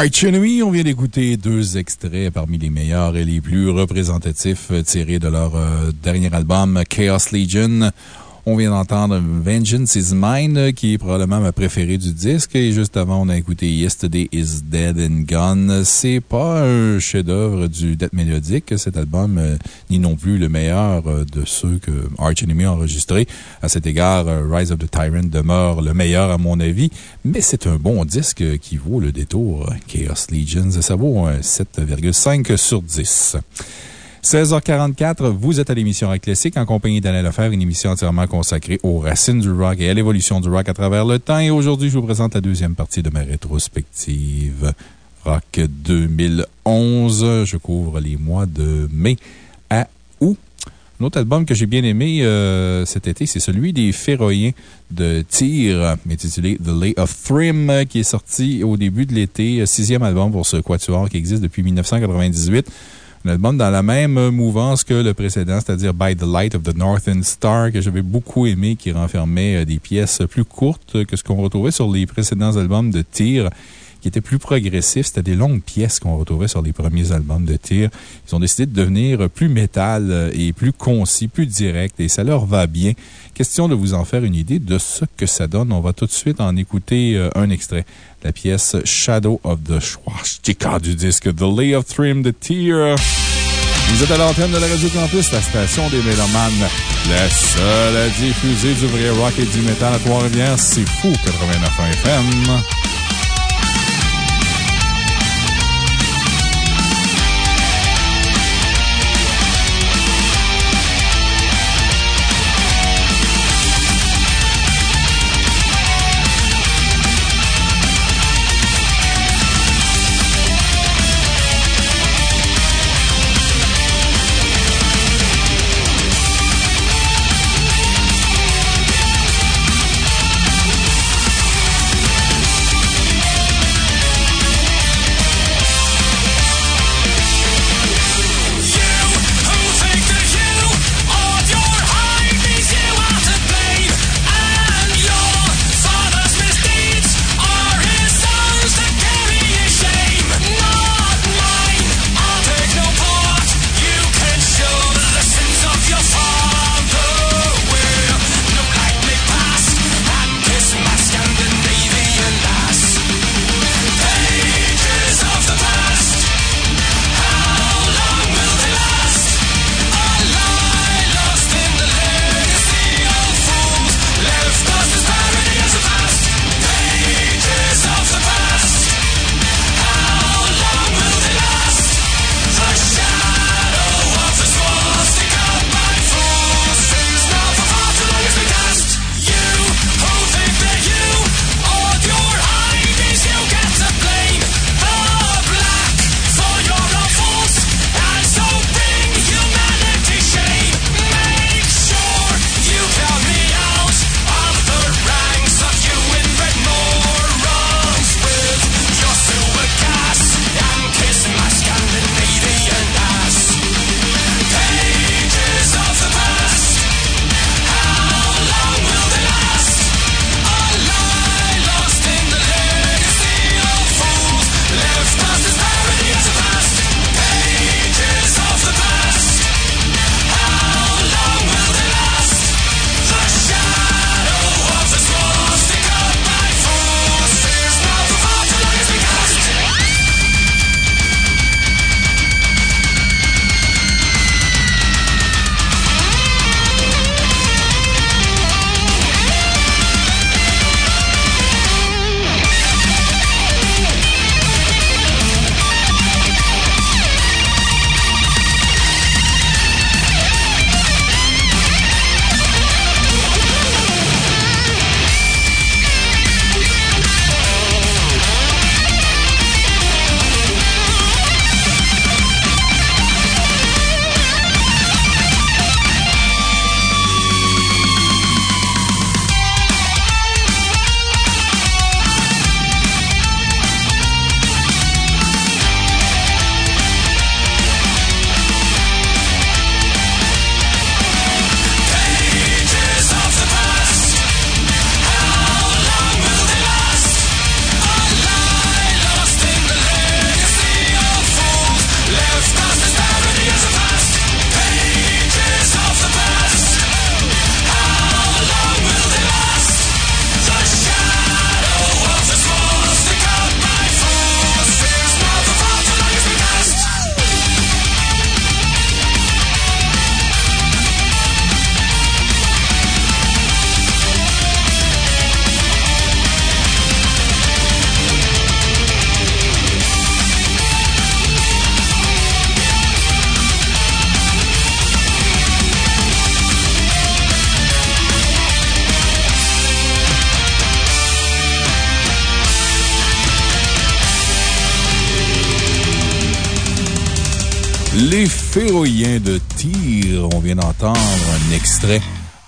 On vient d'écouter deux extraits parmi les meilleurs et les plus représentatifs tirés de leur euh, dernier album Chaos Legion. On vient d'entendre Vengeance is Mine, euh, qui est probablement ma préférée du disque. Et juste avant, on a écouté Yesterday is Dead and Gone. C'est pas un chef-d'œuvre du death mélodique, cet album, euh, ni non plus le meilleur euh, de ceux que Arch Enemy a enregistrés. À cet égard, Rise of the Tyrant demeure le meilleur à mon avis, mais c'est un bon disque qui vaut le détour. Chaos Legions, ça vaut un 7,5 sur 10. 16h44, vous êtes à l'émission Rock Classique en compagnie d'Alain Lefebvre, une émission entièrement consacrée aux racines du rock et à l'évolution du rock à travers le temps. Et aujourd'hui, je vous présente la deuxième partie de ma rétrospective Rock 2011. Je couvre les mois de mai à août. Un autre album que j'ai bien aimé euh, cet été, c'est celui des Ferroïens de Tyr, intitulé The Lay of Thrym, qui est sorti au début de l'été, sixième album pour ce quatuor qui existe depuis 1998. Un album dans la même mouvance que le précédent, c'est-à-dire By the Light of the Northern Star, que j'avais beaucoup aimé, qui renfermait euh, des pièces plus courtes que ce qu'on retrouvait sur les précédents albums de Tyr qui étaient plus progressifs. C'était des longues pièces qu'on retrouvait sur les premiers albums de Tyr. Ils ont décidé de devenir plus métal euh, et plus concis, plus direct, et ça leur va bien. Question de vous en faire une idée de ce que ça donne. On va tout de suite en écouter euh, un extrait. La pièce Shadow of the Swastika du disque The Lay of Thrym de Tyr. Vous êtes à l'antenne de la Radio Campus, la station des Mélomanes, la seule à diffuser du vrai rock et du métal à Trois-Rivières. C'est fou, 89 FM.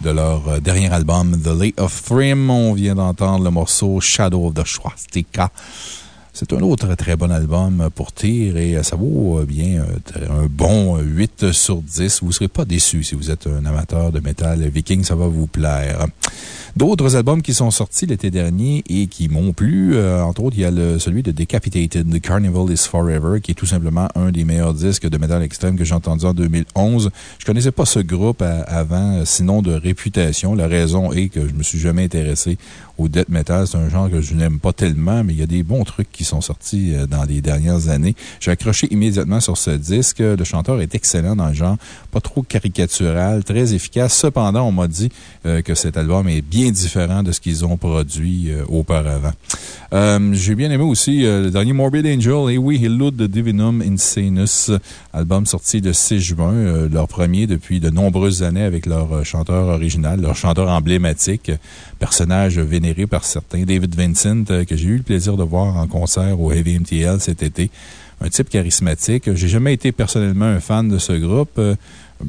De leur euh, dernier album, The Lake of Thrym. On vient d'entendre le morceau Shadow of the Swastika. C'est un autre très bon album pour Tyr et ça vaut euh, bien euh, un bon 8 sur 10. Vous ne serez pas déçu si vous êtes un amateur de métal viking, ça va vous plaire. D'autres albums qui sont sortis l'été dernier et qui m'ont plu, euh, entre autres, il y a le, celui de Decapitated, The Carnival is Forever, qui est tout simplement un des meilleurs disques de métal extrême que j'ai entendu en 2011. Je connaissais pas ce groupe avant, sinon de réputation. La raison est que je me suis jamais intéressé au death metal. C'est un genre que je n'aime pas tellement, mais il y a des bons trucs qui sont sortis euh, dans les dernières années. J'ai accroché immédiatement sur ce disque. Le chanteur est excellent dans le genre, pas trop caricatural, très efficace. Cependant, on m'a dit euh, que cet album est bien différent de ce qu'ils ont produit euh, auparavant. J'ai bien aimé aussi le dernier Morbid Angel, et oui, Illud de Divinum Insanus, album sorti le 6 juin, leur premier depuis de nombreuses années avec leur chanteur original, leur chanteur emblématique, personnage vénéré par certains. David Vincent, euh, que j'ai eu le plaisir de voir en concert au Heavy MTL cet été. Un type charismatique. J'ai jamais été personnellement un fan de ce groupe.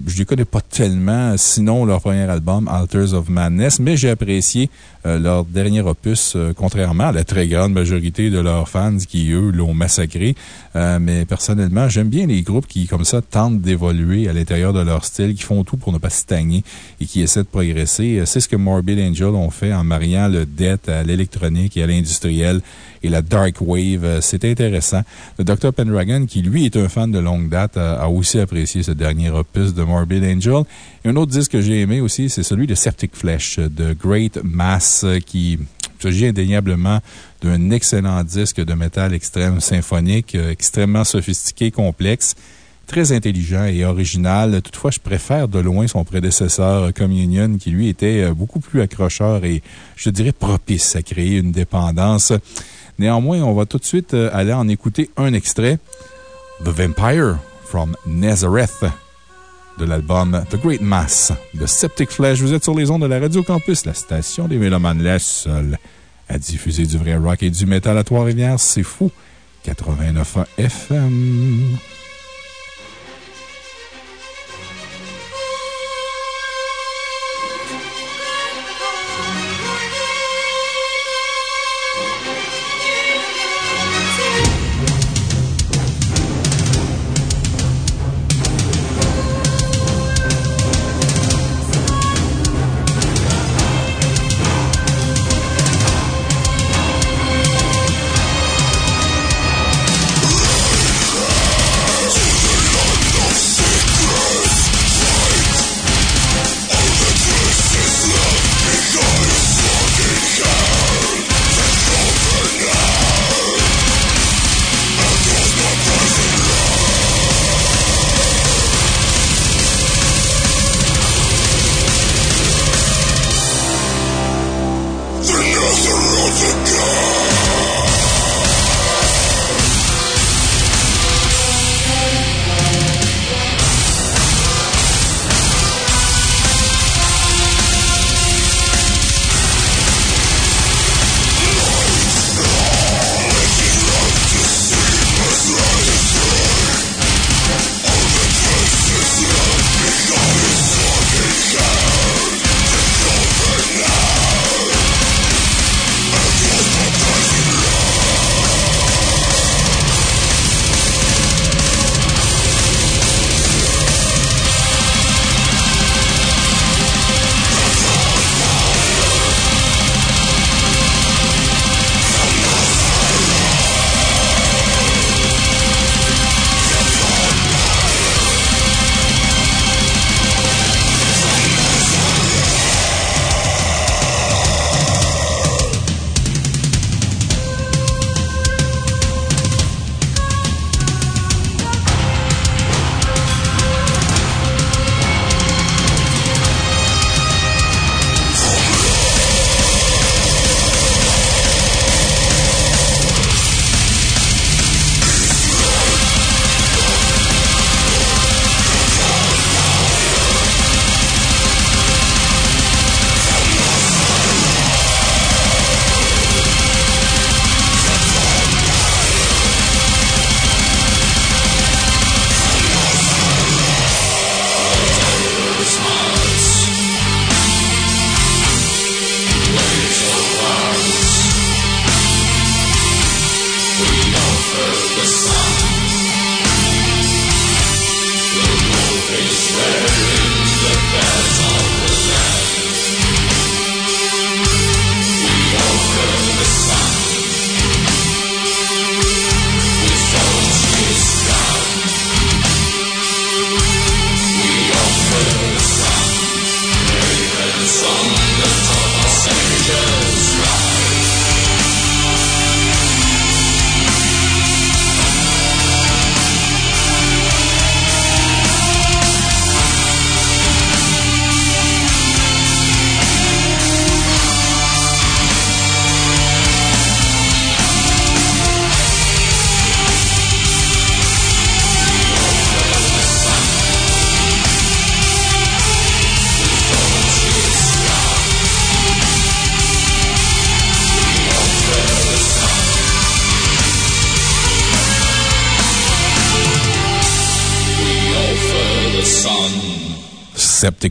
Je ne connais pas tellement, sinon leur premier album, Alters of Madness, mais j'ai apprécié euh, leur dernier opus, euh, contrairement à la très grande majorité de leurs fans qui, eux, l'ont massacré. Euh, mais personnellement, j'aime bien les groupes qui, comme ça, tentent d'évoluer à l'intérieur de leur style, qui font tout pour ne pas stagner et qui essaient de progresser. C'est ce que Morbid Angel ont fait en mariant le death à l'électronique et à l'industriel et la Dark Wave. C'est intéressant. Le Dr. Pendragon, qui lui est un fan de longue date, a aussi apprécié ce dernier opus de Morbid Angel. Et un autre disque que j'ai aimé aussi, c'est celui de Septic Flesh, de Great Mass, qui s'agit indéniablement d'un excellent disque de métal extrême symphonique, euh, extrêmement sophistiqué, complexe très intelligent et original. Toutefois, je préfère de loin son prédécesseur Communion, qui lui était euh, beaucoup plus accrocheur et, je dirais, propice à créer une dépendance. Néanmoins, on va tout de suite euh, aller en écouter un extrait. The Vampire from Nazareth de l'album The Great Mass de Septic Flesh. Vous êtes sur les ondes de la Radio Campus, la station des Mélomanes, la seule à diffuser du vrai rock et du métal à Trois-Rivières. C'est fou. 89 FM.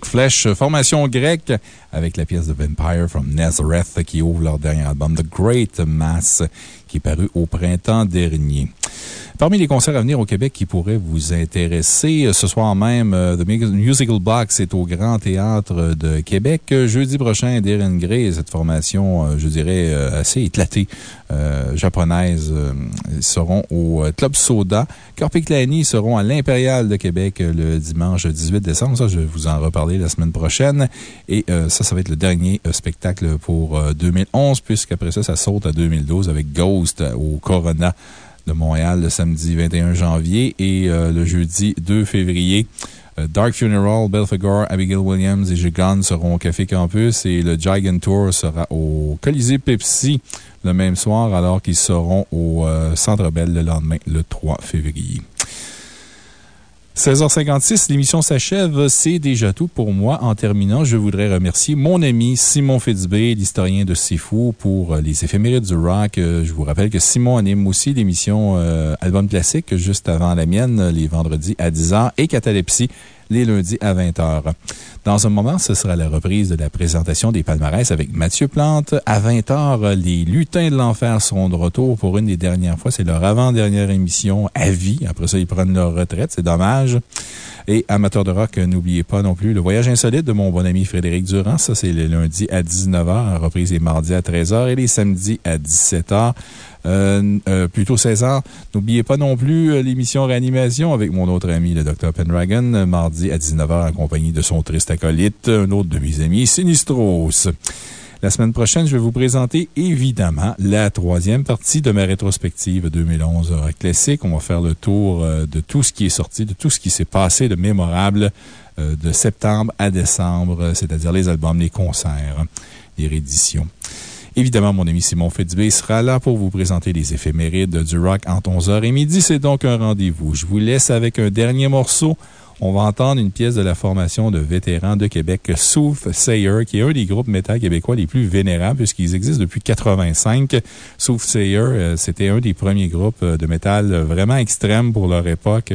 Flesh, formation grecque, avec la pièce de Vampire from Nazareth qui ouvre leur dernier album, The Great Mass, qui est paru au printemps dernier. Parmi les concerts à venir au Québec qui pourraient vous intéresser, ce soir même, euh, The Musical Box est au Grand Théâtre de Québec. Jeudi prochain, Darren Gray, cette formation, euh, je dirais, euh, assez éclatée, japonaise, seront au Club Soda. Corpiclani seront à l'Impérial de Québec le dimanche 18 décembre. Ça, je vais vous en reparler la semaine prochaine. Et ça, ça va être le dernier spectacle pour 2011, puisqu'après ça, ça saute à 2012 avec Ghost au Corona de Montréal le samedi 21 janvier et euh, le jeudi 2 février. Euh, Dark Funeral, Belphegor, Abigail Williams et Gigan seront au Café Campus et le Gigant Tour sera au Colisée Pepsi le même soir alors qu'ils seront au euh, Centre Bell le lendemain, le 3 février. 16h56, l'émission s'achève. C'est déjà tout pour moi. En terminant, je voudrais remercier mon ami Simon Fitzbé, l'historien de C'est Fou, pour euh, les éphémérides du rock. Euh, je vous rappelle que Simon anime aussi l'émission euh, Album Classique juste avant la mienne, les vendredis à 10h, et Catalepsie les lundis à 20h. Dans un moment, ce sera la reprise de la présentation des palmarès avec Mathieu Plante. À 20h, les lutins de l'enfer seront de retour pour une des dernières fois. C'est leur avant-dernière émission à vie. Après ça, ils prennent leur retraite. C'est dommage. Et amateur de rock, n'oubliez pas non plus le voyage insolite de mon bon ami Frédéric Durand. Ça, c'est les lundis à 19h, reprise les mardis à 13h et les samedis à 17h. Euh, euh, plutôt 16 h N'oubliez pas non plus euh, l'émission Réanimation avec mon autre ami, le Dr. Pendragon, mardi à 19h en compagnie de son triste acolyte, un autre de mes amis, Sinistros. La semaine prochaine, je vais vous présenter évidemment la troisième partie de ma rétrospective 2011 classique. On va faire le tour de tout ce qui est sorti, de tout ce qui s'est passé de mémorable de septembre à décembre, c'est-à-dire les albums, les concerts, les rééditions. Évidemment, mon ami Simon Fitzbé sera là pour vous présenter les éphémérides du rock entre 11h et midi. C'est donc un rendez-vous. Je vous laisse avec un dernier morceau. On va entendre une pièce de la formation de vétérans de Québec, Sayer, qui est un des groupes métal québécois les plus vénérables puisqu'ils existent depuis 85. Sayer, euh, c'était un des premiers groupes euh, de métal vraiment extrêmes pour leur époque.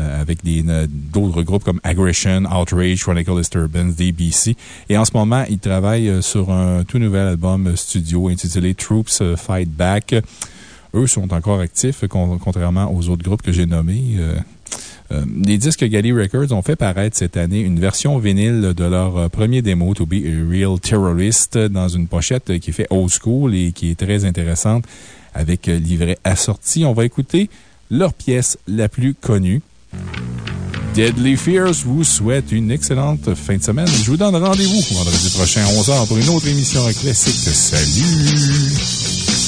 Euh, avec euh, d'autres groupes comme Aggression, Outrage, Chronicle Disturbance, DBC. Et en ce moment, ils travaillent euh, sur un tout nouvel album studio intitulé Troops Fight Back. Eux sont encore actifs, contrairement aux autres groupes que j'ai nommés. les disques Galley Records ont fait paraître cette année une version vinyle de leur premier démo, To Be a Real Terrorist, dans une pochette qui fait old school et qui est très intéressante avec livret assorti. On va écouter leur pièce la plus connue. Deadly Fears vous souhaite une excellente fin de semaine. Je vous donne rendez-vous vendredi prochain à 11h pour une autre émission classique. Salut!